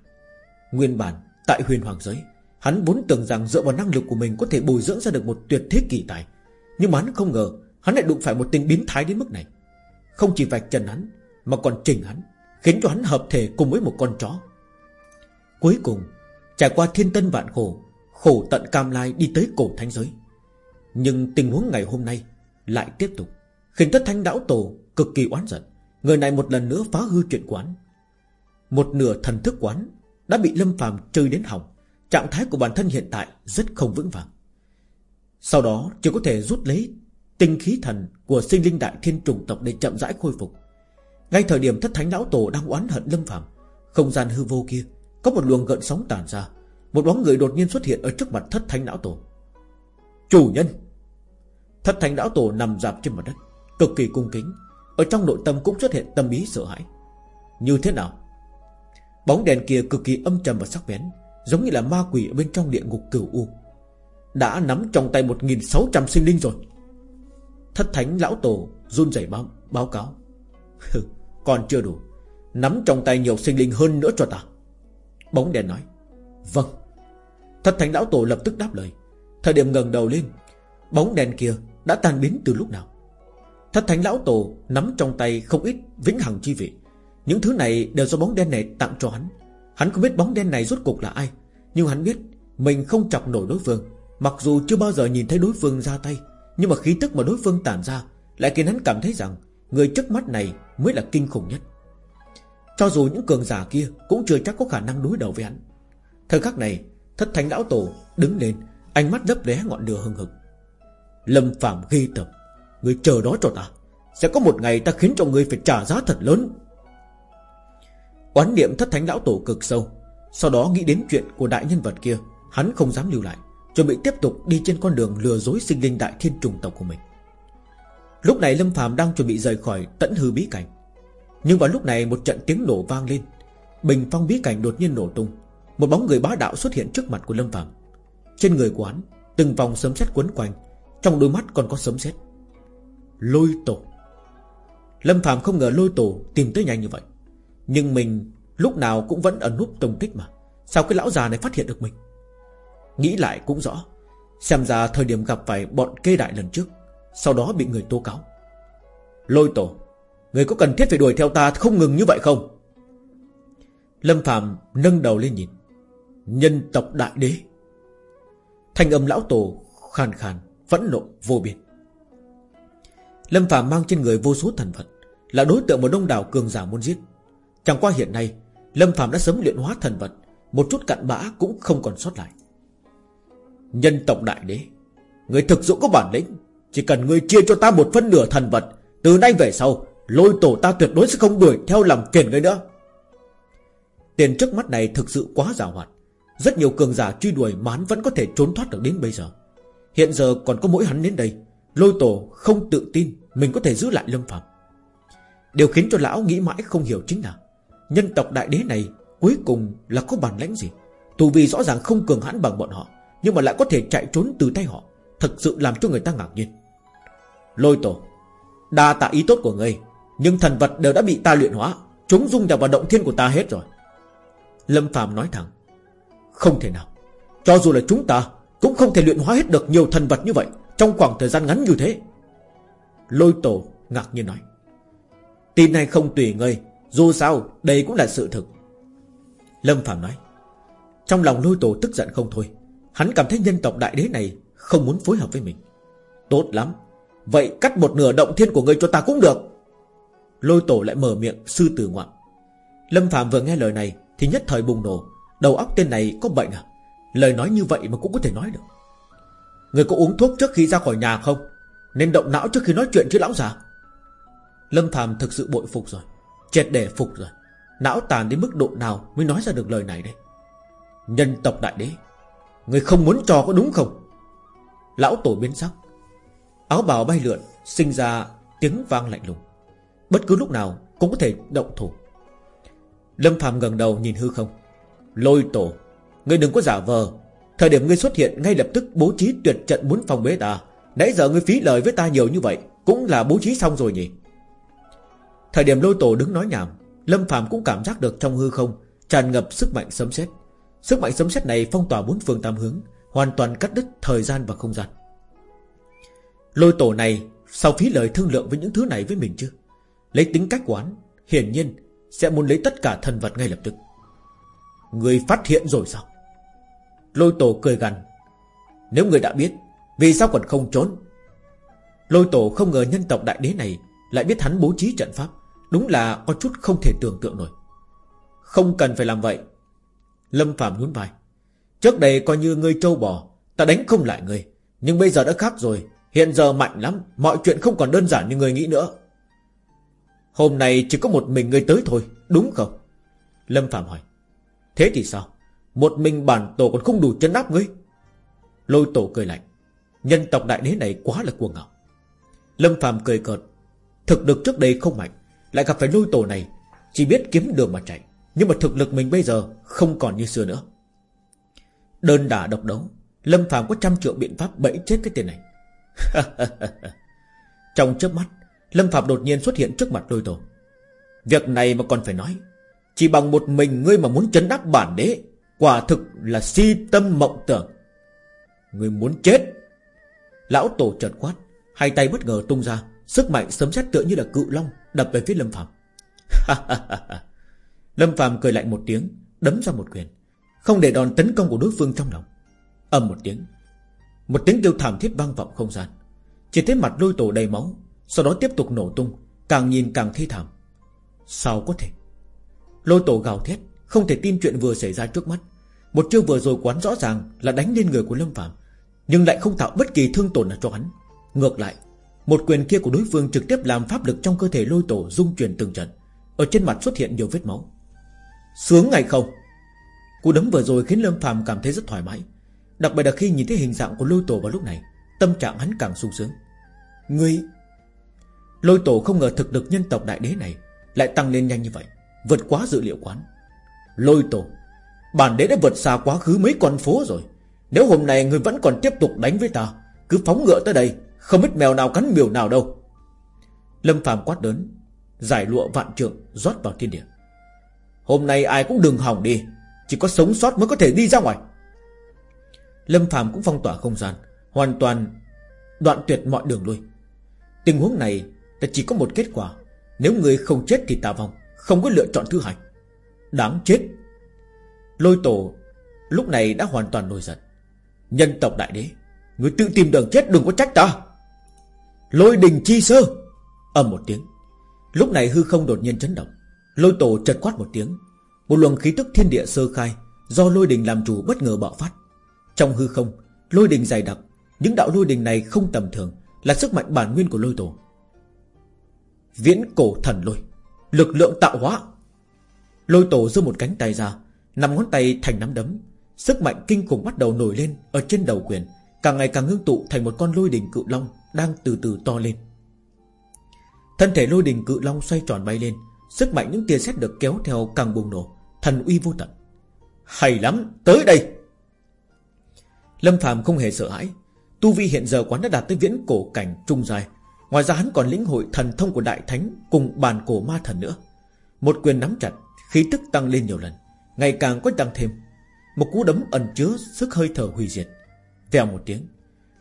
Nguyên bản, tại huyền hoàng giới, Hắn vốn tưởng rằng dựa vào năng lực của mình Có thể bồi dưỡng ra được một tuyệt thế kỳ tài. Nhưng mà hắn không ngờ, Hắn lại đụng phải một tình biến thái đến mức này. Không chỉ vạch trần hắn, Mà còn chỉnh hắn, Khiến cho hắn hợp thể cùng với một con chó. Cuối cùng, Trải qua thiên tân vạn khổ Khổ tận cam lai đi tới cổ thánh giới. Nhưng tình huống ngày hôm nay Lại tiếp tục, Khiến tất thanh đảo tổ cực kỳ oán giận. Người này một lần nữa phá hư chuyện quán một nửa thần thức quán Đã bị Lâm phàm chơi đến hỏng. Trạng thái của bản thân hiện tại rất không vững vàng. Sau đó, chỉ có thể rút lấy Tinh khí thần của sinh linh đại thiên trùng tộc Để chậm rãi khôi phục. Ngay thời điểm thất thánh lão tổ đang oán hận Lâm phàm, Không gian hư vô kia Có một luồng gợn sóng tàn ra. Một bóng người đột nhiên xuất hiện ở trước mặt thất thánh lão tổ. Chủ nhân! Thất thánh lão tổ nằm dạp trên mặt đất, Cực kỳ cung kính. Ở trong nội tâm cũng xuất hiện tâm ý sợ hãi. Như thế nào? Bóng đèn kia cực kỳ âm trầm và sắc bén Giống như là ma quỷ ở bên trong địa ngục cửu u. Đã nắm trong tay 1.600 sinh linh rồi. Thất thánh lão tổ run rẩy báo, báo cáo. Còn chưa đủ. Nắm trong tay nhiều sinh linh hơn nữa cho ta. Bóng đèn nói Vâng. Thất thánh lão tổ lập tức đáp lời. Thời điểm ngẩng đầu lên Bóng đèn kia đã tan biến từ lúc nào? Thất thánh lão tổ nắm trong tay không ít vĩnh hằng chi vị. Những thứ này đều do bóng đen này tặng cho hắn. Hắn không biết bóng đen này rốt cuộc là ai, Nhưng hắn biết Mình không chọc nổi đối phương. Mặc dù chưa bao giờ nhìn thấy đối phương ra tay, Nhưng mà khí tức mà đối phương tản ra Lại khiến hắn cảm thấy rằng Người trước mắt này mới là kinh khủng nhất. Cho dù những cường giả kia Cũng chưa chắc có khả năng đối đầu với hắn. Thời khắc này, Thất thánh lão tổ đứng lên, Ánh mắt lấp lé ngọn lửa hừng hực. Lâm phạm ghi tập Người chờ đó cho ta. Sẽ có một ngày ta khiến cho người phải trả giá thật lớn. Oán niệm thất thánh lão tổ cực sâu. Sau đó nghĩ đến chuyện của đại nhân vật kia, Hắn không dám lưu lại, Chuẩn bị tiếp tục đi trên con đường lừa dối sinh linh đại thiên trùng tộc của mình. Lúc này Lâm Phạm đang chuẩn bị rời khỏi tận hư bí cảnh. Nhưng vào lúc này một trận tiếng nổ vang lên. Bình phong bí cảnh đột nhiên nổ tung. Một bóng người bá đạo xuất hiện trước mặt của Lâm Phạm Trên người của hắn, Từng vòng sấm sét quấn quanh, Trong đôi mắt còn có sấm sét. Lôi tổ. Lâm Phạm không ngờ lôi tổ tìm tới nhanh như vậy. Nhưng mình lúc nào cũng vẫn ẩn núp tung tích mà. Sao cái lão già này phát hiện được mình? Nghĩ lại cũng rõ. Xem ra thời điểm gặp phải bọn kê đại lần trước, Sau đó bị người tố cáo. Lôi tổ, Người có cần thiết phải đuổi theo ta không ngừng như vậy không? Lâm Phạm nâng đầu lên nhìn. Nhân tộc đại đế. Thanh âm lão tổ khàn khàn, Phẫn nộ vô biên. Lâm Phạm mang trên người vô số thần vật, Là đối tượng một đông đảo cường giả muốn giết. Chẳng qua hiện nay, Lâm Phạm đã sớm luyện hóa thần vật, Một chút cặn bã cũng không còn sót lại. Nhân tộc đại đế, Người thực dụng có bản lĩnh, Chỉ cần người chia cho ta một phân nửa thần vật, Từ nay về sau, Lôi tổ ta tuyệt đối sẽ không đuổi theo làm phiền người nữa. Tiền trước mắt này thực sự quá giả hoạt, Rất nhiều cường giả truy đuổi mán vẫn có thể trốn thoát được đến bây giờ. Hiện giờ còn có mỗi hắn đến đây, Lôi tổ không tự tin Mình có thể giữ lại lâm phạm Điều khiến cho lão nghĩ mãi không hiểu chính là Nhân tộc đại đế này Cuối cùng là có bản lãnh gì? Tù vì rõ ràng không cường hãn bằng bọn họ, Nhưng mà lại có thể chạy trốn từ tay họ. Thật sự làm cho người ta ngạc nhiên. Lôi tổ, Đa tạ ý tốt của ngươi, Nhưng thần vật đều đã bị ta luyện hóa, Chúng dung nhập vào động thiên của ta hết rồi. Lâm Phạm nói thẳng, Không thể nào. Cho dù là chúng ta, Cũng không thể luyện hóa hết được nhiều thần vật như vậy Trong khoảng thời gian ngắn như thế. Lôi tổ ngạc nhiên nói, Tin này không tùy ngươi dù sao, đây cũng là sự thực. Lâm Phạm nói, Trong lòng lôi tổ tức giận không thôi, Hắn cảm thấy nhân tộc đại đế này Không muốn phối hợp với mình. Tốt lắm, Vậy cắt một nửa động thiên của ngươi cho ta cũng được. Lôi tổ lại mở miệng sư tử ngoạn. Lâm Phạm vừa nghe lời này Thì nhất thời bùng nổ, Đầu óc tên này có bệnh à? Lời nói như vậy mà cũng có thể nói được. Người có uống thuốc trước khi ra khỏi nhà không? Nên động não trước khi nói chuyện chứ lão già. Lâm Phạm thực sự bội phục rồi. Triệt để phục rồi. Não tàn đến mức độ nào mới nói ra được lời này đây Nhân tộc đại đế, Người không muốn cho có đúng không? Lão tổ biến sắc. Áo bào bay lượn, Sinh ra tiếng vang lạnh lùng. Bất cứ lúc nào cũng có thể động thủ. Lâm Phạm gần đầu nhìn hư không. Lôi tổ, Ngươi đừng có giả vờ. Thời điểm ngươi xuất hiện ngay lập tức bố trí tuyệt trận muốn phòng bế ta, Nãy giờ ngươi phí lời với ta nhiều như vậy, Cũng là bố trí xong rồi nhỉ? Thời điểm lôi tổ đứng nói nhảm, Lâm Phạm cũng cảm giác được trong hư không Tràn ngập sức mạnh sấm sét. Sức mạnh sấm sét này phong tỏa bốn phương tam hướng, Hoàn toàn cắt đứt thời gian và không gian. Lôi tổ này Sao phí lời thương lượng với những thứ này với mình chứ? Lấy tính cách quán, Hiển nhiên sẽ muốn lấy tất cả thần vật ngay lập tức. Người phát hiện rồi sao? Lôi tổ cười gằn, Nếu người đã biết, Vì sao còn không trốn? Lôi tổ không ngờ nhân tộc đại đế này Lại biết hắn bố trí trận pháp. Đúng là có chút không thể tưởng tượng nổi. Không cần phải làm vậy. Lâm Phạm nhún vai. Trước đây coi như ngươi trâu bò, Ta đánh không lại ngươi. Nhưng bây giờ đã khác rồi. Hiện giờ mạnh lắm, Mọi chuyện không còn đơn giản như ngươi nghĩ nữa. Hôm nay chỉ có một mình ngươi tới thôi, Đúng không? Lâm Phạm hỏi. Thế thì sao? Một mình bản tổ còn không đủ chân áp ngươi? Lôi tổ cười lạnh. Nhân tộc đại đế này quá là cuồng ngạo. Lâm Phạm cười cợt. Thực lực trước đây không mạnh lại gặp phải lôi tổ này, Chỉ biết kiếm đường mà chạy. Nhưng mà thực lực mình bây giờ không còn như xưa nữa. Đơn đả độc đấu, Lâm Phạm có trăm triệu biện pháp bẫy chết cái tên này. Trong chớp mắt, Lâm Phạm đột nhiên xuất hiện trước mặt lôi tổ. Việc này mà còn phải nói, Chỉ bằng một mình ngươi mà muốn chấn áp bản đế, Quả thực là si tâm mộng tưởng. Ngươi muốn chết. Lão tổ chợt quát, Hai tay bất ngờ tung ra, Sức mạnh sấm sét tựa như là cự long Đập về phía Lâm Phạm Lâm Phạm cười lạnh một tiếng, Đấm ra một quyền. Không để đòn tấn công của đối phương trong lòng. Ầm một tiếng. Một tiếng kêu thảm thiết vang vọng không gian. Chỉ thấy mặt lôi tổ đầy máu, Sau đó tiếp tục nổ tung, Càng nhìn càng thi thảm. Sao có thể? Lôi tổ gào thét, Không thể tin chuyện vừa xảy ra trước mắt. Một chiêu vừa rồi quán rõ ràng là đánh lên người của Lâm Phạm Nhưng lại không tạo bất kỳ thương tổn nào cho hắn. Ngược lại một quyền kia của đối phương trực tiếp làm pháp lực trong cơ thể lôi tổ dung chuyển từng trận. Ở trên mặt xuất hiện nhiều vết máu. Sướng ngày không? Cú đấm vừa rồi khiến Lâm phàm cảm thấy rất thoải mái. Đặc biệt là khi nhìn thấy hình dạng của lôi tổ vào lúc này, Tâm trạng hắn càng sung sướng. Ngươi! Lôi tổ không ngờ thực lực nhân tộc đại đế này Lại tăng lên nhanh như vậy, Vượt quá dự liệu quán. Lôi tổ! Bản đế đã vượt xa quá khứ mấy con phố rồi. Nếu hôm nay người vẫn còn tiếp tục đánh với ta, Cứ phóng ngựa tới đây không biết mèo nào cắn miều nào đâu. Lâm phàm quát lớn, Giải lụa vạn trượng rót vào thiên địa. Hôm nay ai cũng đừng hỏng đi, Chỉ có sống sót mới có thể đi ra ngoài. Lâm phàm cũng phong tỏa không gian, Hoàn toàn đoạn tuyệt mọi đường lui. Tình huống này ta chỉ có một kết quả, Nếu người không chết thì ta vong, Không có lựa chọn thứ hai. Đáng chết. Lôi tổ lúc này đã hoàn toàn nổi giận. Nhân tộc đại đế, Người tự tìm đường chết đừng có trách ta. Lôi đình chi sơ. Ầm một tiếng. Lúc này hư không đột nhiên chấn động. Lôi tổ chật quát một tiếng. Một luồng khí tức thiên địa sơ khai Do lôi đình làm chủ bất ngờ bạo phát. Trong hư không, Lôi đình dày đặc. Những đạo lôi đình này không tầm thường, Là sức mạnh bản nguyên của lôi tổ. Viễn cổ thần lôi. Lực lượng tạo hóa. Lôi tổ giơ một cánh tay ra Nằm ngón tay thành nắm đấm. Sức mạnh kinh khủng bắt đầu nổi lên Ở trên đầu quyền, Càng ngày càng ngưng tụ thành một con lôi đình cự long. Đang từ từ to lên. Thân thể lôi đình cự long xoay tròn bay lên Sức mạnh những tia sét được kéo theo càng bùng nổ Thần uy vô tận. Hay lắm, tới đây! Lâm phàm không hề sợ hãi. Tu vi hiện giờ quán đã đạt tới viễn cổ cảnh trung dài Ngoài ra hắn còn lĩnh hội thần thông của Đại Thánh Cùng bàn cổ ma thần nữa. Một quyền nắm chặt Khí tức tăng lên nhiều lần Ngày càng có tăng thêm. Một cú đấm ẩn chứa sức hơi thở hủy diệt. Vèo một tiếng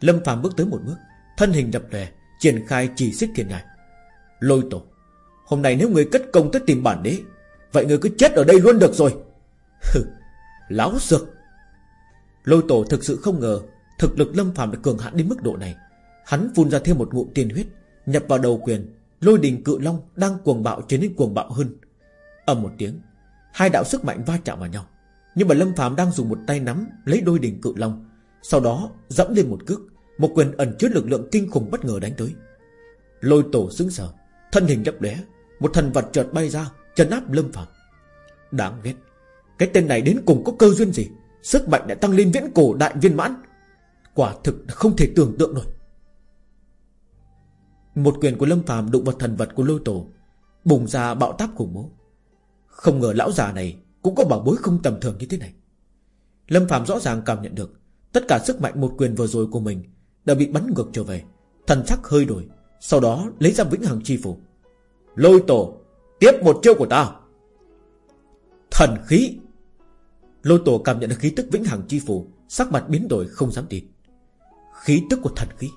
Lâm phàm bước tới một bước Thân hình đập lè Triển khai chỉ xích thiên nhai. Lôi tổ, Hôm nay nếu người cất công tới tìm bản đế, Vậy người cứ chết ở đây luôn được rồi. Hừ Láo Lôi tổ thực sự không ngờ, Thực lực lâm phàm đã cường hãn đến mức độ này. Hắn phun ra thêm một ngụm tiên huyết, Nhập vào đầu quyền, Lôi đình cự long đang cuồng bạo trở nên cuồng bạo hơn. Ầm một tiếng, Hai đạo sức mạnh va chạm vào nhau. Nhưng mà Lâm phàm đang dùng một tay nắm Lấy đôi đình cự long, Sau đó dẫm lên một cước một quyền ẩn chứa lực lượng kinh khủng bất ngờ đánh tới. Lôi tổ sững sờ Thân hình lấp lóe Một thần vật chợt bay ra Trấn áp Lâm phàm. Đáng ghét, Cái tên này đến cùng có cơ duyên gì? Sức mạnh đã tăng lên viễn cổ đại viên mãn. Quả thực không thể tưởng tượng nổi. Một quyền của Lâm phàm đụng vào thần vật của lôi tổ, Bùng ra bạo táp khủng bố. Không ngờ lão già này Cũng có bảo bối không tầm thường như thế này. Lâm phàm rõ ràng cảm nhận được Tất cả sức mạnh một quyền vừa rồi của mình đã bị bắn ngược trở về. Thần sắc hơi đổi, Sau đó lấy ra vĩnh hằng chi phủ. Lôi tổ, Tiếp một chiêu của ta. Thần khí. Lôi tổ cảm nhận được khí tức vĩnh hằng chi phủ, Sắc mặt biến đổi không dám tin. Khí tức của thần khí.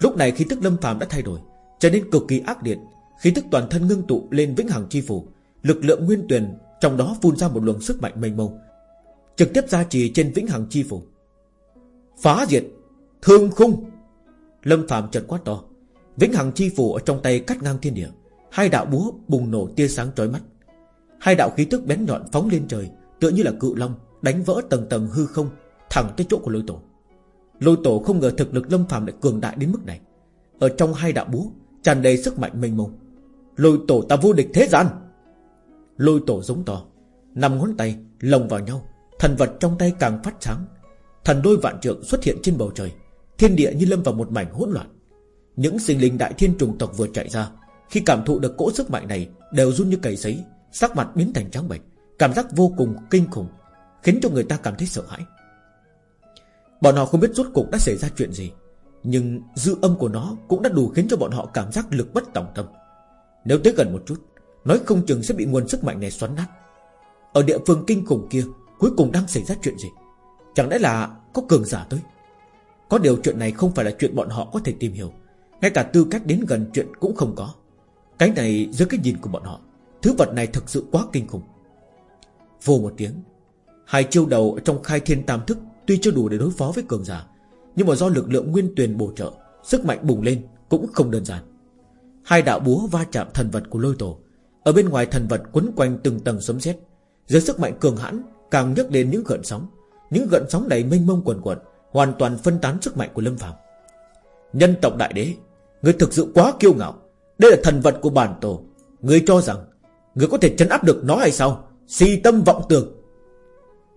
Lúc này khí tức lâm phàm đã thay đổi, Trở nên cực kỳ ác liệt. Khí tức toàn thân ngưng tụ lên vĩnh hằng chi phủ, Lực lượng nguyên tuyền Trong đó phun ra một luồng sức mạnh mênh mông, Trực tiếp gia trì trên vĩnh hằng chi phủ. Phá diệt. Thương khung. Lâm phàm chợt quát to. Vĩnh hằng chi phủ ở trong tay cắt ngang thiên địa. Hai đạo búa bùng nổ tia sáng chói mắt. Hai đạo khí tức bén nhọn phóng lên trời, Tựa như là cự long, Đánh vỡ tầng tầng hư không, Thẳng tới chỗ của lôi tổ. Lôi tổ không ngờ thực lực lâm phàm lại cường đại đến mức này. Ở trong hai đạo búa, tràn đầy sức mạnh mênh mông. Lôi tổ ta vô địch thế gian. Lôi tổ giống to Nằm ngón tay lồng vào nhau, Thần vật trong tay càng phát sáng. Thần đôi vạn trượng xuất hiện trên bầu trời Thiên địa như lâm vào một mảnh hỗn loạn. Những sinh linh đại thiên trùng tộc vừa chạy ra, Khi cảm thụ được cỗ sức mạnh này, Đều run như cầy sấy, Sắc mặt biến thành trắng bệch, Cảm giác vô cùng kinh khủng, Khiến cho người ta cảm thấy sợ hãi. Bọn họ không biết rốt cuộc đã xảy ra chuyện gì, Nhưng dư âm của nó Cũng đã đủ khiến cho bọn họ cảm giác lực bất tòng tâm. Nếu tới gần một chút, Nói không chừng sẽ bị nguồn sức mạnh này xoắn nát. Ở địa phương kinh khủng kia, Cuối cùng đang xảy ra chuyện gì? Chẳng lẽ là có cường giả tới? Có điều chuyện này không phải là chuyện bọn họ có thể tìm hiểu. Ngay cả tư cách đến gần chuyện cũng không có. Cái này dưới cái nhìn của bọn họ, Thứ vật này thực sự quá kinh khủng. Vô một tiếng, Hai chiêu đầu trong khai thiên tam thức Tuy chưa đủ để đối phó với cường giả, Nhưng mà do lực lượng nguyên tuyền bổ trợ, Sức mạnh bùng lên cũng không đơn giản. Hai đạo búa va chạm thần vật của lôi tổ, Ở bên ngoài thần vật quấn quanh từng tầng sấm sét, Dưới sức mạnh cường hãn Càng nhấc lên những gợn sóng. Những gợn sóng này mênh mông quần quần Hoàn toàn phân tán sức mạnh của Lâm Phạm Nhân tộc đại đế, Người thực sự quá kiêu ngạo. Đây là thần vật của bản tổ. Người cho rằng, Người có thể chấn áp được nó hay sao? Si tâm vọng tưởng.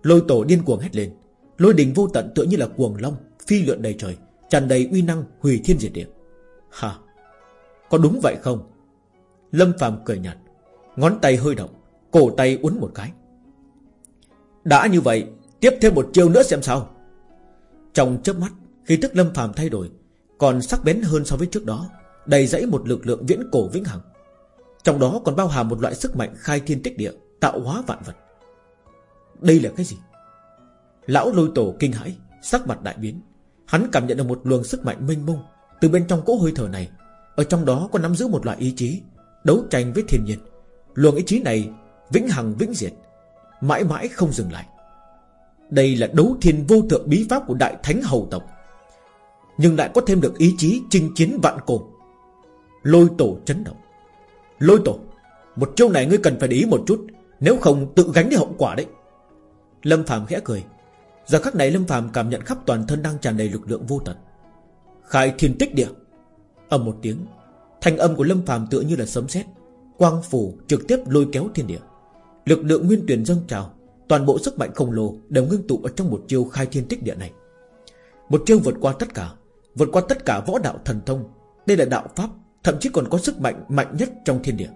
Lôi tổ điên cuồng hét lên. Lôi đình vô tận tựa như là cuồng long, Phi lượn đầy trời, tràn đầy uy năng hủy thiên diệt địa. Hả? Có đúng vậy không? Lâm phàm cười nhạt, Ngón tay hơi động, Cổ tay uốn một cái. Đã như vậy, Tiếp thêm một chiêu nữa xem sao. Trong chớp mắt, Khi tức Lâm phàm thay đổi, Còn sắc bén hơn so với trước đó, Đầy dẫy một lực lượng viễn cổ vĩnh hằng. Trong đó còn bao hàm một loại sức mạnh khai thiên tích địa, Tạo hóa vạn vật. Đây là cái gì? Lão lôi tổ kinh hãi, Sắc mặt đại biến. Hắn cảm nhận được một luồng sức mạnh mênh mông Từ bên trong cỗ hơi thở này. Ở trong đó có nắm giữ một loại ý chí, Đấu tranh với thiên nhiên. Luồng ý chí này vĩnh hằng vĩnh diệt, Mãi mãi không dừng lại. Đây là đấu thiên vô thượng bí pháp của đại thánh hầu tộc. Nhưng lại có thêm được ý chí chinh chiến vạn cổ. Lôi tổ chấn động. Lôi tổ, Một chiêu này ngươi cần phải để ý một chút, Nếu không tự gánh đi hậu quả đấy. Lâm Phạm khẽ cười. Giờ khắc này Lâm Phạm cảm nhận khắp toàn thân đang tràn đầy lực lượng vô tận. Khai thiên tích địa. Âm một tiếng, Thanh âm của Lâm Phạm tựa như là sấm sét, Quang phủ trực tiếp lôi kéo thiên địa. Lực lượng nguyên tuyển dâng trào Toàn bộ sức mạnh khổng lồ đều ngưng tụ ở trong một chiêu khai thiên tích địa này. Một chiêu vượt qua tất cả, Vượt qua tất cả võ đạo thần thông, Đây là đạo pháp, Thậm chí còn có sức mạnh mạnh nhất trong thiên địa.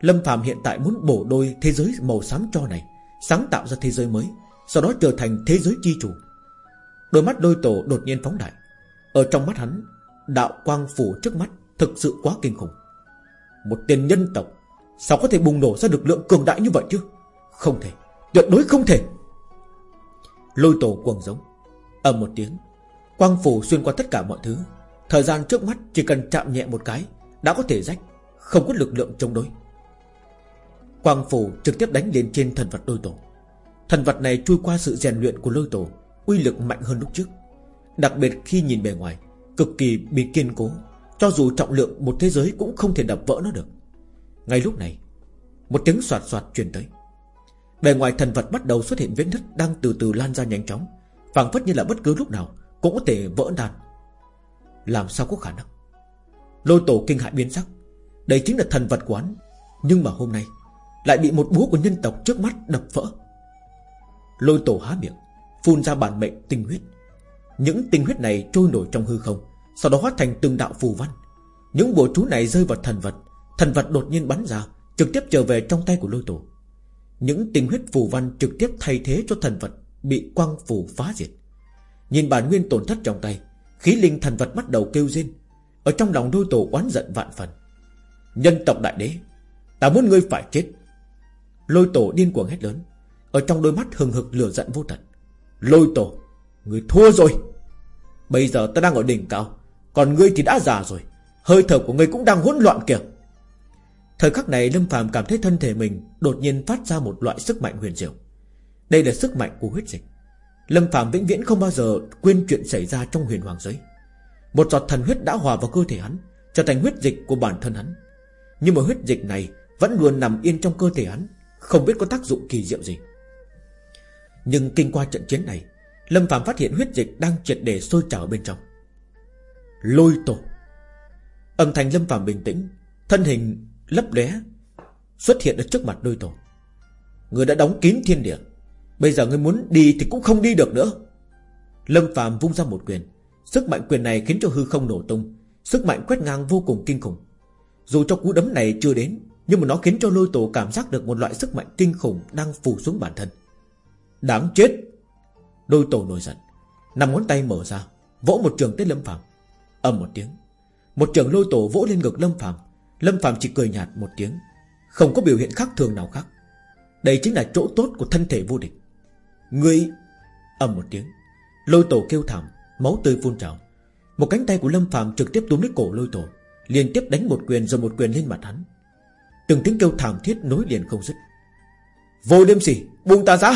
Lâm Phạm hiện tại muốn bổ đôi thế giới màu xám cho này, Sáng tạo ra thế giới mới, Sau đó trở thành thế giới chi chủ. Đôi mắt đôi tổ đột nhiên phóng đại. Ở trong mắt hắn, Đạo quang phủ trước mắt Thực sự quá kinh khủng. Một tên nhân tộc, Sao có thể bùng nổ ra lực lượng cường đại như vậy chứ? Không thể. Tuyệt đối không thể. Lôi tổ cuồng giống. Ầm một tiếng, Quang phủ xuyên qua tất cả mọi thứ. Thời gian trước mắt chỉ cần chạm nhẹ một cái Đã có thể rách, Không có lực lượng chống đối. Quang phủ trực tiếp đánh lên trên thần vật đôi tổ. Thần vật này chui qua sự rèn luyện của lôi tổ, Uy lực mạnh hơn lúc trước. Đặc biệt khi nhìn bề ngoài, Cực kỳ bị kiên cố, Cho dù trọng lượng một thế giới cũng không thể đập vỡ nó được. Ngay lúc này, Một tiếng soạt soạt truyền tới. Bề ngoài thần vật bắt đầu xuất hiện vết nứt Đang từ từ lan ra nhanh chóng, phảng phất như là bất cứ lúc nào Cũng có thể vỡ tan. Làm sao có khả năng? Lôi tổ kinh hại biến sắc. Đây chính là thần vật quán Nhưng mà hôm nay Lại bị một búa của nhân tộc trước mắt đập vỡ. Lôi tổ há miệng, Phun ra bản mệnh tinh huyết. Những tinh huyết này trôi nổi trong hư không, Sau đó hóa thành từng đạo phù văn. Những bộ chú này rơi vào thần vật Thần vật đột nhiên bắn ra, Trực tiếp trở về trong tay của lôi tổ. Những tinh huyết phù văn trực tiếp thay thế cho thần vật Bị quang phù phá diệt. Nhìn bản nguyên tổn thất trong tay, Khí linh thần vật bắt đầu kêu rên. Ở trong lòng đôi tổ oán giận vạn phần. Nhân tộc đại đế, Ta muốn ngươi phải chết. Lôi tổ điên cuồng hét lớn. Ở trong đôi mắt hừng hực lửa giận vô tận. Lôi tổ, Ngươi thua rồi. Bây giờ ta đang ở đỉnh cao, Còn ngươi thì đã già rồi. Hơi thở của ngươi cũng đang hỗn loạn kìa. Thời khắc này Lâm Phàm cảm thấy thân thể mình Đột nhiên phát ra một loại sức mạnh huyền diệu. Đây là sức mạnh của huyết dịch. Lâm Phạm vĩnh viễn không bao giờ quên chuyện xảy ra trong huyền hoàng giới. Một giọt thần huyết đã hòa vào cơ thể hắn, Trở thành huyết dịch của bản thân hắn. Nhưng mà huyết dịch này Vẫn luôn nằm yên trong cơ thể hắn, Không biết có tác dụng kỳ diệu gì. Nhưng kinh qua trận chiến này, Lâm Phạm phát hiện huyết dịch đang triệt để sôi trào bên trong. Lôi tổ. Âm thanh Lâm Phạm bình tĩnh, Thân hình lấp lóe Xuất hiện ở trước mặt đôi tổ. Người đã đóng kín thiên địa. Bây giờ người muốn đi thì cũng không đi được nữa. Lâm Phạm vung ra một quyền. Sức mạnh quyền này khiến cho hư không nổ tung. Sức mạnh quét ngang vô cùng kinh khủng. Dù cho cú đấm này chưa đến, Nhưng mà nó khiến cho lôi tổ cảm giác được Một loại sức mạnh kinh khủng đang phủ xuống bản thân. Đáng chết! Đôi tổ nổi giận. Nằm ngón tay mở ra, Vỗ một trường tới Lâm Phạm ầm một tiếng. Một trường lôi tổ vỗ lên ngực Lâm Phạm Lâm Phạm chỉ cười nhạt một tiếng, Không có biểu hiện khác thường nào khác. Đây chính là chỗ tốt của thân thể vô địch. Ngươi, ầm một tiếng, Lôi tổ kêu thảm, Máu tươi phun trào. Một cánh tay của Lâm Phạm trực tiếp túm lấy cổ lôi tổ, Liên tiếp đánh một quyền rồi một quyền lên mặt hắn. Từng tiếng kêu thảm thiết nối liền không dứt. Vô đêm gì Buông ta ra!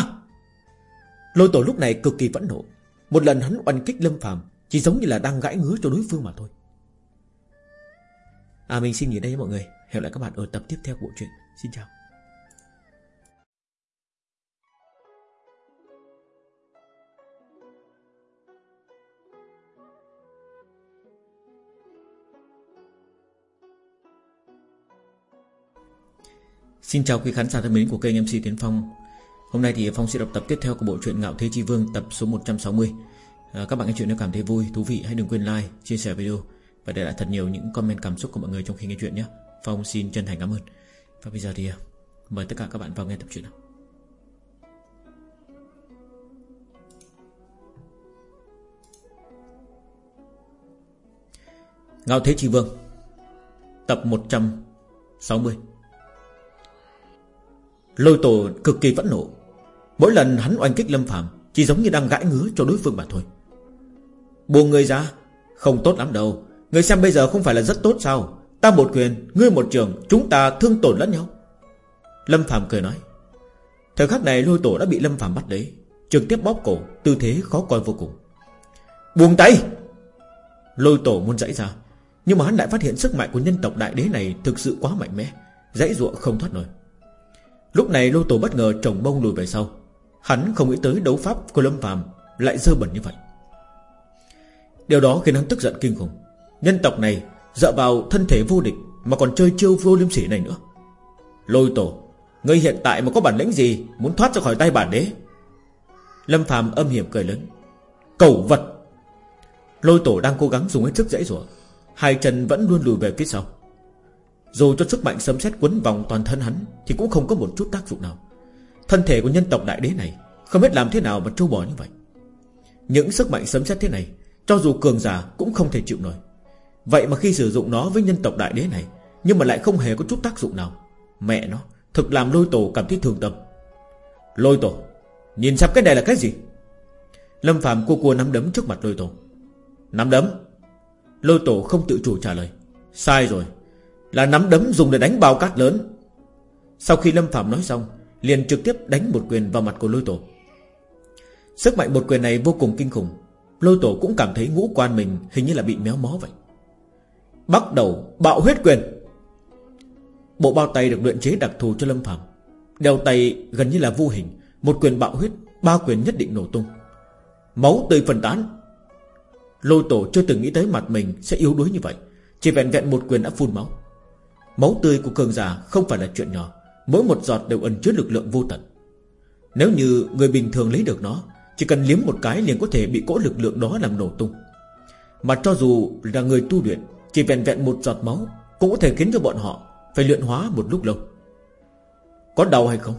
Lôi tổ lúc này cực kỳ vẫn nộ. Một lần hắn oanh kích Lâm Phạm, Chỉ giống như là đang gãi ngứa cho đối phương mà thôi. À mình xin nghỉ đây mọi người. Hẹn lại các bạn ở tập tiếp theo của bộ truyện. Xin chào. Xin chào quý khán giả thân mến của kênh MC Tiến Phong. Hôm nay thì Phong sẽ đọc tập tiếp theo của bộ truyện Ngạo Thế Chi Vương tập số 160 à, Các bạn nghe chuyện nếu cảm thấy vui, thú vị hãy đừng quên like, chia sẻ video. Và để lại thật nhiều những comment cảm xúc của mọi người trong khi nghe chuyện nhé. Phong xin chân thành cảm ơn. Và bây giờ thì à, mời tất cả các bạn vào nghe tập truyện nào. Ngạo Thế Chi Vương, Tập 160 Lôi tổ cực kỳ phẫn nộ. Mỗi lần hắn oanh kích Lâm Phạm Chỉ giống như đang gãi ngứa cho đối phương mà thôi. Buông người ra, Không tốt lắm đâu. Người xem bây giờ không phải là rất tốt sao? Ta một quyền, ngươi một trường Chúng ta thương tổn lẫn nhau. Lâm Phạm cười nói Thời khắc này lôi tổ đã bị Lâm Phạm bắt lấy. Trực tiếp bóp cổ Tư thế khó coi vô cùng. Buông tay! Lôi tổ muốn dãy ra Nhưng mà hắn lại phát hiện sức mạnh của nhân tộc đại đế này Thực sự quá mạnh mẽ Dãy ruộng không thoát nổi. Lúc này Lôi tổ bất ngờ trồng bông lùi về sau. Hắn không nghĩ tới đấu pháp của Lâm Phạm Lại dơ bẩn như vậy. Điều đó khiến hắn tức giận kinh khủng. Nhân tộc này dựa vào thân thể vô địch Mà còn chơi chiêu vô liêm sỉ này nữa. Lôi tổ, Ngươi hiện tại mà có bản lĩnh gì Muốn thoát ra khỏi tay bản đế? Lâm Phàm âm hiểm cười lớn. Cầu vật. Lôi tổ đang cố gắng dùng hết sức dãy rủa, Hai chân vẫn luôn lùi về phía sau. Dù cho sức mạnh sấm sét quấn vòng toàn thân hắn Thì cũng không có một chút tác dụng nào. Thân thể của nhân tộc đại đế này Không biết làm thế nào mà trâu bò như vậy. Những sức mạnh sấm sét thế này, Cho dù cường giả cũng không thể chịu nổi. Vậy mà khi sử dụng nó với nhân tộc đại đế này, Nhưng mà lại không hề có chút tác dụng nào. Mẹ nó, Thực làm lôi tổ cảm thấy thương tâm. Lôi tổ? Nhìn xem cái này là cái gì? Lâm Phạm cua cua nắm đấm trước mặt lôi tổ. Nắm đấm? Lôi tổ không tự chủ trả lời. Sai rồi. Là nắm đấm dùng để đánh bao cát lớn. Sau khi Lâm Phạm nói xong, Liền trực tiếp đánh một quyền vào mặt của lôi tổ. Sức mạnh một quyền này vô cùng kinh khủng. Lôi tổ cũng cảm thấy ngũ quan mình Hình như là bị méo mó vậy. Bắt đầu bạo huyết quyền. Bộ bao tay được luyện chế đặc thù cho Lâm Phạm Đeo tay gần như là vô hình, Một quyền bạo huyết, Ba quyền nhất định nổ tung. Máu tươi phân tán. Lôi tổ chưa từng nghĩ tới mặt mình sẽ yếu đuối như vậy, Chỉ vẹn vẹn một quyền đã phun máu. Máu tươi của cường giả không phải là chuyện nhỏ, Mỗi một giọt đều ẩn chứa lực lượng vô tận. Nếu như người bình thường lấy được nó, Chỉ cần liếm một cái liền có thể bị cỗ lực lượng đó làm nổ tung. Mà cho dù là người tu luyện chỉ vẹn vẹn một giọt máu Cũng có thể khiến cho bọn họ Phải luyện hóa một lúc lâu. Có đau hay không?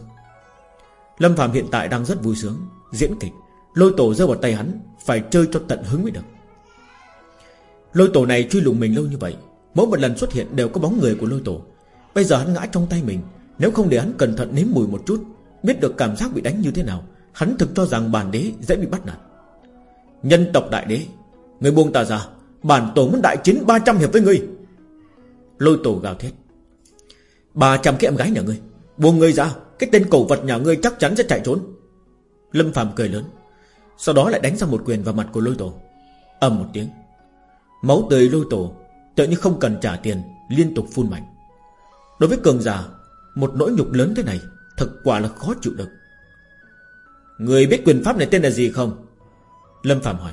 Lâm Phạm hiện tại đang rất vui sướng, Diễn kịch. Lôi tổ rơi vào tay hắn, Phải chơi cho tận hứng mới được. Lôi tổ này truy lùng mình lâu như vậy, Mỗi một lần xuất hiện đều có bóng người của lôi tổ. Bây giờ hắn ngã trong tay mình, Nếu không để hắn cẩn thận nếm mùi một chút, Biết được cảm giác bị đánh như thế nào, Hắn thực cho rằng bản đế dễ bị bắt nạt. Nhân tộc đại đế, Người buông ta ra Bản tổ muốn đại chiến 300 hiệp với ngươi. Lôi tổ gào thét. 300 cái em gái nhà ngươi. Buông ngươi ra. Cái tên cầu vật nhà ngươi chắc chắn sẽ chạy trốn. Lâm Phạm cười lớn. Sau đó lại đánh ra một quyền vào mặt của lôi tổ. Ầm một tiếng. Máu tươi lôi tổ Tự như không cần trả tiền, Liên tục phun mạnh. Đối với cường giả, Một nỗi nhục lớn thế này Thật quả là khó chịu được. Người biết quyền pháp này tên là gì không? Lâm Phạm hỏi.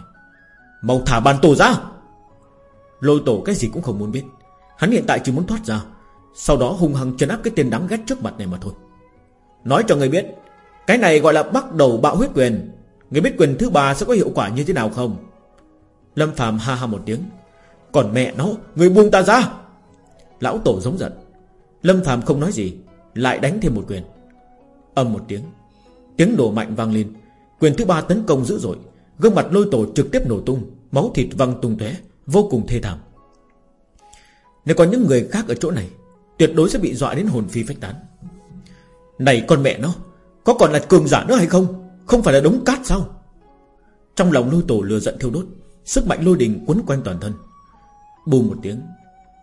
Mau thả bàn tổ ra! Lôi tổ cái gì cũng không muốn biết. Hắn hiện tại chỉ muốn thoát ra, Sau đó hung hăng chân áp cái tên đáng ghét trước mặt này mà thôi. Nói cho người biết, Cái này gọi là bắt đầu bạo huyết quyền. Người biết quyền thứ ba sẽ có hiệu quả như thế nào không? Lâm Phạm ha ha một tiếng. Còn mẹ nó, Người buông ta ra. Lão tổ giống giận. Lâm phàm không nói gì, Lại đánh thêm một quyền. Âm một tiếng Tiếng nổ mạnh vang lên. Quyền thứ ba tấn công dữ dội, Gương mặt lôi tổ trực tiếp nổ tung, Máu thịt văng tung tóe. Vô cùng thê thảm. Nếu có những người khác ở chỗ này, Tuyệt đối sẽ bị dọa đến hồn phi phách tán. Này con mẹ nó, Có còn là cường giả nữa hay không? Không phải là đống cát sao? Trong lòng lôi tổ lừa giận thiêu đốt, Sức mạnh lôi đình quấn quanh toàn thân. Bù một tiếng,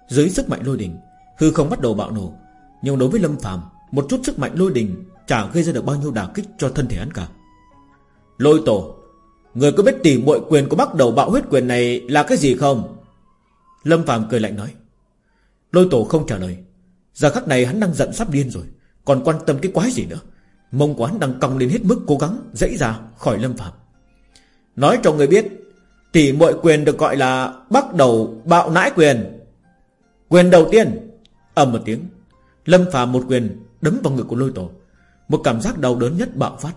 Dưới sức mạnh lôi đình, Hư không bắt đầu bạo nổ. Nhưng đối với Lâm phàm, Một chút sức mạnh lôi đình Chả gây ra được bao nhiêu đả kích cho thân thể hắn cả. Lôi tổ Người có biết tỉ muội quyền của bắt đầu bạo huyết quyền này Là cái gì không Lâm Phạm cười lạnh nói Lôi tổ không trả lời Giờ khắc này hắn đang giận sắp điên rồi Còn quan tâm cái quái gì nữa Mông của hắn đang cong lên hết mức cố gắng Dãy ra khỏi Lâm Phạm. Nói cho người biết Tỷ muội quyền được gọi là bắt đầu bạo nãi quyền. Quyền đầu tiên, ầm một tiếng, Lâm Phàm một quyền đấm vào ngực của Lôi Tổ. Một cảm giác đau đớn nhất bạo phát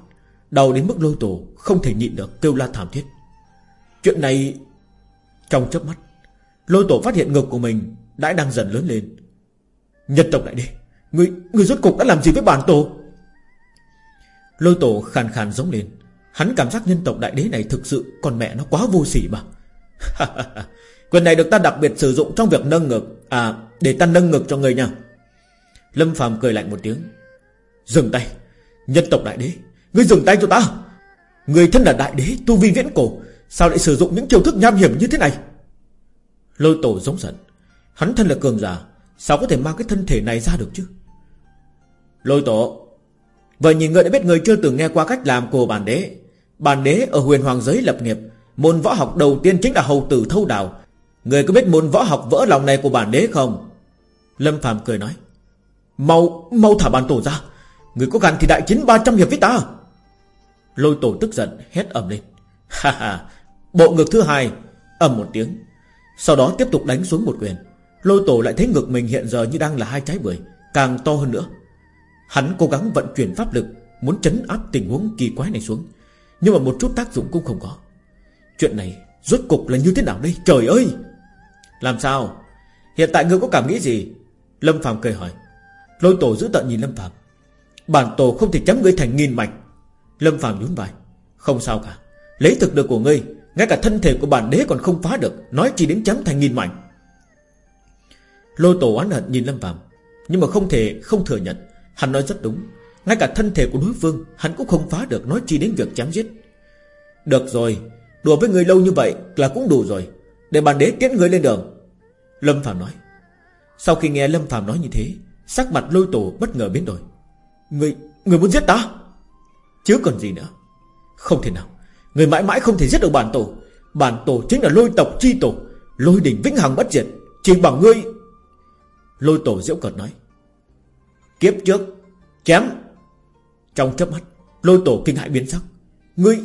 Đau đến mức lôi tổ Không thể nhịn được kêu la thảm thiết. Chuyện này Trong chớp mắt Lôi tổ phát hiện ngực của mình Đã đang dần lớn lên. Nhân tộc lại đi Người, người rốt cục đã làm gì với bản tổ? Lôi tổ khàn khàn giống lên. Hắn cảm giác nhân tộc đại đế này thực sự Còn mẹ nó quá vô sỉ mà. Quyền này được ta đặc biệt sử dụng trong việc nâng ngực À để ta nâng ngực cho người nha. Lâm phàm cười lạnh một tiếng. Dừng tay. Nhân tộc đại đế Ngươi dừng tay cho ta. Người thân là đại đế tu vi viễn cổ Sao lại sử dụng những chiêu thức nham hiểm như thế này? Lôi tổ giống giận. Hắn thân là cường giả Sao có thể mang cái thân thể này ra được chứ? Lôi tổ Vậy nhìn ngươi đã biết người chưa từng nghe qua cách làm của bản đế. Bản đế ở huyền hoàng giới lập nghiệp Môn võ học đầu tiên chính là hầu tử thâu đào. Người có biết môn võ học vỡ lòng này của bản đế không? Lâm Phạm cười nói Mau, mau thả bản tổ ra. Người có gan thì đại chiến 300 hiệp với ta. Lôi tổ tức giận, hét ầm lên. Ha ha, Bộ ngực thứ hai, ầm một tiếng. Sau đó tiếp tục đánh xuống một quyền. Lôi tổ lại thấy ngực mình hiện giờ như đang là hai trái bưởi, Càng to hơn nữa. Hắn cố gắng vận chuyển pháp lực, Muốn chấn áp tình huống kỳ quái này xuống. Nhưng mà một chút tác dụng cũng không có. Chuyện này rốt cục là như thế nào đây? Trời ơi! Làm sao? Hiện tại ngươi có cảm nghĩ gì? Lâm Phạm cười hỏi. Lôi tổ giữ tận nhìn Lâm Phạm Bản tổ không thể chấm ngươi thành nghìn mạch. Lâm Phạm nhún vai. Không sao cả. Lấy thực lực của ngươi Ngay cả thân thể của bản đế còn không phá được Nói chỉ đến chấm thành nghìn mảnh. Lôi tổ oán hận nhìn Lâm Phạm Nhưng mà không thể không thừa nhận Hắn nói rất đúng. Ngay cả thân thể của đối phương Hắn cũng không phá được Nói chi đến việc chém giết. Được rồi Đùa với người lâu như vậy là cũng đủ rồi Để bản đế tiễn người lên đường. Lâm Phạm nói. Sau khi nghe Lâm Phạm nói như thế Sắc mặt lôi tổ bất ngờ biến đổi. Người, người muốn giết ta? Chứ còn gì nữa. Không thể nào. Người mãi mãi không thể giết được bản tổ. Bản tổ chính là lôi tộc chi tổ. Lôi đỉnh vĩnh hằng bất diệt. Chỉ bằng ngươi. Lôi tổ diễu cợt nói. Kiếp trước Chém. Trong chớp mắt Lôi tổ kinh hại biến sắc. Ngươi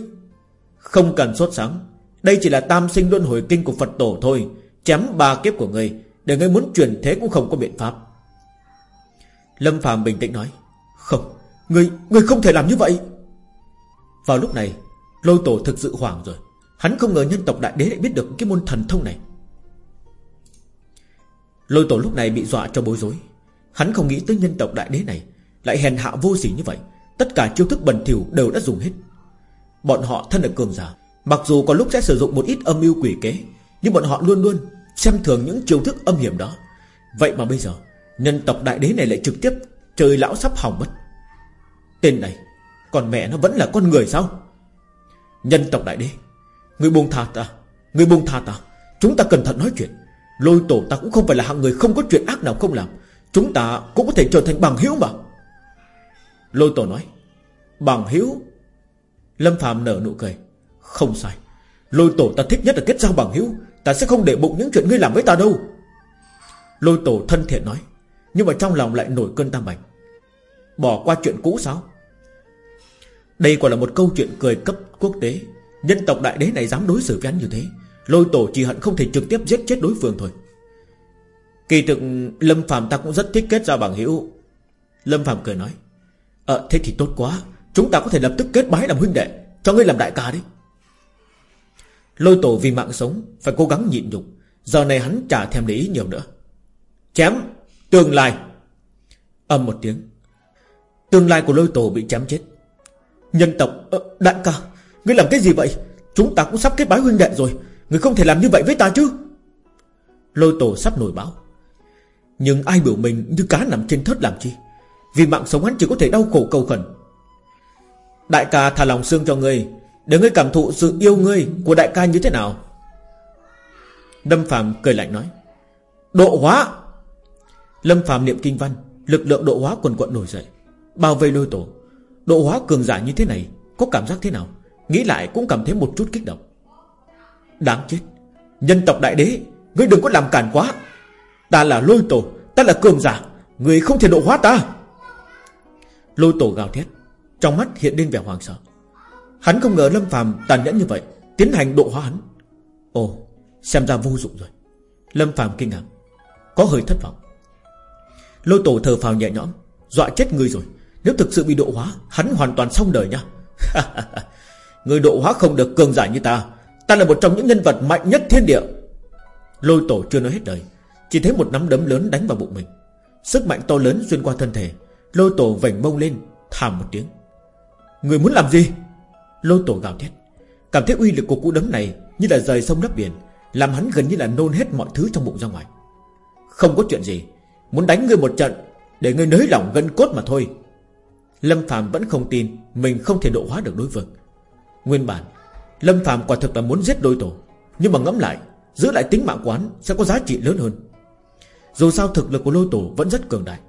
Không cần sốt sáng Đây chỉ là tam sinh luân hồi kinh của Phật tổ thôi. Chém ba kiếp của ngươi Để ngươi muốn truyền thế cũng không có biện pháp. Lâm phàm bình tĩnh nói. Không Ngươi, ngươi không thể làm như vậy. Vào lúc này, Lôi tổ thực sự hoảng rồi. Hắn không ngờ nhân tộc đại đế lại biết được cái môn thần thông này. Lôi tổ lúc này bị dọa cho bối rối. Hắn không nghĩ tới nhân tộc đại đế này Lại hèn hạ vô sỉ như vậy. Tất cả chiêu thức bẩn thỉu đều đã dùng hết. Bọn họ thân là cường giả. Mặc dù có lúc sẽ sử dụng một ít âm mưu quỷ kế, Nhưng bọn họ luôn luôn Xem thường những chiêu thức âm hiểm đó. Vậy mà bây giờ, Nhân tộc đại đế này lại trực tiếp Trời lão sắp hỏng mất. Tên này còn mẹ nó vẫn là con người sao? Nhân tộc đại đế, Người buông tha ta, Người buông tha ta. Chúng ta cẩn thận nói chuyện. Lôi tổ ta cũng không phải là hạng người không có chuyện ác nào không làm. Chúng ta cũng có thể trở thành bằng hữu mà. Lôi tổ nói, Bằng hữu? Lâm Phạm nở nụ cười, Không sai. Lôi tổ ta thích nhất là kết giao bằng hữu. Ta sẽ không để bụng những chuyện ngươi làm với ta đâu. Lôi tổ thân thiện nói, Nhưng mà trong lòng lại nổi cơn tam bành Bỏ qua chuyện cũ sao? Đây quả là một câu chuyện cười cấp quốc tế. Nhân tộc đại đế này dám đối xử với hắn như thế, Lôi tổ chỉ hận không thể trực tiếp giết chết đối phương thôi. Kỳ thực, Lâm Phạm ta cũng rất thích kết giao bằng hữu. Lâm Phạm cười nói Ờ thế thì tốt quá, Chúng ta có thể lập tức kết bái làm huynh đệ, Cho ngươi làm đại ca đi. Lôi tổ vì mạng sống, Phải cố gắng nhịn nhục, Giờ này hắn chả thèm để ý nhiều nữa. Chém Tương lai. Âm một tiếng. Tương lai của lôi tổ bị chém chết. Nhân tộc ờ, Đại ca Ngươi làm cái gì vậy? Chúng ta cũng sắp kết bái huynh đệ rồi Ngươi không thể làm như vậy với ta chứ? Lôi tổ sắp nổi báo. Nhưng ai biểu mình như cá nằm trên thớt làm chi? Vì mạng sống hắn chỉ có thể đau khổ cầu khẩn. Đại ca thả lòng xương cho ngươi Để ngươi cảm thụ sự yêu ngươi Của đại ca như thế nào? Lâm Phạm cười lạnh nói. Độ hóa! Lâm Phạm niệm kinh văn Lực lượng độ hóa quần quận nổi dậy Bao vây lôi tổ. Độ hóa cường giả như thế này Có cảm giác thế nào? Nghĩ lại cũng cảm thấy một chút kích động. Đáng chết. Nhân tộc đại đế, Ngươi đừng có làm cản quá. Ta là lôi tổ, Ta là cường giả. Ngươi không thể độ hóa ta. Lôi tổ gào thét, Trong mắt hiện lên vẻ hoàng sợ. Hắn không ngờ Lâm phàm tàn nhẫn như vậy, Tiến hành độ hóa hắn. Ồ, xem ra vô dụng rồi. Lâm phàm kinh ngạc, Có hơi thất vọng. Lôi tổ thờ phào nhẹ nhõm, Dọa chết ngươi rồi. Nếu thực sự bị độ hóa, Hắn hoàn toàn xong đời nha. Người độ hóa không được cường giả như ta. Ta là một trong những nhân vật mạnh nhất thiên địa. Lôi tổ chưa nói hết đời. Chỉ thấy một nắm đấm lớn đánh vào bụng mình. Sức mạnh to lớn xuyên qua thân thể. Lôi tổ vảnh mông lên, Thảm một tiếng. Người muốn làm gì? Lôi tổ gào thét. Cảm thấy uy lực của cú đấm này Như là rời sông lấp biển, Làm hắn gần như là nôn hết mọi thứ trong bụng ra ngoài. Không có chuyện gì. Muốn đánh ngươi một trận, Để ngươi nới lỏng gân cốt mà thôi. Lâm Phạm vẫn không tin Mình không thể độ hóa được đối phương. Nguyên bản, Lâm Phạm quả thực là muốn giết đôi tổ Nhưng mà ngẫm lại, Giữ lại tính mạng quán sẽ có giá trị lớn hơn. Dù sao thực lực của lôi tổ vẫn rất cường đại,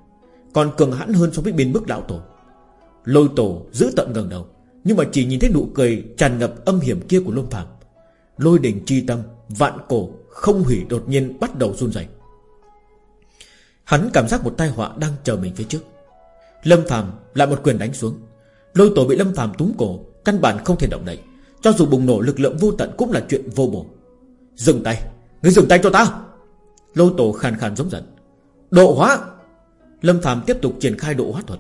Còn cường hãn hơn so với biên bức đạo tổ. Lôi tổ giữ tận gần đầu, Nhưng mà chỉ nhìn thấy nụ cười tràn ngập âm hiểm kia của Lâm Phạm Lôi đỉnh chi tâm, Vạn cổ không hủy đột nhiên bắt đầu run rẩy. Hắn cảm giác một tai họa đang chờ mình phía trước. Lâm Phạm lại một quyền đánh xuống. Lôi tổ bị Lâm Phạm túm cổ, Căn bản không thể động đậy. Cho dù bùng nổ lực lượng vô tận cũng là chuyện vô bổ. Dừng tay Ngươi dừng tay cho ta. Lôi tổ khàn khàn giống giận. Độ hóa! Lâm Phạm tiếp tục triển khai độ hóa thuật.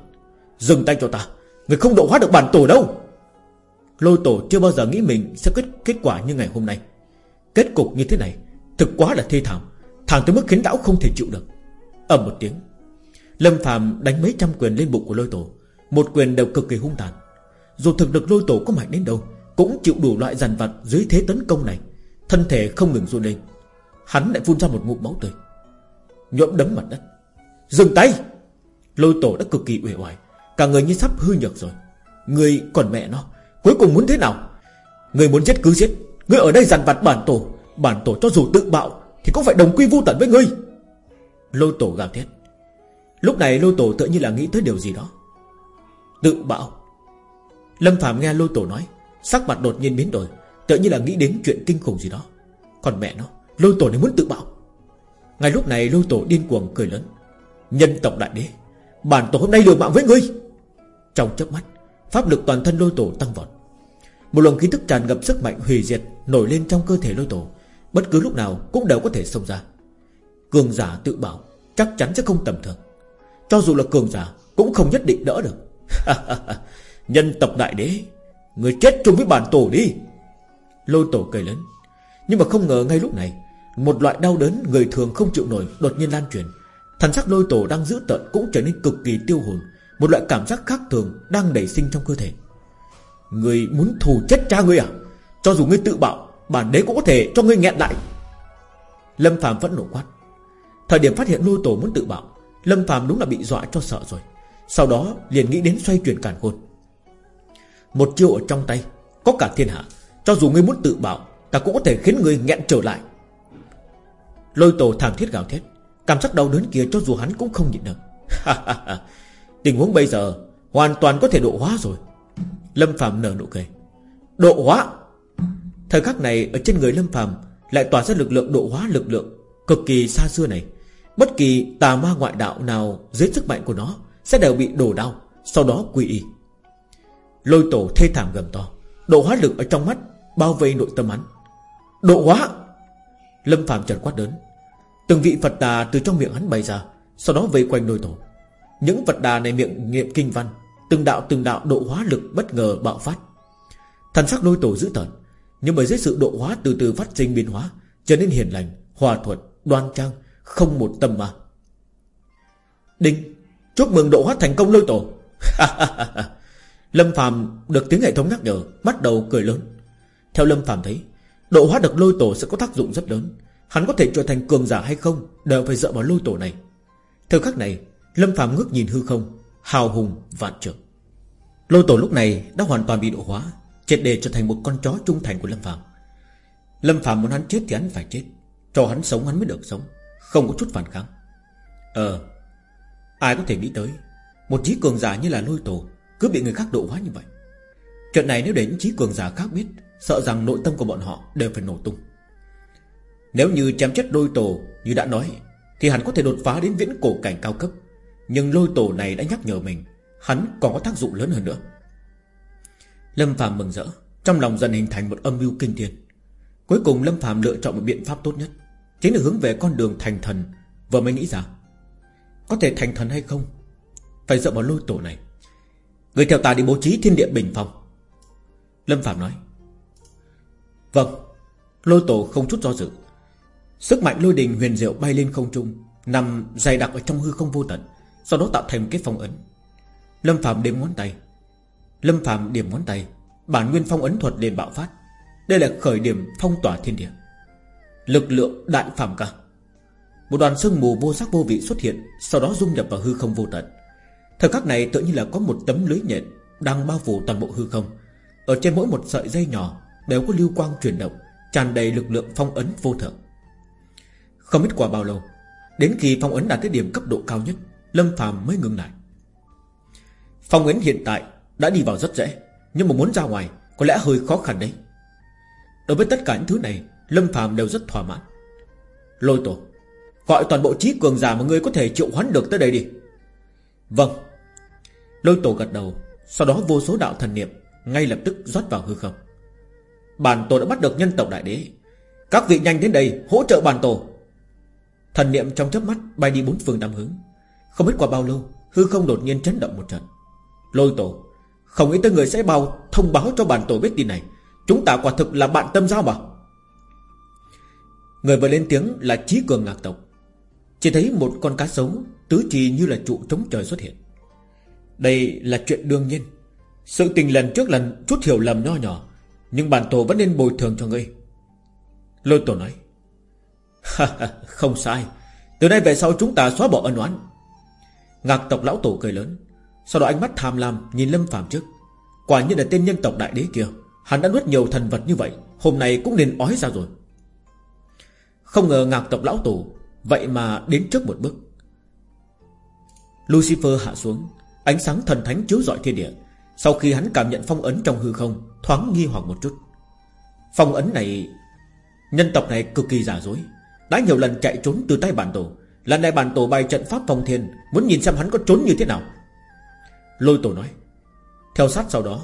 Dừng tay cho ta, Người không độ hóa được bản tổ đâu. Lôi tổ chưa bao giờ nghĩ mình sẽ kết kết quả như ngày hôm nay. Kết cục như thế này Thực quá là thê thảm Thẳng tới mức khiến đảo không thể chịu được. Ầm một tiếng Lâm Phạm đánh mấy trăm quyền lên bụng của lôi tổ, Một quyền đều cực kỳ hung tàn. Dù thực lực lôi tổ có mạnh đến đâu, Cũng chịu đủ loại dằn vặt dưới thế tấn công này, Thân thể không ngừng run lên. Hắn lại phun ra một ngụm máu tươi, Nhuộm đấm mặt đất. Dừng tay! Lôi tổ đã cực kỳ uể oải, Cả người như sắp hư nhược rồi. Người còn mẹ nó, Cuối cùng muốn thế nào? Người muốn giết cứ giết Người ở đây dằn vặt bản tổ Bản tổ cho dù tự bạo Thì cũng phải đồng quy vu tận với ngươi. Lôi tổ gào thét. Lúc này lôi tổ tự như là nghĩ tới điều gì đó. Tự bạo Lâm Phạm nghe lôi tổ nói, Sắc mặt đột nhiên biến đổi, Tự như là nghĩ đến chuyện kinh khủng gì đó. Còn mẹ nó Lôi tổ này muốn tự bạo Ngay lúc này lôi tổ điên cuồng cười lớn. Nhân tộc đại đế, Bản tổ hôm nay liều mạng với ngươi. Trong chớp mắt, Pháp lực toàn thân lôi tổ tăng vọt. Một luồng khí tức tràn ngập sức mạnh hủy diệt Nổi lên trong cơ thể lôi tổ. Bất cứ lúc nào cũng đều có thể xông ra. Cường giả tự bảo Chắc chắn sẽ không tầm thường. Cho dù là cường giả, Cũng không nhất định đỡ được. Nhân tộc đại đế, Người chết chung với bản tổ đi. Lôi tổ cười lớn. Nhưng mà không ngờ ngay lúc này, Một loại đau đớn người thường không chịu nổi Đột nhiên lan truyền. Thần sắc lôi tổ đang giữ tận cũng trở nên cực kỳ tiêu hồn, Một loại cảm giác khác thường Đang nảy sinh trong cơ thể. Người muốn thù chết cha ngươi à? Cho dù ngươi tự bạo Bản đế cũng có thể cho ngươi nghẹn lại. Lâm phàm vẫn nổ quát. Thời điểm phát hiện lôi tổ muốn tự bạo Lâm Phạm đúng là bị dọa cho sợ rồi. Sau đó liền nghĩ đến xoay chuyển cản khôn. Một chiêu ở trong tay Có cả thiên hạ. Cho dù ngươi muốn tự bảo, Ta cũng có thể khiến ngươi nghẹn trở lại. Lôi tổ thảm thiết gào thét Cảm giác đau đớn kia cho dù hắn cũng không nhịn được. Tình huống bây giờ Hoàn toàn có thể độ hóa rồi. Lâm Phạm nở nụ cười. Độ hóa? Thời khắc này ở trên người Lâm Phạm Lại tỏa ra lực lượng độ hóa lực lượng Cực kỳ xa xưa này. Bất kỳ tà ma ngoại đạo nào Dưới sức mạnh của nó Sẽ đều bị đổ đau Sau đó quy y. Lôi tổ thê thảm gầm to Độ hóa lực ở trong mắt Bao vây nội tâm hắn. Độ hóa! Lâm Phạm trần quát đớn Từng vị Phật đà từ trong miệng hắn bay ra Sau đó vây quanh lôi tổ. Những Phật đà này miệng nghiệm kinh văn Từng đạo từng đạo độ hóa lực bất ngờ bạo phát. Thần sắc lôi tổ dữ tợn Nhưng bởi dưới sự độ hóa từ từ phát sinh biến hóa Trở nên hiền lành, hòa thuận, đoan trang không một tâm mà. Đinh, Chúc mừng độ hóa thành công lôi tổ. Lâm Phạm được tiếng hệ thống nhắc nhở, Bắt đầu cười lớn. Theo Lâm Phạm thấy, Độ hóa được lôi tổ sẽ có tác dụng rất lớn. Hắn có thể trở thành cường giả hay không, Đều phải dựa vào lôi tổ này. Thời khắc này, Lâm Phạm ngước nhìn hư không, Hào hùng, vạn trường Lôi tổ lúc này đã hoàn toàn bị độ hóa, Triệt đề trở thành một con chó trung thành của Lâm Phạm Lâm Phạm muốn hắn chết thì hắn phải chết, Cho hắn sống hắn mới được sống. Không có chút phản kháng. Ờ Ai có thể nghĩ tới, Một trí cường giả như là lôi tổ Cứ bị người khác độ hóa như vậy. Chuyện này nếu để những trí cường giả khác biết, Sợ rằng nội tâm của bọn họ đều phải nổ tung. Nếu như chém chết lôi tổ Như đã nói, Thì hắn có thể đột phá đến viễn cổ cảnh cao cấp. Nhưng lôi tổ này đã nhắc nhở mình, Hắn còn có tác dụng lớn hơn nữa. Lâm Phạm mừng rỡ, Trong lòng dần hình thành một âm mưu kinh thiên. Cuối cùng Lâm Phạm lựa chọn một biện pháp tốt nhất. Chính là hướng về con đường thành thần. Vừa mới nghĩ ra, Có thể thành thần hay không? Phải dựa vào lôi tổ này. Người theo ta đi bố trí thiên địa bình phòng. Lâm Phạm nói Vâng Lôi tổ không chút do dự. Sức mạnh lôi đình huyền diệu bay lên không trung, Nằm dày đặc ở trong hư không vô tận, Sau đó tạo thành một cái phong ấn. Lâm Phạm đếm ngón tay. Lâm Phạm điểm ngón tay, Bản nguyên phong ấn thuật liền bạo phát. Đây là khởi điểm phong tỏa thiên địa. Lực lượng đại phẩm cả Một đoàn sương mù vô sắc vô vị xuất hiện, Sau đó dung nhập vào hư không vô tận. Thời khắc này tự như là có một tấm lưới nhện Đang bao phủ toàn bộ hư không. Ở trên mỗi một sợi dây nhỏ Đều có lưu quang chuyển động, tràn đầy lực lượng phong ấn vô thượng. Không biết qua bao lâu, Đến khi phong ấn đạt tới điểm cấp độ cao nhất, Lâm phàm mới ngừng lại. Phong ấn hiện tại đã đi vào rất dễ, Nhưng mà muốn ra ngoài Có lẽ hơi khó khăn đấy. Đối với tất cả những thứ này Lâm phàm đều rất thỏa mãn. Lôi tổ, Gọi toàn bộ trí cường giả mà ngươi có thể triệu hoán được tới đây đi. Vâng. Lôi tổ gật đầu, Sau đó vô số đạo thần niệm Ngay lập tức rót vào hư không. Bản tổ đã bắt được nhân tộc đại đế. Các vị nhanh đến đây hỗ trợ bản tổ. Thần niệm trong chớp mắt bay đi bốn phương tám hướng. Không biết qua bao lâu, Hư không đột nhiên chấn động một trận. Lôi tổ, Không nghĩ tới người sẽ bao thông báo cho bản tổ biết tin này. Chúng ta quả thực là bạn tâm giao mà. Người vừa lên tiếng là trí cường ngạc tộc. Chỉ thấy một con cá sấu Tứ trì như là trụ trống trời xuất hiện. Đây là chuyện đương nhiên. Sự tình lần trước lần chút hiểu lầm nho nhỏ, Nhưng bản tổ vẫn nên bồi thường cho ngươi. Lôi tổ nói Không sai. Từ nay về sau chúng ta xóa bỏ ân oán. Ngạc tộc lão tổ cười lớn, Sau đó ánh mắt tham lam nhìn Lâm Phạm trước. Quả nhiên là tên nhân tộc đại đế kia, Hắn đã nuốt nhiều thần vật như vậy, Hôm nay cũng nên ói ra rồi. Không ngờ ngạc tộc lão tổ Vậy mà đến trước một bước. Lucifer hạ xuống, Ánh sáng thần thánh chiếu rọi thiên địa. Sau khi hắn cảm nhận phong ấn trong hư không, Thoáng nghi hoặc một chút. Phong ấn này, Nhân tộc này cực kỳ giả dối. Đã nhiều lần chạy trốn từ tay bản tổ. Lần này bản tổ bày trận pháp phong thiên, Muốn nhìn xem hắn có trốn như thế nào. Lôi tổ nói, Theo sát sau đó,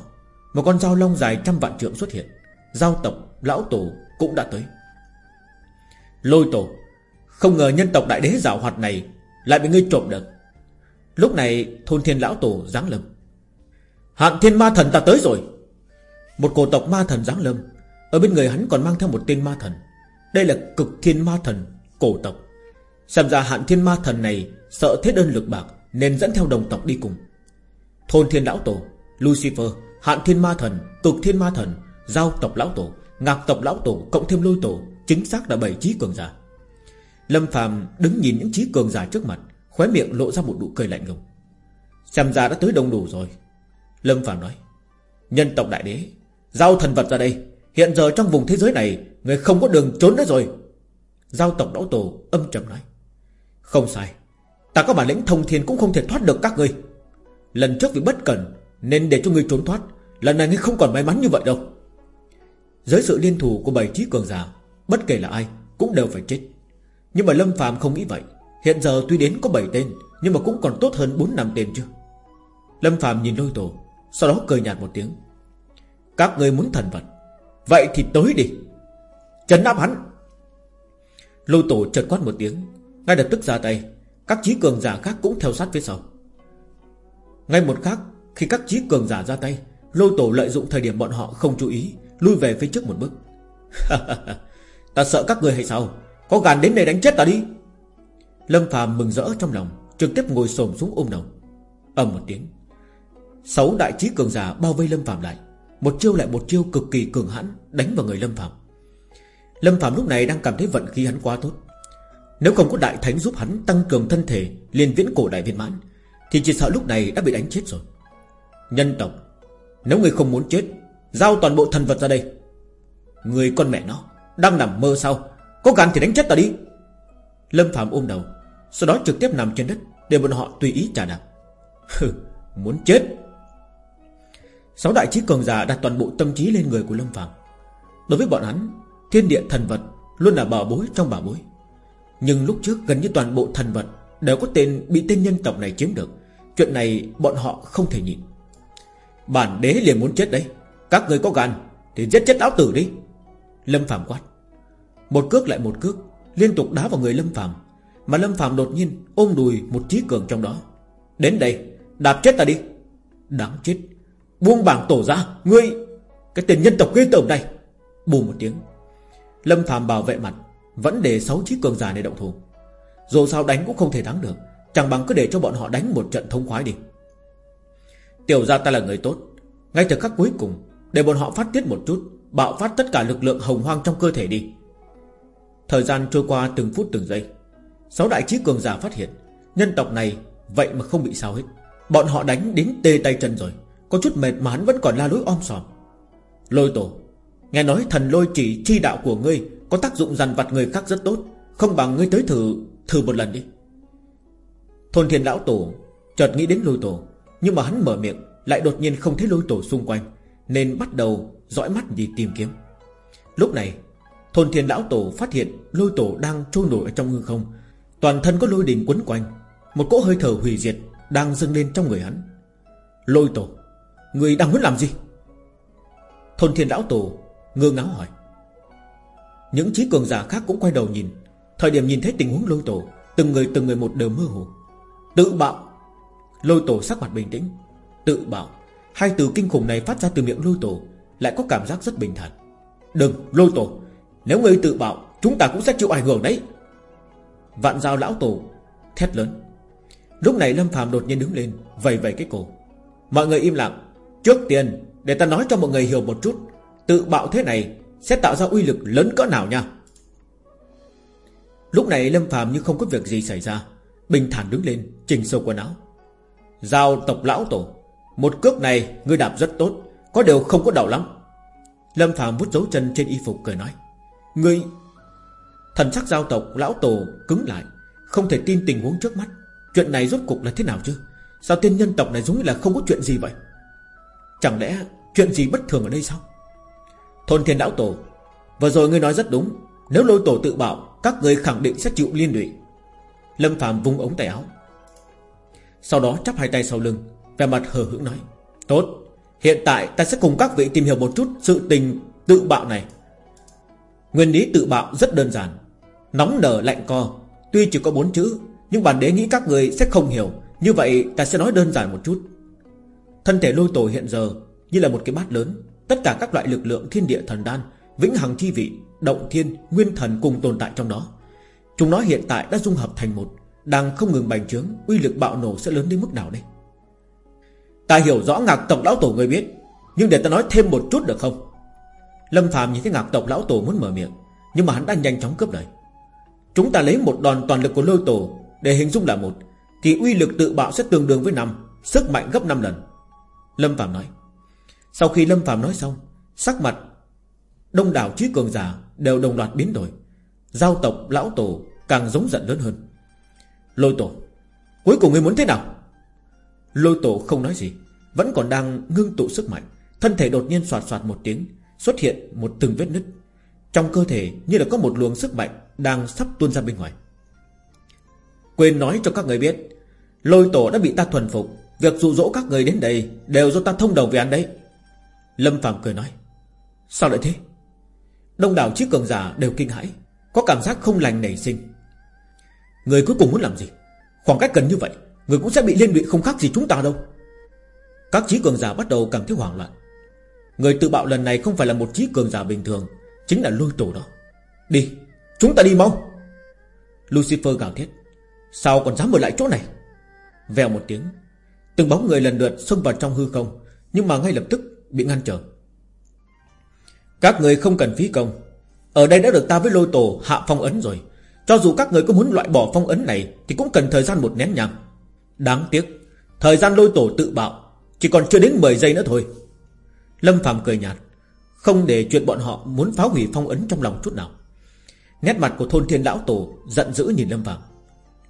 Một con dao long dài trăm vạn trượng xuất hiện. Giao tộc, lão tổ cũng đã tới. Lôi tổ. Không ngờ nhân tộc đại đế giảo hoạt này Lại bị ngươi trộm được. Lúc này thôn thiên lão tổ giáng lâm. Hạn thiên ma thần ta tới rồi. Một cổ tộc ma thần giáng lâm. Ở bên người hắn còn mang theo một tên ma thần. Đây là cực thiên ma thần Cổ tộc. Xem ra hạn thiên ma thần này Sợ thế đơn lực bạc Nên dẫn theo đồng tộc đi cùng. Thôn thiên lão tổ, Lucifer Hạn thiên ma thần, Cực thiên ma thần, Giao tộc lão tổ, Ngạc tộc lão tổ, Cộng thêm lôi tổ Chính xác là bảy trí cường giả. Lâm phàm đứng nhìn những trí cường giả trước mặt, Khóe miệng lộ ra một nụ cười lạnh lùng. Xem ra đã tới đông đủ rồi. Lâm phàm nói, Nhân tộc đại đế, Giao thần vật ra đây. Hiện giờ trong vùng thế giới này, Người không có đường trốn nữa rồi. Giao tộc lão tổ âm trầm nói, Không sai. Ta có bản lĩnh thông thiên cũng không thể thoát được các ngươi. Lần trước vì bất cẩn Nên để cho ngươi trốn thoát, Lần này ngươi không còn may mắn như vậy đâu. Dưới sự liên thủ của bảy trí cường giả Bất kể là ai, cũng đều phải chết. Nhưng mà Lâm phàm không nghĩ vậy. Hiện giờ tuy đến có 7 tên, Nhưng mà cũng còn tốt hơn 4 năm tên chứ. Lâm phàm nhìn lôi tổ, Sau đó cười nhạt một tiếng. Các ngươi muốn thần vật, Vậy thì tới đi. Trấn áp hắn. Lôi tổ chợt quát một tiếng, Ngay lập tức ra tay. Các trí cường giả khác cũng theo sát phía sau. Ngay một khắc, Khi các trí cường giả ra tay, Lôi tổ lợi dụng thời điểm bọn họ không chú ý, Lui về phía trước một bước. Ta sợ các người hay sao? Có gàn đến đây đánh chết ta đi. Lâm phàm mừng rỡ trong lòng, Trực tiếp ngồi xổm xuống ôm đầu ầm một tiếng. Sáu đại trí cường giả bao vây Lâm phàm lại. Một chiêu lại một chiêu cực kỳ cường hãn, Đánh vào người Lâm phàm. Lâm phàm lúc này đang cảm thấy vận khí hắn quá tốt. Nếu không có đại thánh giúp hắn tăng cường thân thể, liền viễn cổ đại viên mãn, Thì chỉ sợ lúc này đã bị đánh chết rồi. Nhân tộc, Nếu người không muốn chết, Giao toàn bộ thần vật ra đây. Người con mẹ nó. Đang nằm mơ sao? Có gan thì đánh chết ta đi. Lâm Phạm ôm đầu, Sau đó trực tiếp nằm trên đất Để bọn họ tùy ý trả đạp. Hừ, muốn chết. Sáu đại trí cường giả đặt toàn bộ tâm trí lên người của Lâm Phạm Đối với bọn hắn, Thiên địa thần vật Luôn là bảo bối trong bảo bối. Nhưng lúc trước gần như toàn bộ thần vật Đều có tên bị tên nhân tộc này chiếm được. Chuyện này bọn họ không thể nhịn. Bản đế liền muốn chết đấy. Các người có gan Thì giết chết áo tử đi. Lâm Phạm quát. Một cước lại một cước, Liên tục đá vào người Lâm Phạm Mà Lâm Phạm đột nhiên ôm đùi một trí cường trong đó. Đến đây, đạp chết ta đi. Đáng chết, Buông bảng tổ ra, Ngươi, Cái tên nhân tộc ghê tởm này. Bù một tiếng, Lâm Phạm bảo vệ mặt, Vẫn để sáu chiếc cường giả này động thủ. Dù sao đánh cũng không thể thắng được, Chẳng bằng cứ để cho bọn họ đánh một trận thông khoái đi. Tiểu ra ta là người tốt, Ngay từ khắc cuối cùng, Để bọn họ phát tiết một chút Bạo phát tất cả lực lượng hồng hoang trong cơ thể đi. Thời gian trôi qua từng phút từng giây, Sáu đại trí cường giả phát hiện, Nhân tộc này vậy mà không bị sao hết. Bọn họ đánh đến tê tay chân rồi, Có chút mệt mà hắn vẫn còn la lối om sòm. Lôi tổ, Nghe nói thần lôi chỉ chi đạo của ngươi Có tác dụng dằn vặt người khác rất tốt, Không bằng ngươi tới thử Thử một lần đi. Thôn thiên lão tổ Chợt nghĩ đến lôi tổ, Nhưng mà hắn mở miệng, Lại đột nhiên không thấy lôi tổ xung quanh, Nên bắt đầu dõi mắt đi tìm kiếm. Lúc này, Thôn thiên lão tổ phát hiện lôi tổ đang trôi nổi ở trong hư không. Toàn thân có lôi đình quấn quanh, Một cỗ hơi thở hủy diệt Đang dâng lên trong người hắn. Lôi tổ, Người đang muốn làm gì? Thôn thiên lão tổ ngơ ngáo hỏi. Những trí cường giả khác cũng quay đầu nhìn. Thời điểm nhìn thấy tình huống lôi tổ, Từng người từng người một đều mơ hồ. Tự bạo. Lôi tổ sắc mặt bình tĩnh. Tự bạo. Hai từ kinh khủng này phát ra từ miệng lôi tổ. Lại có cảm giác rất bình thản. Đừng, lôi tổ. Nếu ngươi tự bạo, Chúng ta cũng sẽ chịu ảnh hưởng đấy. Vạn giao lão tổ Thét lớn. Lúc này Lâm phàm đột nhiên đứng lên Vầy vầy cái cổ. Mọi người im lặng. Trước tiên, để ta nói cho mọi người hiểu một chút, Tự bạo thế này Sẽ tạo ra uy lực lớn cỡ nào nha. Lúc này Lâm phàm như không có việc gì xảy ra, Bình thản đứng lên trình sâu quần áo. Giao tộc lão tổ, Một cước này ngươi đạp rất tốt. Có điều không có đầu lắm. Lâm phàm vút dấu chân trên y phục cười nói, Ngươi, Thần sắc giao tộc lão tổ cứng lại, Không thể tin tình huống trước mắt. Chuyện này rốt cục là thế nào chứ? Sao tên nhân tộc này giống như là không có chuyện gì vậy? Chẳng lẽ chuyện gì bất thường ở đây sao? Thôn thiên lão tổ, Vừa rồi ngươi nói rất đúng. Nếu lôi tổ tự bảo, Các người khẳng định sẽ chịu liên lụy. Lâm Phạm vung ống tay áo. Sau đó chắp hai tay sau lưng Về mặt hờ hững nói, Tốt Hiện tại ta sẽ cùng các vị tìm hiểu một chút Sự tình tự bạo này. Nguyên lý tự bạo rất đơn giản. Nóng nở lạnh co. Tuy chỉ có bốn chữ Nhưng bản đế nghĩ các người sẽ không hiểu. Như vậy ta sẽ nói đơn giản một chút. Thân thể lôi tổ hiện giờ Như là một cái bát lớn. Tất cả các loại lực lượng thiên địa thần đan Vĩnh hằng chi vị Động thiên, nguyên thần cùng tồn tại trong đó. Chúng nó hiện tại đã dung hợp thành một Đang không ngừng bành trướng Uy lực bạo nổ sẽ lớn đến mức nào đây? Ta hiểu rõ ngạc tộc lão tổ người biết, Nhưng để ta nói thêm một chút được không? Lâm Phạm nhìn thấy ngạc tộc lão tổ muốn mở miệng, Nhưng mà hắn đã nhanh chóng cướp lời. Chúng ta lấy một đòn toàn lực của lôi tổ Để hình dung là một Thì uy lực tự bạo sẽ tương đương với năm, Sức mạnh gấp 5 lần. Lâm Phạm nói. Sau khi Lâm Phạm nói xong, Sắc mặt Đông đảo trí cường giả đều đồng loạt biến đổi. Giao tộc lão tổ càng giống giận lớn hơn. Lôi tổ, Cuối cùng ngươi muốn thế nào? Lôi tổ không nói gì, Vẫn còn đang ngưng tụ sức mạnh. Thân thể đột nhiên soạt soạt một tiếng, Xuất hiện một từng vết nứt. Trong cơ thể như là có một luồng sức mạnh Đang sắp tuôn ra bên ngoài. Quên nói cho các người biết, Lôi tổ đã bị ta thuần phục. Việc dụ dỗ các người đến đây Đều do ta thông đồng với anh đấy. Lâm Phạm cười nói, Sao lại thế? Đông đảo chiếc cường giả đều kinh hãi, Có cảm giác không lành nảy sinh. Người cuối cùng muốn làm gì? Khoảng cách gần như vậy Người cũng sẽ bị liên lụy không khác gì chúng ta đâu. Các trí cường giả bắt đầu cảm thấy hoảng loạn. Người tự bạo lần này không phải là một trí cường giả bình thường, Chính là lôi tổ đó. Đi, Chúng ta đi mau. Lucifer gào thét. Sao còn dám ở lại chỗ này? Vèo một tiếng. Từng bóng người lần lượt xông vào trong hư không, Nhưng mà ngay lập tức bị ngăn trở. Các người không cần phí công. Ở đây đã được ta với lôi tổ hạ phong ấn rồi. Cho dù các người có muốn loại bỏ phong ấn này Thì cũng cần thời gian một nén nhàng Đáng tiếc, Thời gian lôi tổ tự bạo, Chỉ còn chưa đến 10 giây nữa thôi. Lâm Phạm cười nhạt, Không để chuyện bọn họ muốn phá hủy phong ấn trong lòng chút nào. Nét mặt của thôn thiên lão tổ Giận dữ nhìn Lâm Phạm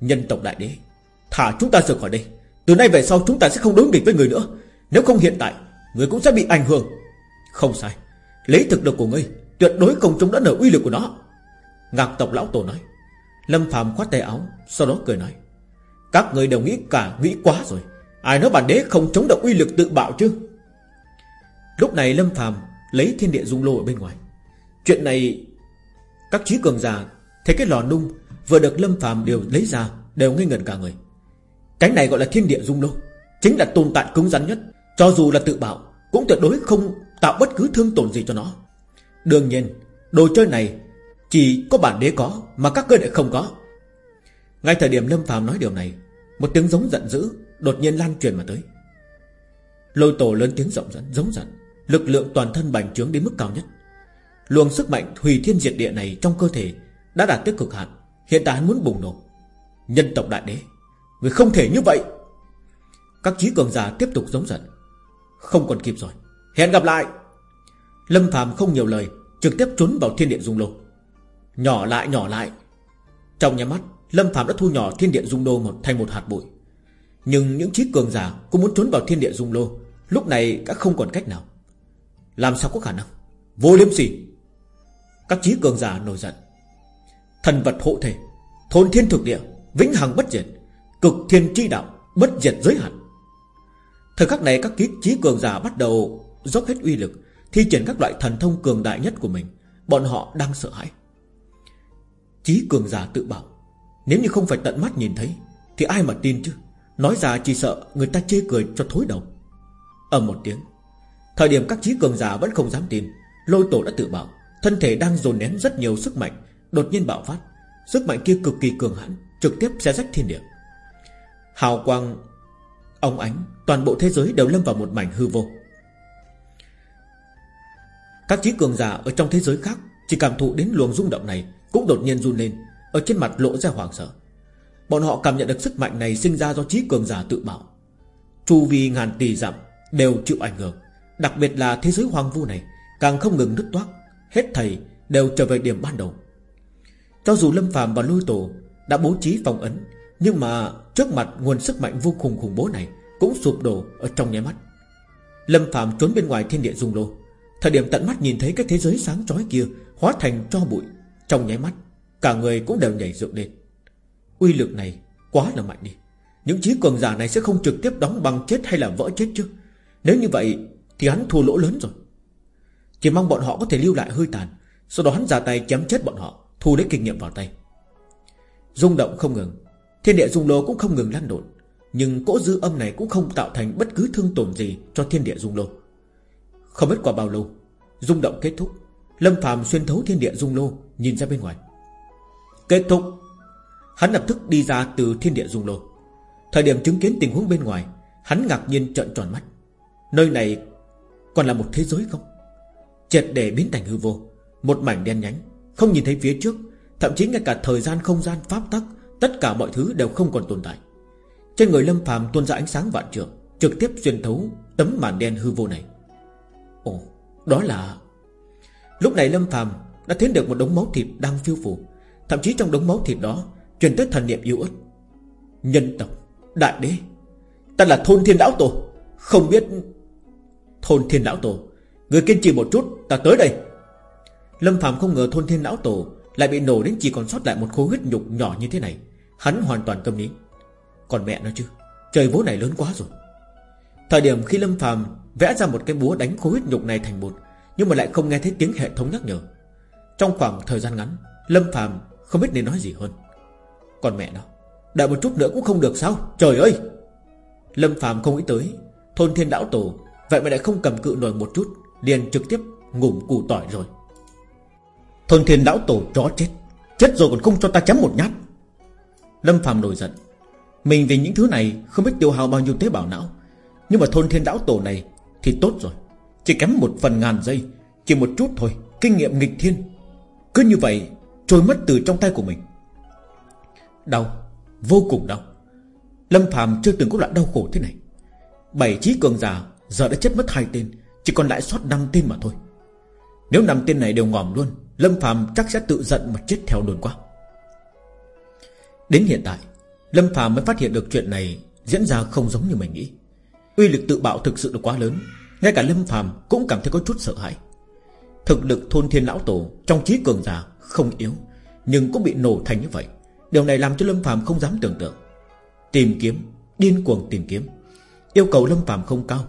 Nhân tộc đại đế, Thả chúng ta rời khỏi đây. Từ nay về sau chúng ta sẽ không đối nghịch với người nữa. Nếu không hiện tại, Người cũng sẽ bị ảnh hưởng. Không sai, Lấy thực lực của ngươi, Tuyệt đối không chống đỡ nở uy lực của nó. Ngạc tộc lão tổ nói. Lâm Phạm khoát tay áo, Sau đó cười nói. Các người đều nghĩ cả nghĩ quá rồi. Ai nói bản đế không chống được uy lực tự bạo chứ? Lúc này Lâm Phàm lấy thiên địa dung lô ở bên ngoài. Chuyện này, Các trí cường già Thấy cái lò nung vừa được Lâm Phàm đều lấy ra, Đều ngây ngẩn cả người. Cái này gọi là thiên địa dung lô, Chính là tồn tại cứng rắn nhất. Cho dù là tự bạo, Cũng tuyệt đối không tạo bất cứ thương tổn gì cho nó. Đương nhiên, Đồ chơi này Chỉ có bản đế có Mà các ngươi lại không có. Ngay thời điểm Lâm phàm nói điều này, Một tiếng giống giận dữ Đột nhiên lan truyền mà tới. Lôi tổ lớn tiếng rộng dẫn giống giận, Lực lượng toàn thân bành trướng đến mức cao nhất. Luồng sức mạnh hủy thiên diệt địa này trong cơ thể Đã đạt tới cực hạn, Hiện tại hắn muốn bùng nổ. Nhân tộc đại đế, Người không thể như vậy. Các trí cường giả tiếp tục giống giận, Không còn kịp rồi. Hẹn gặp lại. Lâm phàm không nhiều lời, Trực tiếp trốn vào thiên điện dung lô. Nhỏ lại nhỏ lại. Trong nhà mắt Lâm phạm đã thu nhỏ thiên địa dung lô một thành một hạt bụi. Nhưng những trí cường giả Cũng muốn trốn vào thiên địa dung lô. Lúc này đã không còn cách nào. Làm sao có khả năng? Vô liêm sỉ. Các trí cường giả nổi giận. Thần vật hộ thể, Thôn thiên thực địa, Vĩnh hằng bất diệt, Cực thiên chi đạo, Bất diệt giới hạn. Thời khắc này các ký trí cường giả bắt đầu Dốc hết uy lực, Thi triển các loại thần thông cường đại nhất của mình. Bọn họ đang sợ hãi. Chí cường giả tự bảo nếu như không phải tận mắt nhìn thấy, Thì ai mà tin chứ? Nói ra chỉ sợ người ta chê cười cho thối đầu. Ở một tiếng. Thời điểm các trí cường giả vẫn không dám tin, Lôi tổ đã tự bảo, Thân thể đang dồn nén rất nhiều sức mạnh, Đột nhiên bạo phát. Sức mạnh kia cực kỳ cường hãn, Trực tiếp xé rách thiên địa. Hào quang Ông ánh, Toàn bộ thế giới đều lâm vào một mảnh hư vô. Các trí cường giả ở trong thế giới khác Chỉ cảm thụ đến luồng rung động này Cũng đột nhiên run lên. Ở trên mặt lộ ra hoảng sợ. Bọn họ cảm nhận được sức mạnh này sinh ra do trí cường giả tự bảo. Chu vi ngàn tỷ dặm Đều chịu ảnh hưởng, Đặc biệt là thế giới hoang vu này, Càng không ngừng nứt toát Hết thầy đều trở về điểm ban đầu. Cho dù Lâm phàm và Lôi Tổ Đã bố trí phòng ấn, Nhưng mà trước mặt nguồn sức mạnh vô cùng khủng bố này Cũng sụp đổ ở trong nháy mắt. Lâm phàm trốn bên ngoài thiên địa dung lô, Thời điểm tận mắt nhìn thấy cái thế giới sáng chói kia Hóa thành cho bụi Trong nháy mắt. Cả người cũng đều nhảy dựng lên. Uy lực này quá là mạnh đi. Những trí cường giả này sẽ không trực tiếp đóng bằng chết hay là vỡ chết chứ? Nếu như vậy Thì hắn thua lỗ lớn rồi. Chỉ mong bọn họ có thể lưu lại hơi tàn, Sau đó hắn ra tay chém chết bọn họ, Thu lấy kinh nghiệm vào tay. Rung động không ngừng, Thiên địa dung lô cũng không ngừng lan đột, Nhưng cỗ dư âm này cũng không tạo thành bất cứ thương tổn gì cho thiên địa dung lô. Không biết qua bao lâu, rung động kết thúc, Lâm phàm xuyên thấu thiên địa dung lô, Nhìn ra bên ngoài. Kết thúc. Hắn lập tức đi ra từ thiên địa dung lô. Thời điểm chứng kiến tình huống bên ngoài, Hắn ngạc nhiên trợn tròn mắt. Nơi này còn là một thế giới không? Triệt để biến thành hư vô, Một mảnh đen nhánh, Không nhìn thấy phía trước, Thậm chí ngay cả thời gian, không gian, pháp tắc, Tất cả mọi thứ đều không còn tồn tại. Trên người Lâm phàm tuôn ra ánh sáng vạn trượng, Trực tiếp xuyên thấu tấm màn đen hư vô này. Ồ, đó là Lúc này Lâm phàm đã thấy được một đống máu thịt đang phiêu phù Thậm chí trong đống máu thịt đó, Truyền tới thần niệm yêu ớt. Nhân tộc, Đại đế, Ta là thôn thiên lão tổ. Không biết Thôn thiên lão tổ, Người kiên trì một chút, Ta tới đây. Lâm Phạm không ngờ thôn thiên lão tổ Lại bị nổ đến chỉ còn sót lại một khối huyết nhục nhỏ như thế này. Hắn hoàn toàn câm nín Còn mẹ nó chứ, Trời vố này lớn quá rồi. Thời điểm khi Lâm Phạm vẽ ra một cái búa đánh khối huyết nhục này thành bột Nhưng mà lại không nghe thấy tiếng hệ thống nhắc nhở. Trong khoảng thời gian ngắn, Lâm Phạm không biết nên nói gì hơn. Còn mẹ nó, Đợi một chút nữa cũng không được sao? Trời ơi! Lâm phàm không nghĩ tới, Thôn thiên đảo tổ, Vậy mà lại không cầm cự nổi một chút, Liền trực tiếp ngủm củ tỏi rồi. Thôn thiên lão tổ chó chết Chết rồi còn không cho ta chấm một nhát. Lâm phàm nổi giận. Mình vì những thứ này không biết tiêu hao bao nhiêu tế bào não, Nhưng mà thôn thiên lão tổ này Thì tốt rồi. Chỉ kém một phần ngàn giây, Chỉ một chút thôi, Kinh nghiệm nghịch thiên. Cứ như vậy Trôi mất từ trong tay của mình. Đau, Vô cùng đau. Lâm Phạm chưa từng có loại đau khổ thế này. Bảy trí cường giả Giờ đã chết mất hai tên, Chỉ còn lại sót năm tên mà thôi. Nếu năm tên này đều ngòm luôn, Lâm Phạm chắc sẽ tự giận mà chết theo đồn quá Đến hiện tại, Lâm Phạm mới phát hiện được chuyện này Diễn ra không giống như mình nghĩ. Uy lực tự bạo thực sự là quá lớn, Ngay cả Lâm Phạm cũng cảm thấy có chút sợ hãi. Thực lực thôn thiên lão tổ Trong trí cường giả không yếu Nhưng cũng bị nổ thành như vậy. Điều này làm cho Lâm Phạm không dám tưởng tượng. Tìm kiếm, điên cuồng tìm kiếm. Yêu cầu Lâm Phạm không cao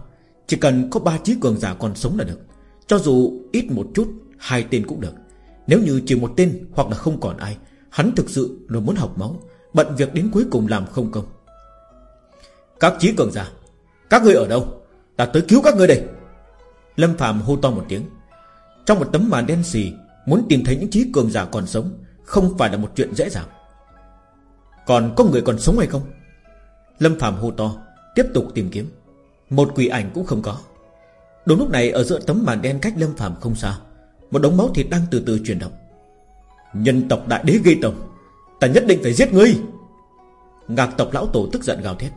Chỉ cần có ba trí cường giả còn sống là được. Cho dù ít một chút Hai tên cũng được. Nếu như chỉ một tên hoặc là không còn ai Hắn thực sự là muốn học máu Bận việc đến cuối cùng làm không công. Các trí cường giả Các ngươi ở đâu? Ta tới cứu các ngươi đây. Lâm Phạm hô to một tiếng. Trong một tấm màn đen xì Muốn tìm thấy những trí cường giả còn sống, Không phải là một chuyện dễ dàng. Còn có người còn sống hay không? Lâm Phạm hô to, Tiếp tục tìm kiếm. Một quỷ ảnh cũng không có. Đúng lúc này, ở giữa tấm màn đen cách Lâm Phạm không xa, Một đống máu thịt đang từ từ chuyển động. Nhân tộc đại đế gây tổng Ta nhất định phải giết ngươi! Ngạc tộc lão tổ tức giận gào thét.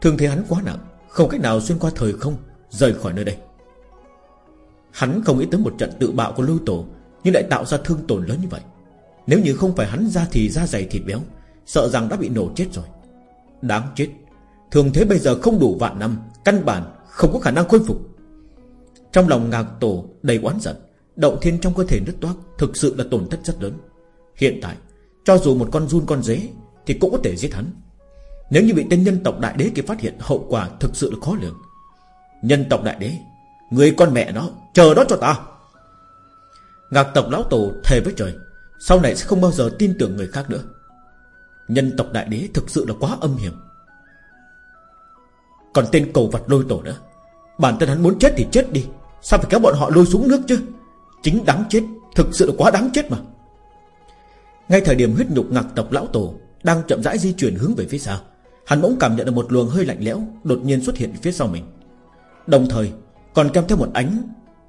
Thương thế hắn quá nặng, Không cách nào xuyên qua thời không, Rời khỏi nơi đây. Hắn không nghĩ tới một trận tự bạo của lưu tổ nhưng lại tạo ra thương tổn lớn như vậy. Nếu như không phải hắn ra thì da dày thịt béo, Sợ rằng đã bị nổ chết rồi. Đáng chết. Thường thế bây giờ không đủ vạn năm, Căn bản không có khả năng khôi phục. Trong lòng ngạc tổ đầy oán giận Động thiên trong cơ thể nứt toát Thực sự là tổn thất rất lớn. Hiện tại, cho dù một con run con dế Thì cũng có thể giết hắn. Nếu như bị tên nhân tộc đại đế kia phát hiện, Hậu quả thực sự là khó lường. Nhân tộc đại đế, Người con mẹ nó, Chờ đó cho ta. Ngạc tộc lão tổ thề với trời, Sau này sẽ không bao giờ tin tưởng người khác nữa. Nhân tộc đại đế thực sự là quá âm hiểm. Còn tên cầu vật lôi tổ nữa, Bản thân hắn muốn chết thì chết đi, Sao phải kéo bọn họ lôi xuống nước chứ? Chính đáng chết, Thực sự là quá đáng chết mà. Ngay thời điểm huyết nhục ngạc tộc lão tổ Đang chậm rãi di chuyển hướng về phía sau, Hắn bỗng cảm nhận được một luồng hơi lạnh lẽo Đột nhiên xuất hiện phía sau mình. Đồng thời, còn kèm theo một ánh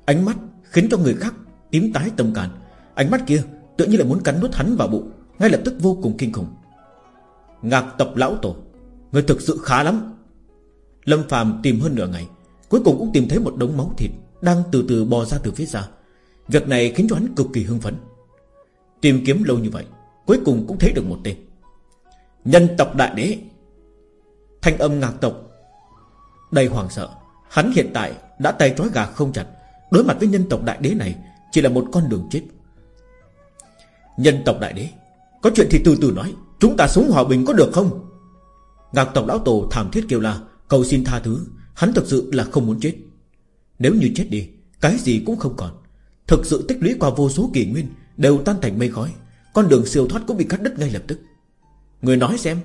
Ánh mắt khiến cho người khác tím tái tâm can. Ánh mắt kia tự như là muốn cắn nuốt hắn vào bụng, Ngay lập tức vô cùng kinh khủng. Ngạc tập lão tổ, Người thực sự khá lắm. Lâm phàm tìm hơn nửa ngày, Cuối cùng cũng tìm thấy một đống máu thịt Đang từ từ bò ra từ phía xa. Việc này khiến cho hắn cực kỳ hưng phấn. Tìm kiếm lâu như vậy, Cuối cùng cũng thấy được một tên. Nhân tộc đại đế. Thanh âm ngạc tộc. Đầy hoàng sợ, Hắn hiện tại đã tay trói gà không chặt. Đối mặt với nhân tộc đại đế này chỉ là một con đường chết. Nhân tộc đại đế, Có chuyện thì từ từ nói, Chúng ta sống hòa bình có được không? Ngạc tộc lão tổ thảm thiết kêu la, Cầu xin tha thứ, Hắn thực sự là không muốn chết. Nếu như chết đi, Cái gì cũng không còn. Thực sự tích lũy qua vô số kỷ nguyên, Đều tan thành mây khói, Con đường siêu thoát cũng bị cắt đứt ngay lập tức. Người nói xem,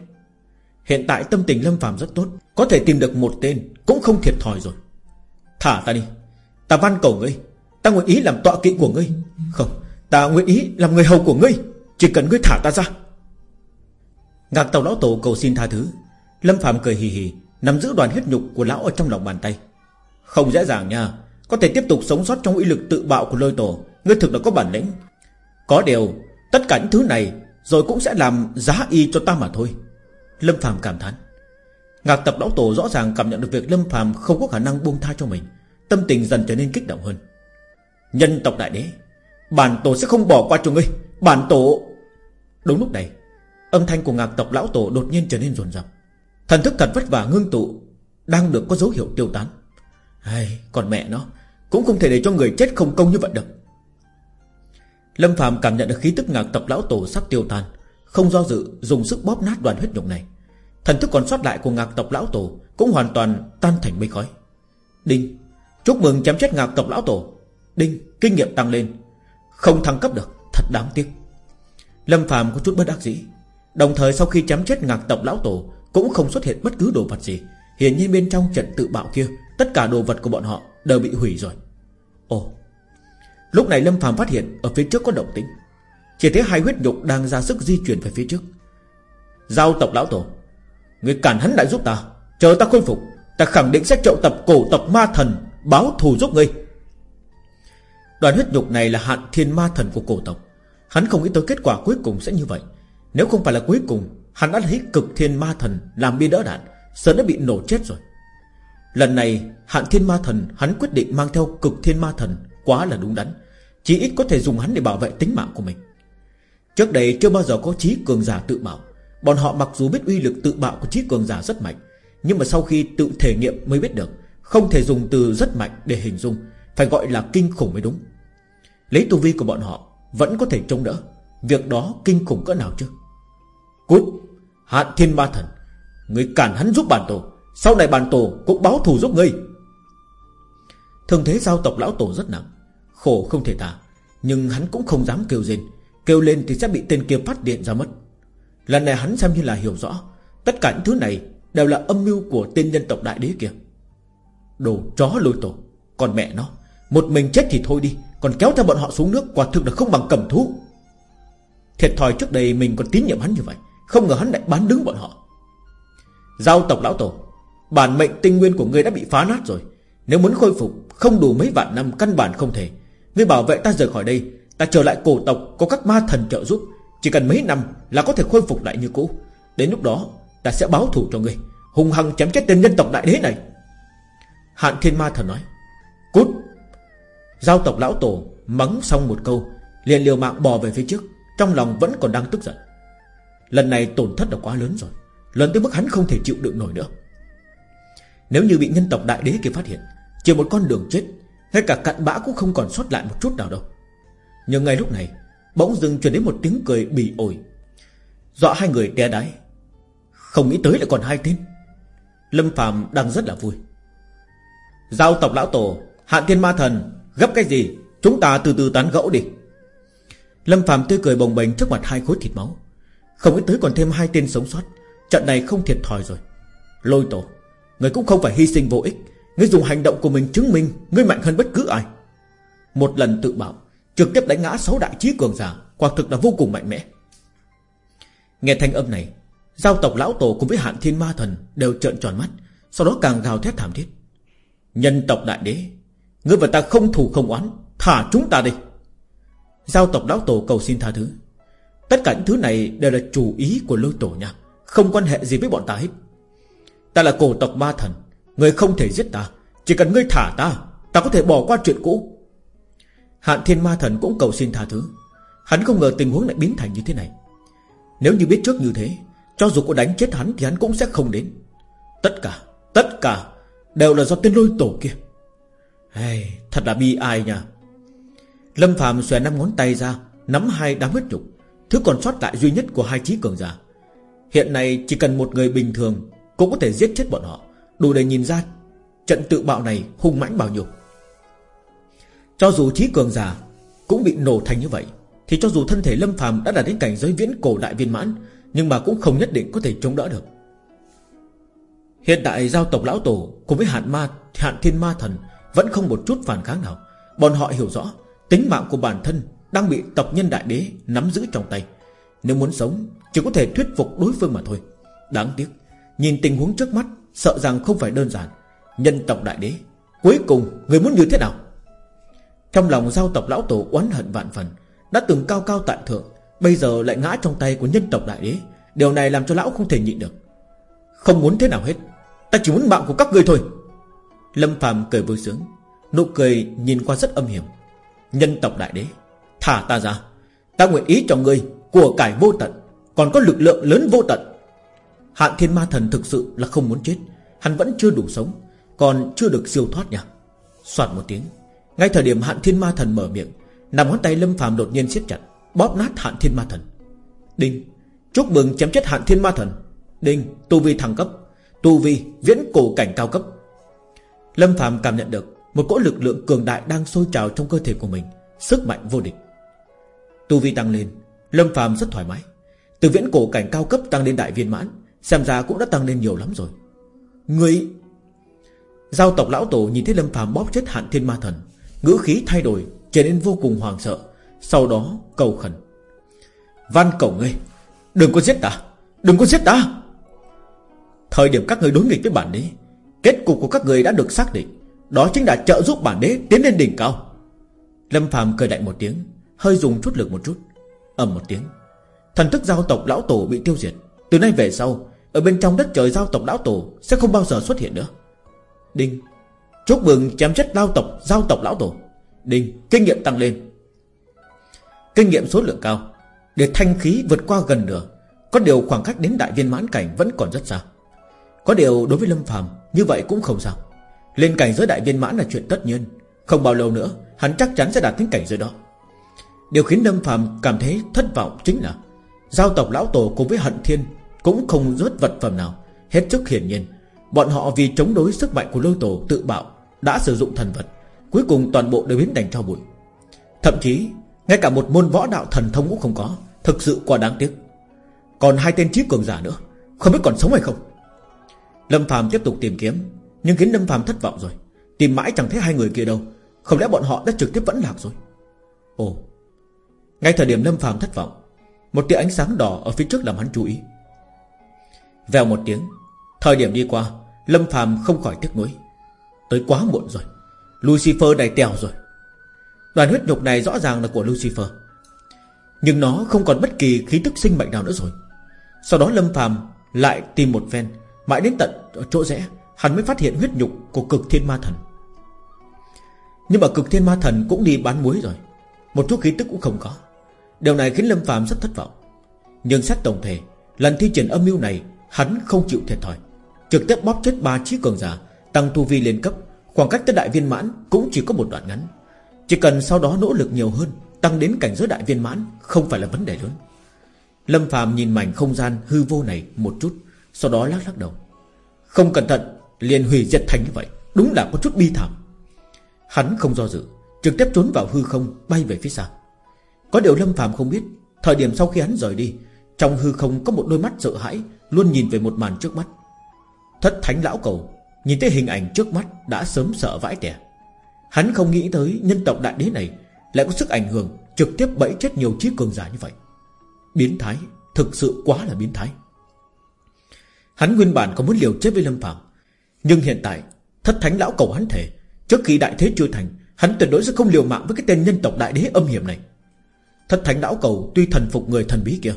Hiện tại tâm tình Lâm phàm rất tốt, Có thể tìm được một tên Cũng không thiệt thòi rồi. Thả ta đi, Ta van cầu ngươi Ta nguyện ý làm tọa kỵ của ngươi. Không, Ta nguyện ý làm người hầu của ngươi. Chỉ cần ngươi thả ta ra. Ngạc tàu lão tổ cầu xin tha thứ. Lâm Phạm cười hì hì, Nắm giữ đoàn huyết nhục của lão ở trong lòng bàn tay. Không dễ dàng nha, Có thể tiếp tục sống sót trong uy lực tự bạo của lôi tổ. Ngươi thực là có bản lĩnh. Có điều, Tất cả những thứ này Rồi cũng sẽ làm giá y cho ta mà thôi. Lâm Phạm cảm thán. Ngạc tập lão tổ rõ ràng cảm nhận được việc Lâm Phạm không có khả năng buông tha cho mình. Tâm tình dần trở nên kích động hơn. Nhân tộc đại đế Bản tổ sẽ không bỏ qua cho ngươi. Bản tổ. Đúng lúc này Âm thanh của ngạc tộc lão tổ đột nhiên trở nên rồn rập. Thần thức thật vất vả ngưng tụ Đang được có dấu hiệu tiêu tán. Hay, Còn mẹ nó Cũng không thể để cho người chết không công như vậy được. Lâm Phạm cảm nhận được khí tức ngạc tộc lão tổ sắp tiêu tan Không do dự dùng sức bóp nát đoàn huyết nhục này. Thần thức còn sót lại của ngạc tộc lão tổ Cũng hoàn toàn tan thành mây khói. Đinh Chúc mừng chém chết ngạc tộc lão tổ. Đinh, Kinh nghiệm tăng lên. Không thăng cấp được, Thật đáng tiếc. Lâm Phạm có chút bất đắc dĩ. Đồng thời sau khi chém chết ngạc tộc lão tổ, Cũng không xuất hiện bất cứ đồ vật gì. Hiển nhiên bên trong trận tự bạo kia, Tất cả đồ vật của bọn họ đều bị hủy rồi. Ồ. Lúc này Lâm Phạm phát hiện Ở phía trước có động tĩnh. Chỉ thấy hai huyết nhục đang ra sức di chuyển về phía trước. Giao tộc lão tổ, Người cản hắn lại giúp ta, Chờ ta khôi phục. Ta khẳng định sẽ triệu tập cổ tộc ma thần, Báo thù giúp ngươi. Đoàn huyết nhục này là hạn thiên ma thần của cổ tộc. Hắn không nghĩ tới kết quả cuối cùng sẽ như vậy. Nếu không phải là cuối cùng, Hắn đã lấy cực thiên ma thần làm bia đỡ đạn, Sớm đã bị nổ chết rồi. Lần này hạn thiên ma thần Hắn quyết định mang theo cực thiên ma thần Quá là đúng đắn. Chỉ ít có thể dùng hắn để bảo vệ tính mạng của mình. Trước đây chưa bao giờ có trí cường giả tự bảo. Bọn họ mặc dù biết uy lực tự bạo của trí cường giả rất mạnh, Nhưng mà sau khi tự thể nghiệm mới biết được, Không thể dùng từ rất mạnh để hình dung, Phải gọi là kinh khủng mới đúng. Lấy tu vi của bọn họ Vẫn có thể chống đỡ. Việc đó kinh khủng cỡ nào chứ? Cút! Hạn thiên ba thần, Người cản hắn giúp bản tổ, Sau này bản tổ cũng báo thù giúp ngươi. Thường thế giao tộc lão tổ rất nặng, Khổ không thể tả, Nhưng hắn cũng không dám kêu rên. Kêu lên thì sẽ bị tên kia phát điện ra mất. Lần này hắn xem như là hiểu rõ, Tất cả những thứ này đều là âm mưu của tên nhân tộc đại đế kia. Đồ chó lôi tổ Còn mẹ nó, Một mình chết thì thôi đi. Còn kéo theo bọn họ xuống nước Quả thực là không bằng cầm thú. Thiệt thòi trước đây mình còn tín nhiệm hắn như vậy, Không ngờ hắn lại bán đứng bọn họ. Giao tộc lão tổ, Bản mệnh tinh nguyên của ngươi đã bị phá nát rồi. Nếu muốn khôi phục Không đủ mấy vạn năm căn bản không thể. Ngươi bảo vệ ta rời khỏi đây, Ta trở lại cổ tộc Có các ma thần trợ giúp. Chỉ cần mấy năm là có thể khôi phục lại như cũ. Đến lúc đó, Ta sẽ báo thù cho ngươi Hùng hăng chém chết tên nhân tộc đại đế này. Hạn thiên ma thần nói. Cút Giao tộc lão tổ mắng xong một câu, liền liều mạng bò về phía trước, Trong lòng vẫn còn đang tức giận. Lần này tổn thất đã quá lớn rồi, Lớn tới mức hắn không thể chịu đựng nổi nữa. Nếu như bị nhân tộc đại đế kia phát hiện, Chỉ một con đường chết, Ngay cả cặn bã cũng không còn sót lại một chút nào đâu. Nhưng ngay lúc này, Bỗng dưng truyền đến một tiếng cười bỉ ổi. Dọa hai người đe đáy. Không nghĩ tới lại còn hai tên. Lâm Phạm đang rất là vui. Giao tộc lão tổ Hạn thiên ma thần Gấp cái gì? Chúng ta từ từ tán gẫu đi. Lâm Phạm tươi cười bồng bềnh trước mặt hai khối thịt máu. Không nghĩ tới còn thêm hai tên sống sót. Trận này không thiệt thòi rồi. Lôi tổ, Người cũng không phải hy sinh vô ích. Ngươi dùng hành động của mình chứng minh Ngươi mạnh hơn bất cứ ai. Một lần tự bảo Trực tiếp đánh ngã sáu đại trí cường giả, Quả thực là vô cùng mạnh mẽ. Nghe thanh âm này, Giao tộc lão tổ cùng với hạn thiên ma thần Đều trợn tròn mắt, Sau đó càng gào thét thảm thiết. Nhân tộc đại đế Ngươi và ta không thù không oán, Thả chúng ta đi. Giao tộc lão tổ cầu xin tha thứ. Tất cả những thứ này đều là chủ ý của lôi tổ nha, Không quan hệ gì với bọn ta hết. Ta là cổ tộc ma thần Ngươi không thể giết ta, Chỉ cần ngươi thả ta Ta có thể bỏ qua chuyện cũ. Hạn thiên ma thần cũng cầu xin tha thứ. Hắn không ngờ tình huống lại biến thành như thế này. Nếu như biết trước như thế, Cho dù có đánh chết hắn thì hắn cũng sẽ không đến. Tất cả Tất cả Đều là do tên lôi tổ kia hey, Thật là bi ai nha Lâm Phạm xòe năm ngón tay ra Nắm hai đám huyết nhục Thứ còn sót lại duy nhất của hai trí cường giả. Hiện nay chỉ cần một người bình thường Cũng có thể giết chết bọn họ Đủ để nhìn ra Trận tự bạo này hung mãnh bao nhiêu. Cho dù trí cường giả Cũng bị nổ thành như vậy Thì cho dù thân thể Lâm Phạm đã đạt đến cảnh giới viễn cổ đại viên mãn Nhưng mà cũng không nhất định có thể chống đỡ được. Hiện tại giao tộc lão tổ Cùng với hạn ma hạn thiên ma thần vẫn không một chút phản kháng nào. Bọn họ hiểu rõ, Tính mạng của bản thân Đang bị tộc nhân đại đế nắm giữ trong tay. Nếu muốn sống, Chỉ có thể thuyết phục đối phương mà thôi. Đáng tiếc, Nhìn tình huống trước mắt, Sợ rằng không phải đơn giản. Nhân tộc đại đế, Cuối cùng người muốn như thế nào? Trong lòng giao tộc lão tổ oán hận vạn phần, Đã từng cao cao tại thượng, Bây giờ lại ngã trong tay của nhân tộc đại đế. Điều này làm cho lão không thể nhịn được. Không muốn thế nào hết, Ta chỉ muốn mạng của các ngươi thôi. Lâm Phạm cười vui sướng, Nụ cười nhìn qua rất âm hiểm. Nhân tộc đại đế, Thả ta ra. Ta nguyện ý cho ngươi Của cải vô tận, Còn có lực lượng lớn vô tận. Hạn thiên ma thần thực sự là không muốn chết, Hắn vẫn chưa đủ sống, Còn chưa được siêu thoát nha. Soạt một tiếng, Ngay thời điểm hạn thiên ma thần mở miệng Nằm ngón tay lâm phàm đột nhiên siết chặt, Bóp nát hạn thiên ma thần. Đinh, Chúc mừng chém chết hạn thiên ma thần. Đinh, Tu vi thăng cấp, Tu vi viễn cổ cảnh cao cấp. Lâm Phạm cảm nhận được Một cỗ lực lượng cường đại đang sôi trào trong cơ thể của mình, Sức mạnh vô địch. Tu vi tăng lên, Lâm Phạm rất thoải mái. Từ viễn cổ cảnh cao cấp tăng lên đại viên mãn, Xem ra cũng đã tăng lên nhiều lắm rồi. Người Giao tộc lão tổ nhìn thấy Lâm Phạm bóp chết hạn thiên ma thần, Ngữ khí thay đổi, Trở nên vô cùng hoàng sợ, Sau đó cầu khẩn. Văn cầu ngươi Đừng có giết ta, Đừng có giết ta. Thời điểm các người đối nghịch với bản đấy Kết cục của các người đã được xác định. Đó chính là trợ giúp bản đế tiến lên đỉnh cao. Lâm phàm cười đại một tiếng, Hơi dùng chút lực một chút. Ầm một tiếng. Thần thức giao tộc lão tổ bị tiêu diệt. Từ nay về sau, Ở bên trong đất trời giao tộc lão tổ Sẽ không bao giờ xuất hiện nữa. Đinh. Chúc mừng chém chết lao tộc, giao tộc lão tổ. Đinh. Kinh nghiệm tăng lên. Kinh nghiệm số lượng cao. Để thanh khí vượt qua gần nửa, Có điều khoảng cách đến đại viên mãn cảnh vẫn còn rất xa. Có điều đối với Lâm phàm, Như vậy cũng không sao. Lên cảnh giới đại viên mãn là chuyện tất nhiên. Không bao lâu nữa, Hắn chắc chắn sẽ đạt đến cảnh giới đó. Điều khiến Lâm phàm cảm thấy thất vọng chính là, Giao tộc lão tổ cùng với hận thiên Cũng không rớt vật phẩm nào. Hết sức hiển nhiên, Bọn họ vì chống đối sức mạnh của lôi tổ tự bạo Đã sử dụng thần vật, Cuối cùng toàn bộ đều biến thành cho bụi. Thậm chí, ngay cả một môn võ đạo thần thông cũng không có, Thực sự quá đáng tiếc. Còn hai tên trí cường giả nữa, Không biết còn sống hay không? Lâm Phạm tiếp tục tìm kiếm Nhưng khiến Lâm Phạm thất vọng rồi. Tìm mãi chẳng thấy hai người kia đâu. Không lẽ bọn họ đã trực tiếp vẫn lạc rồi? Ồ. Ngay thời điểm Lâm Phạm thất vọng Một tia ánh sáng đỏ ở phía trước làm hắn chú ý. Vèo một tiếng Thời điểm đi qua Lâm Phạm không khỏi tiếc nuối. Tới quá muộn rồi Lucifer đầy tèo rồi. Đoàn huyết nhục này rõ ràng là của Lucifer Nhưng nó không còn bất kỳ khí tức sinh mệnh nào nữa rồi. Sau đó Lâm Phàm lại tìm một phen, Mãi đến tận chỗ rẽ, Hắn mới phát hiện huyết nhục của cực thiên ma thần. Nhưng mà cực thiên ma thần cũng đi bán muối rồi, Một chút khí tức cũng không có. Điều này khiến Lâm Phàm rất thất vọng. Nhưng xét tổng thể, Lần thi triển âm mưu này, Hắn không chịu thiệt thòi. Trực tiếp bóp chết ba chiếc cường giả, Tăng tu vi lên cấp, Khoảng cách tới đại viên mãn cũng chỉ có một đoạn ngắn. Chỉ cần sau đó nỗ lực nhiều hơn, Tăng đến cảnh giới đại viên mãn, Không phải là vấn đề lớn. Lâm phàm nhìn mảnh không gian hư vô này một chút, Sau đó lắc lắc đầu. Không cẩn thận, liền hủy diệt thành như vậy. Đúng là có chút bi thảm. Hắn không do dự, Trực tiếp trốn vào hư không, bay về phía xa. Có điều Lâm phàm không biết, Thời điểm sau khi hắn rời đi, Trong hư không có một đôi mắt sợ hãi, Luôn nhìn về một màn trước mắt. Thất thánh lão cầu, Nhìn thấy hình ảnh trước mắt đã sớm sợ vãi tẻ. Hắn không nghĩ tới nhân tộc đại đế này Lại có sức ảnh hưởng Trực tiếp bẫy chết nhiều chiếc cường giả như vậy. Biến thái, Thực sự quá là biến thái. Hắn nguyên bản có muốn liều chết với Lâm Phạm, Nhưng hiện tại, Thất thánh lão cầu hắn thể Trước khi đại thế chưa thành, Hắn tuyệt đối sẽ không liều mạng với cái tên nhân tộc đại đế âm hiểm này. Thất thánh lão cầu tuy thần phục người thần bí kia,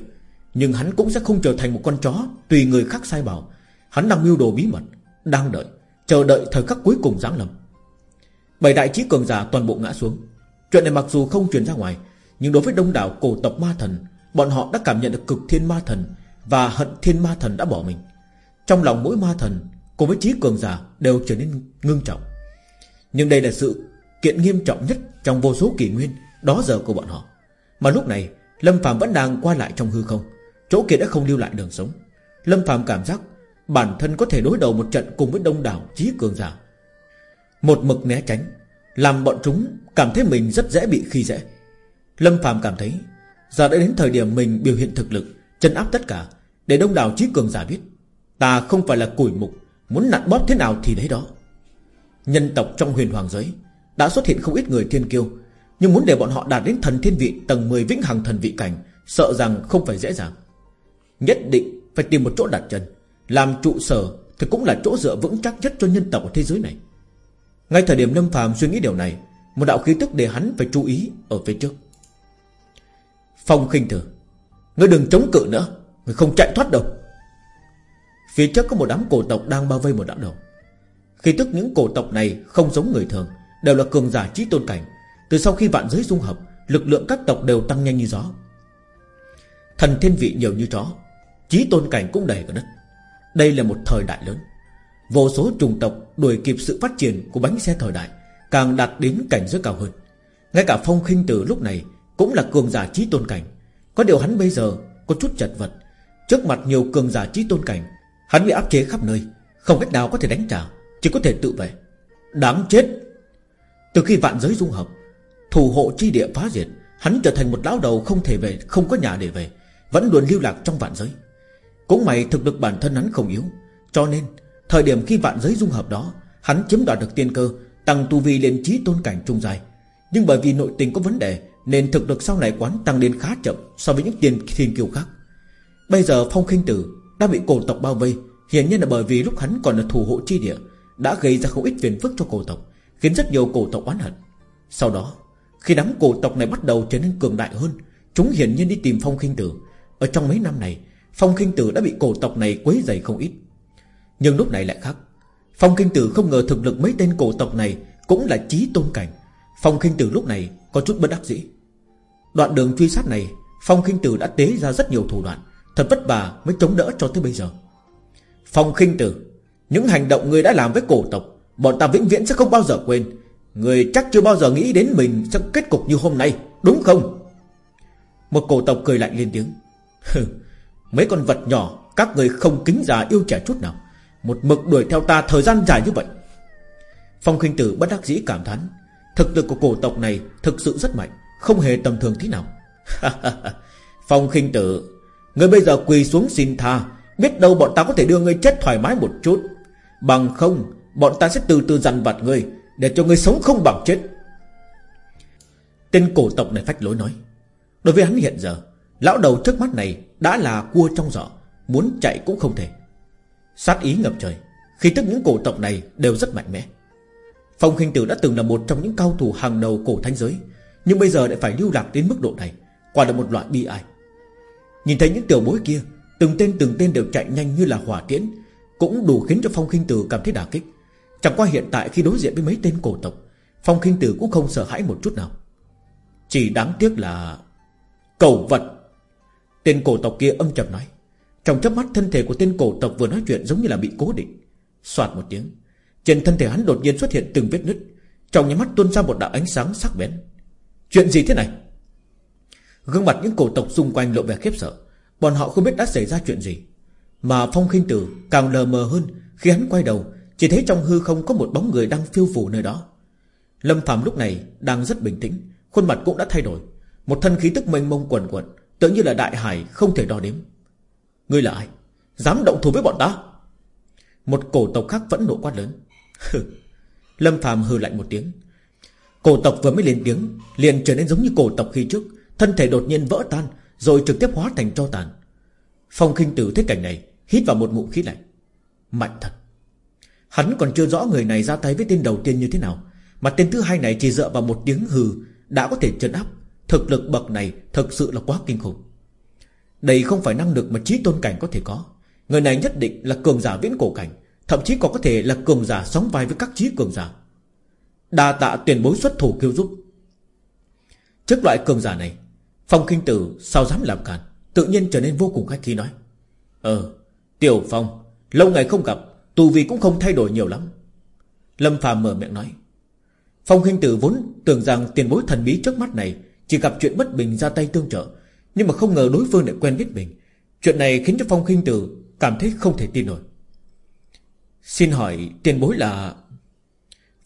Nhưng hắn cũng sẽ không trở thành một con chó Tùy người khác sai bảo. Hắn đang mưu đồ bí mật, Đang đợi, Chờ đợi thời khắc cuối cùng giáng lâm. Bảy đại trí cường giả toàn bộ ngã xuống. Chuyện này mặc dù không truyền ra ngoài, Nhưng đối với đông đảo cổ tộc ma thần, Bọn họ đã cảm nhận được cực thiên ma thần Và hận thiên ma thần đã bỏ mình. Trong lòng mỗi ma thần, Cùng với trí cường giả đều trở nên ngưng trọng. Nhưng đây là sự kiện nghiêm trọng nhất Trong vô số kỷ nguyên Đó giờ của bọn họ. Mà lúc này, Lâm Phạm vẫn đang qua lại trong hư không, Chỗ kia đã không lưu lại đường sống. Lâm Phạm cảm giác Bản thân có thể đối đầu một trận cùng với đông đảo trí cường giả. Một mực né tránh, Làm bọn chúng cảm thấy mình rất dễ bị khi dễ. Lâm Phạm cảm thấy, Giờ đã đến thời điểm mình biểu hiện thực lực Chân áp tất cả Để đông đảo trí cường giả biết. Ta không phải là củi mục, Muốn nặn bóp thế nào thì đấy đó. Nhân tộc trong huyền hoàng giới Đã xuất hiện không ít người thiên kiêu, Nhưng muốn để bọn họ đạt đến thần thiên vị Tầng 10 vĩnh hằng thần vị cảnh, Sợ rằng không phải dễ dàng. Nhất định phải tìm một chỗ đặt chân, làm trụ sở Thì cũng là chỗ dựa vững chắc nhất cho nhân tộc ở thế giới này. Ngay thời điểm Lâm phàm suy nghĩ điều này, Một đạo khí tức để hắn phải chú ý Ở phía trước. Phong khinh tử Ngươi đừng chống cự nữa, Ngươi không chạy thoát đâu. Phía trước có một đám cổ tộc đang bao vây một đạo đầu Khi tức những cổ tộc này Không giống người thường, Đều là cường giả trí tôn cảnh. Từ sau khi vạn giới dung hợp, Lực lượng các tộc đều tăng nhanh như gió. Thần thiên vị nhiều như chó Trí tôn cảnh cũng đầy cả đất. Đây là một thời đại lớn. Vô số trùng tộc đuổi kịp sự phát triển Của bánh xe thời đại Càng đạt đến cảnh giới cao hơn. Ngay cả phong khinh tử lúc này Cũng là cường giả trí tôn cảnh. Có điều hắn bây giờ có chút chật vật. Trước mặt nhiều cường giả trí tôn cảnh Hắn bị áp chế khắp nơi, Không cách nào có thể đánh trả, Chỉ có thể tự vệ. Đáng chết! Từ khi vạn giới dung hợp, Thủ hộ chi địa phá diệt, Hắn trở thành một lão đầu không thể về, Không có nhà để về, Vẫn luôn lưu lạc trong vạn giới. Cũng may thực lực bản thân hắn không yếu, Cho nên Thời điểm khi vạn giới dung hợp đó, Hắn chiếm đoạt được tiên cơ, Tăng tu vi lên trí tôn cảnh trung dài Nhưng bởi vì nội tình có vấn đề, Nên thực lực sau này quán tăng lên khá chậm So với những tiền thiên kiêu khác. Bây giờ phong khinh tử đã bị cổ tộc bao vây. Hiển nhiên là bởi vì lúc hắn còn là thủ hộ chi địa, Đã gây ra không ít phiền phức cho cổ tộc, Khiến rất nhiều cổ tộc oán hận. Sau đó, khi đám cổ tộc này bắt đầu trở nên cường đại hơn, Chúng hiển nhiên đi tìm phong khinh tử. Ở trong mấy năm này, Phong Kinh Tử đã bị cổ tộc này quấy dày không ít. Nhưng lúc này lại khác, Phong Kinh Tử không ngờ thực lực mấy tên cổ tộc này Cũng là trí tôn cảnh. Phong Kinh Tử lúc này có chút bất đắc dĩ. Đoạn đường truy sát này, Phong Kinh Tử đã tế ra rất nhiều thủ đoạn Thật vất vả mới chống đỡ cho tới bây giờ. Phong Kinh Tử, Những hành động người đã làm với cổ tộc, Bọn ta vĩnh viễn sẽ không bao giờ quên. Người chắc chưa bao giờ nghĩ đến mình Sẽ kết cục như hôm nay, Đúng không? Một cổ tộc cười lạnh lên tiếng. Mấy con vật nhỏ, Các người không kính già yêu trẻ chút nào. Một mực đuổi theo ta thời gian dài như vậy. Phong khinh tử bất đắc dĩ cảm thán. Thực lực của cổ tộc này Thực sự rất mạnh, Không hề tầm thường thế nào. Phong khinh tử Người bây giờ quỳ xuống xin tha. Biết đâu bọn ta có thể đưa người chết thoải mái một chút. Bằng không, Bọn ta sẽ từ từ dằn vặt ngươi, Để cho ngươi sống không bằng chết. Tên cổ tộc này phách lối nói. Đối với hắn hiện giờ, Lão đầu trước mắt này đã là cua trong giỏ, Muốn chạy cũng không thể. Sát ý ngập trời Khi tức những cổ tộc này đều rất mạnh mẽ. Phong khinh tử đã từng là một trong những cao thủ hàng đầu cổ thanh giới, Nhưng bây giờ lại phải lưu lạc đến mức độ này, Quả là một loại bi ai. Nhìn thấy những tiểu bối kia, Từng tên từng tên đều chạy nhanh như là hỏa tiễn, Cũng đủ khiến cho Phong khinh tử cảm thấy đả kích. Chẳng qua hiện tại khi đối diện với mấy tên cổ tộc, Phong khinh tử cũng không sợ hãi một chút nào. Chỉ đáng tiếc là Cầu vật. Tên cổ tộc kia âm trầm nói. Trong chớp mắt, thân thể của tên cổ tộc vừa nói chuyện Giống như là bị cố định. Xoạt một tiếng, Trên thân thể hắn đột nhiên xuất hiện từng vết nứt, Trong nhà mắt tuôn ra một đạo ánh sáng sắc bén. Chuyện gì thế này? Gương mặt những cổ tộc xung quanh lộ vẻ khiếp sợ. Bọn họ không biết đã xảy ra chuyện gì. Mà phong khinh tử càng lờ mờ hơn Khi hắn quay đầu, Chỉ thấy trong hư không có một bóng người đang phiêu phù nơi đó. Lâm Phạm lúc này đang rất bình tĩnh, Khuôn mặt cũng đã thay đổi. Một thân khí tức mênh mông quần quần Tự như là đại hải không thể đo đếm. Ngươi là ai? Dám động thủ với bọn ta? Một cổ tộc khác vẫn nộ quát lớn. Lâm Phạm hừ lạnh một tiếng. Cổ tộc vừa mới lên tiếng, Liền trở nên giống như cổ tộc khi trước. Thân thể đột nhiên vỡ tan, Rồi trực tiếp hóa thành tro tàn. Phong Kinh tử thấy cảnh này, Hít vào một ngụm khí lạnh. Mạnh thật. Hắn còn chưa rõ người này ra tay với tên đầu tiên như thế nào, Mà tên thứ hai này chỉ dựa vào một tiếng hừ Đã có thể trấn áp. Thực lực bậc này thực sự là quá kinh khủng. Đây không phải năng lực mà trí tôn cảnh có thể có. Người này nhất định là cường giả viễn cổ cảnh, Thậm chí còn có thể là cường giả sóng vai với các trí cường giả. Đa tạ tiền bối xuất thủ kêu giúp. Trước loại cường giả này Phong kinh tử sao dám làm cản Tự nhiên trở nên vô cùng khách khí nói. Ờ Tiểu Phong, Lâu ngày không gặp, Tù vì cũng không thay đổi nhiều lắm. Lâm phàm mở miệng nói. Phong kinh tử vốn tưởng rằng tiền bối thần bí trước mắt này Chỉ gặp chuyện bất bình ra tay tương trợ, Nhưng mà không ngờ đối phương lại quen biết mình. Chuyện này khiến cho Phong kinh tử Cảm thấy không thể tin nổi. Xin hỏi tiền bối là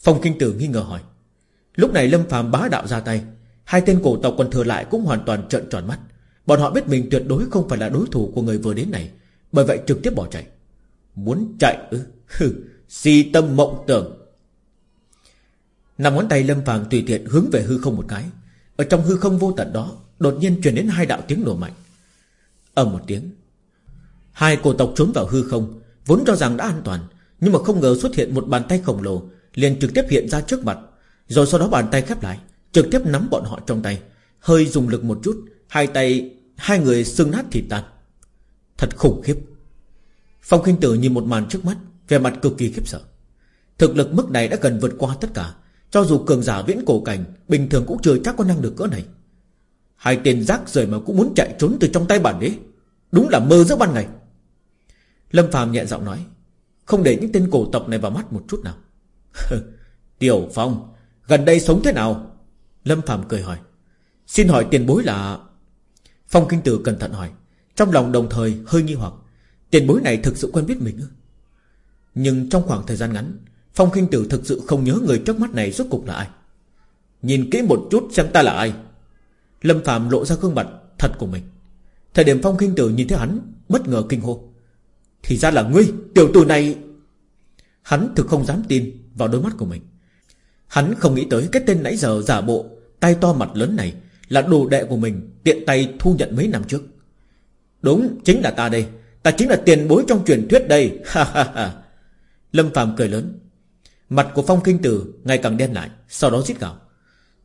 Phong kinh tử nghi ngờ hỏi. Lúc này Lâm phàm bá đạo ra tay Hai tên cổ tộc còn thừa lại cũng hoàn toàn trợn tròn mắt. Bọn họ biết mình tuyệt đối không phải là đối thủ của người vừa đến này, Bởi vậy trực tiếp bỏ chạy. Muốn chạy ư? Si tâm mộng tưởng. Nằm ngón tay lâm phàm tùy tiện hướng về hư không một cái. Ở trong hư không vô tận đó, Đột nhiên truyền đến hai đạo tiếng nổ mạnh. Ầm một tiếng. Hai cổ tộc trốn vào hư không, Vốn cho rằng đã an toàn, Nhưng mà không ngờ xuất hiện một bàn tay khổng lồ, liền trực tiếp hiện ra trước mặt, Rồi sau đó bàn tay khép lại. Trực tiếp nắm bọn họ trong tay. Hơi dùng lực một chút, Hai tay, Hai người xương nát thịt tan. Thật khủng khiếp. Phong khinh tử nhìn một màn trước mắt Về mặt cực kỳ khiếp sợ. Thực lực mức này đã gần vượt qua tất cả, Cho dù cường giả viễn cổ cảnh, Bình thường cũng chưa chắc có năng lực cỡ này. Hai tên rác rời mà cũng muốn chạy trốn từ trong tay bản đế. Đúng là mơ giữa ban ngày. Lâm phàm nhẹ giọng nói, Không để những tên cổ tộc này vào mắt một chút nào. Tiểu Phong, Gần đây sống thế nào? Lâm Phạm cười hỏi, Xin hỏi tiền bối là Phong Kinh Tử cẩn thận hỏi, Trong lòng đồng thời hơi nghi hoặc, Tiền bối này thực sự quen biết mình Nhưng trong khoảng thời gian ngắn, Phong Kinh Tử thực sự không nhớ người trước mắt này rốt cục là ai. Nhìn kỹ một chút xem ta là ai. Lâm Phạm lộ ra gương mặt thật của mình. Thời điểm Phong Kinh Tử nhìn thấy hắn, Bất ngờ kinh hô, Thì ra là ngươi, tiểu tử này Hắn thực không dám tin vào đôi mắt của mình. Hắn không nghĩ tới cái tên nãy giờ giả bộ, Tay to mặt lớn này Là đồ đệ của mình Tiện tay thu nhận mấy năm trước. Đúng, chính là ta đây. Ta chính là tiền bối trong truyền thuyết đây. Ha ha ha. Lâm Phạm cười lớn. Mặt của Phong Kinh Tử ngày càng đen lại, Sau đó giết gào.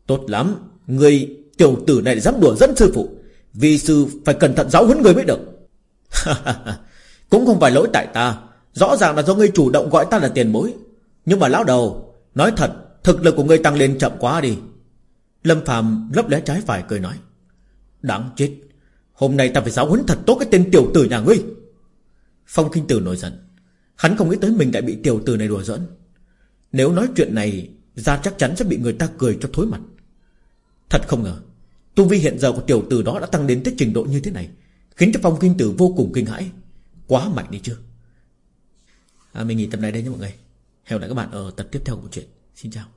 Tốt lắm, Người tiểu tử này dám đùa dẫn sư phụ, Vì sư phải cẩn thận giáo huấn người mới được. Cũng không phải lỗi tại ta, Rõ ràng là do ngươi chủ động gọi ta là tiền bối. Nhưng mà lão đầu, Nói thật Thực lực của ngươi tăng lên chậm quá đi. Lâm Phạm lấp lé trái phải cười nói. Đáng chết. Hôm nay ta phải giáo huấn thật tốt cái tên tiểu tử nhà ngươi. Phong Kinh Tử nổi giận. Hắn không nghĩ tới mình lại bị tiểu tử này đùa giỡn. Nếu nói chuyện này ra chắc chắn sẽ bị người ta cười cho thối mặt. Thật không ngờ Tu vi hiện giờ của tiểu tử đó đã tăng đến tới trình độ như thế này Khiến cho Phong Kinh Tử vô cùng kinh hãi. Quá mạnh đi chưa à, Mình nghỉ tập này đây nha mọi người. Hẹn gặp lại các bạn ở tập tiếp theo của chuyện Xin chào.